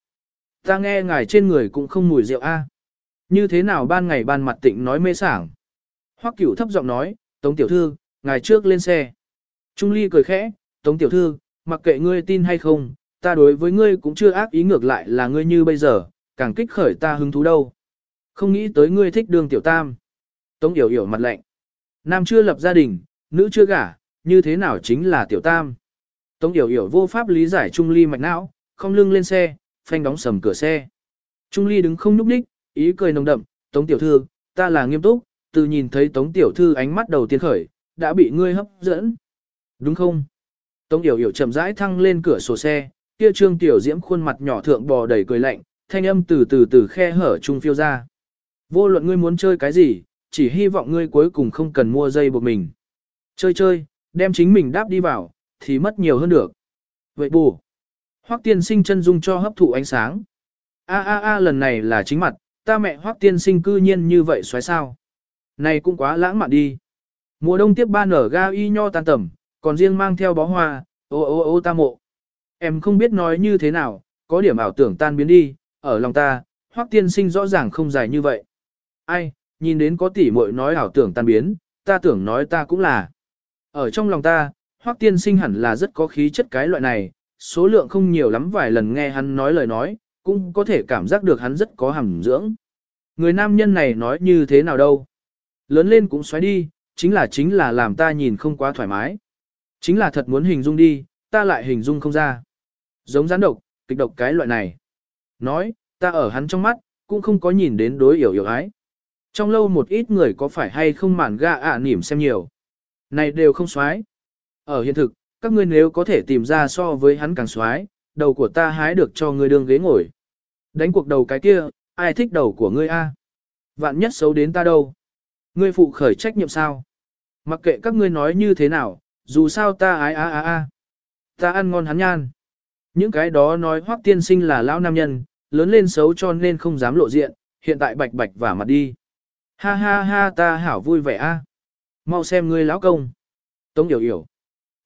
Ta nghe ngài trên người cũng không mùi rượu a. Như thế nào ban ngày ban mặt tịnh nói mê sảng? Hoắc Cửu thấp giọng nói, Tống tiểu thư, ngài trước lên xe. Trung Ly cười khẽ, Tống tiểu thư, mặc kệ ngươi tin hay không, ta đối với ngươi cũng chưa ác ý ngược lại là ngươi như bây giờ, càng kích khởi ta hứng thú đâu. Không nghĩ tới ngươi thích đường tiểu tam. Tống yểu yểu mặt lạnh. Nam chưa lập gia đình, nữ chưa gả, như thế nào chính là tiểu tam. Tống yểu yểu vô pháp lý giải Trung Ly mạch não, không lưng lên xe, phanh đóng sầm cửa xe. Trung Ly đứng không nhúc đích, ý cười nồng đậm, Tống tiểu thư, ta là nghiêm túc, từ nhìn thấy Tống tiểu thư ánh mắt đầu tiên khởi, đã bị ngươi hấp dẫn. Đúng không? Tống yểu yểu chậm rãi thăng lên cửa sổ xe, kia trương tiểu diễm khuôn mặt nhỏ thượng bò đầy cười lạnh, thanh âm từ từ từ khe hở trung phiêu ra. Vô luận ngươi muốn chơi cái gì, chỉ hy vọng ngươi cuối cùng không cần mua dây buộc mình. Chơi chơi, đem chính mình đáp đi vào, thì mất nhiều hơn được. Vậy bù. Hoắc tiên sinh chân dung cho hấp thụ ánh sáng. A a a lần này là chính mặt, ta mẹ Hoắc tiên sinh cư nhiên như vậy xoáy sao. Này cũng quá lãng mạn đi. Mùa đông tiếp ba nở ga y nho tan tầm, còn riêng mang theo bó hoa, ô ô ô ta mộ. Em không biết nói như thế nào, có điểm ảo tưởng tan biến đi, ở lòng ta, hoắc tiên sinh rõ ràng không dài như vậy. Ai, nhìn đến có tỷ muội nói ảo tưởng tan biến, ta tưởng nói ta cũng là. Ở trong lòng ta, hoắc tiên sinh hẳn là rất có khí chất cái loại này, số lượng không nhiều lắm vài lần nghe hắn nói lời nói, cũng có thể cảm giác được hắn rất có hàm dưỡng. Người nam nhân này nói như thế nào đâu. Lớn lên cũng xoáy đi, chính là chính là làm ta nhìn không quá thoải mái. Chính là thật muốn hình dung đi, ta lại hình dung không ra. Giống gián độc, kịch độc cái loại này. Nói, ta ở hắn trong mắt, cũng không có nhìn đến đối hiểu hiểu ái. Trong lâu một ít người có phải hay không mản ga ạ à nỉm xem nhiều. Này đều không xoái. Ở hiện thực, các ngươi nếu có thể tìm ra so với hắn càng xoái, đầu của ta hái được cho ngươi đương ghế ngồi. Đánh cuộc đầu cái kia, ai thích đầu của ngươi a? Vạn nhất xấu đến ta đâu? Ngươi phụ khởi trách nhiệm sao? Mặc kệ các ngươi nói như thế nào, dù sao ta ái a a a. Ta ăn ngon hắn nhan. Những cái đó nói hoắc tiên sinh là lão nam nhân, lớn lên xấu cho nên không dám lộ diện, hiện tại bạch bạch vả mặt đi. Ha ha ha ta hảo vui vẻ a. Mau xem ngươi lão công. Tống Yểu Yểu.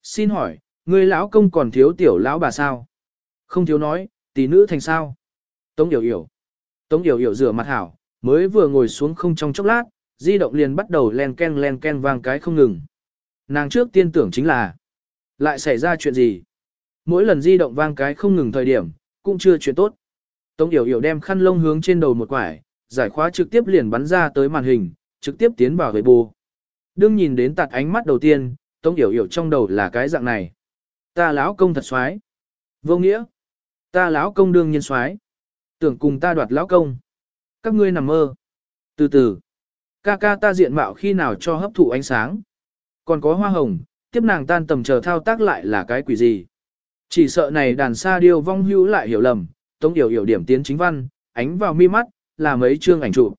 Xin hỏi, ngươi lão công còn thiếu tiểu lão bà sao? Không thiếu nói, tỷ nữ thành sao? Tống Yểu Yểu. Tống Yểu Yểu rửa mặt hảo, mới vừa ngồi xuống không trong chốc lát, di động liền bắt đầu len ken len ken vang cái không ngừng. Nàng trước tiên tưởng chính là, lại xảy ra chuyện gì? Mỗi lần di động vang cái không ngừng thời điểm, cũng chưa chuyện tốt. Tống Yểu Yểu đem khăn lông hướng trên đầu một quải, giải khóa trực tiếp liền bắn ra tới màn hình, trực tiếp tiến vào với bù. Đương nhìn đến tạt ánh mắt đầu tiên, Tống Yểu Yểu trong đầu là cái dạng này. Ta lão công thật xoái. Vô nghĩa. Ta lão công đương nhiên xoái. Tưởng cùng ta đoạt lão công. Các ngươi nằm mơ. Từ từ. Ca ca ta diện mạo khi nào cho hấp thụ ánh sáng. Còn có hoa hồng, tiếp nàng tan tầm chờ thao tác lại là cái quỷ gì. Chỉ sợ này đàn sa điêu vong hữu lại hiểu lầm, tống hiểu hiểu điểm tiến chính văn, ánh vào mi mắt, là mấy chương ảnh chụp.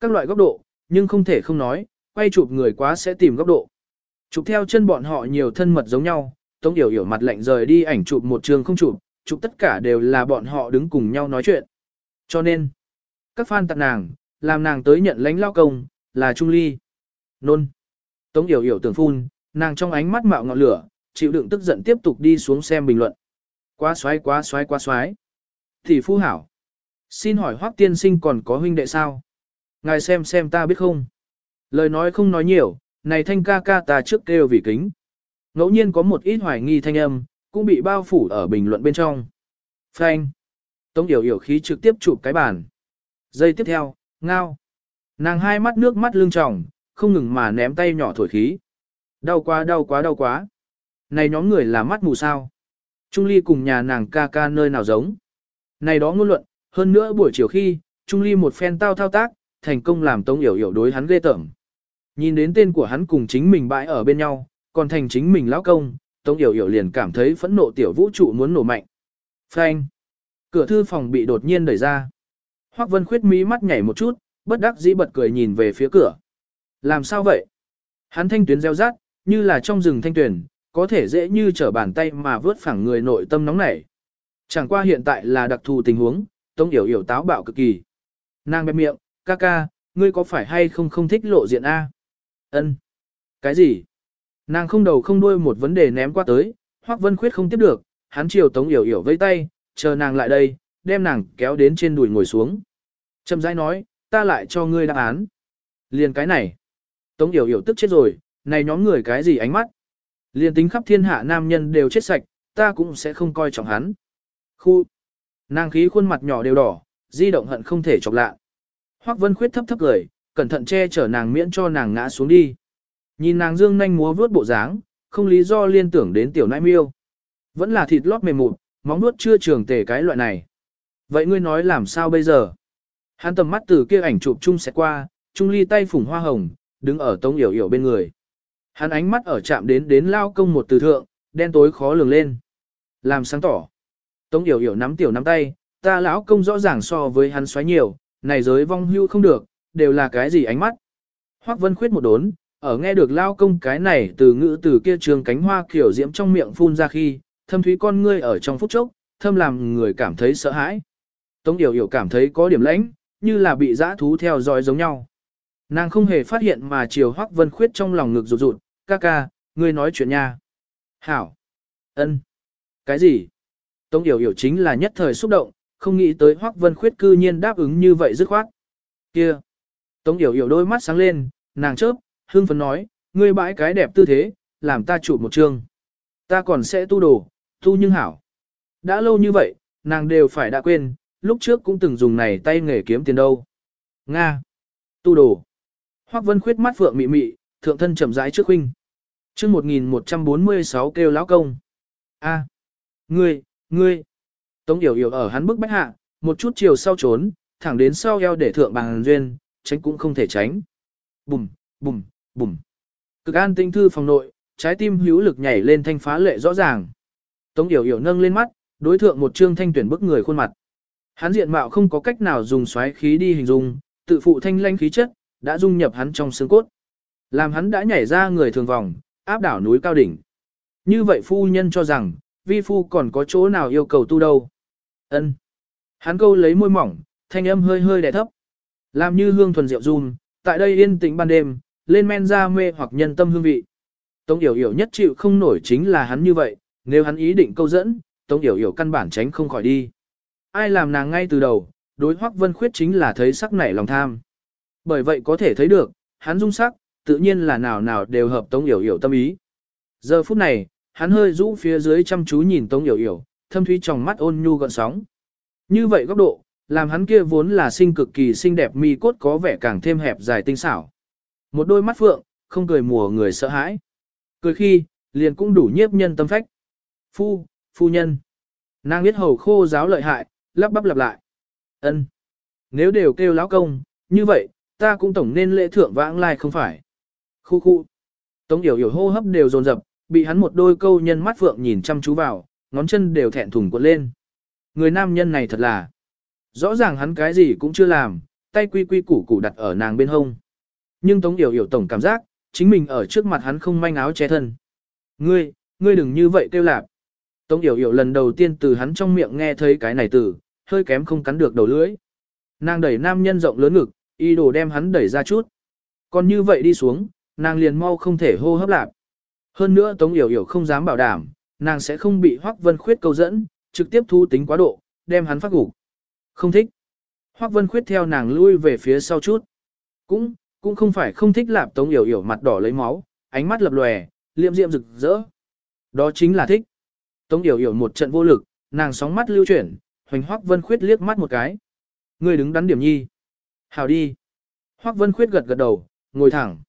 Các loại góc độ, nhưng không thể không nói, quay chụp người quá sẽ tìm góc độ. Chụp theo chân bọn họ nhiều thân mật giống nhau, tống hiểu hiểu mặt lạnh rời đi ảnh chụp một trường không chụp, chụp tất cả đều là bọn họ đứng cùng nhau nói chuyện. Cho nên, các fan tặng nàng, làm nàng tới nhận lãnh lao công, là Trung Ly. Nôn. Tống Yểu Yểu tưởng phun, nàng trong ánh mắt mạo ngọn lửa, chịu đựng tức giận tiếp tục đi xuống xem bình luận. Quá xoái quá xoái quá xoái. Thì phu hảo. Xin hỏi Hoắc tiên sinh còn có huynh đệ sao? Ngài xem xem ta biết không? Lời nói không nói nhiều, này thanh ca ca ta trước kêu vì kính. Ngẫu nhiên có một ít hoài nghi thanh âm, cũng bị bao phủ ở bình luận bên trong. Phanh. Tống Yểu Yểu khí trực tiếp chụp cái bàn. Giây tiếp theo, ngao. Nàng hai mắt nước mắt lưng tròng, không ngừng mà ném tay nhỏ thổi khí. Đau quá đau quá đau quá. Này nhóm người là mắt mù sao. Trung Ly cùng nhà nàng ca ca nơi nào giống. Này đó ngôn luận, hơn nữa buổi chiều khi, Trung Ly một phen tao thao tác, thành công làm Tống Yểu Yểu đối hắn ghê tởm. Nhìn đến tên của hắn cùng chính mình bãi ở bên nhau, còn thành chính mình lão công, Tống Yểu Yểu liền cảm thấy phẫn nộ tiểu vũ trụ muốn nổ mạnh. Phanh. Cửa thư phòng bị đột nhiên đẩy ra. Hoắc Vân Khuyết mí mắt nhảy một chút, bất đắc dĩ bật cười nhìn về phía cửa. Làm sao vậy? Hắn thanh tuyến gieo rát, như là trong rừng thanh tuyển, có thể dễ như trở bàn tay mà vớt phẳng người nội tâm nóng nảy. Chẳng qua hiện tại là đặc thù tình huống, Tống Yểu Yểu táo bạo cực kỳ. Nàng bẹp miệng, ca ca, ngươi có phải hay không không thích lộ diện A? Ân. Cái gì? Nàng không đầu không đuôi một vấn đề ném qua tới, Hoắc Vân Khuyết không tiếp được, hắn chiều Tống Yểu Yểu vẫy tay, chờ nàng lại đây, đem nàng kéo đến trên đùi ngồi xuống. Trầm rãi nói, ta lại cho ngươi đáp án. Liền cái này. Tống Yểu Yểu tức chết rồi, này nhóm người cái gì ánh mắt. Liền tính khắp thiên hạ nam nhân đều chết sạch, ta cũng sẽ không coi trọng hắn. Khu. Nàng khí khuôn mặt nhỏ đều đỏ, di động hận không thể chọc lạ. Hoắc Vân Khuyết thấp thấp cười, cẩn thận che chở nàng miễn cho nàng ngã xuống đi. Nhìn nàng dương nhanh múa vướt bộ dáng, không lý do liên tưởng đến tiểu nãi miêu. Vẫn là thịt lót mềm mụn, móng nuốt chưa trường tề cái loại này. Vậy ngươi nói làm sao bây giờ? Hắn tầm mắt từ kia ảnh chụp chung sẽ qua, Trung Ly tay phủng hoa hồng, đứng ở Tống Yểu Yểu bên người. Hắn ánh mắt ở chạm đến đến lao công một từ thượng, đen tối khó lường lên. Làm sáng tỏ. Tống Yểu Yểu nắm tiểu nắm tay, ta lão công rõ ràng so với hắn xoáy nhiều, này giới vong hưu không được, đều là cái gì ánh mắt. Hoắc Vân Khuyết một đốn, ở nghe được lao công cái này từ ngữ từ kia trường cánh hoa kiểu diễm trong miệng phun ra khi, thâm thúy con ngươi ở trong phút chốc, thâm làm người cảm thấy sợ hãi. Tống Yểu Yểu cảm thấy có điểm lãnh, như là bị dã thú theo dõi giống nhau. Nàng không hề phát hiện mà chiều Hoắc Vân Khuyết trong lòng ngực rụt rụt, ca ca, ngươi nói chuyện nha. Hảo. ân, Cái gì? Tống Yểu Yểu chính là nhất thời xúc động, không nghĩ tới Hoắc Vân Khuyết cư nhiên đáp ứng như vậy dứt khoát. Kia. Tống Yểu Yểu đôi mắt sáng lên, nàng chớp, hương phấn nói, ngươi bãi cái đẹp tư thế, làm ta chụp một chương. Ta còn sẽ tu đồ, tu nhưng hảo. Đã lâu như vậy, nàng đều phải đã quên, lúc trước cũng từng dùng này tay nghề kiếm tiền đâu. Nga. Tu đồ. Hoắc Vân Khuyết mắt phượng mị mị, thượng thân chậm rãi trước huynh. Chương 1146 kêu lão công. A. Ngươi, ngươi. Tống Yểu Yểu ở hắn bức bách hạ, một chút chiều sau trốn, thẳng đến sau eo để thượng bằng duyên, tránh cũng không thể tránh. Bùm, bùm, bùm. Cực an tinh thư phòng nội, trái tim hữu lực nhảy lên thanh phá lệ rõ ràng. Tống Yểu Yểu nâng lên mắt, đối thượng một trương thanh tuyển bức người khuôn mặt. Hắn diện mạo không có cách nào dùng xoáy khí đi hình dung, tự phụ thanh lanh khí chất, đã dung nhập hắn trong xương cốt. Làm hắn đã nhảy ra người thường vòng, áp đảo núi cao đỉnh. Như vậy phu nhân cho rằng, vi phu còn có chỗ nào yêu cầu tu đâu. ân Hắn câu lấy môi mỏng, thanh âm hơi hơi đè thấp. Làm như hương thuần rượu run, tại đây yên tĩnh ban đêm, lên men ra mê hoặc nhân tâm hương vị. Tống Yểu Yểu nhất chịu không nổi chính là hắn như vậy, nếu hắn ý định câu dẫn, Tống Yểu Yểu căn bản tránh không khỏi đi. Ai làm nàng ngay từ đầu, đối Hoắc Vân Khuyết chính là thấy sắc nảy lòng tham. Bởi vậy có thể thấy được, hắn dung sắc, tự nhiên là nào nào đều hợp Tống Yểu Yểu tâm ý. Giờ phút này, hắn hơi rũ phía dưới chăm chú nhìn Tống Yểu Yểu, thâm thúy trong mắt ôn nhu gợn sóng. Như vậy góc độ, làm hắn kia vốn là sinh cực kỳ xinh đẹp mi cốt có vẻ càng thêm hẹp dài tinh xảo. Một đôi mắt phượng, không cười mùa người sợ hãi. Cười khi, liền cũng đủ nhiếp nhân tâm phách. Phu, phu nhân. Nàng biết hầu khô giáo lợi hại, lắp bắp lặp lại. ân Nếu đều kêu lão công, như vậy, ta cũng tổng nên lễ thượng vãng lai không phải. Khu khu. Tống yểu yểu hô hấp đều dồn dập, bị hắn một đôi câu nhân mắt phượng nhìn chăm chú vào, ngón chân đều thẹn thùng cuộn lên. Người nam nhân này thật là. Rõ ràng hắn cái gì cũng chưa làm, tay quy quy củ củ đặt ở nàng bên hông. Nhưng Tống Yểu Yểu tổng cảm giác, chính mình ở trước mặt hắn không manh áo che thân. Ngươi, ngươi đừng như vậy kêu lạp. Tống Yểu Yểu lần đầu tiên từ hắn trong miệng nghe thấy cái này từ, hơi kém không cắn được đầu lưỡi. Nàng đẩy nam nhân rộng lớn ngực, y đồ đem hắn đẩy ra chút. Còn như vậy đi xuống, nàng liền mau không thể hô hấp lạp. Hơn nữa Tống Yểu Yểu không dám bảo đảm, nàng sẽ không bị Hoắc Vân Khuyết câu dẫn, trực tiếp thu tính quá độ, đem hắn phát gục. Không thích. Hoắc Vân Khuyết theo nàng lui về phía sau chút. Cũng, cũng không phải không thích lạp Tống Yểu Yểu mặt đỏ lấy máu, ánh mắt lập lòe, liệm diệm rực rỡ. Đó chính là thích. Tống Yểu Yểu một trận vô lực, nàng sóng mắt lưu chuyển, hoành Hoắc Vân Khuyết liếc mắt một cái. Người đứng đắn điểm nhi. Hào đi. Hoắc Vân Khuyết gật gật đầu, ngồi thẳng.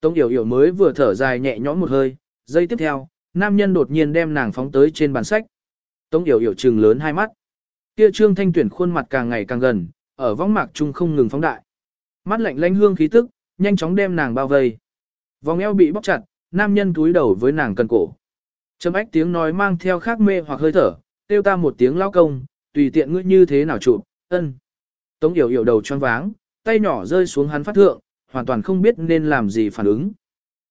Tống Yểu Yểu mới vừa thở dài nhẹ nhõm một hơi, giây tiếp theo, nam nhân đột nhiên đem nàng phóng tới trên bàn sách. Tống Yểu Yểu trừng lớn hai mắt. Kia Trương Thanh Tuyển khuôn mặt càng ngày càng gần, ở vong mạc trung không ngừng phóng đại. Mắt lạnh lanh hương khí tức, nhanh chóng đem nàng bao vây. Vòng eo bị bóc chặt, nam nhân túi đầu với nàng cần cổ. Trầm ách tiếng nói mang theo khác mê hoặc hơi thở, tiêu ta một tiếng lao công, tùy tiện ngươi như thế nào chụp, ân. Tống yểu yểu đầu choáng váng, tay nhỏ rơi xuống hắn phát thượng, hoàn toàn không biết nên làm gì phản ứng.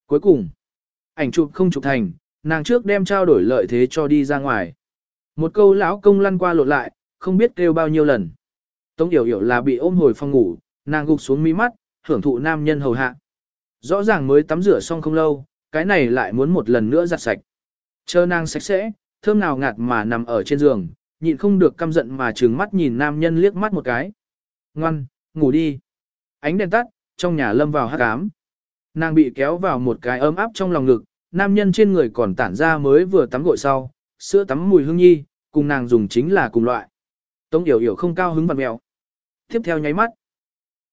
Cuối cùng, ảnh chụp không chụp thành, nàng trước đem trao đổi lợi thế cho đi ra ngoài. Một câu lão công lăn qua lộn lại, không biết kêu bao nhiêu lần. Tống yểu yểu là bị ôm hồi phòng ngủ, nàng gục xuống mi mắt, hưởng thụ nam nhân hầu hạ. Rõ ràng mới tắm rửa xong không lâu, cái này lại muốn một lần nữa giặt sạch. Chờ nàng sạch sẽ, thơm nào ngạt mà nằm ở trên giường, nhịn không được căm giận mà trừng mắt nhìn nam nhân liếc mắt một cái. Ngoan, ngủ đi. Ánh đèn tắt, trong nhà lâm vào hát cám. Nàng bị kéo vào một cái ấm áp trong lòng ngực, nam nhân trên người còn tản ra mới vừa tắm gội sau, sữa tắm mùi hương nhi, cùng nàng dùng chính là cùng loại. Tống yểu yểu không cao hứng vặn mèo. Tiếp theo nháy mắt.